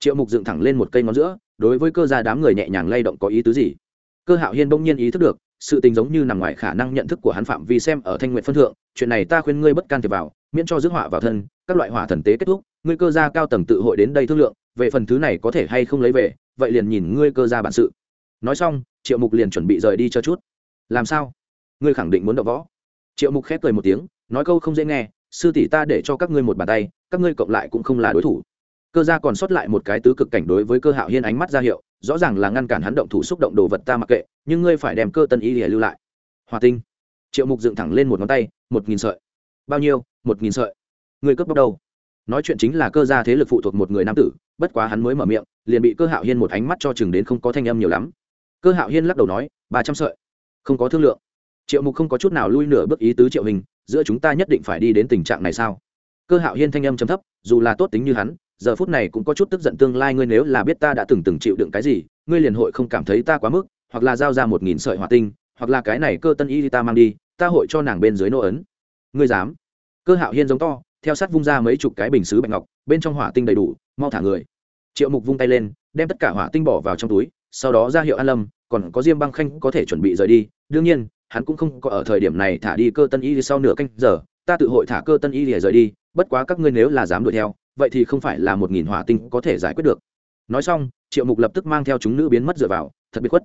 Triệu mục dựng thẳng lên một cây ngón giữa đối với cơ gia đám người nhẹ nhàng lay động có ý tứ gì? Cơ hạo hiên bỗng nhiên ý thức được, sự tình giống như nằm ngoài khả năng nhận thức của hắn phạm vi xem ở thanh nguyện phân thượng, chuyện này ta khuyên ngươi bất can thiệp vào, miễn cho rước họa vào thân, các loại hỏa thần tế kết thúc, ngươi cơ gia cao tầng tự hội đến đây thương lượng, về phần thứ này có thể hay không lấy về, vậy liền nhìn ngươi cơ gia bản sự. Nói xong, triệu mục liền chuẩn bị rời đi cho chút. Làm sao? Ngươi khẳng định muốn đọc võ. Triệu mục khép cười một tiếng, nói câu không dễ nghe, sư tỷ ta để cho các ngươi một bàn tay, các ngươi cộng lại cũng không là đối thủ cơ gia còn sót lại một cái tứ cực cảnh đối với cơ hạo hiên ánh mắt ra hiệu, rõ ràng là ngăn cản hắn động thủ xúc động đồ vật ta mặc kệ, nhưng ngươi phải đem cơ tân Y để lưu lại. Hòa tinh. Triệu mục dựng thẳng lên một ngón tay, một nghìn sợi. Bao nhiêu? Một nghìn sợi. Ngươi cướp bóc đâu? Nói chuyện chính là cơ gia thế lực phụ thuộc một người nam tử, bất quá hắn mới mở miệng, liền bị cơ hạo hiên một ánh mắt cho chừng đến không có thanh âm nhiều lắm. Cơ hạo hiên lắc đầu nói, ba trăm sợi. Không có thương lượng. Triệu mục không có chút nào lui nửa bước ý tứ triệu hình, giữa chúng ta nhất định phải đi đến tình trạng này sao? Cơ hạo hiên thanh âm chấm thấp, dù là tốt tính như hắn giờ phút này cũng có chút tức giận tương lai ngươi nếu là biết ta đã từng từng chịu đựng cái gì, ngươi liền hội không cảm thấy ta quá mức, hoặc là giao ra một nghìn sợi hỏa tinh, hoặc là cái này cơ tân y ta mang đi, ta hội cho nàng bên dưới nô ấn. Ngươi dám? Cơ hạo hiên giống to, theo sát vung ra mấy chục cái bình xứ bạch ngọc, bên trong hỏa tinh đầy đủ, mau thả người. Triệu mục vung tay lên, đem tất cả hỏa tinh bỏ vào trong túi, sau đó ra hiệu an lâm, còn có diêm băng khanh có thể chuẩn bị rời đi. Đương nhiên, hắn cũng không có ở thời điểm này thả đi cơ tân y sau nửa canh giờ, ta tự hội thả cơ tân y để rời đi, bất quá các ngươi nếu là dám đuổi theo vậy thì không phải là một nghìn hỏa tinh có thể giải quyết được. Nói xong, triệu mục lập tức mang theo chúng nữ biến mất dựa vào, thật biệt khuất.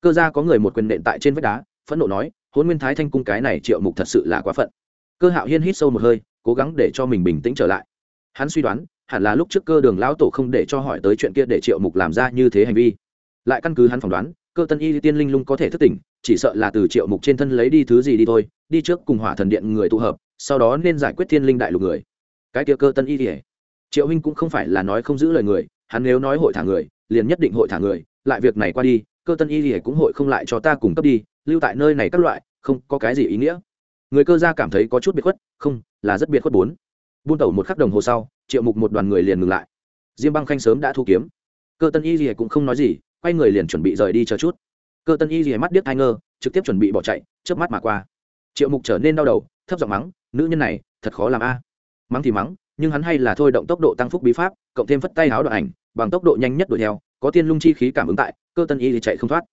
Cơ gia có người một quyền nện tại trên vách đá, phẫn nộ nói, hôn nguyên thái thanh cung cái này triệu mục thật sự là quá phận. Cơ hạo hiên hít sâu một hơi, cố gắng để cho mình bình tĩnh trở lại. Hắn suy đoán, hẳn là lúc trước cơ đường lão tổ không để cho hỏi tới chuyện kia để triệu mục làm ra như thế hành vi. Lại căn cứ hắn phỏng đoán, cơ tân y tiên linh lung có thể thức tỉnh, chỉ sợ là từ triệu mục trên thân lấy đi thứ gì đi thôi, đi trước cùng hỏa thần điện người tụ hợp, sau đó nên giải quyết thiên linh đại lục người. Cái kia cơ tân y ỉa triệu huynh cũng không phải là nói không giữ lời người, hắn nếu nói hội thả người, liền nhất định hội thả người, lại việc này qua đi, cơ tân y thì cũng hội không lại cho ta cùng cấp đi, lưu tại nơi này các loại, không có cái gì ý nghĩa. Người cơ gia cảm thấy có chút biệt khuất, không, là rất biệt khuất bốn. Buôn tẩu một khắc đồng hồ sau, triệu mục một đoàn người liền ngừng lại. Diêm băng khanh sớm đã thu kiếm. Cơ tân y thì cũng không nói gì, quay người liền chuẩn bị rời đi chờ chút. Cơ tân y thì mắt điếc thai ngơ, trực tiếp chuẩn bị bỏ chạy trước mắt mà qua. Triệu mục trở nên đau đầu, thấp giọng mắng, nữ nhân này, thật khó làm a. Mắng thì mắng nhưng hắn hay là thôi động tốc độ tăng phúc bí pháp, cộng thêm phất tay háo đoạn ảnh, bằng tốc độ nhanh nhất đuổi theo, có tiên lung chi khí cảm ứng tại, cơ tân y thì chạy không thoát.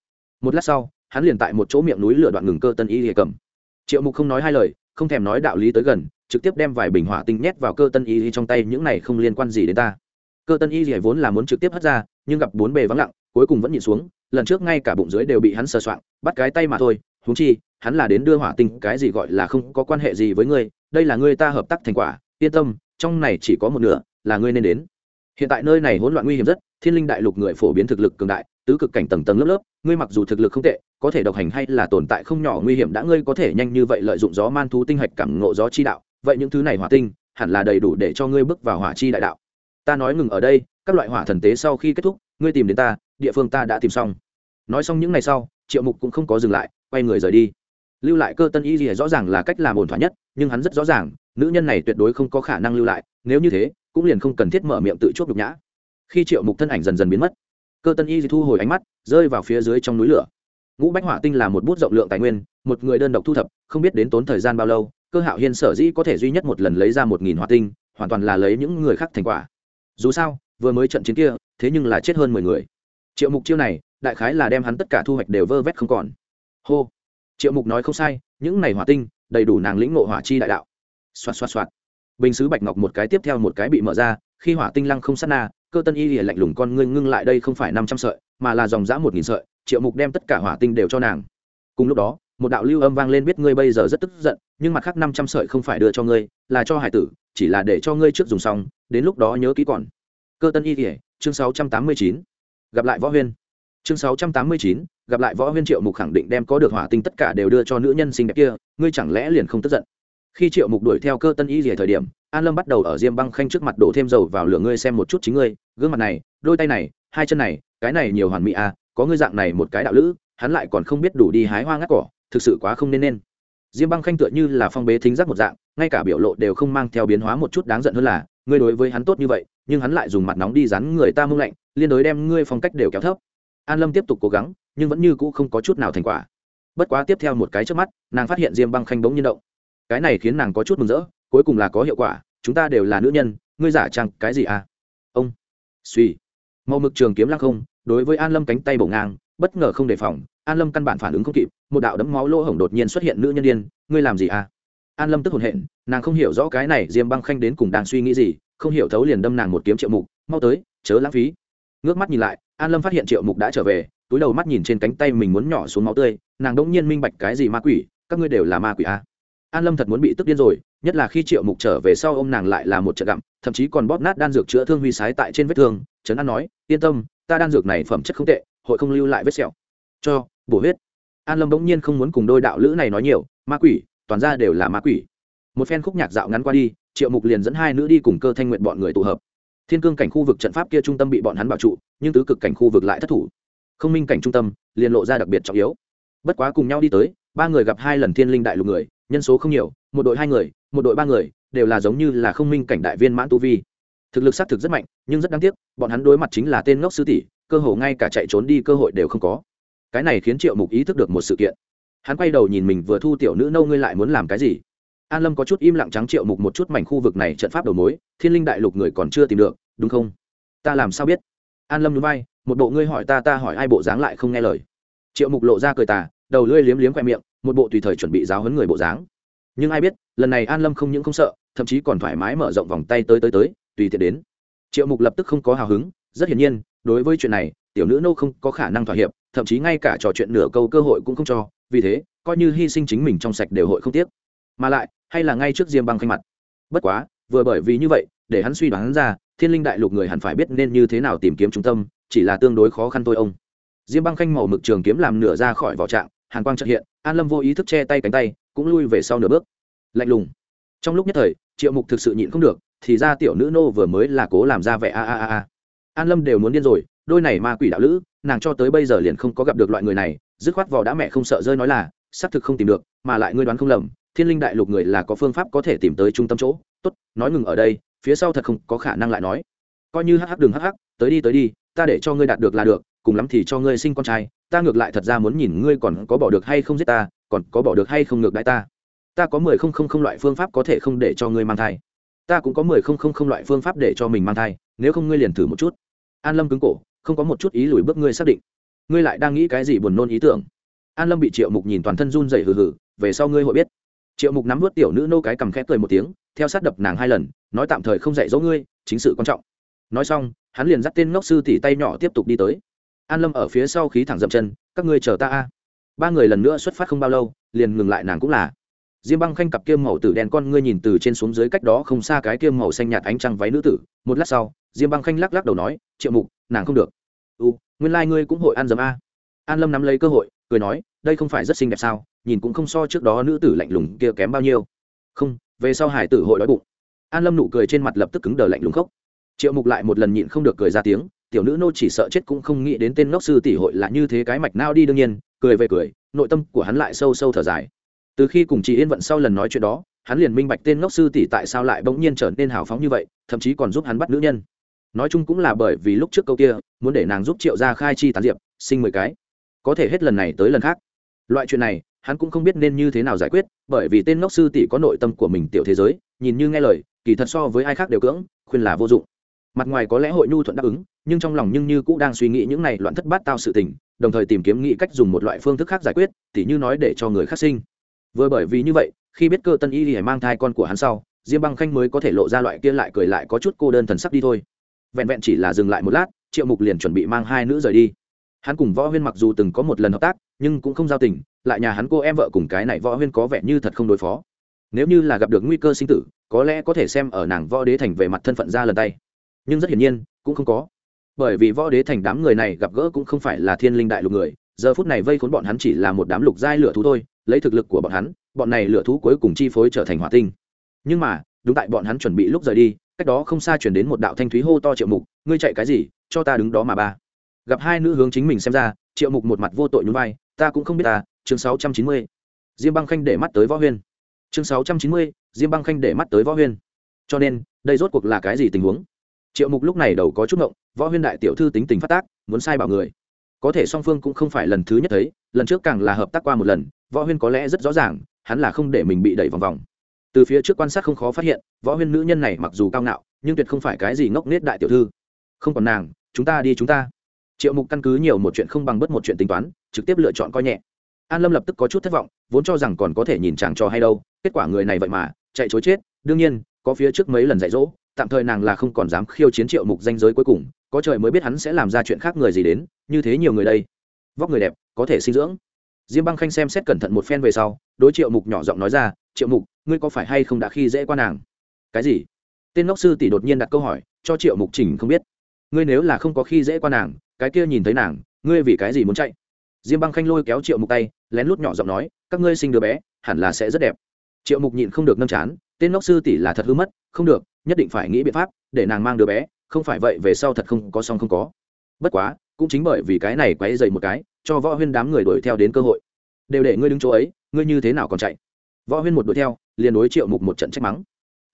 Một lát sau, hắn liền tại một chỗ miệng núi lửa đoạn ngừng cơ tân y thì cầm. Triệu mục không nói hai lời, không thèm nói đạo lý tới gần, trực tiếp đem vài bình hỏa tinh nhét vào cơ tân y trong tay, những này không liên quan gì đến ta. Cơ tân y thì vốn là muốn trực tiếp hất ra, nhưng gặp bốn bề vắng lặng, cuối cùng vẫn nhịn xuống, lần trước ngay cả bụng dưới đều bị hắn sờ soạng, bắt cái tay mà thôi húng chi, hắn là đến đưa hỏa tinh, cái gì gọi là không có quan hệ gì với ngươi, đây là ngươi ta hợp tác thành quả, yên tâm trong này chỉ có một nửa, là ngươi nên đến. Hiện tại nơi này hỗn loạn nguy hiểm rất, thiên linh đại lục người phổ biến thực lực cường đại, tứ cực cảnh tầng tầng lớp lớp, ngươi mặc dù thực lực không tệ, có thể độc hành hay là tồn tại không nhỏ nguy hiểm đã ngươi có thể nhanh như vậy lợi dụng gió man thú tinh hạch cảm ngộ gió chi đạo, vậy những thứ này hỏa tinh, hẳn là đầy đủ để cho ngươi bước vào hỏa chi đại đạo. Ta nói ngừng ở đây, các loại hỏa thần tế sau khi kết thúc, ngươi tìm đến ta, địa phương ta đã tìm xong. Nói xong những ngày sau, triệu mục cũng không có dừng lại, quay người rời đi lưu lại cơ tân y gì rõ ràng là cách làm ổn thỏa nhất, nhưng hắn rất rõ ràng, nữ nhân này tuyệt đối không có khả năng lưu lại, nếu như thế, cũng liền không cần thiết mở miệng tự chuốc nhục nhã. Khi triệu mục thân ảnh dần dần biến mất, cơ tân y thu hồi ánh mắt, rơi vào phía dưới trong núi lửa. Ngũ bách hỏa tinh là một bút rộng lượng tài nguyên, một người đơn độc thu thập, không biết đến tốn thời gian bao lâu, cơ hạo hiên sở dĩ có thể duy nhất một lần lấy ra một nghìn hỏa tinh, hoàn toàn là lấy những người khác thành quả. Dù sao, vừa mới trận chiến kia, thế nhưng là chết hơn mười người. Triệu mục chiêu này, đại khái là đem hắn tất cả thu hoạch đều vơ vét không còn. Hô triệu mục nói không sai, những này hỏa tinh, đầy đủ nàng lĩnh ngộ hỏa chi đại đạo. Xoạt xoạt xoạt. Bình sứ bạch ngọc một cái tiếp theo một cái bị mở ra, khi hỏa tinh lăng không sát na, cơ tân y lìa lạnh lùng con ngưng ngưng lại đây không phải năm trăm sợi, mà là dòng dã một nghìn sợi, triệu mục đem tất cả hỏa tinh đều cho nàng. Cùng lúc đó, một đạo lưu âm vang lên biết ngươi bây giờ rất tức giận, nhưng mặt khác năm trăm sợi không phải đưa cho ngươi, là cho hải tử, chỉ là để cho ngươi trước dùng xong, đến lúc đó nhớ kỹ còn. Cơ tân y lìa, chương sáu trăm tám mươi chín. Gặp lại võ huyên chương sáu trăm tám mươi chín, gặp lại võ huyên triệu mục khẳng định đem có được hỏa tinh tất cả đều đưa cho nữ nhân xinh đẹp kia, ngươi chẳng lẽ liền không tức giận? Khi triệu mục đuổi theo cơ tân y rỉa thời điểm, an lâm bắt đầu ở diêm băng khanh trước mặt đổ thêm dầu vào lửa ngươi xem một chút chính ngươi, gương mặt này, đôi tay này, hai chân này, cái này nhiều hoàn mỹ à có ngươi dạng này một cái đạo lữ, hắn lại còn không biết đủ đi hái hoa ngắt cỏ, thực sự quá không nên nên. Diêm băng khanh tựa như là phong bế thính giác một dạng, ngay cả biểu lộ đều không mang theo biến hóa một chút đáng giận hơn là, ngươi đối với hắn tốt như vậy, nhưng hắn lại dùng mặt nóng đi rắn người ta mông lạnh, liên đối đem ngươi phong cách đều kéo thấp an lâm tiếp tục cố gắng, nhưng vẫn như cũ không có chút nào thành quả. Bất quá tiếp theo một cái trước mắt, nàng phát hiện diêm băng khanh bỗng nhiên động. Cái này khiến nàng có chút mừng rỡ, cuối cùng là có hiệu quả, chúng ta đều là nữ nhân, ngươi giả chăng cái gì à? Ông. Suy màu mực trường kiếm lăng không, đối với an lâm cánh tay bổ ngang, bất ngờ không đề phòng, an lâm căn bản phản ứng không kịp, một đạo đấm máu lỗ hổng đột nhiên xuất hiện nữ nhân đ i ê n ngươi làm gì à? An lâm tức hồn hện, nàng không hiểu rõ cái này diêm băng khanh đến cùng đang suy nghĩ gì, không hiểu thấu liền đâm nàng một kiếm triệu mục, mau tới, chớ lãng phí ngước mắt nhìn lại, an lâm phát hiện triệu mục đã trở về, túi đầu mắt nhìn trên cánh tay mình muốn nhỏ xuống máu tươi, nàng đ ỗ n g nhiên minh bạch cái gì ma quỷ, các ngươi đều là ma quỷ à. an lâm thật muốn bị tức điên rồi, nhất là khi triệu mục trở về sau ô m nàng lại là một trận gặm, thậm chí còn bóp nát đan dược chữa thương huy sái tại trên vết thương, trấn an nói, yên tâm, ta đan dược này phẩm chất không tệ, hội không lưu lại vết sẹo. Cho, bổ huyết. An lâm bỗng nhiên không muốn cùng đôi đạo lữ này nói nhiều, ma quỷ, toàn ra đều là ma quỷ. Một phen khúc nhạc dạo ngắn qua đi, triệu mục liền dẫn hai nữ đi cùng cơ thanh nguyện bọn người tụ hợp thiên cương cảnh khu vực trận pháp kia trung tâm bị bọn hắn bảo trụ, nhưng tứ cực cảnh khu vực lại thất thủ. Không minh cảnh trung tâm, liền lộ ra đặc biệt trọng yếu. Bất quá cùng nhau đi tới, ba người gặp hai lần thiên linh đại lục người, nhân số không nhiều, một đội hai người, một đội ba người, đều là giống như là không minh cảnh đại viên mãn tu vi. Thực lực xác thực rất mạnh, nhưng rất đáng tiếc, bọn hắn đối mặt chính là tên ngốc sư tỷ, cơ hồ ngay cả chạy trốn đi cơ hội đều không có. Cái này khiến triệu mục ý thức được một sự kiện. Hắn quay đầu nhìn mình vừa thu tiểu nữ nâu, ngươi lại muốn làm cái gì? An lâm có chút im lặng trắng triệu mục một chút mảnh khu vực này trận pháp đầu mối, thiên linh đại lục người còn chưa tìm được, đúng không? Ta làm sao biết? An lâm núi bay một bộ ngươi hỏi ta ta hỏi ai bộ dáng lại không nghe lời. Triệu mục lộ ra cười tà, đầu lưỡi liếm liếm khoe miệng, một bộ tùy thời chuẩn bị giáo hấn người bộ dáng. Nhưng ai biết, lần này an lâm không những không sợ, thậm chí còn thoải mái mở rộng vòng tay tới tới tới, tùy tiện đến. Triệu mục lập tức không có hào hứng, rất hiển nhiên, đối với chuyện này, tiểu nữ nô không có khả năng thỏa hiệp, thậm chí ngay cả trò chuyện nửa câu cơ hội cũng không cho, vì thế, coi như hy sinh chính mình trong sạch đều hội không tiếc. Mà lại hay là ngay trước diêm băng khanh mặt? Bất quá, vừa bởi vì như vậy, để hắn suy đoán ra, thiên linh đại lục người hẳn phải biết nên như thế nào tìm kiếm trung tâm, chỉ là tương đối khó khăn thôi ông. Diêm băng khanh màu mực trường kiếm làm nửa ra khỏi vỏ trạng, hàn quang trợ hiện, an lâm vô ý thức che tay cánh tay, cũng lui về sau nửa bước. Lạnh lùng. Trong lúc nhất thời, triệu mục thực sự nhịn không được, thì ra tiểu nữ nô vừa mới là cố làm ra vẻ a a a a. An lâm đều muốn điên rồi, đôi này ma quỷ đạo lữ, nàng cho tới bây giờ liền không có gặp được loại người này, dứt khoát vỏ đã mẹ không sợ rơi nói là, xác thực không tìm được, mà lại ngươi đoán không lầm thiên linh đại lục người là có phương pháp có thể tìm tới trung tâm chỗ. Tốt, nói ngừng ở đây, phía sau thật không có khả năng lại nói. Coi như hắc hắc đừng hắc hắc, tới đi tới đi, ta để cho ngươi đạt được là được, cùng lắm thì cho ngươi sinh con trai. Ta ngược lại thật ra muốn nhìn ngươi còn có bỏ được hay không giết ta, còn có bỏ được hay không ngược đãi ta. Ta có mười không không không loại phương pháp có thể không để cho ngươi mang thai. Ta cũng có mười không không không loại phương pháp để cho mình mang thai, nếu không ngươi liền thử một chút. An lâm cứng cổ, không có một chút ý lùi bước ngươi xác định. Ngươi lại đang nghĩ cái gì buồn nôn ý tưởng? An lâm bị triệu mục nhìn toàn thân run dày hừ hừ, về sau ngươi hội biết triệu mục nắm vớt tiểu nữ nô cái cầm khẽ cười một tiếng, theo sát đập nàng hai lần, nói tạm thời không dạy dỗ ngươi, chính sự quan trọng. Nói xong, hắn liền dắt tên ngốc sư tỉ tay nhỏ tiếp tục đi tới. An lâm ở phía sau khí thẳng dậm chân, các ngươi chờ ta a. Ba người lần nữa xuất phát không bao lâu, liền ngừng lại nàng cũng là. Diêm băng khanh cặp kiêm màu tử đen con ngươi nhìn từ trên xuống dưới cách đó không xa cái kiêm màu xanh nhạt ánh trăng váy nữ tử, một lát sau, diêm băng khanh lắc lắc đầu nói, triệu mục, nàng không được. U nguyên lai、like、ngươi cũng hội ăn dấm a. An lâm nắm lấy cơ hội cười nói, đây không phải rất xinh đẹp sao? Nhìn cũng không so trước đó nữ tử lạnh lùng kia kém bao nhiêu. Không, về sau hải tử hội đói bụng. An lâm nụ cười trên mặt lập tức cứng đờ lạnh lùng khóc triệu mục lại một lần nhịn không được cười ra tiếng, tiểu nữ nô chỉ sợ chết cũng không nghĩ đến tên ngốc sư tỷ hội là như thế cái mạch nao đi đương nhiên. Cười về cười, nội tâm của hắn lại sâu sâu thở dài. Từ khi cùng chị yên vận sau lần nói chuyện đó, hắn liền minh bạch tên ngốc sư tỷ tại sao lại bỗng nhiên trở nên hào phóng như vậy, thậm chí còn giúp hắn bắt nữ nhân. Nói chung cũng là bởi vì lúc trước câu kia, muốn để nàng giúp triệu ra khai chi tán diệp, sinh mười cái có thể hết lần này tới lần khác. Loại chuyện này, hắn cũng không biết nên như thế nào giải quyết, bởi vì tên ngốc sư tỷ có nội tâm của mình tiểu thế giới, nhìn như nghe lời, kỳ thật so với ai khác đều cưỡng, khuyên là vô dụng. Mặt ngoài có lẽ hội nhu thuận đáp ứng, nhưng trong lòng nhưng như cũng đang suy nghĩ những này loạn thất bát tao sự tình, đồng thời tìm kiếm nghĩ cách dùng một loại phương thức khác giải quyết, tỉ như nói để cho người khác sinh. Vừa bởi vì như vậy, khi biết cơ tân y thì mang thai con của hắn sau, diêm băng khanh mới có thể lộ ra loại kia lại cười lại có chút cô đơn thần sắc đi thôi. Vẹn vẹn chỉ là dừng lại một lát, triệu mục liền chuẩn bị mang hai nữ rời đi hắn cùng võ huyên mặc dù từng có một lần hợp tác, nhưng cũng không giao tình, lại nhà hắn cô em vợ cùng cái này võ huyên có vẻ như thật không đối phó. Nếu như là gặp được nguy cơ sinh tử, có lẽ có thể xem ở nàng võ đế thành về mặt thân phận ra lần tay. Nhưng rất hiển nhiên, cũng không có. Bởi vì võ đế thành đám người này gặp gỡ cũng không phải là thiên linh đại lục người, giờ phút này vây khốn bọn hắn chỉ là một đám lục giai lửa thú thôi, lấy thực lực của bọn hắn, bọn này lửa thú cuối cùng chi phối trở thành hỏa tinh. Nhưng mà, đúng tại bọn hắn chuẩn bị lúc rời đi, cách đó không xa chuyển đến một đạo thanh thúy hô to triệu mục, ngươi chạy cái gì? Cho ta đứng đó mà ba gặp hai nữ hướng chính mình xem ra, triệu mục một mặt vô tội nhún vai, ta cũng không biết ta, chương sáu trăm chín mươi, diêm băng khanh để mắt tới võ huyên. Chương sáu trăm chín mươi, diêm băng khanh để mắt tới võ huyên. Cho nên, đây rốt cuộc là cái gì tình huống? Triệu mục lúc này đầu có chút ngộng, võ huyên đại tiểu thư tính tình phát tác, muốn sai bảo người. Có thể song phương cũng không phải lần thứ nhất thấy, lần trước càng là hợp tác qua một lần, võ huyên có lẽ rất rõ ràng, hắn là không để mình bị đẩy vòng vòng. Từ phía trước quan sát không khó phát hiện, võ huyên nữ nhân này mặc dù cao ngạo, nhưng tuyệt không phải cái gì ngốc nết đại tiểu thư. Không còn nàng, chúng ta đi chúng ta triệu mục căn cứ nhiều một chuyện không bằng bất một chuyện tính toán, trực tiếp lựa chọn coi nhẹ. An lâm lập tức có chút thất vọng, vốn cho rằng còn có thể nhìn chàng cho hay đâu, kết quả người này vậy mà, chạy chối chết. Đương nhiên, có phía trước mấy lần dạy dỗ, tạm thời nàng là không còn dám khiêu chiến triệu mục danh giới cuối cùng, có trời mới biết hắn sẽ làm ra chuyện khác người gì đến, như thế nhiều người đây. Vóc người đẹp, có thể sinh dưỡng. Diêm băng khanh xem xét cẩn thận một phen về sau, đối triệu mục nhỏ giọng nói ra, triệu mục, ngươi có phải hay không đã khi dễ qua nàng? Cái gì? Tên ngốc sư tỷ đột nhiên đặt câu hỏi, cho triệu mục chỉnh không biết. Ngươi nếu là không có khi dễ qua nàng cái kia nhìn thấy nàng, ngươi vì cái gì muốn chạy? Diêm băng khanh lôi kéo triệu mục tay, lén lút nhỏ giọng nói, các ngươi sinh đứa bé, hẳn là sẽ rất đẹp. Triệu mục nhịn không được nâm chán, tên ngốc sư tỷ là thật hư mất, không được, nhất định phải nghĩ biện pháp, để nàng mang đứa bé, không phải vậy về sau thật không có xong không có. Bất quá, cũng chính bởi vì cái này quấy dày một cái, cho võ huyên đám người đuổi theo đến cơ hội. Đều để ngươi đứng chỗ ấy, ngươi như thế nào còn chạy? Võ huyên một đuổi theo, liền đối triệu mục một trận trách mắng.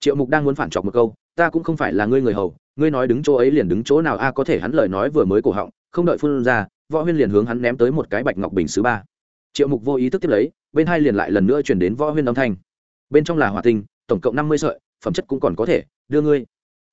Triệu mục đang muốn phản chọc một câu ta cũng không phải là ngươi người hầu, ngươi nói đứng chỗ ấy liền đứng chỗ nào, a, có thể hắn lời nói vừa mới cổ họng, không đợi phun ra, võ huyên liền hướng hắn ném tới một cái bạch ngọc bình sứ ba. Triệu mục vô ý thức tiếp lấy, bên hai liền lại lần nữa chuyển đến võ huyên âm thanh. Bên trong là hỏa tinh, tổng cộng năm mươi sợi, phẩm chất cũng còn có thể, đưa ngươi.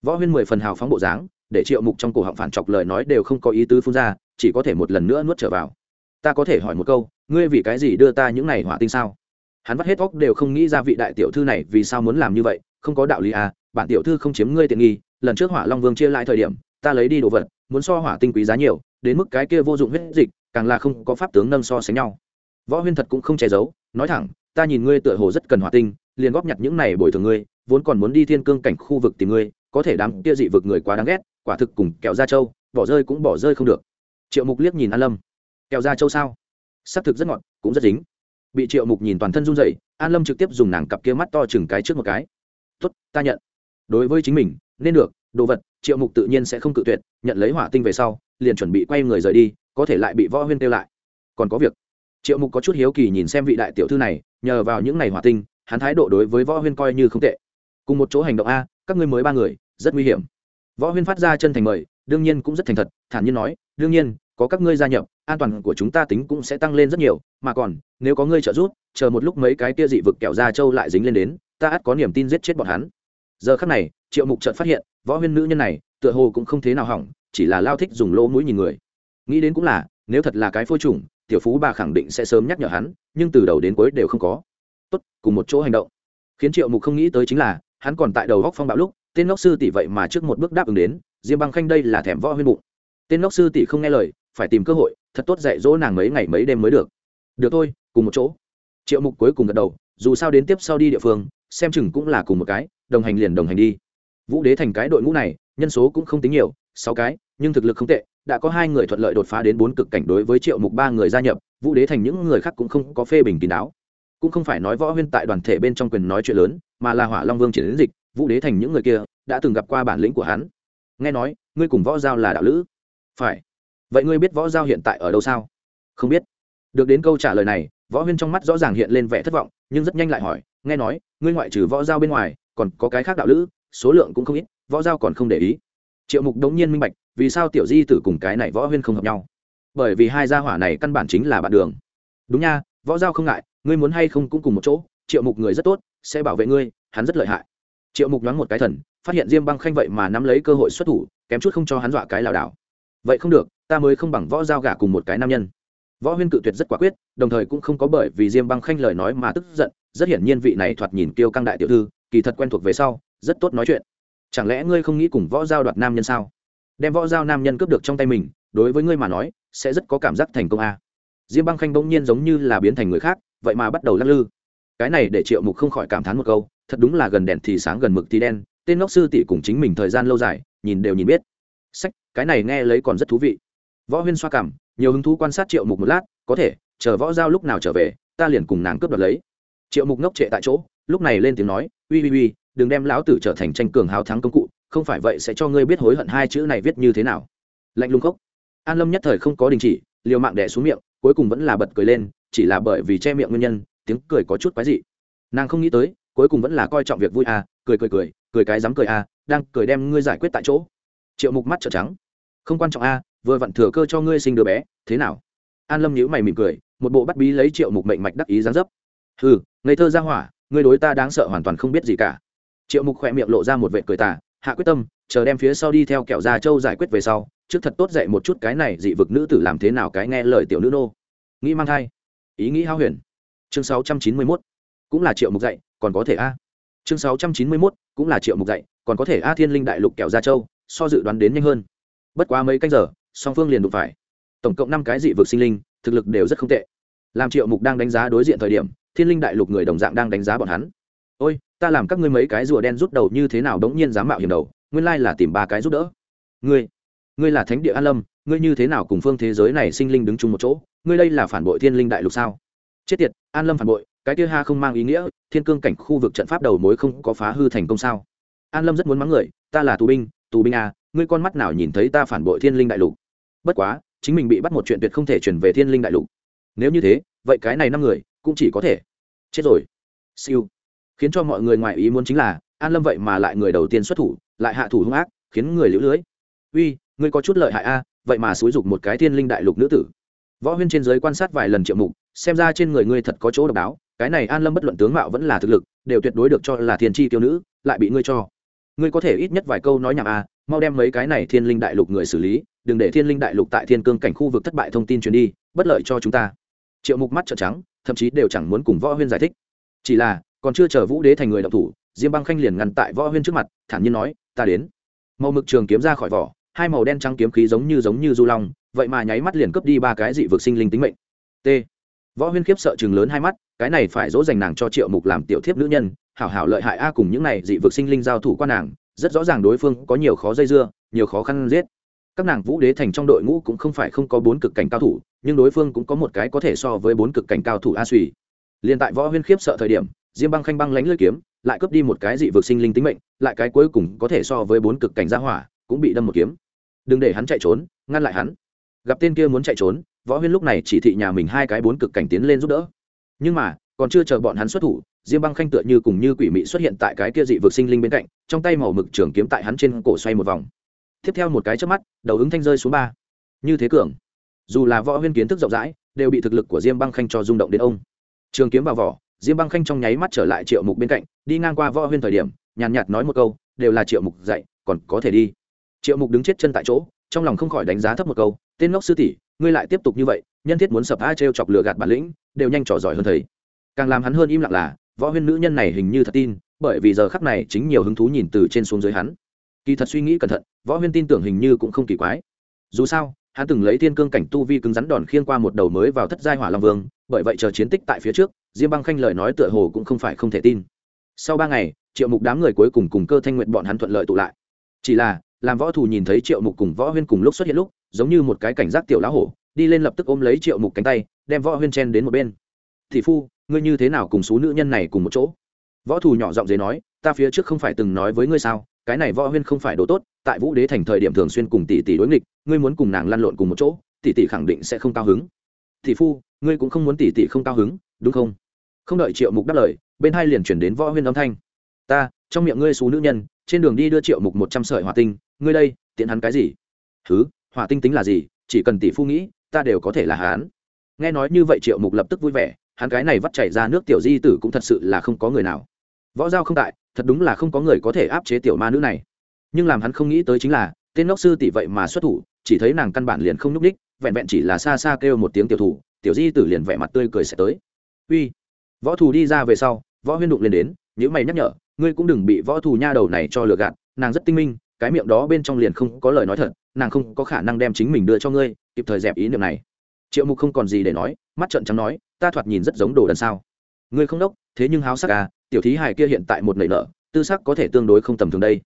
Võ huyên mười phần hào phóng bộ dáng, để triệu mục trong cổ họng phản chọc lời nói đều không có ý tứ phun ra, chỉ có thể một lần nữa nuốt trở vào. Ta có thể hỏi một câu, ngươi vì cái gì đưa ta những này hỏa tinh sao? Hắn vắt hết óc đều không nghĩ ra vị đại tiểu thư này vì sao muốn làm như vậy, không có đạo lý à bản tiểu thư không chiếm ngươi tiện nghi, lần trước hỏa long vương chia lại thời điểm, ta lấy đi đồ vật, muốn so hỏa tinh quý giá nhiều, đến mức cái kia vô dụng huyết dịch, càng là không có pháp tướng nâng so sánh nhau. Võ huyên thật cũng không che giấu, nói thẳng, ta nhìn ngươi tựa hồ rất cần hỏa tinh, liền góp nhặt những này bồi thường ngươi, vốn còn muốn đi thiên cương cảnh khu vực tìm ngươi, có thể đám kia dị vực người quá đáng ghét, quả thực cùng kẹo da trâu, bỏ rơi cũng bỏ rơi không được. Triệu mục liếc nhìn an lâm. Kẹo da trâu sao? Xác thực rất ngọt, cũng rất dính. Bị triệu mục nhìn toàn thân run dậy an lâm trực tiếp dùng nàng cặp kia mắt to chừng cái trước một cái. Tuất ta nhận đối với chính mình, nên được, đồ vật, triệu mục tự nhiên sẽ không cự tuyệt, nhận lấy hỏa tinh về sau, liền chuẩn bị quay người rời đi, có thể lại bị võ huyên kêu lại. Còn có việc. Triệu mục có chút hiếu kỳ nhìn xem vị đại tiểu thư này, nhờ vào những ngày hỏa tinh, hắn thái độ đối với võ huyên coi như không tệ. Cùng một chỗ hành động a, các ngươi mới ba người, rất nguy hiểm. Võ huyên phát ra chân thành mời, đương nhiên cũng rất thành thật, thản nhiên nói, đương nhiên, có các ngươi gia nhập, an toàn của chúng ta tính cũng sẽ tăng lên rất nhiều, mà còn, nếu có ngươi trợ giúp, chờ một lúc mấy cái tia dị vực kẹo ra châu lại dính lên đến, ta ắt có niềm tin giết chết bọn hắn giờ khắc này, triệu mục chợt phát hiện, võ huyên nữ nhân này, tựa hồ cũng không thế nào hỏng, chỉ là lao thích dùng lỗ mũi nhìn người. Nghĩ đến cũng là, nếu thật là cái phôi trùng, tiểu phú bà khẳng định sẽ sớm nhắc nhở hắn, nhưng từ đầu đến cuối đều không có. Tốt, cùng một chỗ hành động. Khiến triệu mục không nghĩ tới chính là, hắn còn tại đầu góc phong bạo lúc, tên ngốc sư tỷ vậy mà trước một bước đáp ứng đến, diêm băng khanh đây là thèm võ huyên bụng. Tên ngốc sư tỷ không nghe lời, phải tìm cơ hội, thật tốt dạy dỗ nàng mấy ngày mấy đêm mới được. Được thôi, cùng một chỗ. Triệu mục cuối cùng gật đầu, dù sao đến tiếp sau đi địa phương, xem chừng cũng là cùng một cái đồng hành liền đồng hành đi. Vũ đế thành cái đội ngũ này, nhân số cũng không tính nhiều, sáu cái, nhưng thực lực không tệ, đã có hai người thuận lợi đột phá đến bốn cực cảnh đối với triệu mục ba người gia nhập, vũ đế thành những người khác cũng không có phê bình kín đáo. Cũng không phải nói võ huyên tại đoàn thể bên trong quyền nói chuyện lớn, mà là hỏa long vương triển đến dịch, vũ đế thành những người kia đã từng gặp qua bản lĩnh của hắn. Nghe nói, ngươi cùng võ giao là đạo lữ. Phải. Vậy ngươi biết võ giao hiện tại ở đâu sao? Không biết. Được đến câu trả lời này, võ huyên trong mắt rõ ràng hiện lên vẻ thất vọng, nhưng rất nhanh lại hỏi, nghe nói, ngươi ngoại trừ võ giao bên ngoài còn có cái khác đạo lữ, số lượng cũng không ít, võ giao còn không để ý. Triệu mục đống nhiên minh bạch, vì sao tiểu di tử cùng cái này võ huyên không hợp nhau? Bởi vì hai gia hỏa này căn bản chính là bạn đường. Đúng nha, võ giao không ngại, ngươi muốn hay không cũng cùng một chỗ, triệu mục người rất tốt, sẽ bảo vệ ngươi, hắn rất lợi hại. Triệu mục đoán một cái thần, phát hiện diêm băng khanh vậy mà nắm lấy cơ hội xuất thủ, kém chút không cho hắn dọa cái lảo đảo. Vậy không được, ta mới không bằng võ giao gả cùng một cái nam nhân. Võ huyên cự tuyệt rất quả quyết, đồng thời cũng không có bởi vì diêm băng khanh lời nói mà tức giận, rất hiển nhiên vị này thoạt nhìn kiêu căng đại tiểu thư kỳ thật quen thuộc về sau, rất tốt nói chuyện. Chẳng lẽ ngươi không nghĩ cùng võ giao đoạt nam nhân sao? Đem võ giao nam nhân cướp được trong tay mình, đối với ngươi mà nói, sẽ rất có cảm giác thành công a. Diêm băng khanh bỗng nhiên giống như là biến thành người khác, vậy mà bắt đầu lắc lư. Cái này để triệu mục không khỏi cảm thán một câu, thật đúng là gần đèn thì sáng gần mực thì đen, tên ngốc sư tỷ cùng chính mình thời gian lâu dài, nhìn đều nhìn biết. Sách, cái này nghe lấy còn rất thú vị. Võ huyên xoa cảm, nhiều hứng thú quan sát triệu mục một lát, có thể, chờ võ giao lúc nào trở về, ta liền cùng nàng cướp đoạt lấy. Triệu mục ngốc trệ tại chỗ lúc này lên tiếng nói, uy uy uy, đừng đem lão tử trở thành tranh cường hào thắng công cụ, không phải vậy sẽ cho ngươi biết hối hận hai chữ này viết như thế nào. Lạnh lùng khốc. An lâm nhất thời không có đình chỉ, liều mạng đẻ xuống miệng, cuối cùng vẫn là bật cười lên, chỉ là bởi vì che miệng nguyên nhân, tiếng cười có chút quái dị. Nàng không nghĩ tới, cuối cùng vẫn là coi trọng việc vui à cười cười cười cười cái dám cười à đang cười đem ngươi giải quyết tại chỗ. Triệu mục mắt trợn trắng. Không quan trọng à vừa vặn thừa cơ cho ngươi sinh đứa bé, thế nào? An lâm nhíu mày mỉm cười, một bộ bắt bí lấy triệu mục mệnh mạch đắc ý dáng dấp. Hừ, ngây thơ ra hỏa ngươi đối ta đáng sợ hoàn toàn không biết gì cả. Triệu mục khỏe miệng lộ ra một vệ cười tà hạ quyết tâm chờ đem phía sau đi theo kẹo gia châu giải quyết về sau trước thật tốt dạy một chút cái này dị vực nữ tử làm thế nào cái nghe lời tiểu nữ nô. Nghĩ mang thai. Ý nghĩ hao huyền. Chương 691, cũng là triệu mục dạy còn có thể a. Chương 691, cũng là triệu mục dạy còn có thể a thiên linh đại lục kẹo gia châu so dự đoán đến nhanh hơn. Bất quá mấy canh giờ song phương liền đụng phải. Tổng cộng năm cái dị vực sinh linh thực lực đều rất không tệ. Làm triệu mục đang đánh giá đối diện thời điểm thiên linh đại lục người đồng dạng đang đánh giá bọn hắn. Ôi, ta làm các ngươi mấy cái rùa đen rút đầu như thế nào đống nhiên dám mạo hiểm đầu, nguyên lai là tìm ba cái giúp đỡ. Ngươi ngươi là thánh địa an lâm, ngươi như thế nào cùng phương thế giới này sinh linh đứng chung một chỗ, ngươi đây là phản bội thiên linh đại lục sao? Chết tiệt, an lâm phản bội, cái kia ha không mang ý nghĩa, thiên cương cảnh khu vực trận pháp đầu mối không có phá hư thành công sao? An lâm rất muốn mắng người, ta là tù binh tù binh à ngươi con mắt nào nhìn thấy ta phản bội thiên linh đại lục? Bất quá, chính mình bị bắt một chuyện tuyệt không thể chuyển về thiên linh đại lục. Nếu như thế, vậy cái này năm người cũng chỉ có thể. Chết rồi. Siêu. Khiến cho mọi người ngoài ý muốn chính là, an lâm vậy mà lại người đầu tiên xuất thủ, lại hạ thủ hung ác, khiến người liễu lưới. Uy, ngươi có chút lợi hại a, vậy mà xúi dục một cái thiên linh đại lục nữ tử. Võ huyên trên giới quan sát vài lần triệu mục, xem ra trên người ngươi thật có chỗ độc đáo, cái này an lâm bất luận tướng mạo vẫn là thực lực, đều tuyệt đối được cho là thiên tri tiêu nữ, lại bị ngươi cho. Ngươi có thể ít nhất vài câu nói nhảm a, mau đem mấy cái này thiên linh đại lục người xử lý, đừng để thiên linh đại lục tại thiên cương cảnh khu vực thất bại thông tin truyền đi, bất lợi cho chúng ta triệu mục mắt trợn trắng, thậm chí đều chẳng muốn cùng võ huyên giải thích. Chỉ là, còn chưa chờ vũ đế thành người đọc thủ, diêm băng khanh liền ngăn tại võ huyên trước mặt, thản nhiên nói, ta đến. Màu mực trường kiếm ra khỏi vỏ, hai màu đen trắng kiếm khí giống như giống như du long, vậy mà nháy mắt liền cướp đi ba cái dị vực sinh linh tính mệnh. T. Võ huyên khiếp sợ chừng lớn hai mắt, cái này phải dỗ dành nàng cho triệu mục làm tiểu thiếp nữ nhân, hảo hảo lợi hại a cùng những này dị vực sinh linh giao thủ qua nàng, rất rõ ràng đối phương có nhiều khó dây dưa, nhiều khó khăn giết các nàng vũ đế thành trong đội ngũ cũng không phải không có bốn cực cảnh cao thủ, nhưng đối phương cũng có một cái có thể so với bốn cực cảnh cao thủ a suy. Liền tại võ huyên khiếp sợ thời điểm, diêm băng khanh băng lánh lưỡi kiếm, lại cướp đi một cái dị vực sinh linh tính mệnh, lại cái cuối cùng có thể so với bốn cực cảnh gia hỏa, cũng bị đâm một kiếm. Đừng để hắn chạy trốn, ngăn lại hắn. Gặp tên kia muốn chạy trốn, võ huyên lúc này chỉ thị nhà mình hai cái bốn cực cảnh tiến lên giúp đỡ. Nhưng mà, còn chưa chờ bọn hắn xuất thủ, diêm băng khanh tựa như cùng như quỷ mị xuất hiện tại cái kia dị vực sinh linh bên cạnh, trong tay màu mực trường kiếm tại hắn trên cổ xoay một vòng tiếp theo một cái trước mắt, đầu ứng thanh rơi xuống ba. Như thế cường. Dù là võ huyên kiến thức rộng rãi, đều bị thực lực của diêm băng khanh cho rung động đến ông. Trường kiếm vào vỏ, diêm băng khanh trong nháy mắt trở lại triệu mục bên cạnh, đi ngang qua võ huyên thời điểm, nhàn nhạt nói một câu, đều là triệu mục dạy, còn có thể đi. Triệu mục đứng chết chân tại chỗ, trong lòng không khỏi đánh giá thấp một câu, tên ngốc sư tỷ, ngươi lại tiếp tục như vậy, nhân thiết muốn sập a trêu chọc lừa gạt bản lĩnh, đều nhanh trỏ giỏi hơn thầy. Càng làm hắn hơn im lặng là, võ huyên nữ nhân này hình như thật tin, bởi vì giờ khắc này chính nhiều hứng thú nhìn từ trên xuống dưới hắn kỳ thật suy nghĩ cẩn thận, võ huyên tin tưởng hình như cũng không kỳ quái. Dù sao, hắn từng lấy thiên cương cảnh tu vi cứng rắn đòn khiên qua một đầu mới vào thất giai hỏa long vương, bởi vậy chờ chiến tích tại phía trước, diêm băng khanh lời nói tựa hồ cũng không phải không thể tin. Sau ba ngày, triệu mục đám người cuối cùng cùng cơ thanh nguyện bọn hắn thuận lợi tụ lại. Chỉ là, làm võ thủ nhìn thấy triệu mục cùng võ huyên cùng lúc xuất hiện lúc, giống như một cái cảnh giác tiểu lá hổ, đi lên lập tức ôm lấy triệu mục cánh tay, đem võ huyên chen đến một bên. Thị phu, ngươi như thế nào cùng số nữ nhân này cùng một chỗ? Võ thủ nhỏ giọng dế nói, ta phía trước không phải từng nói với ngươi sao? Cái này võ huyên không phải đồ tốt, tại vũ đế thành thời điểm thường xuyên cùng tỷ tỷ đối nghịch, ngươi muốn cùng nàng lăn lộn cùng một chỗ, tỷ tỷ khẳng định sẽ không cao hứng. Tỷ phu, ngươi cũng không muốn tỷ tỷ không cao hứng, đúng không? Không đợi triệu mục đáp lời, bên hai liền chuyển đến võ huyên âm thanh. Ta, trong miệng ngươi xú nữ nhân, trên đường đi đưa triệu mục một trăm sợi hỏa tinh, ngươi đây, tiện hắn cái gì? Thứ hỏa tinh tính là gì? Chỉ cần tỷ phu nghĩ, ta đều có thể là hán nghe nói như vậy triệu mục lập tức vui vẻ, hắn cái này vắt chảy ra nước tiểu di tử cũng thật sự là không có người nào võ giao không tại, thật đúng là không có người có thể áp chế tiểu ma nữ này. Nhưng làm hắn không nghĩ tới chính là, tên ngốc sư tỷ vậy mà xuất thủ, chỉ thấy nàng căn bản liền không nhúc ních vẹn vẹn chỉ là xa xa kêu một tiếng tiểu thủ, tiểu di tử liền vẻ mặt tươi cười sẽ tới. Uy. Võ thù đi ra về sau, võ huyên đụng lên đến nhữ mày nhắc nhở, ngươi cũng đừng bị võ thù nha đầu này cho lừa gạt, nàng rất tinh minh, cái miệng đó bên trong liền không có lời nói thật, nàng không có khả năng đem chính mình đưa cho ngươi, kịp thời dẹp ý niệm này. Triệu mục không còn gì để nói, mắt trợn trắng nói, ta thoạt nhìn rất giống đồ đần sao. Ngươi không đốc, thế nhưng háo sắc à tiểu thí hài kia hiện tại một nảy nở, tư sắc có thể tương đối không tầm thường đây.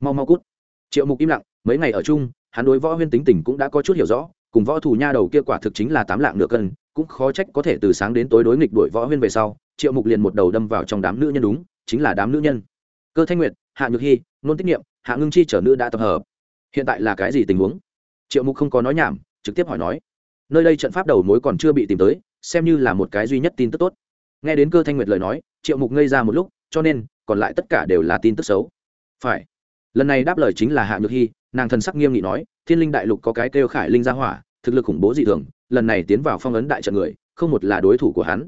Mau mau cút. Triệu mục im lặng, mấy ngày ở chung, hắn đối võ huyên tính tình cũng đã có chút hiểu rõ, cùng võ thủ nha đầu kia quả thực chính là tám lạng nửa cân, cũng khó trách có thể từ sáng đến tối đối nghịch đuổi võ huyên về sau, triệu mục liền một đầu đâm vào trong đám nữ nhân đúng, chính là đám nữ nhân. Cơ thanh nguyệt, hạ nhược hy, nôn tiết nghiệm hạ ngưng chi trở nữ đã tập hợp. Hiện tại là cái gì tình huống? Triệu mục không có nói nhảm, trực tiếp hỏi nói. Nơi đây trận pháp đầu mối còn chưa bị tìm tới, xem như là một cái duy nhất tin tức tốt. Nghe đến cơ thanh nguyệt lời nói triệu mục ngây ra một lúc, cho nên, còn lại tất cả đều là tin tức xấu. Phải. Lần này đáp lời chính là hạ nhược hy nàng thần sắc nghiêm nghị nói, thiên linh đại lục có cái kêu khải linh gia hỏa, thực lực khủng bố dị thường, lần này tiến vào phong ấn đại trận người, không một là đối thủ của hắn.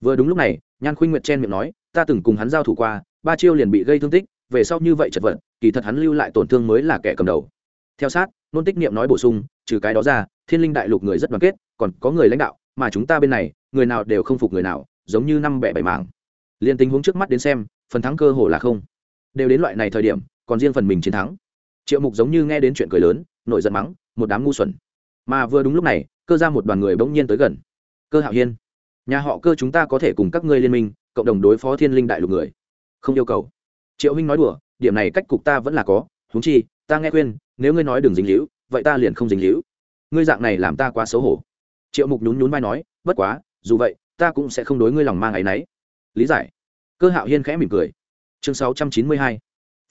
Vừa đúng lúc này, nhan khuynh nguyệt chen miệng nói, ta từng cùng hắn giao thủ qua, ba chiêu liền bị gây thương tích, về sau như vậy chật vật, kỳ thật hắn lưu lại tổn thương mới là kẻ cầm đầu. Theo sát, nôn tích niệm nói bổ sung, trừ cái đó ra, thiên linh đại lục người rất đoàn kết, còn có người lãnh đạo, mà chúng ta bên này, người nào đều không phục người nào, giống như năm bẻ bảy mảng liền tình huống trước mắt đến xem, phần thắng cơ hồ là không. Đều đến loại này thời điểm, còn riêng phần mình chiến thắng. Triệu mục giống như nghe đến chuyện cười lớn, nổi giận mắng, một đám ngu xuẩn. Mà vừa đúng lúc này, cơ ra một đoàn người bỗng nhiên tới gần. Cơ hạo hiên, nhà họ cơ chúng ta có thể cùng các ngươi liên minh, cộng đồng đối phó thiên linh đại lục người. Không yêu cầu. Triệu huynh nói đùa, điểm này cách cục ta vẫn là có húng chi, ta nghe khuyên, nếu ngươi nói đừng dính hữu vậy ta liền không dính hữu ngươi dạng này làm ta quá xấu hổ. Triệu mục nhún nhún vai nói, bất quá, dù vậy, ta cũng sẽ không đối ngươi lòng mang áy náy lý giải. Cơ hạo hiên khẽ mỉm cười. Chương 692.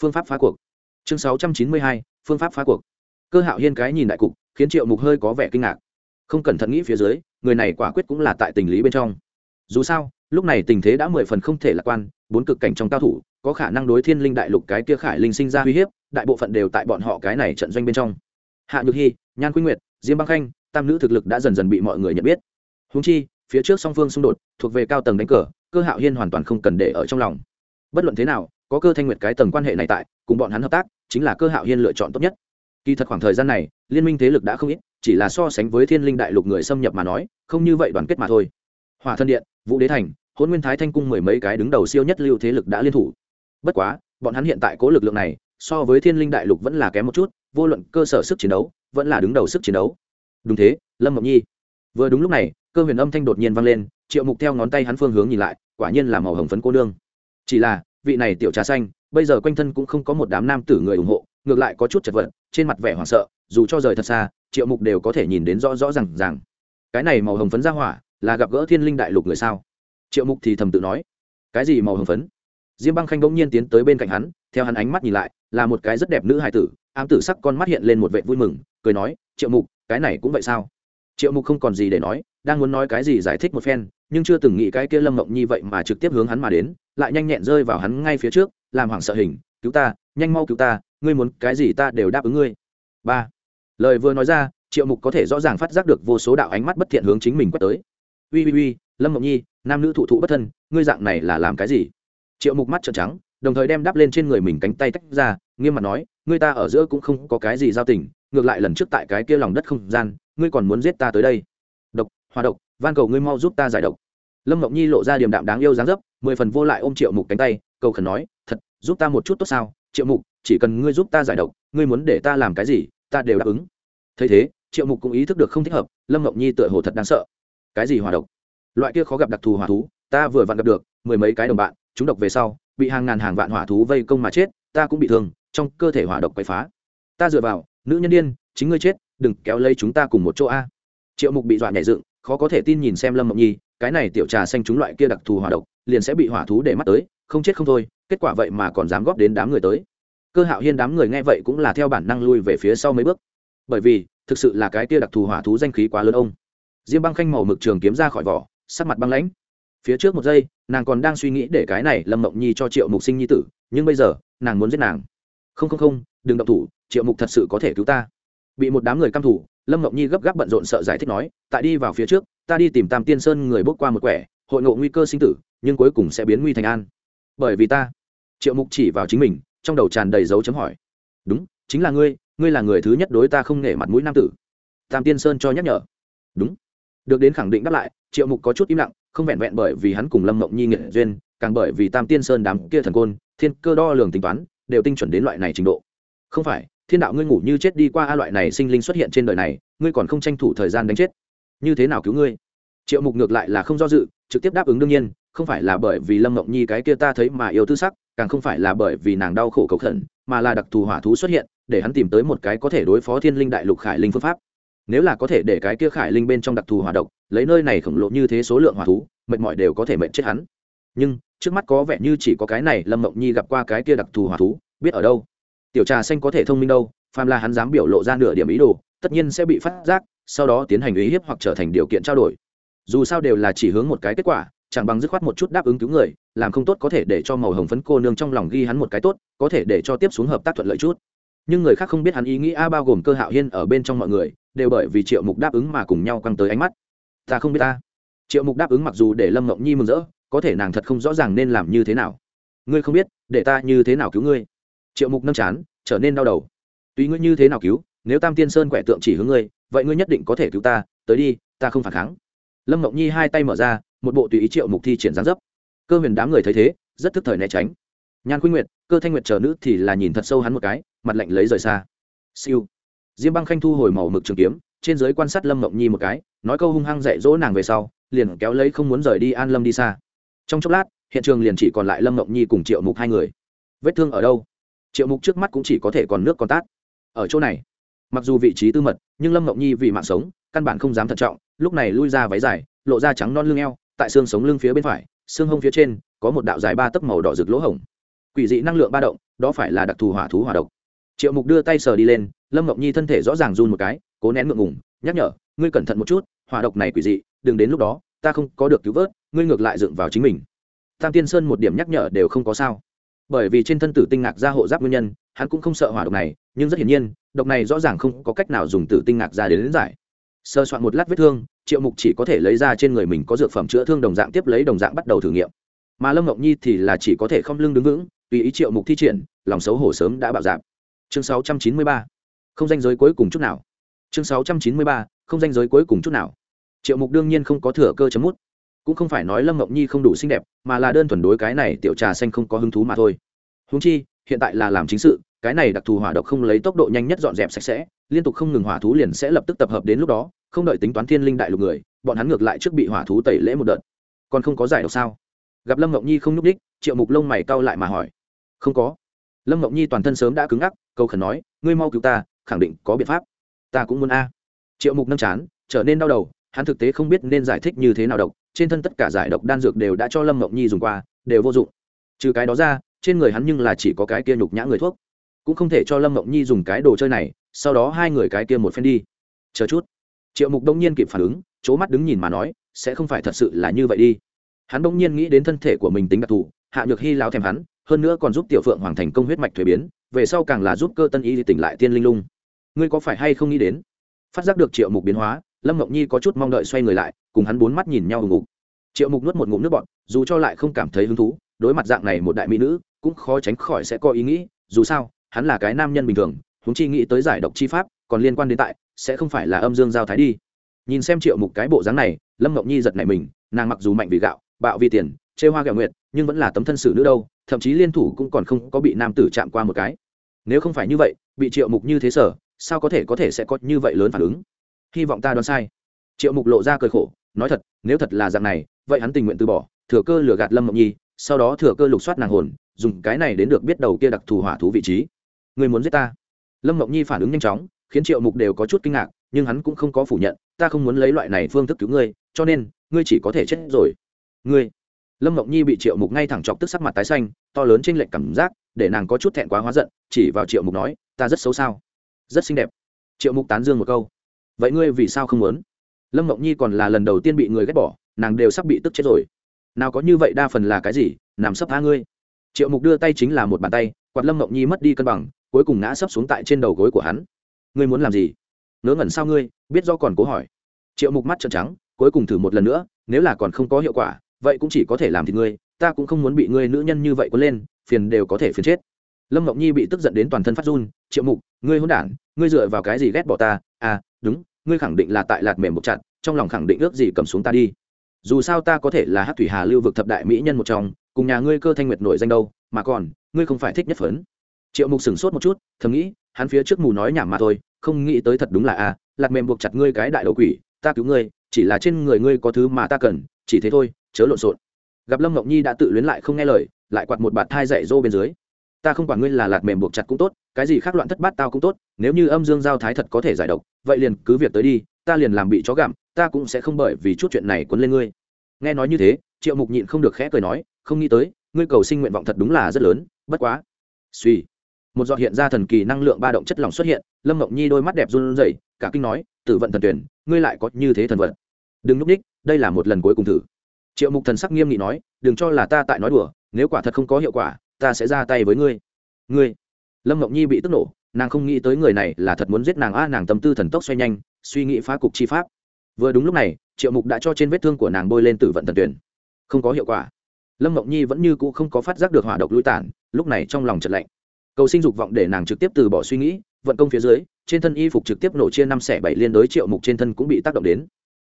phương pháp phá cuộc. Chương 692. phương pháp phá cuộc. Cơ hạo hiên cái nhìn đại cục, khiến triệu mục hơi có vẻ kinh ngạc. Không cẩn thận nghĩ phía dưới, người này quả quyết cũng là tại tình lý bên trong. Dù sao, lúc này tình thế đã mười phần không thể lạc quan, bốn cực cảnh trong cao thủ, có khả năng đối thiên linh đại lục cái kia khải linh sinh ra uy hiếp, đại bộ phận đều tại bọn họ cái này trận doanh bên trong. Hạ nhược hy nhan quy nguyệt, diêm băng khanh, tam nữ thực lực đã dần dần bị mọi người nhận biết. Húng chi, phía trước song phương xung đột, thuộc về cao tầng đánh cờ cơ hạo hiên hoàn toàn không cần để ở trong lòng. Bất luận thế nào, có cơ thanh nguyệt cái tầng quan hệ này tại, cùng bọn hắn hợp tác, chính là cơ hạo hiên lựa chọn tốt nhất. Kỳ thật khoảng thời gian này, liên minh thế lực đã không ít, chỉ là so sánh với thiên linh đại lục người xâm nhập mà nói, không như vậy đoàn kết mà thôi. Hòa thân điện, vũ đế thành hôn nguyên thái thanh cung mười mấy cái đứng đầu siêu nhất lưu thế lực đã liên thủ. Bất quá, bọn hắn hiện tại cố lực lượng này, so với thiên linh đại lục vẫn là kém một chút, vô luận cơ sở sức chiến đấu, vẫn là đứng đầu sức chiến đấu. Đúng thế, lâm mộng nhi. Vừa đúng lúc này, cơ huyền âm thanh đột nhiên vang lên triệu mục theo ngón tay hắn phương hướng nhìn lại, quả nhiên là màu hồng phấn cô nương. Chỉ là, vị này tiểu trà xanh, bây giờ quanh thân cũng không có một đám nam tử người ủng hộ, ngược lại có chút chật vật, trên mặt vẻ hoảng sợ, dù cho rời thật xa, triệu mục đều có thể nhìn đến rõ rõ r à n g rằng cái này màu hồng phấn ra hỏa, là gặp gỡ thiên linh đại lục người sao? Triệu mục thì thầm tự nói. Cái gì màu hồng phấn? Diêm băng khanh bỗng nhiên tiến tới bên cạnh hắn, theo hắn ánh mắt nhìn lại, là một cái rất đẹp nữ hài tử, ám tử sắc con mắt hiện lên một vệ vui mừng, cười nói, triệu mục, cái này cũng vậy sao? Triệu mục không còn gì để nói đang muốn nói cái gì giải thích một phen, nhưng chưa từng nghĩ cái kia lâm mộng nhi vậy mà trực tiếp hướng hắn mà đến, lại nhanh nhẹn rơi vào hắn ngay phía trước, làm hoảng sợ hình, cứu ta, nhanh mau cứu ta, ngươi muốn cái gì ta đều đáp ứng ngươi. Ba. Lời vừa nói ra, triệu mục có thể rõ ràng phát giác được vô số đạo ánh mắt bất thiện hướng chính mình quét tới. Ui ui ui lâm mộng nhi, nam nữ thụ thụ bất thân, ngươi dạng này là làm cái gì? Triệu mục mắt trợn trắng, đồng thời đem đắp lên trên người mình cánh tay tách ra, nghiêm mặt nói, ngươi ta ở giữa cũng không có cái gì giao tình, ngược lại lần trước tại cái kia lòng đất không gian, ngươi còn muốn giết ta tới đây hòa độc, van cầu ngươi mau giúp ta giải độc. Lâm mộng nhi lộ ra điểm đạm đáng yêu dáng dấp, mười phần vô lại ôm triệu mục cánh tay, cầu khẩn nói, thật, giúp ta một chút tốt sao? Triệu mục, chỉ cần ngươi giúp ta giải độc, ngươi muốn để ta làm cái gì, ta đều đáp ứng. Thấy thế, triệu mục cũng ý thức được không thích hợp, lâm mộng nhi tựa hồ thật đáng sợ. Cái gì hòa độc? Loại kia khó gặp đặc thù hỏa thú, ta vừa vặn gặp được, mười mấy cái đồng bạn, chúng độc về sau, bị hàng ngàn hàng vạn hỏa thú vây công mà chết, ta cũng bị thương, trong cơ thể hỏa độc quậy phá. Ta dựa vào, nữ nhân đ i ê n chính ngươi chết, đừng kéo lấy chúng ta cùng một chỗ a. Triệu mục bị dọa nhảy dựng khó có thể tin nhìn xem lâm mộng nhi, cái này tiểu trà xanh chúng loại kia đặc thù hỏa độc, liền sẽ bị hỏa thú để mắt tới, không chết không thôi, kết quả vậy mà còn dám góp đến đám người tới. Cơ hạo hiên đám người nghe vậy cũng là theo bản năng lui về phía sau mấy bước. Bởi vì, thực sự là cái kia đặc thù hỏa thú danh khí quá lớn ông. Diêm băng khanh màu mực trường kiếm ra khỏi vỏ, sắc mặt băng lãnh. Phía trước một giây, nàng còn đang suy nghĩ để cái này lâm mộng nhi cho triệu mục sinh nhi tử, nhưng bây giờ, nàng muốn giết nàng. Không không không, đừng động thủ, triệu mục thật sự có thể cứu ta. Bị một đám người căm thủ lâm mộng nhi gấp gáp bận rộn sợ giải thích nói tại đi vào phía trước, ta đi tìm tam tiên sơn người bước qua một quẻ, hội ngộ nguy cơ sinh tử, nhưng cuối cùng sẽ biến nguy thành an. Bởi vì ta. Triệu mục chỉ vào chính mình, trong đầu tràn đầy dấu chấm hỏi. Đúng, chính là ngươi ngươi là người thứ nhất đối ta không nể mặt mũi nam tử. Tam tiên sơn cho nhắc nhở. Đúng. Được đến khẳng định đáp lại, triệu mục có chút im lặng, không vẹn vẹn bởi vì hắn cùng lâm mộng nhi nghệ duyên, càng bởi vì tam tiên sơn đám kia thần côn, thiên cơ đo lường tính toán, đều tinh chuẩn đến loại này trình độ. Không phải thiên đạo ngươi ngủ như chết đi qua a loại này sinh linh xuất hiện trên đời này, ngươi còn không tranh thủ thời gian đánh chết. Như thế nào cứu ngươi? Triệu mục ngược lại là không do dự, trực tiếp đáp ứng đương nhiên, không phải là bởi vì lâm mộng nhi cái kia ta thấy mà yêu tư sắc, càng không phải là bởi vì nàng đau khổ cầu khẩn, mà là đặc thù hỏa thú xuất hiện, để hắn tìm tới một cái có thể đối phó thiên linh đại lục khải linh phương pháp. Nếu là có thể để cái kia khải linh bên trong đặc thù hỏa độc, lấy nơi này khổng lồ như thế số lượng hỏa thú, mệt mỏi đều có thể mệt chết hắn. Nhưng, trước mắt có vẻ như chỉ có cái này lâm mộng nhi gặp qua cái kia đặc thù hỏa thú, biết ở đâu? Tiểu trà xanh có thể thông minh đâu, phàm là hắn dám biểu lộ ra nửa điểm ý đồ, tất nhiên sẽ bị phát giác, sau đó tiến hành uy hiếp hoặc trở thành điều kiện trao đổi. Dù sao đều là chỉ hướng một cái kết quả, chẳng bằng dứt khoát một chút đáp ứng cứu người, làm không tốt có thể để cho màu hồng phấn cô nương trong lòng ghi hắn một cái tốt, có thể để cho tiếp xuống hợp tác thuận lợi chút. Nhưng người khác không biết hắn ý nghĩ a bao gồm cơ hạo hiên ở bên trong mọi người, đều bởi vì triệu mục đáp ứng mà cùng nhau căng tới ánh mắt. Ta không biết ta. Triệu mục đáp ứng mặc dù để lâm mộng nhi mừng rỡ, có thể nàng thật không rõ ràng nên làm như thế nào. Ngươi không biết, để ta như thế nào cứu ngươi triệu mục nâm chán, trở nên đau đầu. Tùy ngươi như thế nào cứu, nếu tam tiên sơn quẻ tượng chỉ hướng ngươi, vậy ngươi nhất định có thể cứu ta, tới đi, ta không phản kháng. Lâm ngọc nhi hai tay mở ra, một bộ tùy ý triệu mục thi triển gián dấp. Cơ huyền đám người thấy thế, rất thức thời né tránh. Nhan khuynh nguyệt, cơ thanh nguyệt chờ nữ thì là nhìn thật sâu hắn một cái, mặt lạnh lấy rời xa. Siêu. Diêm băng khanh thu hồi màu mực trường kiếm, trên giới quan sát lâm mộng nhi một cái, nói câu hung hăng dạy dỗ nàng về sau, liền kéo lấy không muốn rời đi an lâm đi xa. Trong chốc lát, hiện trường liền chỉ còn lại lâm mộng nhi cùng triệu mục hai người. Vết thương ở đâu? Triệu mục trước mắt cũng chỉ có thể còn nước còn tát. Ở chỗ này, mặc dù vị trí tư mật, nhưng lâm Ngọc nhi vì mạng sống, căn bản không dám thận trọng, lúc này lui ra váy dài, lộ ra trắng non lưng eo, tại xương sống lưng phía bên phải, xương hông phía trên, có một đạo dài ba tấc màu đỏ rực lỗ hổng. Quỷ dị năng lượng ba động, đó phải là đặc thù hỏa thú hỏa độc. Triệu mục đưa tay sờ đi lên, lâm ngọc nhi thân thể rõ ràng run một cái, cố nén ngượng ngùng, nhắc nhở, ngươi cẩn thận một chút, hỏa độc này quỷ dị, đừng đến lúc đó, ta không có được cứu vớt, ngươi ngược lại dựng vào chính mình. Tam tiên sơn một điểm nhắc nhở đều không có sao bởi vì trên thân tử tinh ngạc ra hộ giáp nguyên nhân hắn cũng không sợ hỏa độc này nhưng rất hiển nhiên độc này rõ ràng không có cách nào dùng tử tinh ngạc ra đến, đến giải sơ soạn một lát vết thương triệu mục chỉ có thể lấy ra trên người mình có dược phẩm chữa thương đồng dạng tiếp lấy đồng dạng bắt đầu thử nghiệm mà lâm ngọc nhi thì là chỉ có thể không lưng đứng vững tùy ý triệu mục thi triển lòng xấu hổ sớm đã bạo dạp chương 693. không danh giới cuối cùng chút nào chương 693. không danh giới cuối cùng chút nào triệu mục đương nhiên không có thừa cơ chấm mút cũng không phải nói lâm ngọc nhi không đủ xinh đẹp, mà là đơn thuần đối cái này tiểu trà xanh không có hứng thú mà thôi. Húng chi, hiện tại là làm chính sự, cái này đặc thù hỏa độc không lấy tốc độ nhanh nhất dọn dẹp sạch sẽ, liên tục không ngừng hỏa thú liền sẽ lập tức tập hợp đến lúc đó, không đợi tính toán thiên linh đại lục người, bọn hắn ngược lại trước bị hỏa thú tẩy lễ một đợt. Còn không có giải độc sao? Gặp lâm ngọc nhi không nhúc đích triệu mục lông mày cau lại mà hỏi. Không có. Lâm ngọc nhi toàn thân sớm đã cứng ngắc, câu khẩn nói, ngươi mau cứu ta, khẳng định có biện pháp. Ta cũng muốn a. Triệu mục nâng chán, trở nên đau đầu, hắn thực tế không biết nên giải thích như thế nào độc trên thân tất cả giải độc đan dược đều đã cho lâm ngọc nhi dùng qua, đều vô dụng. Trừ cái đó ra, trên người hắn nhưng là chỉ có cái kia nhục nhã người thuốc. Cũng không thể cho lâm ngọc nhi dùng cái đồ chơi này, sau đó hai người cái kia một phen đi. Chờ chút. Triệu mục đông nhiên kịp phản ứng c h ố mắt đứng nhìn mà nói, sẽ không phải thật sự là như vậy đi. Hắn đông nhiên nghĩ đến thân thể của mình tính đặc thù, hạ nhược hy lao thèm hắn, hơn nữa còn giúp tiểu phượng hoàng thành công huyết mạch thuế biến, về sau càng là giúp cơ tân y tỉnh lại tiên linh lung. Ngươi có phải hay không nghĩ đến? Phát giác được triệu mục biến hóa lâm ngọc nhi có chút mong đợi xoay người lại, cùng hắn bốn mắt nhìn nhau ngục. Triệu mục nuốt một ngụm nước bọt, dù cho lại không cảm thấy hứng thú, đối mặt dạng này một đại mỹ nữ, cũng khó tránh khỏi sẽ có ý nghĩ, dù sao, hắn là cái nam nhân bình thường húng chi nghĩ tới giải độc chi pháp, còn liên quan đến tại, sẽ không phải là âm dương giao thái đi. Nhìn xem triệu mục cái bộ dáng này, lâm ngọc nhi giật nảy mình, nàng mặc dù mạnh vì gạo, bạo vì tiền, chê hoa gạo nguyệt, nhưng vẫn là tấm thân xử nữ đâu, thậm chí liên thủ cũng còn không có bị nam tử chạm qua một cái. Nếu không phải như vậy, bị triệu mục như thế sở, sao có thể có thể sẽ có như vậy lớn phản ứng? Hy vọng ta đoán sai. Triệu mục lộ ra cười khổ, nói thật, nếu thật là dạng này, vậy hắn tình nguyện từ bỏ, thừa cơ lừa gạt lâm mộng nhi, sau đó thừa cơ lục soát nàng hồn, dùng cái này đến được biết đầu kia đặc thù hỏa thú vị trí. Người muốn giết ta? Lâm mộng nhi phản ứng nhanh chóng, khiến triệu mục đều có chút kinh ngạc, nhưng hắn cũng không có phủ nhận, ta không muốn lấy loại này phương thức cứu ngươi, cho nên, ngươi chỉ có thể chết rồi. Ngươi. Lâm mộng nhi bị triệu mục ngay thẳng chọc tức sắc mặt tái xanh, to lớn trên lệnh cảm giác, để nàng có chút thẹn quá hóa giận, chỉ vào triệu mục nói, ta rất xấu sao? Rất xinh đẹp. Triệu mục tán dương một câu vậy ngươi vì sao không muốn? Lâm mộng nhi còn là lần đầu tiên bị người ghét bỏ, nàng đều sắp bị tức chết rồi. Nào có như vậy đa phần là cái gì, nằm sấp tha ngươi. Triệu mục đưa tay chính là một bàn tay, quạt lâm mộng nhi mất đi cân bằng, cuối cùng ngã sấp xuống tại trên đầu gối của hắn. Ngươi muốn làm gì? Ngớ ngẩn sao ngươi, biết do còn cố hỏi. Triệu mục mắt trợn trắng, cuối cùng thử một lần nữa, nếu là còn không có hiệu quả, vậy cũng chỉ có thể làm thì ngươi, ta cũng không muốn bị ngươi nữ nhân như vậy quấn lên, phiền đều có thể phiền chết. Lâm ngọc nhi bị tức giận đến toàn thân phát run, triệu mục, ngươi hôn đản, ngươi dựa vào cái gì ghét bỏ ta? À đúng ngươi khẳng định là tại lạt mềm một chặt trong lòng khẳng định ước gì cầm xuống ta đi. Dù sao ta có thể là hát thủy hà lưu vực thập đại mỹ nhân một trong cùng nhà ngươi cơ thanh nguyệt nổi danh đâu mà còn ngươi không phải thích nhất phấn. Triệu mục sửng sốt một chút thầm nghĩ hắn phía trước mù nói nhảm mà thôi không nghĩ tới thật đúng là a à, lạt mềm buộc chặt ngươi cái đại đầu quỷ ta cứu ngươi chỉ là trên người ngươi có thứ mà ta cần chỉ thế thôi chớ lộn xộn. Gặp lâm ngọc nhi đã tự luyến lại không nghe lời lại quạt một bạt thai dạy dô bên dưới ta không quản ngươi là lạt mềm buộc chặt cũng tốt, cái gì khác loạn thất bát tao cũng tốt, nếu như âm dương giao thái thật có thể giải độc, vậy liền cứ việc tới đi, ta liền làm bị chó gặm, ta cũng sẽ không bởi vì chút chuyện này quấn lên ngươi. Nghe nói như thế, triệu mục nhịn không được khẽ cười nói, không nghĩ tới, ngươi cầu sinh nguyện vọng thật đúng là rất lớn, bất quá. Suy một giọt hiện ra thần kỳ năng lượng ba động chất lỏng xuất hiện, lâm ngọc nhi đôi mắt đẹp run rẩy, cả kinh nói, tử vận thần tuyển, ngươi lại có như thế thần vật đừng núp ních đây là một lần cuối cùng thử. Triệu mục thần sắc nghiêm nghị nói, đừng cho là ta tại nói đùa, nếu quả thật không có hiệu quả ta sẽ ra tay với ngươi. Ngươi. Lâm ngọc nhi bị tức nổ, nàng không nghĩ tới người này là thật muốn giết nàng a, nàng tâm tư thần tốc xoay nhanh, suy nghĩ phá cục chi pháp. Vừa đúng lúc này, triệu mục đã cho trên vết thương của nàng bôi lên tử vận thần tuyển. Không có hiệu quả. Lâm ngọc nhi vẫn như cũ không có phát giác được hỏa độc lui tản, lúc này trong lòng chật lạnh. Cầu sinh dục vọng để nàng trực tiếp từ bỏ suy nghĩ, vận công phía dưới, trên thân y phục trực tiếp nổ chia năm xẻ bảy liên đối triệu mục trên thân cũng bị tác động đến.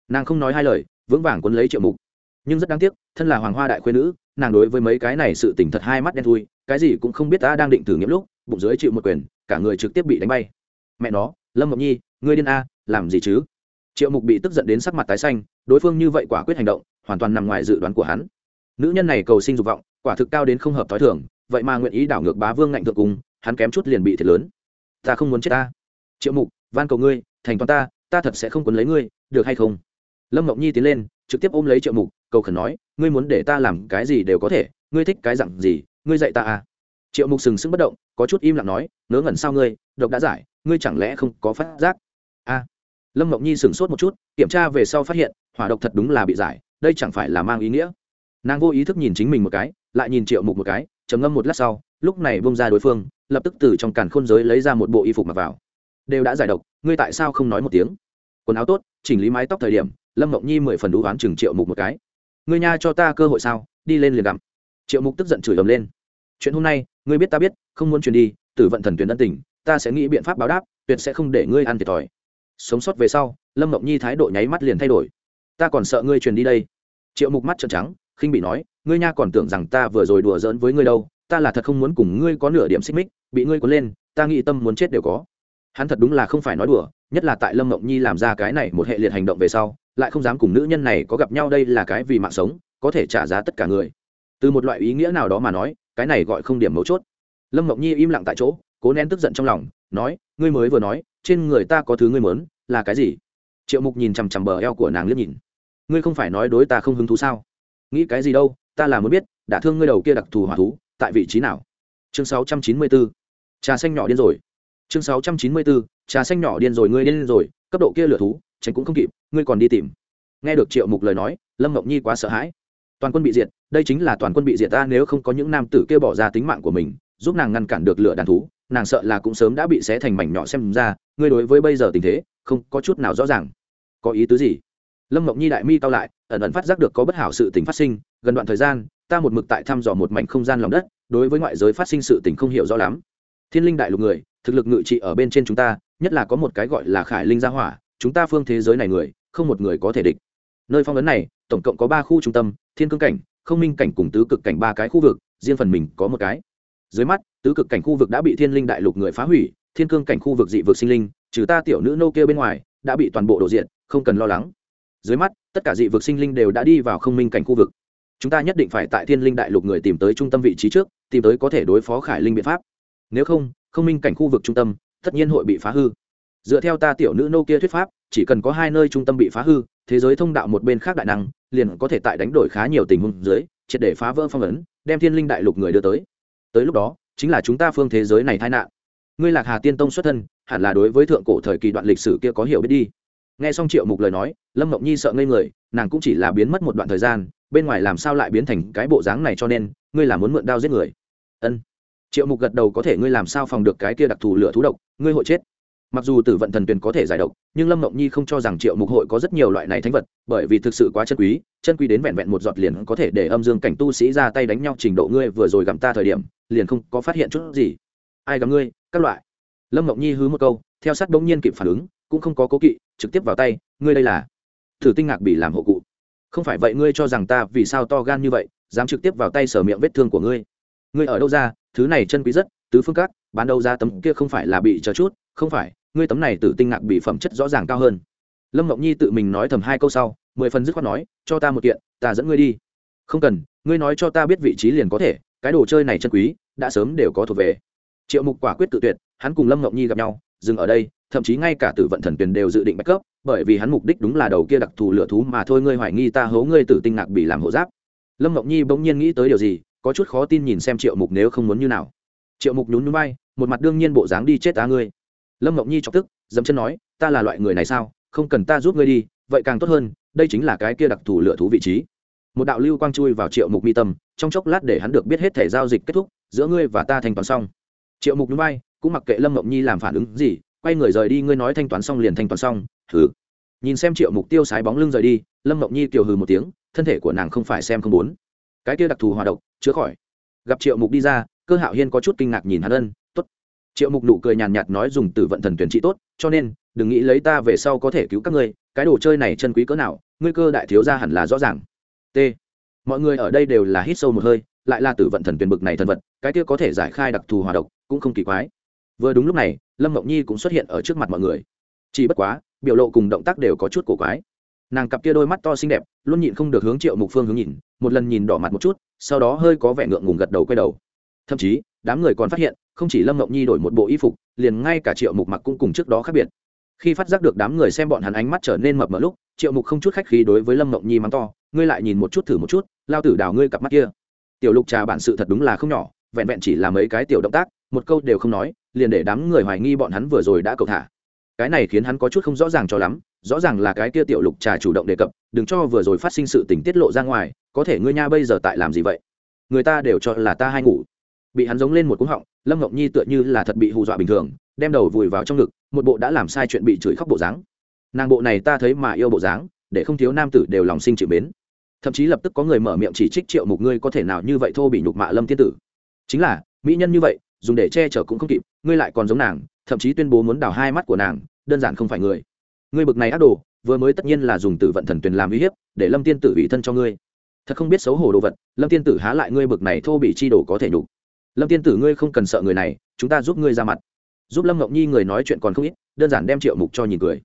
Nàng không nói hai lời, vững vàng cuốn lấy triệu mục. Nhưng rất đáng tiếc, thân là hoàng hoa đại khuyên nữ nàng đối với mấy cái này sự tỉnh thật hai mắt đen thui, cái gì cũng không biết ta đang định thử nghiệm lúc, bụng dưới chịu một quyền, cả người trực tiếp bị đánh bay. Mẹ nó, lâm ngọc nhi, ngươi điên a, làm gì chứ? Triệu mục bị tức giận đến sắc mặt tái xanh, đối phương như vậy quả quyết hành động, hoàn toàn nằm ngoài dự đoán của hắn. Nữ nhân này cầu sinh dục vọng, quả thực cao đến không hợp t h ó i thường, vậy mà nguyện ý đảo ngược bá vương ngạnh thượng cung, hắn kém chút liền bị thiệt lớn. Ta không muốn chết ta. Triệu mục, van cầu ngươi, thành toàn ta ta thật sẽ không quấn lấy ngươi, được hay không? Lâm ngọc nhi tiến lên, trực tiếp ôm lấy triệu mục, cầu khẩn nói ngươi muốn để ta làm cái gì đều có thể, ngươi thích cái dặn gì, ngươi dạy ta à. Triệu mục sừng sững bất động, có chút im lặng nói, ngớ ngẩn sao ngươi, độc đã giải, ngươi chẳng lẽ không có phát giác? A lâm mộng nhi sửng sốt một chút, kiểm tra về sau phát hiện, hỏa độc thật đúng là bị giải, đây chẳng phải là mang ý nghĩa. Nàng vô ý thức nhìn chính mình một cái, lại nhìn triệu mục một cái, trầm ngâm một lát sau, lúc này bông ra đối phương, lập tức từ trong càn khôn giới lấy ra một bộ y phục mặc vào. Đều đã giải độc, ngươi tại sao không nói một tiếng? Quần áo tốt, chỉnh lý mái tóc thời điểm, lâm mộng nhi mười phần đũ oán chừng triệu mục một cái ngươi nha cho ta cơ hội sao? Đi lên liền gặm triệu mục tức giận chửi ầm lên. Chuyện hôm nay, ngươi biết ta biết, không muốn truyền đi, tử vận thần tuyển ân tình, ta sẽ nghĩ biện pháp báo đáp, tuyệt sẽ không để ngươi ăn thiệt thòi. Sống sót về sau, lâm mộng nhi thái độ nháy mắt liền thay đổi. Ta còn sợ ngươi truyền đi đây. Triệu mục mắt trợn trắng, khinh bị nói, ngươi nha còn tưởng rằng ta vừa rồi đùa giỡn với ngươi đâu, ta là thật không muốn cùng ngươi có nửa điểm xích mích, bị ngươi cuốn lên, ta nghĩ tâm muốn chết đều có. Hắn thật đúng là không phải nói đùa, nhất là tại lâm mộng nhi làm ra cái này một hệ liệt hành động về sau lại không dám cùng nữ nhân này có gặp nhau đây là cái vì mạng sống, có thể trả giá tất cả người. Từ một loại ý nghĩa nào đó mà nói, cái này gọi không điểm mấu chốt. Lâm mộng nhi im lặng tại chỗ, cố nén tức giận trong lòng, nói, ngươi mới vừa nói, trên người ta có thứ ngươi mớn là cái gì? Triệu mục nhìn chằm chằm bờ eo của nàng liếc nhìn. Ngươi không phải nói đối ta không hứng thú sao? Nghĩ cái gì đâu, ta là muốn biết, đã thương ngươi đầu kia đặc thù hỏa thú, tại vị trí nào? Chương 694. trà xanh nhỏ điên rồi. Chương 694. trà xanh nhỏ điên rồi, ngươi điên rồi, cấp độ kia lửa thú tránh cũng không kịp, ngươi còn đi tìm. Nghe được triệu mục lời nói, lâm ngọc nhi quá sợ hãi. Toàn quân bị diệt, đây chính là toàn quân bị diệt ta, nếu không có những nam tử kia bỏ ra tính mạng của mình, giúp nàng ngăn cản được lửa đàn thú, nàng sợ là cũng sớm đã bị xé thành mảnh nhỏ xem ra, ngươi đối với bây giờ tình thế, không có chút nào rõ ràng. Có ý tứ gì? Lâm mộng nhi đại mi cao lại, ẩn ẩn phát giác được có bất hảo sự tình phát sinh, gần đoạn thời gian, ta một mực tại thăm dò một mảnh không gian lòng đất, đối với ngoại giới phát sinh sự tình không hiểu rõ lắm. Thiên linh đại lục người, thực lực ngự trị ở bên trên chúng ta, nhất là có một cái gọi là khải linh gia hỏa chúng ta phương thế giới này người, không một người có thể địch. Nơi phong ấn này, tổng cộng có ba khu trung tâm, thiên cương cảnh, không minh cảnh cùng tứ cực cảnh ba cái khu vực, riêng phần mình có một cái. Dưới mắt, tứ cực cảnh khu vực đã bị thiên linh đại lục người phá hủy, thiên cương cảnh khu vực dị vực sinh linh, trừ ta tiểu nữ nô kia bên ngoài, đã bị toàn bộ đổ diện, không cần lo lắng. Dưới mắt, tất cả dị vực sinh linh đều đã đi vào không minh cảnh khu vực. Chúng ta nhất định phải tại thiên linh đại lục người tìm tới trung tâm vị trí trước, tìm tới có thể đối phó khải linh biện pháp. Nếu không không minh cảnh khu vực trung tâm, tất nhiên hội bị phá hư dựa theo ta tiểu nữ nô kia thuyết pháp, chỉ cần có hai nơi trung tâm bị phá hư, thế giới thông đạo một bên khác đại năng, liền có thể tại đánh đổi khá nhiều tình huống dưới, triệt để phá vỡ phong ấn, đem thiên linh đại lục người đưa tới. Tới lúc đó, chính là chúng ta phương thế giới này tai nạn. Ngươi lạc hà tiên tông xuất thân, hẳn là đối với thượng cổ thời kỳ đoạn lịch sử kia có hiểu biết đi. Nghe xong triệu mục lời nói, lâm mộng nhi sợ ngây người, nàng cũng chỉ là biến mất một đoạn thời gian, bên ngoài làm sao lại biến thành cái bộ dáng này cho nên, ngươi là muốn mượn đao giết người. Ân. Triệu mục gật đầu có thể ngươi làm sao phòng được cái kia đặc thù lửa thú độc, ngươi hội chết mặc dù tử vận thần tuyền có thể giải độc, nhưng lâm mộng nhi không cho rằng triệu mục hội có rất nhiều loại này thánh vật, bởi vì thực sự quá chân quý chân quý đến vẹn vẹn một giọt liền có thể để âm dương cảnh tu sĩ ra tay đánh nhau. Trình độ ngươi vừa rồi gặm ta thời điểm, liền không có phát hiện chút gì. Ai gặm ngươi, các loại. Lâm mộng nhi hứ một câu, theo sát bỗng nhiên kịp phản ứng, cũng không có cố kỵ, trực tiếp vào tay, ngươi đây là thử tinh ngạc bị làm hộ cụ. Không phải vậy ngươi cho rằng ta vì sao to gan như vậy, dám trực tiếp vào tay sở miệng vết thương của ngươi. Ngươi ở đâu ra, thứ này chân quý rất, tứ phương các, bán đâu ra tấm kia không phải là bị chờ chút, không phải ngươi tấm này tử tinh ngạc bị phẩm chất rõ ràng cao hơn. Lâm ngọc nhi tự mình nói thầm hai câu sau, mười phần dứt khoát nói, cho ta một kiện, ta dẫn ngươi đi. Không cần, ngươi nói cho ta biết vị trí liền có thể, cái đồ chơi này chân quý, đã sớm đều có thuộc về. Triệu mục quả quyết tự tuyệt, hắn cùng lâm ngọc nhi gặp nhau, dừng ở đây, thậm chí ngay cả tử vận thần Tuyền đều dự định bắt cấp bởi vì hắn mục đích đúng là đầu kia đặc thù lửa thú mà thôi, ngươi hoài nghi ta hố ngươi tử tinh ngạc bị làm hộ giáp. Lâm ngọc nhi bỗng nhiên nghĩ tới điều gì, có chút khó tin nhìn xem triệu mục nếu không muốn như nào. Triệu mục nhún nhún bay một mặt đương nhiên bộ dáng đi chết ta ngươi lâm ngọc nhi chọc tức dẫm chân nói, ta là loại người này sao? Không cần ta giúp ngươi đi, vậy càng tốt hơn, đây chính là cái kia đặc thù lựa thú vị trí. Một đạo lưu quang chui vào triệu mục mi tâm, trong chốc lát để hắn được biết hết thể giao dịch kết thúc, giữa ngươi và ta thanh toán xong. Triệu mục núi bay cũng mặc kệ lâm ngọc nhi làm phản ứng gì, quay người rời đi, ngươi nói thanh toán xong liền thanh toán xong thử nhìn xem triệu mục tiêu sái bóng lưng rời đi, lâm ngọc nhi kiều hừ một tiếng, thân thể của nàng không phải xem không muốn. Cái kia đặc thù hòa độc, chữa khỏi. Gặp triệu mục đi ra, cơ hạo hiên có chút kinh ngạc nhìn hắn ân triệu mục nụ cười nhàn nhạt nói dùng từ vận thần tuyển trị tốt, cho nên, đừng nghĩ lấy ta về sau có thể cứu các ngươi, cái đồ chơi này chân quý cỡ nào, ngươi cơ đại thiếu ra hẳn là rõ ràng. T. Mọi người ở đây đều là hít sâu một hơi, lại là tử vận thần tuyển bực này thần vật, cái kia có thể giải khai đặc thù hòa độc cũng không kỳ quái. Vừa đúng lúc này, lâm mộng nhi cũng xuất hiện ở trước mặt mọi người. Chỉ bất quá, biểu lộ cùng động tác đều có chút cổ quái. Nàng cặp kia đôi mắt to xinh đẹp, luôn nhịn không được hướng triệu mục phương hướng nhìn, một lần nhìn đỏ mặt một chút, sau đó hơi có vẻ ngượng ngùng gật đầu quay đầu. Thậm chí, đám người còn phát hiện không chỉ lâm ngọc nhi đổi một bộ y phục, liền ngay cả triệu mục mặc cũng cùng trước đó khác biệt. Khi phát giác được đám người xem bọn hắn ánh mắt trở nên mập mờ lúc, triệu mục không chút khách khí đối với lâm ngọc nhi mắng to, ngươi lại nhìn một chút thử một chút, lao tử đào ngươi cặp mắt kia. Tiểu lục trà bản sự thật đúng là không nhỏ, vẹn vẹn chỉ là mấy cái tiểu động tác, một câu đều không nói, liền để đám người hoài nghi bọn hắn vừa rồi đã cầu thả. Cái này khiến hắn có chút không rõ ràng cho lắm, rõ ràng là cái kia tiểu lục trà chủ động đề cập, đừng cho vừa rồi phát sinh sự tình tiết lộ ra ngoài, có thể ngươi nha bây giờ tại làm gì vậy? Người ta đều cho là ta hay ngủ bị hắn giống lên một cúng họng, lâm ngọc nhi tựa như là thật bị hù dọa bình thường, đem đầu vùi vào trong ngực, một bộ đã làm sai chuyện bị chửi khóc bộ dáng. Nàng bộ này ta thấy mà yêu bộ dáng, để không thiếu nam tử đều lòng sinh chịu mến. Thậm chí lập tức có người mở miệng chỉ trích triệu mục ngươi có thể nào như vậy thô bị nhục mạ lâm tiên tử. Chính là, mỹ nhân như vậy, dùng để che chở cũng không kịp, ngươi lại còn giống nàng, thậm chí tuyên bố muốn đào hai mắt của nàng, đơn giản không phải người. Ngươi bực này ác đồ, vừa mới tất nhiên là dùng tử vận thần tuyền làm uy hiếp, để lâm tiên tử ủy thân cho ngươi. Thật không biết xấu hổ đồ vật, lâm tiên tử há lại ngươi bực này thô bị chi đồ có thể nhục lâm tiên tử, ngươi không cần sợ người này, chúng ta giúp ngươi ra mặt. Giúp lâm ngọc nhi người nói chuyện còn không ít, đơn giản đem triệu mục cho nhìn cười.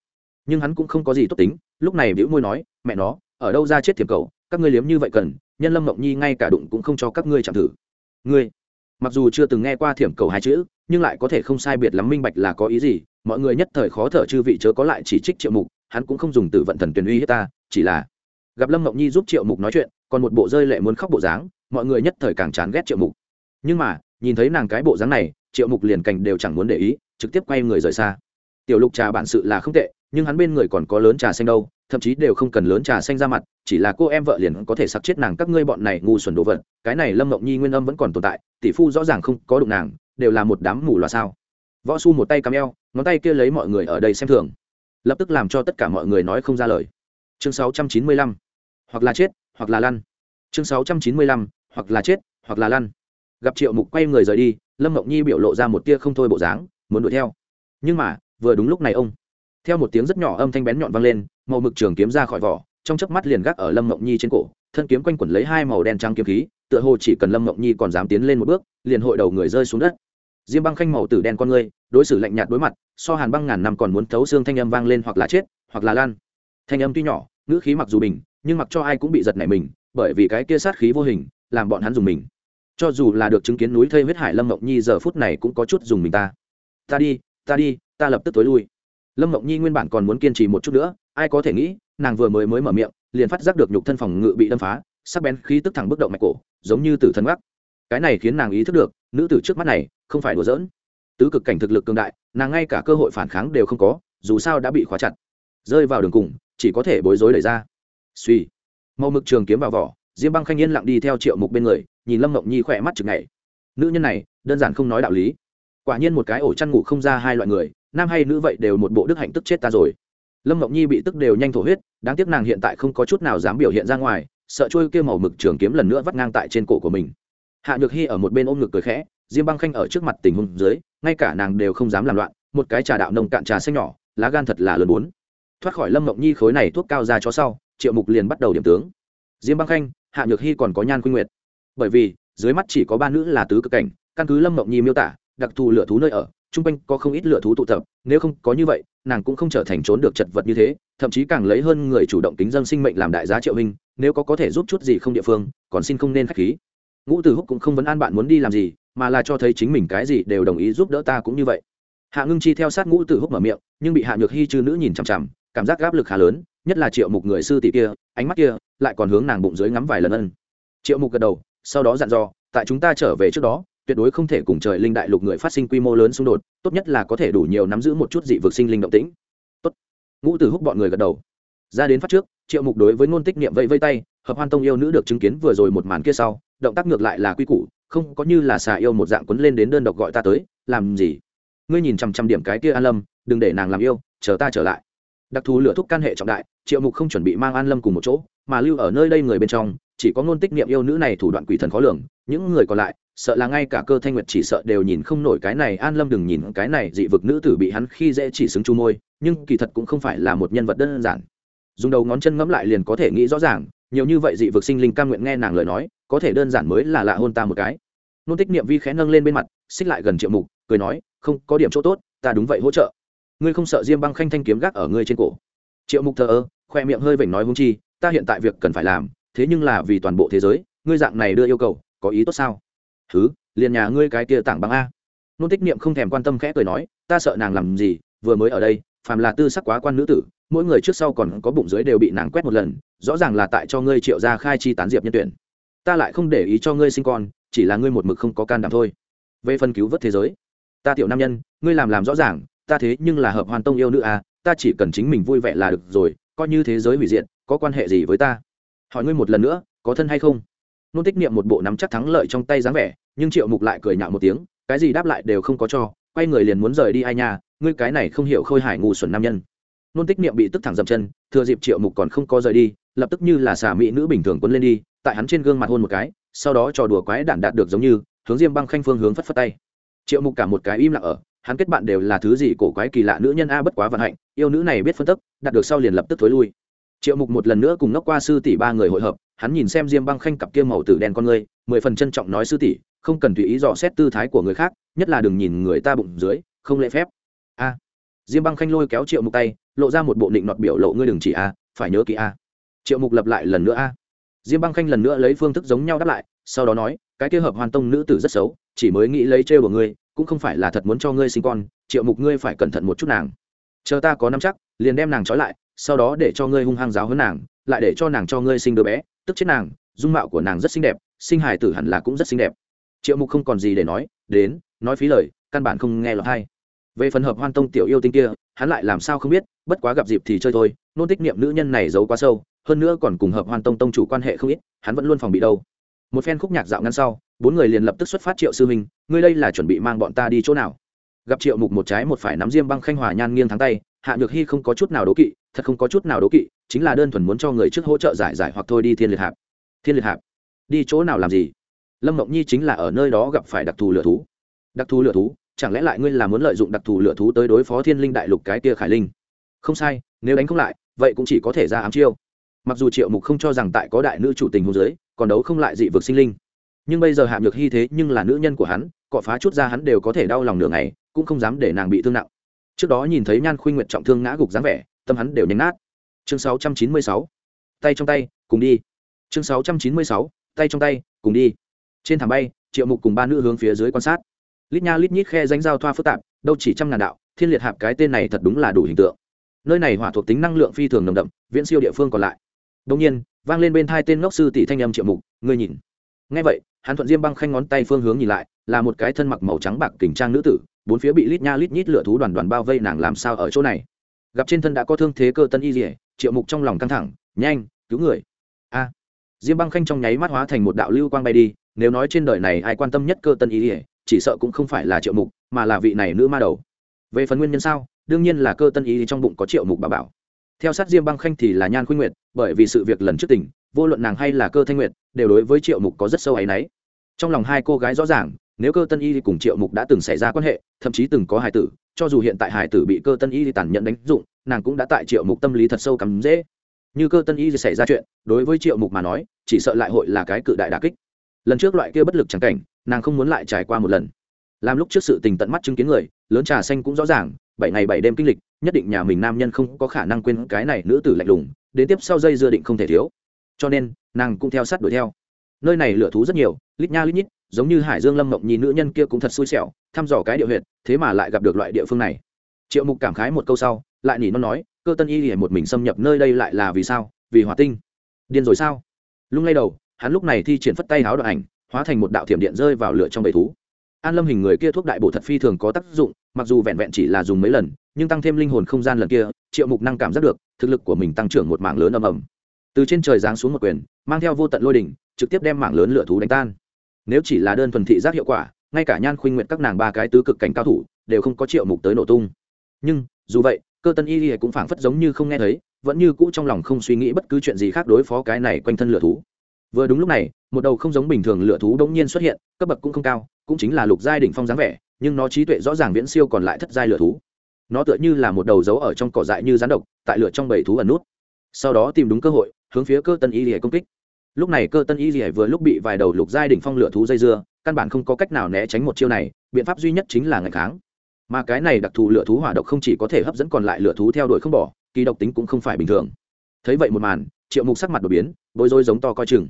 Nhưng hắn cũng không có gì tốt tính, lúc này bĩu môi nói, mẹ nó, ở đâu ra chết thiệp cầu các ngươi liếm như vậy cần, nhân lâm ngọc nhi ngay cả đụng cũng không cho các ngươi chạm thử. Ngươi? Mặc dù chưa từng nghe qua thiểm cầu hai chữ, nhưng lại có thể không sai biệt lắm minh bạch là có ý gì, mọi người nhất thời khó thở chư vị chớ có lại chỉ trích triệu mục, hắn cũng không dùng từ vận thần tuyển uy hiếp ta, chỉ là gặp lâm ngọc nhi giúp triệu mục nói chuyện, còn một bộ rơi lệ muốn khóc bộ dáng, mọi người nhất thời càng chán ghét triệu mục nhưng mà, nhìn thấy nàng cái bộ dáng này, triệu mục liền cành đều chẳng muốn để ý, trực tiếp quay người rời xa tiểu lục trà bản sự là không tệ, nhưng hắn bên người còn có lớn trà xanh đâu, thậm chí đều không cần lớn trà xanh ra mặt, chỉ là cô em vợ liền có thể sặc chết nàng các ngươi bọn này ngu xuẩn đồ vật, cái này lâm mộng nhi nguyên âm vẫn còn tồn tại, tỷ phu rõ ràng không có đụng nàng, đều là một đám mù loà sao võ su một tay cắm eo, ngón tay kia lấy mọi người ở đây xem thường lập tức làm cho tất cả mọi người nói không ra lời chương 695. hoặc là chết, hoặc là lăn chương 695. hoặc là chết, hoặc là lăn gặp triệu mục quay người rời đi, lâm mộng nhi biểu lộ ra một tia không thôi bộ dáng, muốn đuổi theo. Nhưng mà, vừa đúng lúc này ông, theo một tiếng rất nhỏ âm thanh bén nhọn vang lên, màu mực trường kiếm ra khỏi vỏ, trong chớp mắt liền gác ở lâm mộng nhi trên cổ, thân kiếm quanh quẩn lấy hai màu đen trắng kiếm khí, tựa hồ chỉ cần lâm mộng nhi còn dám tiến lên một bước, liền hội đầu người rơi xuống đất. Diêm băng khanh màu tử đen con ngươi, đối xử lạnh nhạt đối mặt, so hàn băng ngàn năm còn muốn thấu xương thanh âm vang lên hoặc là chết, hoặc là lan. Thanh âm tuy nhỏ, ngữ khí mặc dù bình, nhưng mặc cho ai cũng bị giật nảy mình, bởi vì cái kia sát khí vô hình, làm bọn hắn dùng mình cho dù là được chứng kiến núi thây huyết hải lâm mộng nhi giờ phút này cũng có chút dùng mình ta. Ta đi ta đi, ta lập tức tối lui. Lâm mộng nhi nguyên bản còn muốn kiên trì một chút nữa, ai có thể nghĩ, nàng vừa mới mới mở miệng, liền phát giác được nhục thân phòng ngự bị đâm phá, sắc bén khí tức thẳng bức động mạch cổ, giống như tử thần gác cái này khiến nàng ý thức được, nữ tử trước mắt này không phải đùa giỡn. Tứ cực cảnh thực lực cường đại, nàng ngay cả cơ hội phản kháng đều không có, dù sao đã bị khóa chặt. Rơi vào đường cùng, chỉ có thể bối rối đẩy ra. Suy màu mực trường kiếm vào vỏ, diêm băng khanh yên lặng đi theo triệu mục bên người nhìn lâm mộng nhi khỏe mắt chừng này, nữ nhân này đơn giản không nói đạo lý. Quả nhiên một cái ổ chăn ngủ không ra hai loại người nam hay nữ vậy đều một bộ đức hạnh tức chết ta rồi. Lâm mộng nhi bị tức đều nhanh thổ huyết đáng tiếc nàng hiện tại không có chút nào dám biểu hiện ra ngoài sợ trôi kia màu mực trường kiếm lần nữa vắt ngang tại trên cổ của mình. Hạ nhược hy ở một bên ôm ngực cười khẽ diêm băng khanh ở trước mặt tình huống dưới ngay cả nàng đều không dám làm loạn một cái trà đạo nồng cạn trà xanh nhỏ lá gan thật là lớn bốn. Thoát khỏi lâm mộng nhi khối này thuốc cao ra cho sau triệu mục liền bắt đầu điểm tướng. Diêm băng khanh hạ nhược hy còn có nhan khuynh nguyệt bởi vì, dưới mắt chỉ có ba nữ là tứ cực cảnh, căn cứ lâm mộng nhi miêu tả, đặc thù lựa thú nơi ở chung quanh có không ít lựa thú tụ tập, nếu không có như vậy, nàng cũng không trở thành trốn được chật vật như thế, thậm chí càng lấy hơn người chủ động tính dân sinh mệnh làm đại giá triệu hình nếu có có thể giúp chút gì không địa phương, còn xin không nên k h á c h khí. Ngũ từ húc cũng không vấn an bạn muốn đi làm gì, mà là cho thấy chính mình cái gì đều đồng ý giúp đỡ ta cũng như vậy. Hạ ngưng chi theo sát ngũ từ húc mở miệng, nhưng bị hạ nhược hy chư nữ nhìn chằm chằm, cảm giác áp lực khá lớn, nhất là triệu mục người sư tỷ kia, ánh mắt kia, lại còn hướng nàng bụng dưới ngắm vài lần ân. Triệu mục gật đầu sau đó dặn dò, tại chúng ta trở về trước đó, tuyệt đối không thể cùng trời linh đại lục người phát sinh quy mô lớn xung đột, tốt nhất là có thể đủ nhiều nắm giữ một chút dị vực sinh linh động tĩnh. Tốt. Ngũ tử húc bọn người gật đầu. Ra đến phát trước, triệu mục đối với ngôn tích niệm vẫy vây tay, hợp hoan tông yêu nữ được chứng kiến vừa rồi một màn kia sau, động tác ngược lại là quy củ, không có như là xà yêu một dạng quấn lên đến đơn độc gọi ta tới, làm gì? Ngươi nhìn chằm chằm điểm cái kia an lâm, đừng để nàng làm yêu, chờ ta trở lại. Đặc thù lửa thúc can hệ trọng đại, triệu mục không chuẩn bị mang an lâm cùng một chỗ mà lưu ở nơi đây người bên trong, chỉ có ngôn tích niệm yêu nữ này thủ đoạn quỷ thần khó lường, những người còn lại, sợ là ngay cả cơ thanh nguyệt chỉ sợ đều nhìn không nổi cái này, an lâm đừng nhìn cái này dị vực nữ tử bị hắn khi dễ chỉ xứng chu môi, nhưng kỳ thật cũng không phải là một nhân vật đơn giản. Dùng đầu ngón chân ngẫm lại liền có thể nghĩ rõ ràng, nhiều như vậy dị vực sinh linh cam nguyện nghe nàng lời nói, có thể đơn giản mới là lạ hôn ta một cái. Nôn tích niệm vi khẽ nâng lên bên mặt, xích lại gần triệu mục, cười nói, không, có điểm chỗ tốt, ta đúng vậy hỗ trợ. Ngươi không sợ diêm băng khanh thanh kiếm gác ở ngươi trên cổ. Triệu mục thờ ơ, khoe miệng hơi vểnh nói hung chi ta hiện tại việc cần phải làm, thế nhưng là vì toàn bộ thế giới, ngươi dạng này đưa yêu cầu, có ý tốt sao? Thứ liền nhà ngươi cái kia tảng băng a. Nôn tích niệm không thèm quan tâm khẽ cười nói, ta sợ nàng làm gì, vừa mới ở đây, phàm là tư sắc quá quan nữ tử, mỗi người trước sau còn có bụng dưới đều bị nàng quét một lần, rõ ràng là tại cho ngươi triệu ra khai chi tán diệp nhân tuyển. Ta lại không để ý cho ngươi sinh con, chỉ là ngươi một mực không có can đảm thôi. Về phần cứu vớt thế giới, ta tiểu nam nhân, ngươi làm làm rõ ràng, ta thế nhưng là hợp hoàn tông yêu nữ à ta chỉ cần chính mình vui vẻ là được rồi, coi như thế giới hủy diệt có quan hệ gì với ta? Hỏi ngươi một lần nữa, có thân hay không? Nôn tích niệm một bộ nắm chắc thắng lợi trong tay dáng vẻ, nhưng triệu mục lại cười nhạo một tiếng, cái gì đáp lại đều không có cho, quay người liền muốn rời đi ai nha, ngươi cái này không hiểu khôi hải ngu xuẩn nam nhân. Nôn tích niệm bị tức thẳng dậm chân, thừa dịp triệu mục còn không có rời đi, lập tức như là xà mỹ nữ bình thường quấn lên đi, tại hắn trên gương mặt hôn một cái, sau đó trò đùa quái đản đạt được giống như, hướng diêm băng khanh phương hướng phất phất tay. Triệu mục cả một cái im lặng ở, hắn kết bạn đều là thứ gì cổ quái kỳ lạ nữ nhân a bất quá vận hạnh, yêu nữ này biết phân tức, đạt được sau liền lập tức thối lui triệu mục một lần nữa cùng ngốc qua sư tỷ ba người hội hợp, hắn nhìn xem diêm băng khanh cặp kia màu tử đen con ngươi, mười phần trân trọng nói sư tỷ, không cần tùy ý dò xét tư thái của người khác, nhất là đừng nhìn người ta bụng dưới, không lễ phép. A. Diêm băng khanh lôi kéo triệu mục tay, lộ ra một bộ định nọt biểu lộ, ngươi đừng chỉ a, phải nhớ kỹ a. Triệu mục lập lại lần nữa a. Diêm băng khanh lần nữa lấy phương thức giống nhau đáp lại, sau đó nói, cái kia hợp hoàn tông nữ tử rất xấu, chỉ mới nghĩ lấy trêu của ngươi, cũng không phải là thật muốn cho ngươi sinh con, triệu mục ngươi phải cẩn thận một chút nàng. Chờ ta có năm chắc, liền đem nàng trói lại sau đó để cho ngươi hung hăng giáo hơn nàng, lại để cho nàng cho ngươi sinh đứa bé, tức chết nàng, dung mạo của nàng rất xinh đẹp, sinh hài tử hẳn là cũng rất xinh đẹp. Triệu mục không còn gì để nói, đến, nói phí lời, căn bản không nghe lọt hay. Về phần hợp hoan tông tiểu yêu tinh kia, hắn lại làm sao không biết, bất quá gặp dịp thì chơi thôi, nôn tích niệm nữ nhân này giấu quá sâu, hơn nữa còn cùng hợp hoan tông tông chủ quan hệ không ít, hắn vẫn luôn phòng bị đâu. Một phen khúc nhạc dạo ngăn sau, bốn người liền lập tức xuất phát triệu sư huynh ngươi đây là chuẩn bị mang bọn ta đi chỗ nào? Gặp triệu mục một trái một phải nắm diêm băng khanh hòa nhan nghiêng thắng tay, hạ nhược hy không có chút nào đố kỵ thật không có chút nào đố kỵ, chính là đơn thuần muốn cho người trước hỗ trợ giải giải hoặc thôi đi thiên liệt hạp. Thiên liệt hạp? Đi chỗ nào làm gì? Lâm mộng nhi chính là ở nơi đó gặp phải đặc thù lửa thú. Đặc thù lửa thú? Chẳng lẽ lại ngươi là muốn lợi dụng đặc thù lửa thú tới đối phó thiên linh đại lục cái kia khải linh? Không sai, nếu đánh không lại, vậy cũng chỉ có thể ra ám chiêu. Mặc dù triệu mục không cho rằng tại có đại nữ chủ tình hôn giới còn đấu không lại dị vực sinh linh. Nhưng bây giờ hạm nhược hy thế nhưng là nữ nhân của hắn, cọ phá chút ra hắn đều có thể đau lòng nửa ngày, cũng không dám để nàng bị thương nặng. Trước đó nhìn thấy nhan khuynh nguyện trọng thương ngã gục dáng vẻ tâm hắn đều nhánh nát. Chương 696. tay trong tay, cùng đi. Chương 696. tay trong tay, cùng đi. Trên thảm bay, triệu mục cùng ba nữ hướng phía dưới quan sát. Lít nha lít nhít khe danh giao thoa phức tạp, đâu chỉ trăm ngàn đạo, thiên liệt hạp cái tên này thật đúng là đủ hình tượng. Nơi này hỏa thuộc tính năng lượng phi thường nồng đậm, viễn siêu địa phương còn lại. Đông nhiên, vang lên bên thai tên ngốc sư tỷ thanh âm triệu mục, ngươi nhìn. Ngay vậy, hắn thuận diêm băng khanh ngón tay phương hướng nhìn lại, là một cái thân mặc màu trắng bạc kình trang nữ tử, bốn phía bị lít nha lít nhít lửa thú đoàn đoàn bao vây nàng làm sao ở chỗ này? Gặp trên thân đã có thương thế cơ tân y dỉa, triệu mục trong lòng căng thẳng, nhanh, cứu người. A. Diêm băng khanh trong nháy mắt hóa thành một đạo lưu quang bay đi, nếu nói trên đời này ai quan tâm nhất cơ tân y dỉa, chỉ sợ cũng không phải là triệu mục, mà là vị này nữ ma đầu. Về phần nguyên nhân sao, đương nhiên là cơ tân y trong bụng có triệu mục bà bảo. Theo sát diêm băng khanh thì là nhan khuynh nguyệt, bởi vì sự việc lần trước tình, vô luận nàng hay là cơ thanh nguyệt, đều đối với triệu mục có rất sâu áy náy. Trong lòng hai cô gái rõ ràng nếu cơ tân y cùng triệu mục đã từng xảy ra quan hệ, thậm chí từng có hài tử, cho dù hiện tại hài tử bị cơ tân y tàn nhẫn đánh dụng, nàng cũng đã tại triệu mục tâm lý thật sâu cắm dễ. Như cơ tân y xảy ra chuyện, đối với triệu mục mà nói, chỉ sợ lại hội là cái cự đại đà kích. Lần trước loại kia bất lực chẳng cảnh, nàng không muốn lại trải qua một lần. Làm lúc trước sự tình tận mắt chứng kiến người, lớn trà xanh cũng rõ ràng, bảy ngày bảy đêm kinh lịch, nhất định nhà mình nam nhân không có khả năng quên cái này nữ tử lạnh lùng, đến tiếp sau dây dưa định không thể thiếu. Cho nên, nàng cũng theo sát đuổi theo. Nơi này lửa thú rất nhiều, lít nha lít nhít giống như hải dương lâm mộng nhìn nữ nhân kia cũng thật xui xẻo, thăm dò cái địa huyện thế mà lại gặp được loại địa phương này. Triệu mục cảm khái một câu sau, lại nỉ nó nói, cơ tân y thì một mình xâm nhập nơi đây lại là vì sao? Vì hỏa tinh. Điên rồi sao? Lung lay đầu, hắn lúc này thi triển phất tay háo đoạn ảnh, hóa thành một đạo thiểm điện rơi vào lửa trong bầy thú. An lâm hình người kia thuốc đại bổ thật phi thường có tác dụng, mặc dù vẹn vẹn chỉ là dùng mấy lần, nhưng tăng thêm linh hồn không gian lần kia, triệu mục năng cảm giác được, thực lực của mình tăng trưởng một mảng lớn ầm ầm. Từ trên trời giáng xuống một quyền, mang theo vô tận lôi đỉnh, trực tiếp đem mảng lớn lửa thú đánh tan nếu chỉ là đơn thuần thị giác hiệu quả, ngay cả nhan khuynh nguyện các nàng ba cái tứ cực cảnh cao thủ đều không có triệu mục tới nổ tung. Nhưng, dù vậy, cơ tân y cũng phảng phất giống như không nghe thấy, vẫn như cũ trong lòng không suy nghĩ bất cứ chuyện gì khác đối phó cái này quanh thân lửa thú. Vừa đúng lúc này, một đầu không giống bình thường lửa thú đống nhiên xuất hiện, cấp bậc cũng không cao, cũng chính là lục giai đỉnh phong dáng vẻ, nhưng nó trí tuệ rõ ràng viễn siêu còn lại thất giai lửa thú. Nó tựa như là một đầu dấu ở trong cỏ dại như rắn độc, tại lửa trong bầy thú ẩn nút. Sau đó tìm đúng cơ hội, hướng phía cơ tân y lìa công kích lúc này cơ tân y lìa vừa lúc bị vài đầu lục giai đỉnh phong lửa thú dây dưa, căn bản không có cách nào né tránh một chiêu này, biện pháp duy nhất chính là ngày kháng. Mà cái này đặc thù lửa thú hỏa độc không chỉ có thể hấp dẫn còn lại lửa thú theo đuổi không bỏ, kỳ độc tính cũng không phải bình thường. Thấy vậy một màn, triệu mục sắc mặt đột biến, bối rối giống to coi chừng.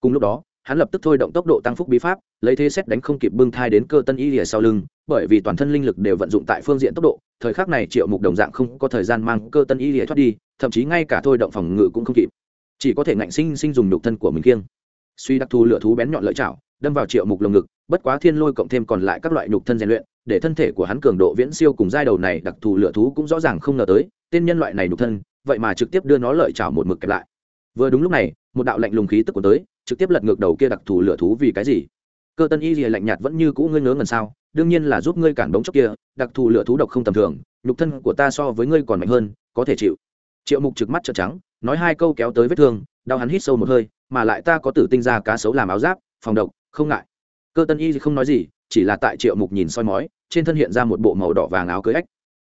Cùng lúc đó, hắn lập tức thôi động tốc độ tăng phúc bí pháp, lấy thế xét đánh không kịp bưng thai đến cơ tân y lìa sau lưng, bởi vì toàn thân linh lực đều vận dụng tại phương diện tốc độ, thời khắc này triệu mục đồng dạng không có thời gian mang cơ tân y lìa thoát đi, thậm chí ngay cả thôi động phòng ngự cũng không kịp chỉ có thể ngạnh sinh sinh dùng nhục thân của mình kiêng suy đặc thù lửa thú bén nhọn lợi chảo, đâm vào triệu mục lồng ngực, bất quá thiên lôi cộng thêm còn lại các loại nhục thân rèn luyện, để thân thể của hắn cường độ viễn siêu cùng giai đầu này đặc thù lửa thú cũng rõ ràng không ngờ tới, tên nhân loại này nhục thân, vậy mà trực tiếp đưa nó lợi chảo một mực kẹp lại. Vừa đúng lúc này, một đạo lạnh lùng khí tức của tới, trực tiếp lật ngược đầu kia đặc thù lửa thú vì cái gì? Cơ tân y lìa lạnh nhạt vẫn như cũ ngươi ngớ ngần sao, đương nhiên là giúp ngươi cản bóng chốc kia, đặc thù lửa thú độc không tầm thường, nhục thân của ta so với ngươi còn mạnh hơn, có thể chịu triệu mục trực mắt trợn trắng, nói hai câu kéo tới vết thương, đau hắn hít sâu một hơi, mà lại ta có tử tinh ra cá sấu làm áo giáp, phòng độc, không ngại. Cơ tân y không nói gì, chỉ là tại triệu mục nhìn soi mói, trên thân hiện ra một bộ màu đỏ vàng áo cưới ếch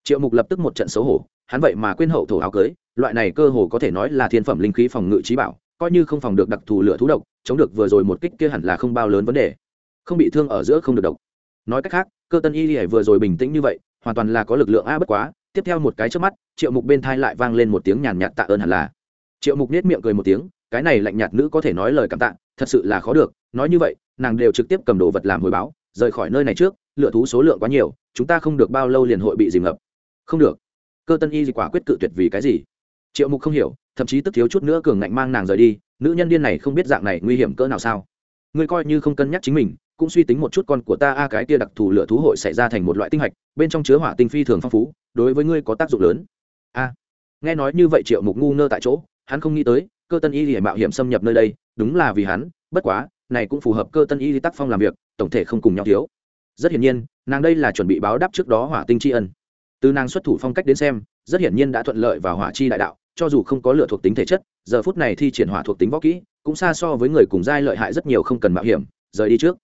triệu mục lập tức một trận xấu hổ, hắn vậy mà quên hậu thổ áo cưới, loại này cơ hồ có thể nói là thiên phẩm linh khí phòng ngự trí bảo, coi như không phòng được đặc thù lửa thú độc, chống được vừa rồi một kích kia hẳn là không bao lớn vấn đề. Không bị thương ở giữa không được độc. Nói cách khác, cơ tân y lìa vừa rồi bình tĩnh như vậy, hoàn toàn là có lực lượng a bất quá tiếp theo một cái trước mắt, triệu mục bên thai lại vang lên một tiếng nhàn nhạt tạ ơn hẳn là. Triệu mục nết miệng cười một tiếng, cái này lạnh nhạt nữ có thể nói lời cảm tạ, thật sự là khó được, nói như vậy, nàng đều trực tiếp cầm đồ vật làm hồi báo, rời khỏi nơi này trước, lựa thú số lượng quá nhiều, chúng ta không được bao lâu liền hội bị dìm ngập. Không được. Cơ tân y quả quyết cự tuyệt vì cái gì? Triệu mục không hiểu, thậm chí tức thiếu chút nữa cường ngạnh mang nàng rời đi, nữ nhân điên này không biết dạng này nguy hiểm cỡ nào sao? Ngươi coi như không cân nhắc chính mình, cũng suy tính một chút con của ta, a, cái kia đặc thù lửa thú hội xảy ra thành một loại tinh hạch, bên trong chứa hỏa tinh phi thường phong phú đối với ngươi có tác dụng lớn. A. Nghe nói như vậy triệu mục ngu ngơ tại chỗ, hắn không nghĩ tới, cơ tân y thì mạo hiểm xâm nhập nơi đây, đúng là vì hắn, bất quá, này cũng phù hợp cơ tân y tác phong làm việc, tổng thể không cùng nhau thiếu. Rất hiển nhiên, nàng đây là chuẩn bị báo đáp trước đó hỏa tinh tri ân. Từ nàng xuất thủ phong cách đến xem, rất hiển nhiên đã thuận lợi vào hỏa chi đại đạo, cho dù không có lựa thuộc tính thể chất, giờ phút này thi triển hỏa thuộc tính võ kỹ, cũng xa so với người cùng giai lợi hại rất nhiều không cần mạo hiểm, rời đi trước.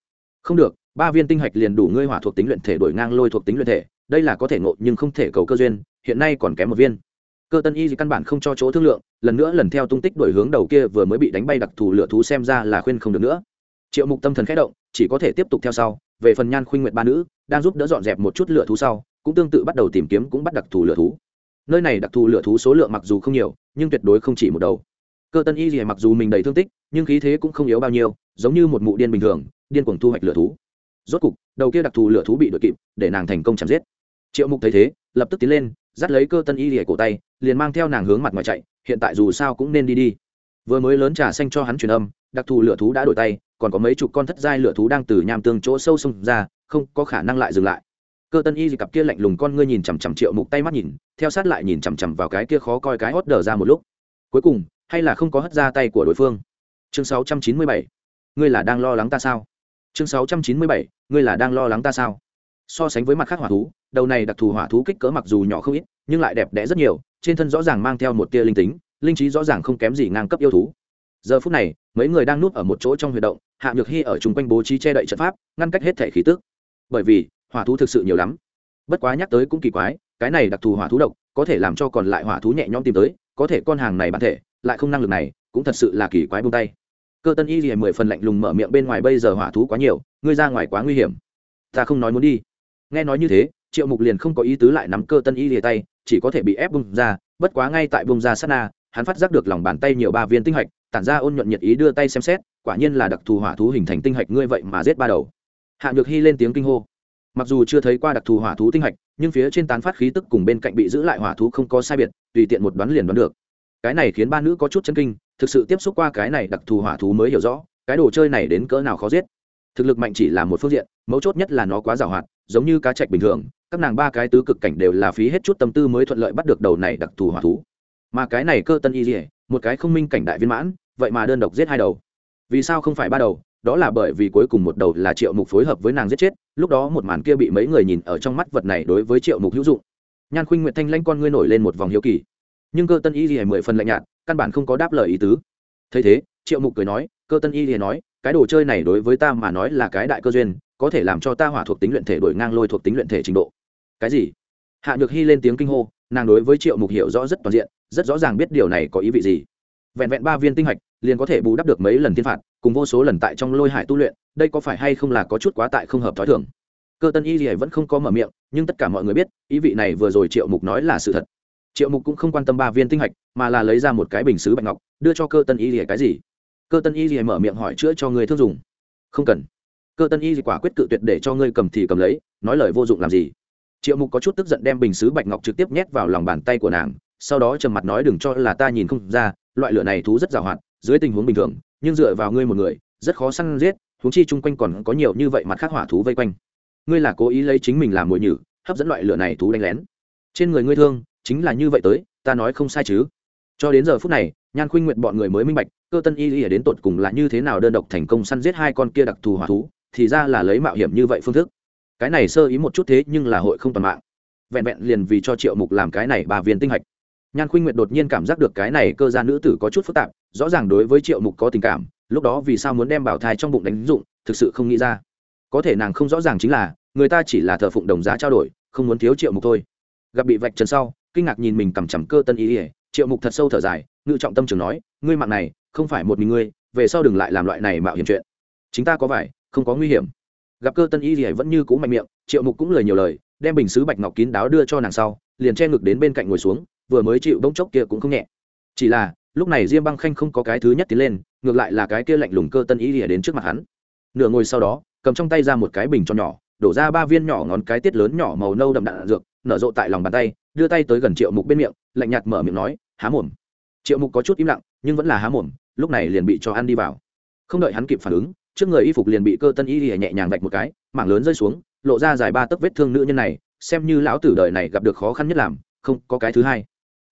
Không được, ba viên tinh hạch liền đủ ngươi hỏa thuộc tính luyện thể đổi ngang lôi thuộc tính luyện thể đây là có thể ngộ nhưng không thể cầu cơ duyên, hiện nay còn kém một viên. Cơ tân y căn bản không cho chỗ thương lượng, lần nữa lần theo tung tích đổi hướng đầu kia vừa mới bị đánh bay đặc thù lửa thú xem ra là khuyên không được nữa. Triệu mục tâm thần khẽ động, chỉ có thể tiếp tục theo sau, về phần nhan khuynh nguyện ba nữ, đang giúp đỡ dọn dẹp một chút lửa thú sau, cũng tương tự bắt đầu tìm kiếm cũng bắt đặc thù lửa thú. Nơi này đặc thù lửa thú số lượng mặc dù không nhiều, nhưng tuyệt đối không chỉ một đầu. Cơ tân y gì mặc dù mình đầy thương tích, nhưng khí thế cũng không yếu bao nhiêu, giống như một mụ điên bình thường, điên cuồng thu hoạch lửa thú. Rốt cục, đầu kia đặc thù lửa thú bị đội kịp, để nàng thành công chạm giết triệu mục thấy thế, lập tức tiến lên, dắt lấy cơ tân y lìa cổ tay, liền mang theo nàng hướng mặt ngoài chạy, hiện tại dù sao cũng nên đi đi vừa mới lớn trà xanh cho hắn truyền âm, đặc thù lửa thú đã đổi tay, còn có mấy chục con thất giai lửa thú đang từ nham tương chỗ sâu xông ra, không có khả năng lại dừng lại cơ tân y gì cặp kia lạnh lùng con ngươi nhìn chằm chằm triệu mục tay mắt nhìn, theo sát lại nhìn chằm chằm vào cái kia khó coi cái hót đờ ra một lúc cuối cùng, hay là không có hất ra tay của đối phương chương 697. ngươi là đang lo lắng ta sao chương 697. ngươi là đang lo lắng ta sao so sánh với mặt khác hỏa thú đầu này đặc thù hỏa thú kích cỡ mặc dù nhỏ không ít, nhưng lại đẹp đẽ rất nhiều, trên thân rõ ràng mang theo một tia linh tính, linh trí rõ ràng không kém gì ngang cấp yêu thú. Giờ phút này, mấy người đang núp ở một chỗ trong huy động, hạ nhược hy ở chung quanh bố trí che đậy trận pháp, ngăn cách hết thể khí tức. Bởi vì, hỏa thú thực sự nhiều lắm. Bất quá nhắc tới cũng kỳ quái, cái này đặc thù hỏa thú độc, có thể làm cho còn lại hỏa thú nhẹ nhõm tìm tới, có thể con hàng này bản thể, lại không năng lực này, cũng thật sự là kỳ quái bông tay. Cơ tân y liền mười phần lạnh lùng mở miệng bên ngoài, bây giờ hỏa thú quá nhiều, ngươi ra ngoài quá nguy hiểm. Ta không nói muốn đi. Nghe nói như thế triệu mục liền không có ý tứ lại nắm cơ tân y lìa tay, chỉ có thể bị ép bung ra, bất quá ngay tại bung ra sát na, hắn phát giác được lòng bàn tay nhiều ba viên tinh hạch, tản ra ôn nhuận nhiệt ý đưa tay xem xét, quả nhiên là đặc thù hỏa thú hình thành tinh hạch ngươi vậy mà giết ba đầu. Hạ nhược hy lên tiếng kinh hô. Mặc dù chưa thấy qua đặc thù hỏa thú tinh hạch, nhưng phía trên tán phát khí tức cùng bên cạnh bị giữ lại hỏa thú không có sai biệt, tùy tiện một đoán liền đoán được. Cái này khiến ba nữ có chút chân kinh, thực sự tiếp xúc qua cái này đặc thù hỏa thú mới hiểu rõ, cái đồ chơi này đến cỡ nào khó giết. Thực lực mạnh chỉ là một phương diện, mấu chốt nhất là nó quá giàu hoạt giống như cá trạch bình thường, các nàng ba cái tứ cực cảnh đều là phí hết chút tâm tư mới thuận lợi bắt được đầu này đặc thù hỏa thú. Mà cái này cơ tân y dỉa một cái không minh cảnh đại viên mãn, vậy mà đơn độc giết hai đầu. Vì sao không phải ba đầu? Đó là bởi vì cuối cùng một đầu là triệu mục phối hợp với nàng giết chết, lúc đó một màn kia bị mấy người nhìn ở trong mắt vật này đối với triệu mục hữu dụng. Nhan khuynh nguyện thanh lanh con ngươi nổi lên một vòng hiếu kỳ. Nhưng cơ tân y dỉa mười phần lạnh nhạt, căn bản không có đáp lời ý tứ. Thấy thế, triệu mục cười nói, cơ tân y dỉa nói, cái đồ chơi này đối với ta mà nói là cái đại cơ duyên có thể làm cho ta hỏa thuộc tính luyện thể đổi ngang lôi thuộc tính luyện thể trình độ. Cái gì? Hạ nhược hy lên tiếng kinh hô, nàng đối với triệu mục hiểu rõ rất toàn diện, rất rõ ràng biết điều này có ý vị gì. Vẹn vẹn ba viên tinh hạch, liền có thể bù đắp được mấy lần thiên phạt, cùng vô số lần tại trong lôi hải tu luyện, đây có phải hay không là có chút quá tại không hợp t h ó i thường? Cơ tân y thì vẫn không có mở miệng, nhưng tất cả mọi người biết, ý vị này vừa rồi triệu mục nói là sự thật. Triệu mục cũng không quan tâm ba viên tinh hạch, mà là lấy ra một cái bình xứ bạch ngọc, đưa cho cơ tân y thì cái gì? Cơ tân y thì mở miệng hỏi chữa cho người thương dùng. Không cần cơ tân y gì quả quyết cự tuyệt để cho ngươi cầm thì cầm lấy, nói lời vô dụng làm gì? Triệu mục có chút tức giận đem bình xứ bạch ngọc trực tiếp nhét vào lòng bàn tay của nàng, sau đó trầm mặt nói đừng cho là ta nhìn không ra, loại lửa này thú rất giàu hoạt dưới tình huống bình thường, nhưng dựa vào ngươi một người, rất khó săn giết, huống chi chung quanh còn có nhiều như vậy mặt khác hỏa thú vây quanh. Ngươi là cố ý lấy chính mình làm mồi nhử, hấp dẫn loại lửa này thú đánh lén. Trên người ngươi thương, chính là như vậy tới, ta nói không sai chứ. Cho đến giờ phút này, nhan khuynh nguyện bọn người mới minh bạch, cơ tân y y đến tột cùng là như thế nào đơn độc thành công săn giết hai con kia đặc thù hỏa thú thì ra là lấy mạo hiểm như vậy phương thức. Cái này sơ ý một chút thế nhưng là hội không toàn mạng. Vẹn vẹn liền vì cho triệu mục làm cái này ba viên tinh hạch. Nhan khuynh nguyệt đột nhiên cảm giác được cái này cơ gia nữ tử có chút phức tạp, rõ ràng đối với triệu mục có tình cảm, lúc đó vì sao muốn đem bảo thai trong bụng đánh dụng, thực sự không nghĩ ra. Có thể nàng không rõ ràng chính là, người ta chỉ là thờ phụng đồng giá trao đổi, không muốn thiếu triệu mục thôi. Gặp bị vạch trần sau, kinh ngạc nhìn mình cầm chằm cơ tân ý ỉa triệu mục thật sâu thở dài, ngự trọng tâm trường nói, ngươi mạng này, không phải một mình ngươi, về sau đừng lại làm loại này mạo hiểm chuyện. Chính ta có vải không có nguy hiểm. Gặp cơ tân y thì vẫn như cũ mạnh miệng, triệu mục cũng lời nhiều lời, đem bình xứ bạch ngọc kín đáo đưa cho nàng sau, liền che ngực đến bên cạnh ngồi xuống, vừa mới chịu bông chốc kia cũng không nhẹ. Chỉ là, lúc này diêm băng khanh không có cái thứ nhất tiến lên, ngược lại là cái kia lạnh lùng cơ tân Y Lìa đến trước mặt hắn. Nửa ngồi sau đó, cầm trong tay ra một cái bình cho nhỏ, đổ ra ba viên nhỏ ngón cái tiết lớn nhỏ màu nâu đậm đạn dược, nở rộ tại lòng bàn tay, đưa tay tới gần triệu mục bên miệng, lạnh nhạt mở miệng nói, há mồm. Triệu mục có chút im lặng, nhưng vẫn là há mồm, lúc này liền bị cho ăn đi vào. Không đợi hắn kịp phản ứng trước người y phục liền bị cơ tân y lìa nhẹ nhàng vạch một cái, mảng lớn rơi xuống, lộ ra dài ba tấc vết thương nữ nhân này, xem như lão tử đời này gặp được khó khăn nhất làm, không có cái thứ hai.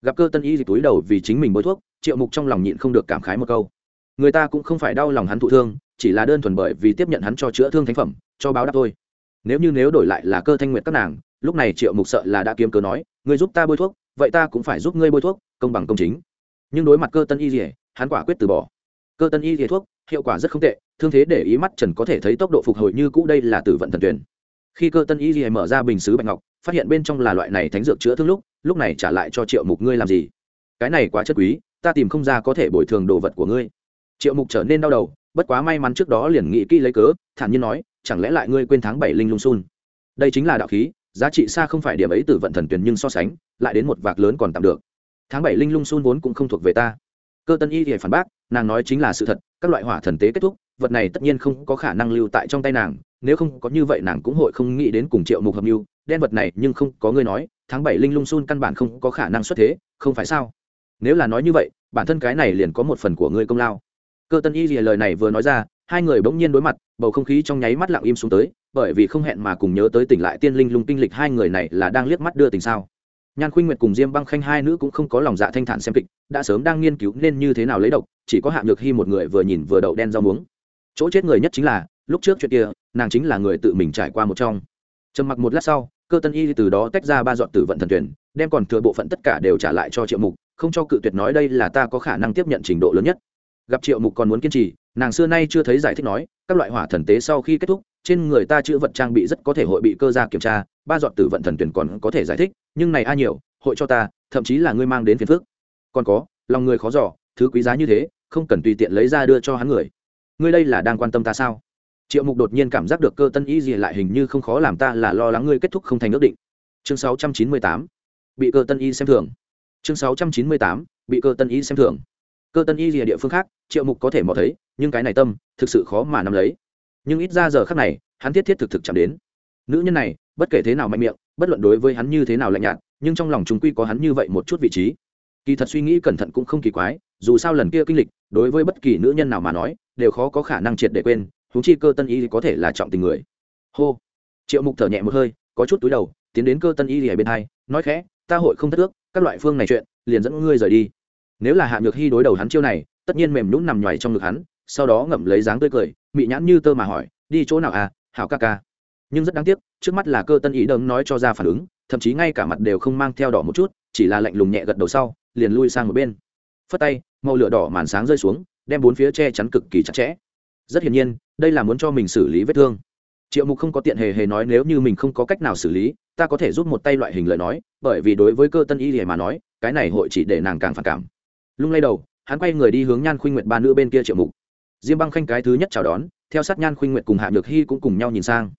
Gặp cơ tân y dịch túi đầu vì chính mình bôi thuốc, triệu mục trong lòng nhịn không được cảm khái một câu. Người ta cũng không phải đau lòng hắn thụ thương, chỉ là đơn thuần bởi vì tiếp nhận hắn cho chữa thương thánh phẩm, cho báo đáp thôi. Nếu như nếu đổi lại là cơ thanh nguyệt các nàng, lúc này triệu mục sợ là đã kiếm cớ nói người giúp ta bôi thuốc, vậy ta cũng phải giúp ngươi bôi thuốc, công bằng công chính. Nhưng đối mặt cơ tân y dỉa hắn quả quyết từ bỏ. Cơ tân y dỉa thuốc hiệu quả rất không tệ, thương thế để ý mắt trần có thể thấy tốc độ phục hồi như cũ đây là tử vận thần tuyển. Khi cơ tân y ghi mở ra bình xứ bạch ngọc, phát hiện bên trong là loại này thánh dược chữa thương lúc lúc này trả lại cho triệu mục ngươi làm gì? Cái này quá chất quý, ta tìm không ra có thể bồi thường đồ vật của ngươi. Triệu mục trở nên đau đầu, bất quá may mắn trước đó liền nghĩ kỹ lấy cớ, thản nhiên nói, chẳng lẽ lại ngươi quên tháng bảy linh lung sun đây chính là đạo khí, giá trị xa không phải điểm ấy từ vận thần tuyển nhưng so sánh, lại đến một vạc lớn còn tạm được. Tháng bảy linh lung sun vốn cũng không thuộc về ta cơ tân y thì phản bác, nàng nói chính là sự thật, các loại hỏa thần tế kết thúc, vật này tất nhiên không có khả năng lưu tại trong tay nàng, nếu không có như vậy nàng cũng hội không nghĩ đến cùng triệu mục hợp mưu, đen vật này nhưng không có người nói, tháng bảy linh lung sun căn bản không có khả năng xuất thế, không phải sao? Nếu là nói như vậy, bản thân cái này liền có một phần của ngươi công lao. Cơ tân y lìa lời này vừa nói ra, hai người bỗng nhiên đối mặt, bầu không khí trong nháy mắt lặng im xuống tới, bởi vì không hẹn mà cùng nhớ tới tỉnh lại tiên linh lung kinh lịch hai người này là đang liếc mắt đưa tình sao nhan khuynh nguyệt cùng diêm băng khanh hai nữ cũng không có lòng dạ thanh thản xem kịch, đã sớm đang nghiên cứu nên như thế nào lấy độc, chỉ có hạ nhược hy một người vừa nhìn vừa đậu đen rau muống. Chỗ chết người nhất chính là, lúc trước chuyện kia, nàng chính là người tự mình trải qua một trong. Trầm mặc một lát sau, cơ tân y từ đó tách ra ba dọn tử vận thần tuyển, đem còn thừa bộ phận tất cả đều trả lại cho triệu mục, không cho cự tuyệt nói đây là ta có khả năng tiếp nhận trình độ lớn nhất. Gặp triệu mục còn muốn kiên trì, nàng xưa nay chưa thấy giải thích nói, các loại hỏa thần tế sau khi kết thúc trên người ta chữ vật trang bị rất có thể hội bị cơ gia kiểm tra, ba dọn tử vận thần tuyển còn có thể giải thích, nhưng này a nhiều, hội cho ta, thậm chí là ngươi mang đến phiền phước còn có, lòng người khó giỏ thứ quý giá như thế, không cần tùy tiện lấy ra đưa cho hắn người. Ngươi đây là đang quan tâm ta sao? Triệu mục đột nhiên cảm giác được cơ tân y gì lại hình như không khó làm ta là lo lắng ngươi kết thúc không thành ước định. Chương 698 bị cơ tân y xem thường. Chương 698 bị cơ tân y xem thường. Cơ tân y gì địa phương khác, triệu mục có thể mò thấy, nhưng cái này tâm, thực sự khó mà nắm lấy nhưng ít ra giờ khác này, hắn thiết thiết thực thực chạm đến. Nữ nhân này, bất kể thế nào mạnh miệng, bất luận đối với hắn như thế nào lạnh nhạt, nhưng trong lòng chúng quy có hắn như vậy một chút vị trí. Kỳ thật suy nghĩ cẩn thận cũng không kỳ quái, dù sao lần kia kinh lịch, đối với bất kỳ nữ nhân nào mà nói, đều khó có khả năng triệt để quên thú chi cơ tân y có thể là trọng tình người. Hô. Triệu mục thở nhẹ một hơi, có chút túi đầu, tiến đến cơ tân y ở bên hai, nói khẽ, ta hội không thất ước, các loại phương này chuyện, liền dẫn ngươi rời đi. Nếu là hạ nhược hy đối đầu hắn chiêu này, tất nhiên mềm nhũng nằm nhoài trong ngực hắn, sau đó ngậm lấy dáng tươi cười mị nhãn như tơ mà hỏi, đi chỗ nào à hảo ca ca? Nhưng rất đáng tiếc, trước mắt là cơ tân ý đấng nói cho ra phản ứng, thậm chí ngay cả mặt đều không mang theo đỏ một chút, chỉ là lạnh lùng nhẹ gật đầu sau, liền lui sang một bên. Phất tay, màu lửa đỏ màn sáng rơi xuống, đem bốn phía che chắn cực kỳ chặt chẽ. Rất hiển nhiên, đây là muốn cho mình xử lý vết thương. Triệu mục không có tiện hề hề nói nếu như mình không có cách nào xử lý, ta có thể giúp một tay loại hình lời nói, bởi vì đối với cơ tân y thì mà nói, cái này hội chỉ để nàng càng phản cảm. Lung lay đầu, hắn quay người đi hướng nhan khuynh nguyệt ba nữ bên kia triệu mục diêm băng khanh cái thứ nhất chào đón, theo sát nhan khuynh nguyệt cùng hạ nhược hy cũng cùng nhau nhìn sang.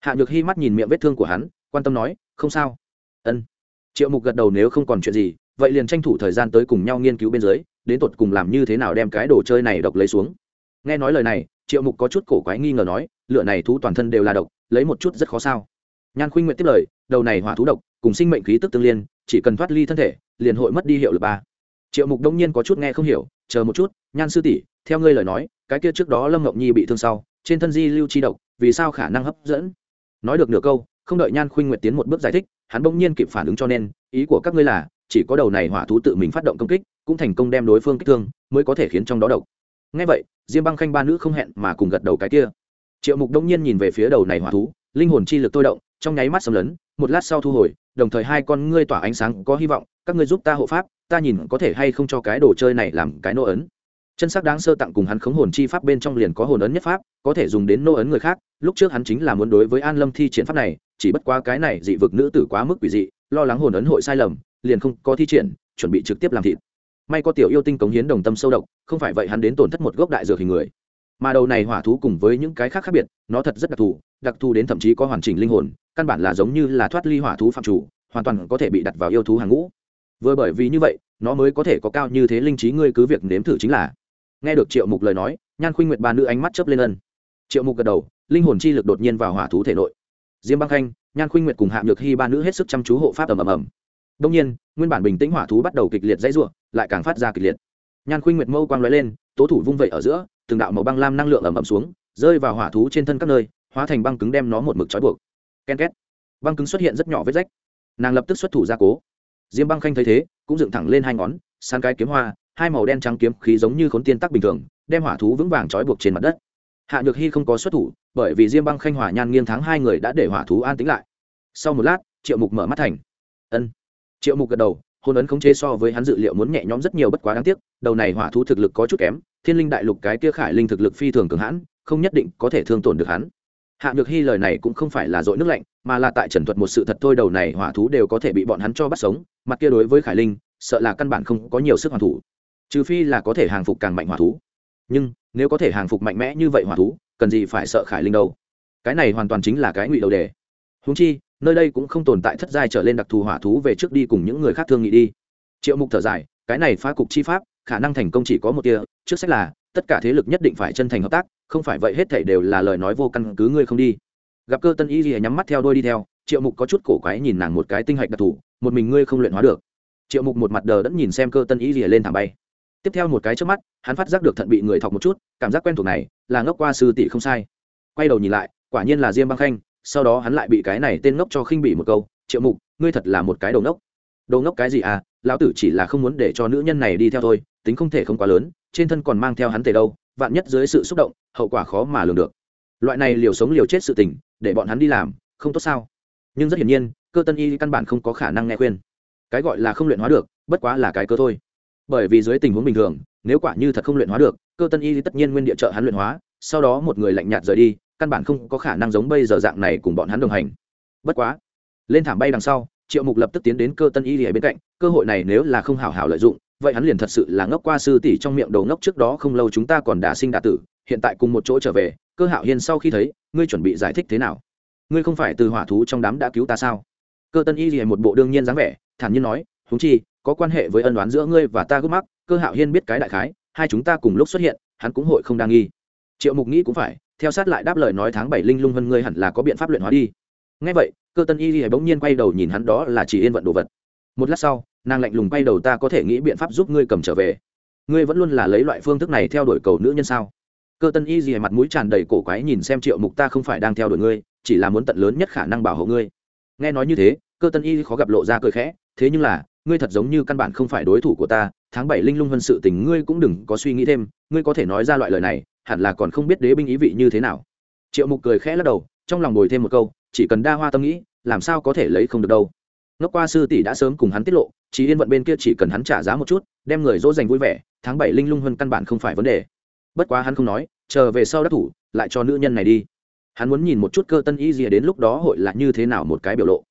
Hạ nhược hy mắt nhìn miệng vết thương của hắn, quan tâm nói, không sao. Ân. Triệu mục gật đầu nếu không còn chuyện gì, vậy liền tranh thủ thời gian tới cùng nhau nghiên cứu bên dưới, đến tột cùng làm như thế nào đem cái đồ chơi này độc lấy xuống. Nghe nói lời này, triệu mục có chút cổ quái nghi ngờ nói, lựa này thú toàn thân đều là độc, lấy một chút rất khó sao. Nhan khuynh nguyện tiếp lời, đầu này hỏa thú độc, cùng sinh mệnh khí tức tương liên, chỉ cần thoát ly thân thể, liền hội mất đi hiệu lực ba. Triệu mục đông nhiên có chút nghe không hiểu, chờ một chút, nhan sư tỷ, theo ngươi lời nói cái kia trước đó lâm ngọc nhi bị thương sau, trên thân di lưu chi độc, vì sao khả năng hấp dẫn? Nói được nửa câu, không đợi nhan khuynh nguyệt tiến một bước giải thích, hắn bỗng nhiên kịp phản ứng cho nên, ý của các ngươi là, chỉ có đầu này hỏa thú tự mình phát động công kích, cũng thành công đem đối phương kích thương, mới có thể khiến trong đó độc. Ngay vậy, diêm băng khanh ba nữ không hẹn mà cùng gật đầu cái kia. Triệu mục đông nhiên nhìn về phía đầu này hỏa thú, linh hồn chi lực tôi động, trong nháy mắt xâm lấn, một lát sau thu hồi, đồng thời hai con ngươi tỏa ánh sáng, có hy vọng, các ngươi giúp ta hộ pháp, ta nhìn có thể hay không cho cái đồ chơi này làm cái nô ấn chân sắc đáng sơ tặng cùng hắn khống hồn chi pháp bên trong liền có hồn ấn nhất pháp, có thể dùng đến nô ấn người khác. Lúc trước hắn chính là muốn đối với an lâm thi triển pháp này, chỉ bất quá cái này dị vực nữ tử quá mức quỷ dị, lo lắng hồn ấn hội sai lầm, liền không có thi triển, chuẩn bị trực tiếp làm thịt. May có tiểu yêu tinh cống hiến đồng tâm sâu độc, không phải vậy hắn đến tổn thất một gốc đại dược hình người. Mà đầu này hỏa thú cùng với những cái khác khác biệt, nó thật rất đặc thù đặc thù đến thậm chí có hoàn chỉnh linh hồn, căn bản là giống như là thoát ly hỏa thú phạm chủ, hoàn toàn có thể bị đặt vào yêu thú hàng ngũ. Vừa bởi vì như vậy, nó mới có thể có cao như thế linh trí, ngươi cứ việc nếm thử chính là nghe được triệu mục lời nói, nhan khuynh nguyệt ba nữ ánh mắt chớp lên ân. Triệu mục gật đầu, linh hồn chi lực đột nhiên vào hỏa thú thể nội. Diêm băng khanh, nhan khuynh nguyệt cùng hạ nhược hy ba nữ hết sức chăm chú hộ pháp ầm ầm ầm. Đông nhiên, nguyên bản bình tĩnh hỏa thú bắt đầu kịch liệt dãy ruộng lại càng phát ra kịch liệt. Nhan khuynh nguyệt mâu quang lóe lên, tố thủ vung vẩy ở giữa, từng đạo màu băng lam năng lượng ầm ầm xuống, rơi vào hỏa thú trên thân các nơi, hóa thành băng cứng đem nó một mực trói buộc. Ken két. Băng cứng xuất hiện rất nhỏ vết rách. Nàng lập tức xuất thủ ra cố. Diêm băng khanh thấy thế, cũng dựng thẳng lên hai ngón san cái kiếm hoa hai màu đen trắng kiếm khí giống như khốn tiên tắc bình thường, đem hỏa thú vững vàng trói buộc trên mặt đất. Hạ nhược hy không có xuất thủ, bởi vì diêm băng khanh hỏa nhan nghiêng tháng hai người đã để hỏa thú an tĩnh lại. Sau một lát, triệu mục mở mắt thành. Ân. Triệu mục gật đầu, hôn ấn khống chế so với hắn dự liệu muốn nhẹ nhõm rất nhiều bất quá đáng tiếc, đầu này hỏa thú thực lực có chút kém, thiên linh đại lục cái kia khải linh thực lực phi thường cường hãn, không nhất định có thể thương tổn được hắn. Hạ nhược hy lời này cũng không phải là dội nước lạnh, mà là tại trần thuật một sự thật thôi đầu này hỏa thú đều có thể bị bọn hắn cho bắt sống, mặt kia đối với khải linh, sợ là căn bản không có nhiều sức hoàn thủ trừ phi là có thể hàng phục càng mạnh hỏa thú. Nhưng, nếu có thể hàng phục mạnh mẽ như vậy hỏa thú, cần gì phải sợ khải linh đâu? Cái này hoàn toàn chính là cái ngụy đầu đề. Húng chi, nơi đây cũng không tồn tại thất giai trở lên đặc thù hỏa thú về trước đi cùng những người khác thương nghị đi. Triệu mục thở dài, cái này phá cục chi pháp, khả năng thành công chỉ có một tia, trước sách là, tất cả thế lực nhất định phải chân thành hợp tác, không phải vậy hết thảy đều là lời nói vô căn cứ ngươi không đi. Gặp cơ tân y gì nhắm mắt theo đôi đi theo, triệu mục có chút cổ quái nhìn nàng một cái tinh hạch đặc thù, một mình ngươi không luyện hóa được. Triệu mục một mặt đờ đẫn nhìn xem cơ tân y gì lên thảm bay tiếp theo một cái trước mắt, hắn phát giác được thận bị người thọc một chút, cảm giác quen thuộc này, là ngốc qua sư tỷ không sai. Quay đầu nhìn lại, quả nhiên là diêm băng khanh, sau đó hắn lại bị cái này tên ngốc cho khinh bỉ một câu, triệu mục, ngươi thật là một cái đầu ngốc. Đầu ngốc cái gì à? Lão tử chỉ là không muốn để cho nữ nhân này đi theo thôi, tính không thể không quá lớn, trên thân còn mang theo hắn tề đâu, vạn nhất dưới sự xúc động, hậu quả khó mà lường được. Loại này liều sống liều chết sự tình, để bọn hắn đi làm, không tốt sao? Nhưng rất hiển nhiên, cơ tân y căn bản không có khả năng nghe khuyên. Cái gọi là không luyện hóa được, bất quá là cái cơ thôi bởi vì dưới tình huống bình thường, nếu quả như thật không luyện hóa được, cơ tân y tất nhiên nguyên địa trợ hắn luyện hóa, sau đó một người lạnh nhạt rời đi, căn bản không có khả năng giống bây giờ dạng này cùng bọn hắn đồng hành. Bất quá, lên thảm bay đằng sau, triệu mục lập tức tiến đến cơ tân y ở bên cạnh, cơ hội này nếu là không hảo hảo lợi dụng, vậy hắn liền thật sự là ngốc qua sư tỷ trong miệng đầu ngốc trước đó không lâu chúng ta còn đã sinh đả tử, hiện tại cùng một chỗ trở về, cơ hạo hiên sau khi thấy, ngươi chuẩn bị giải thích thế nào? Ngươi không phải từ hỏa thú trong đám đã cứu ta sao? Cơ tân y thì một bộ đương nhiên dáng vẻ, thản nhiên nói húng chi có quan hệ với ân đoán giữa ngươi và ta gấp mắc, cơ hạo hiên biết cái đại khái, hai chúng ta cùng lúc xuất hiện, hắn cũng hội không đa nghi. Triệu mục nghĩ cũng phải, theo sát lại đáp lời nói tháng bảy linh lung hơn ngươi hẳn là có biện pháp luyện hóa đi. Ngay vậy, cơ tân y thì bỗng nhiên quay đầu nhìn hắn đó là chỉ yên vận đồ vật. Một lát sau, nàng lạnh lùng quay đầu ta có thể nghĩ biện pháp giúp ngươi cầm trở về. Ngươi vẫn luôn là lấy loại phương thức này theo đuổi cầu nữ nhân sao? Cơ tân y gì mặt mũi tràn đầy cổ quái nhìn xem triệu mục ta không phải đang theo đuổi ngươi, chỉ là muốn tận lớn nhất khả năng bảo hộ ngươi. Nghe nói như thế, cơ tân y khó gặp lộ ra cười khẽ thế nhưng là, ngươi thật giống như căn bản không phải đối thủ của ta, tháng bảy linh lung vân sự tình ngươi cũng đừng có suy nghĩ thêm, ngươi có thể nói ra loại lời này, hẳn là còn không biết đế binh ý vị như thế nào. Triệu mục cười khẽ lắc đầu, trong lòng bồi thêm một câu, chỉ cần đa hoa tâm nghĩ, làm sao có thể lấy không được đâu. Ngốc qua sư tỷ đã sớm cùng hắn tiết lộ chỉ yên vận bên kia chỉ cần hắn trả giá một chút, đem người dỗ dành vui vẻ, tháng bảy linh lung hơn căn bản không phải vấn đề. Bất quá hắn không nói, chờ về sau đắc thủ, lại cho nữ nhân này đi. Hắn muốn nhìn một chút cơ tân ý gì đến lúc đó hội là như thế nào một cái biểu lộ.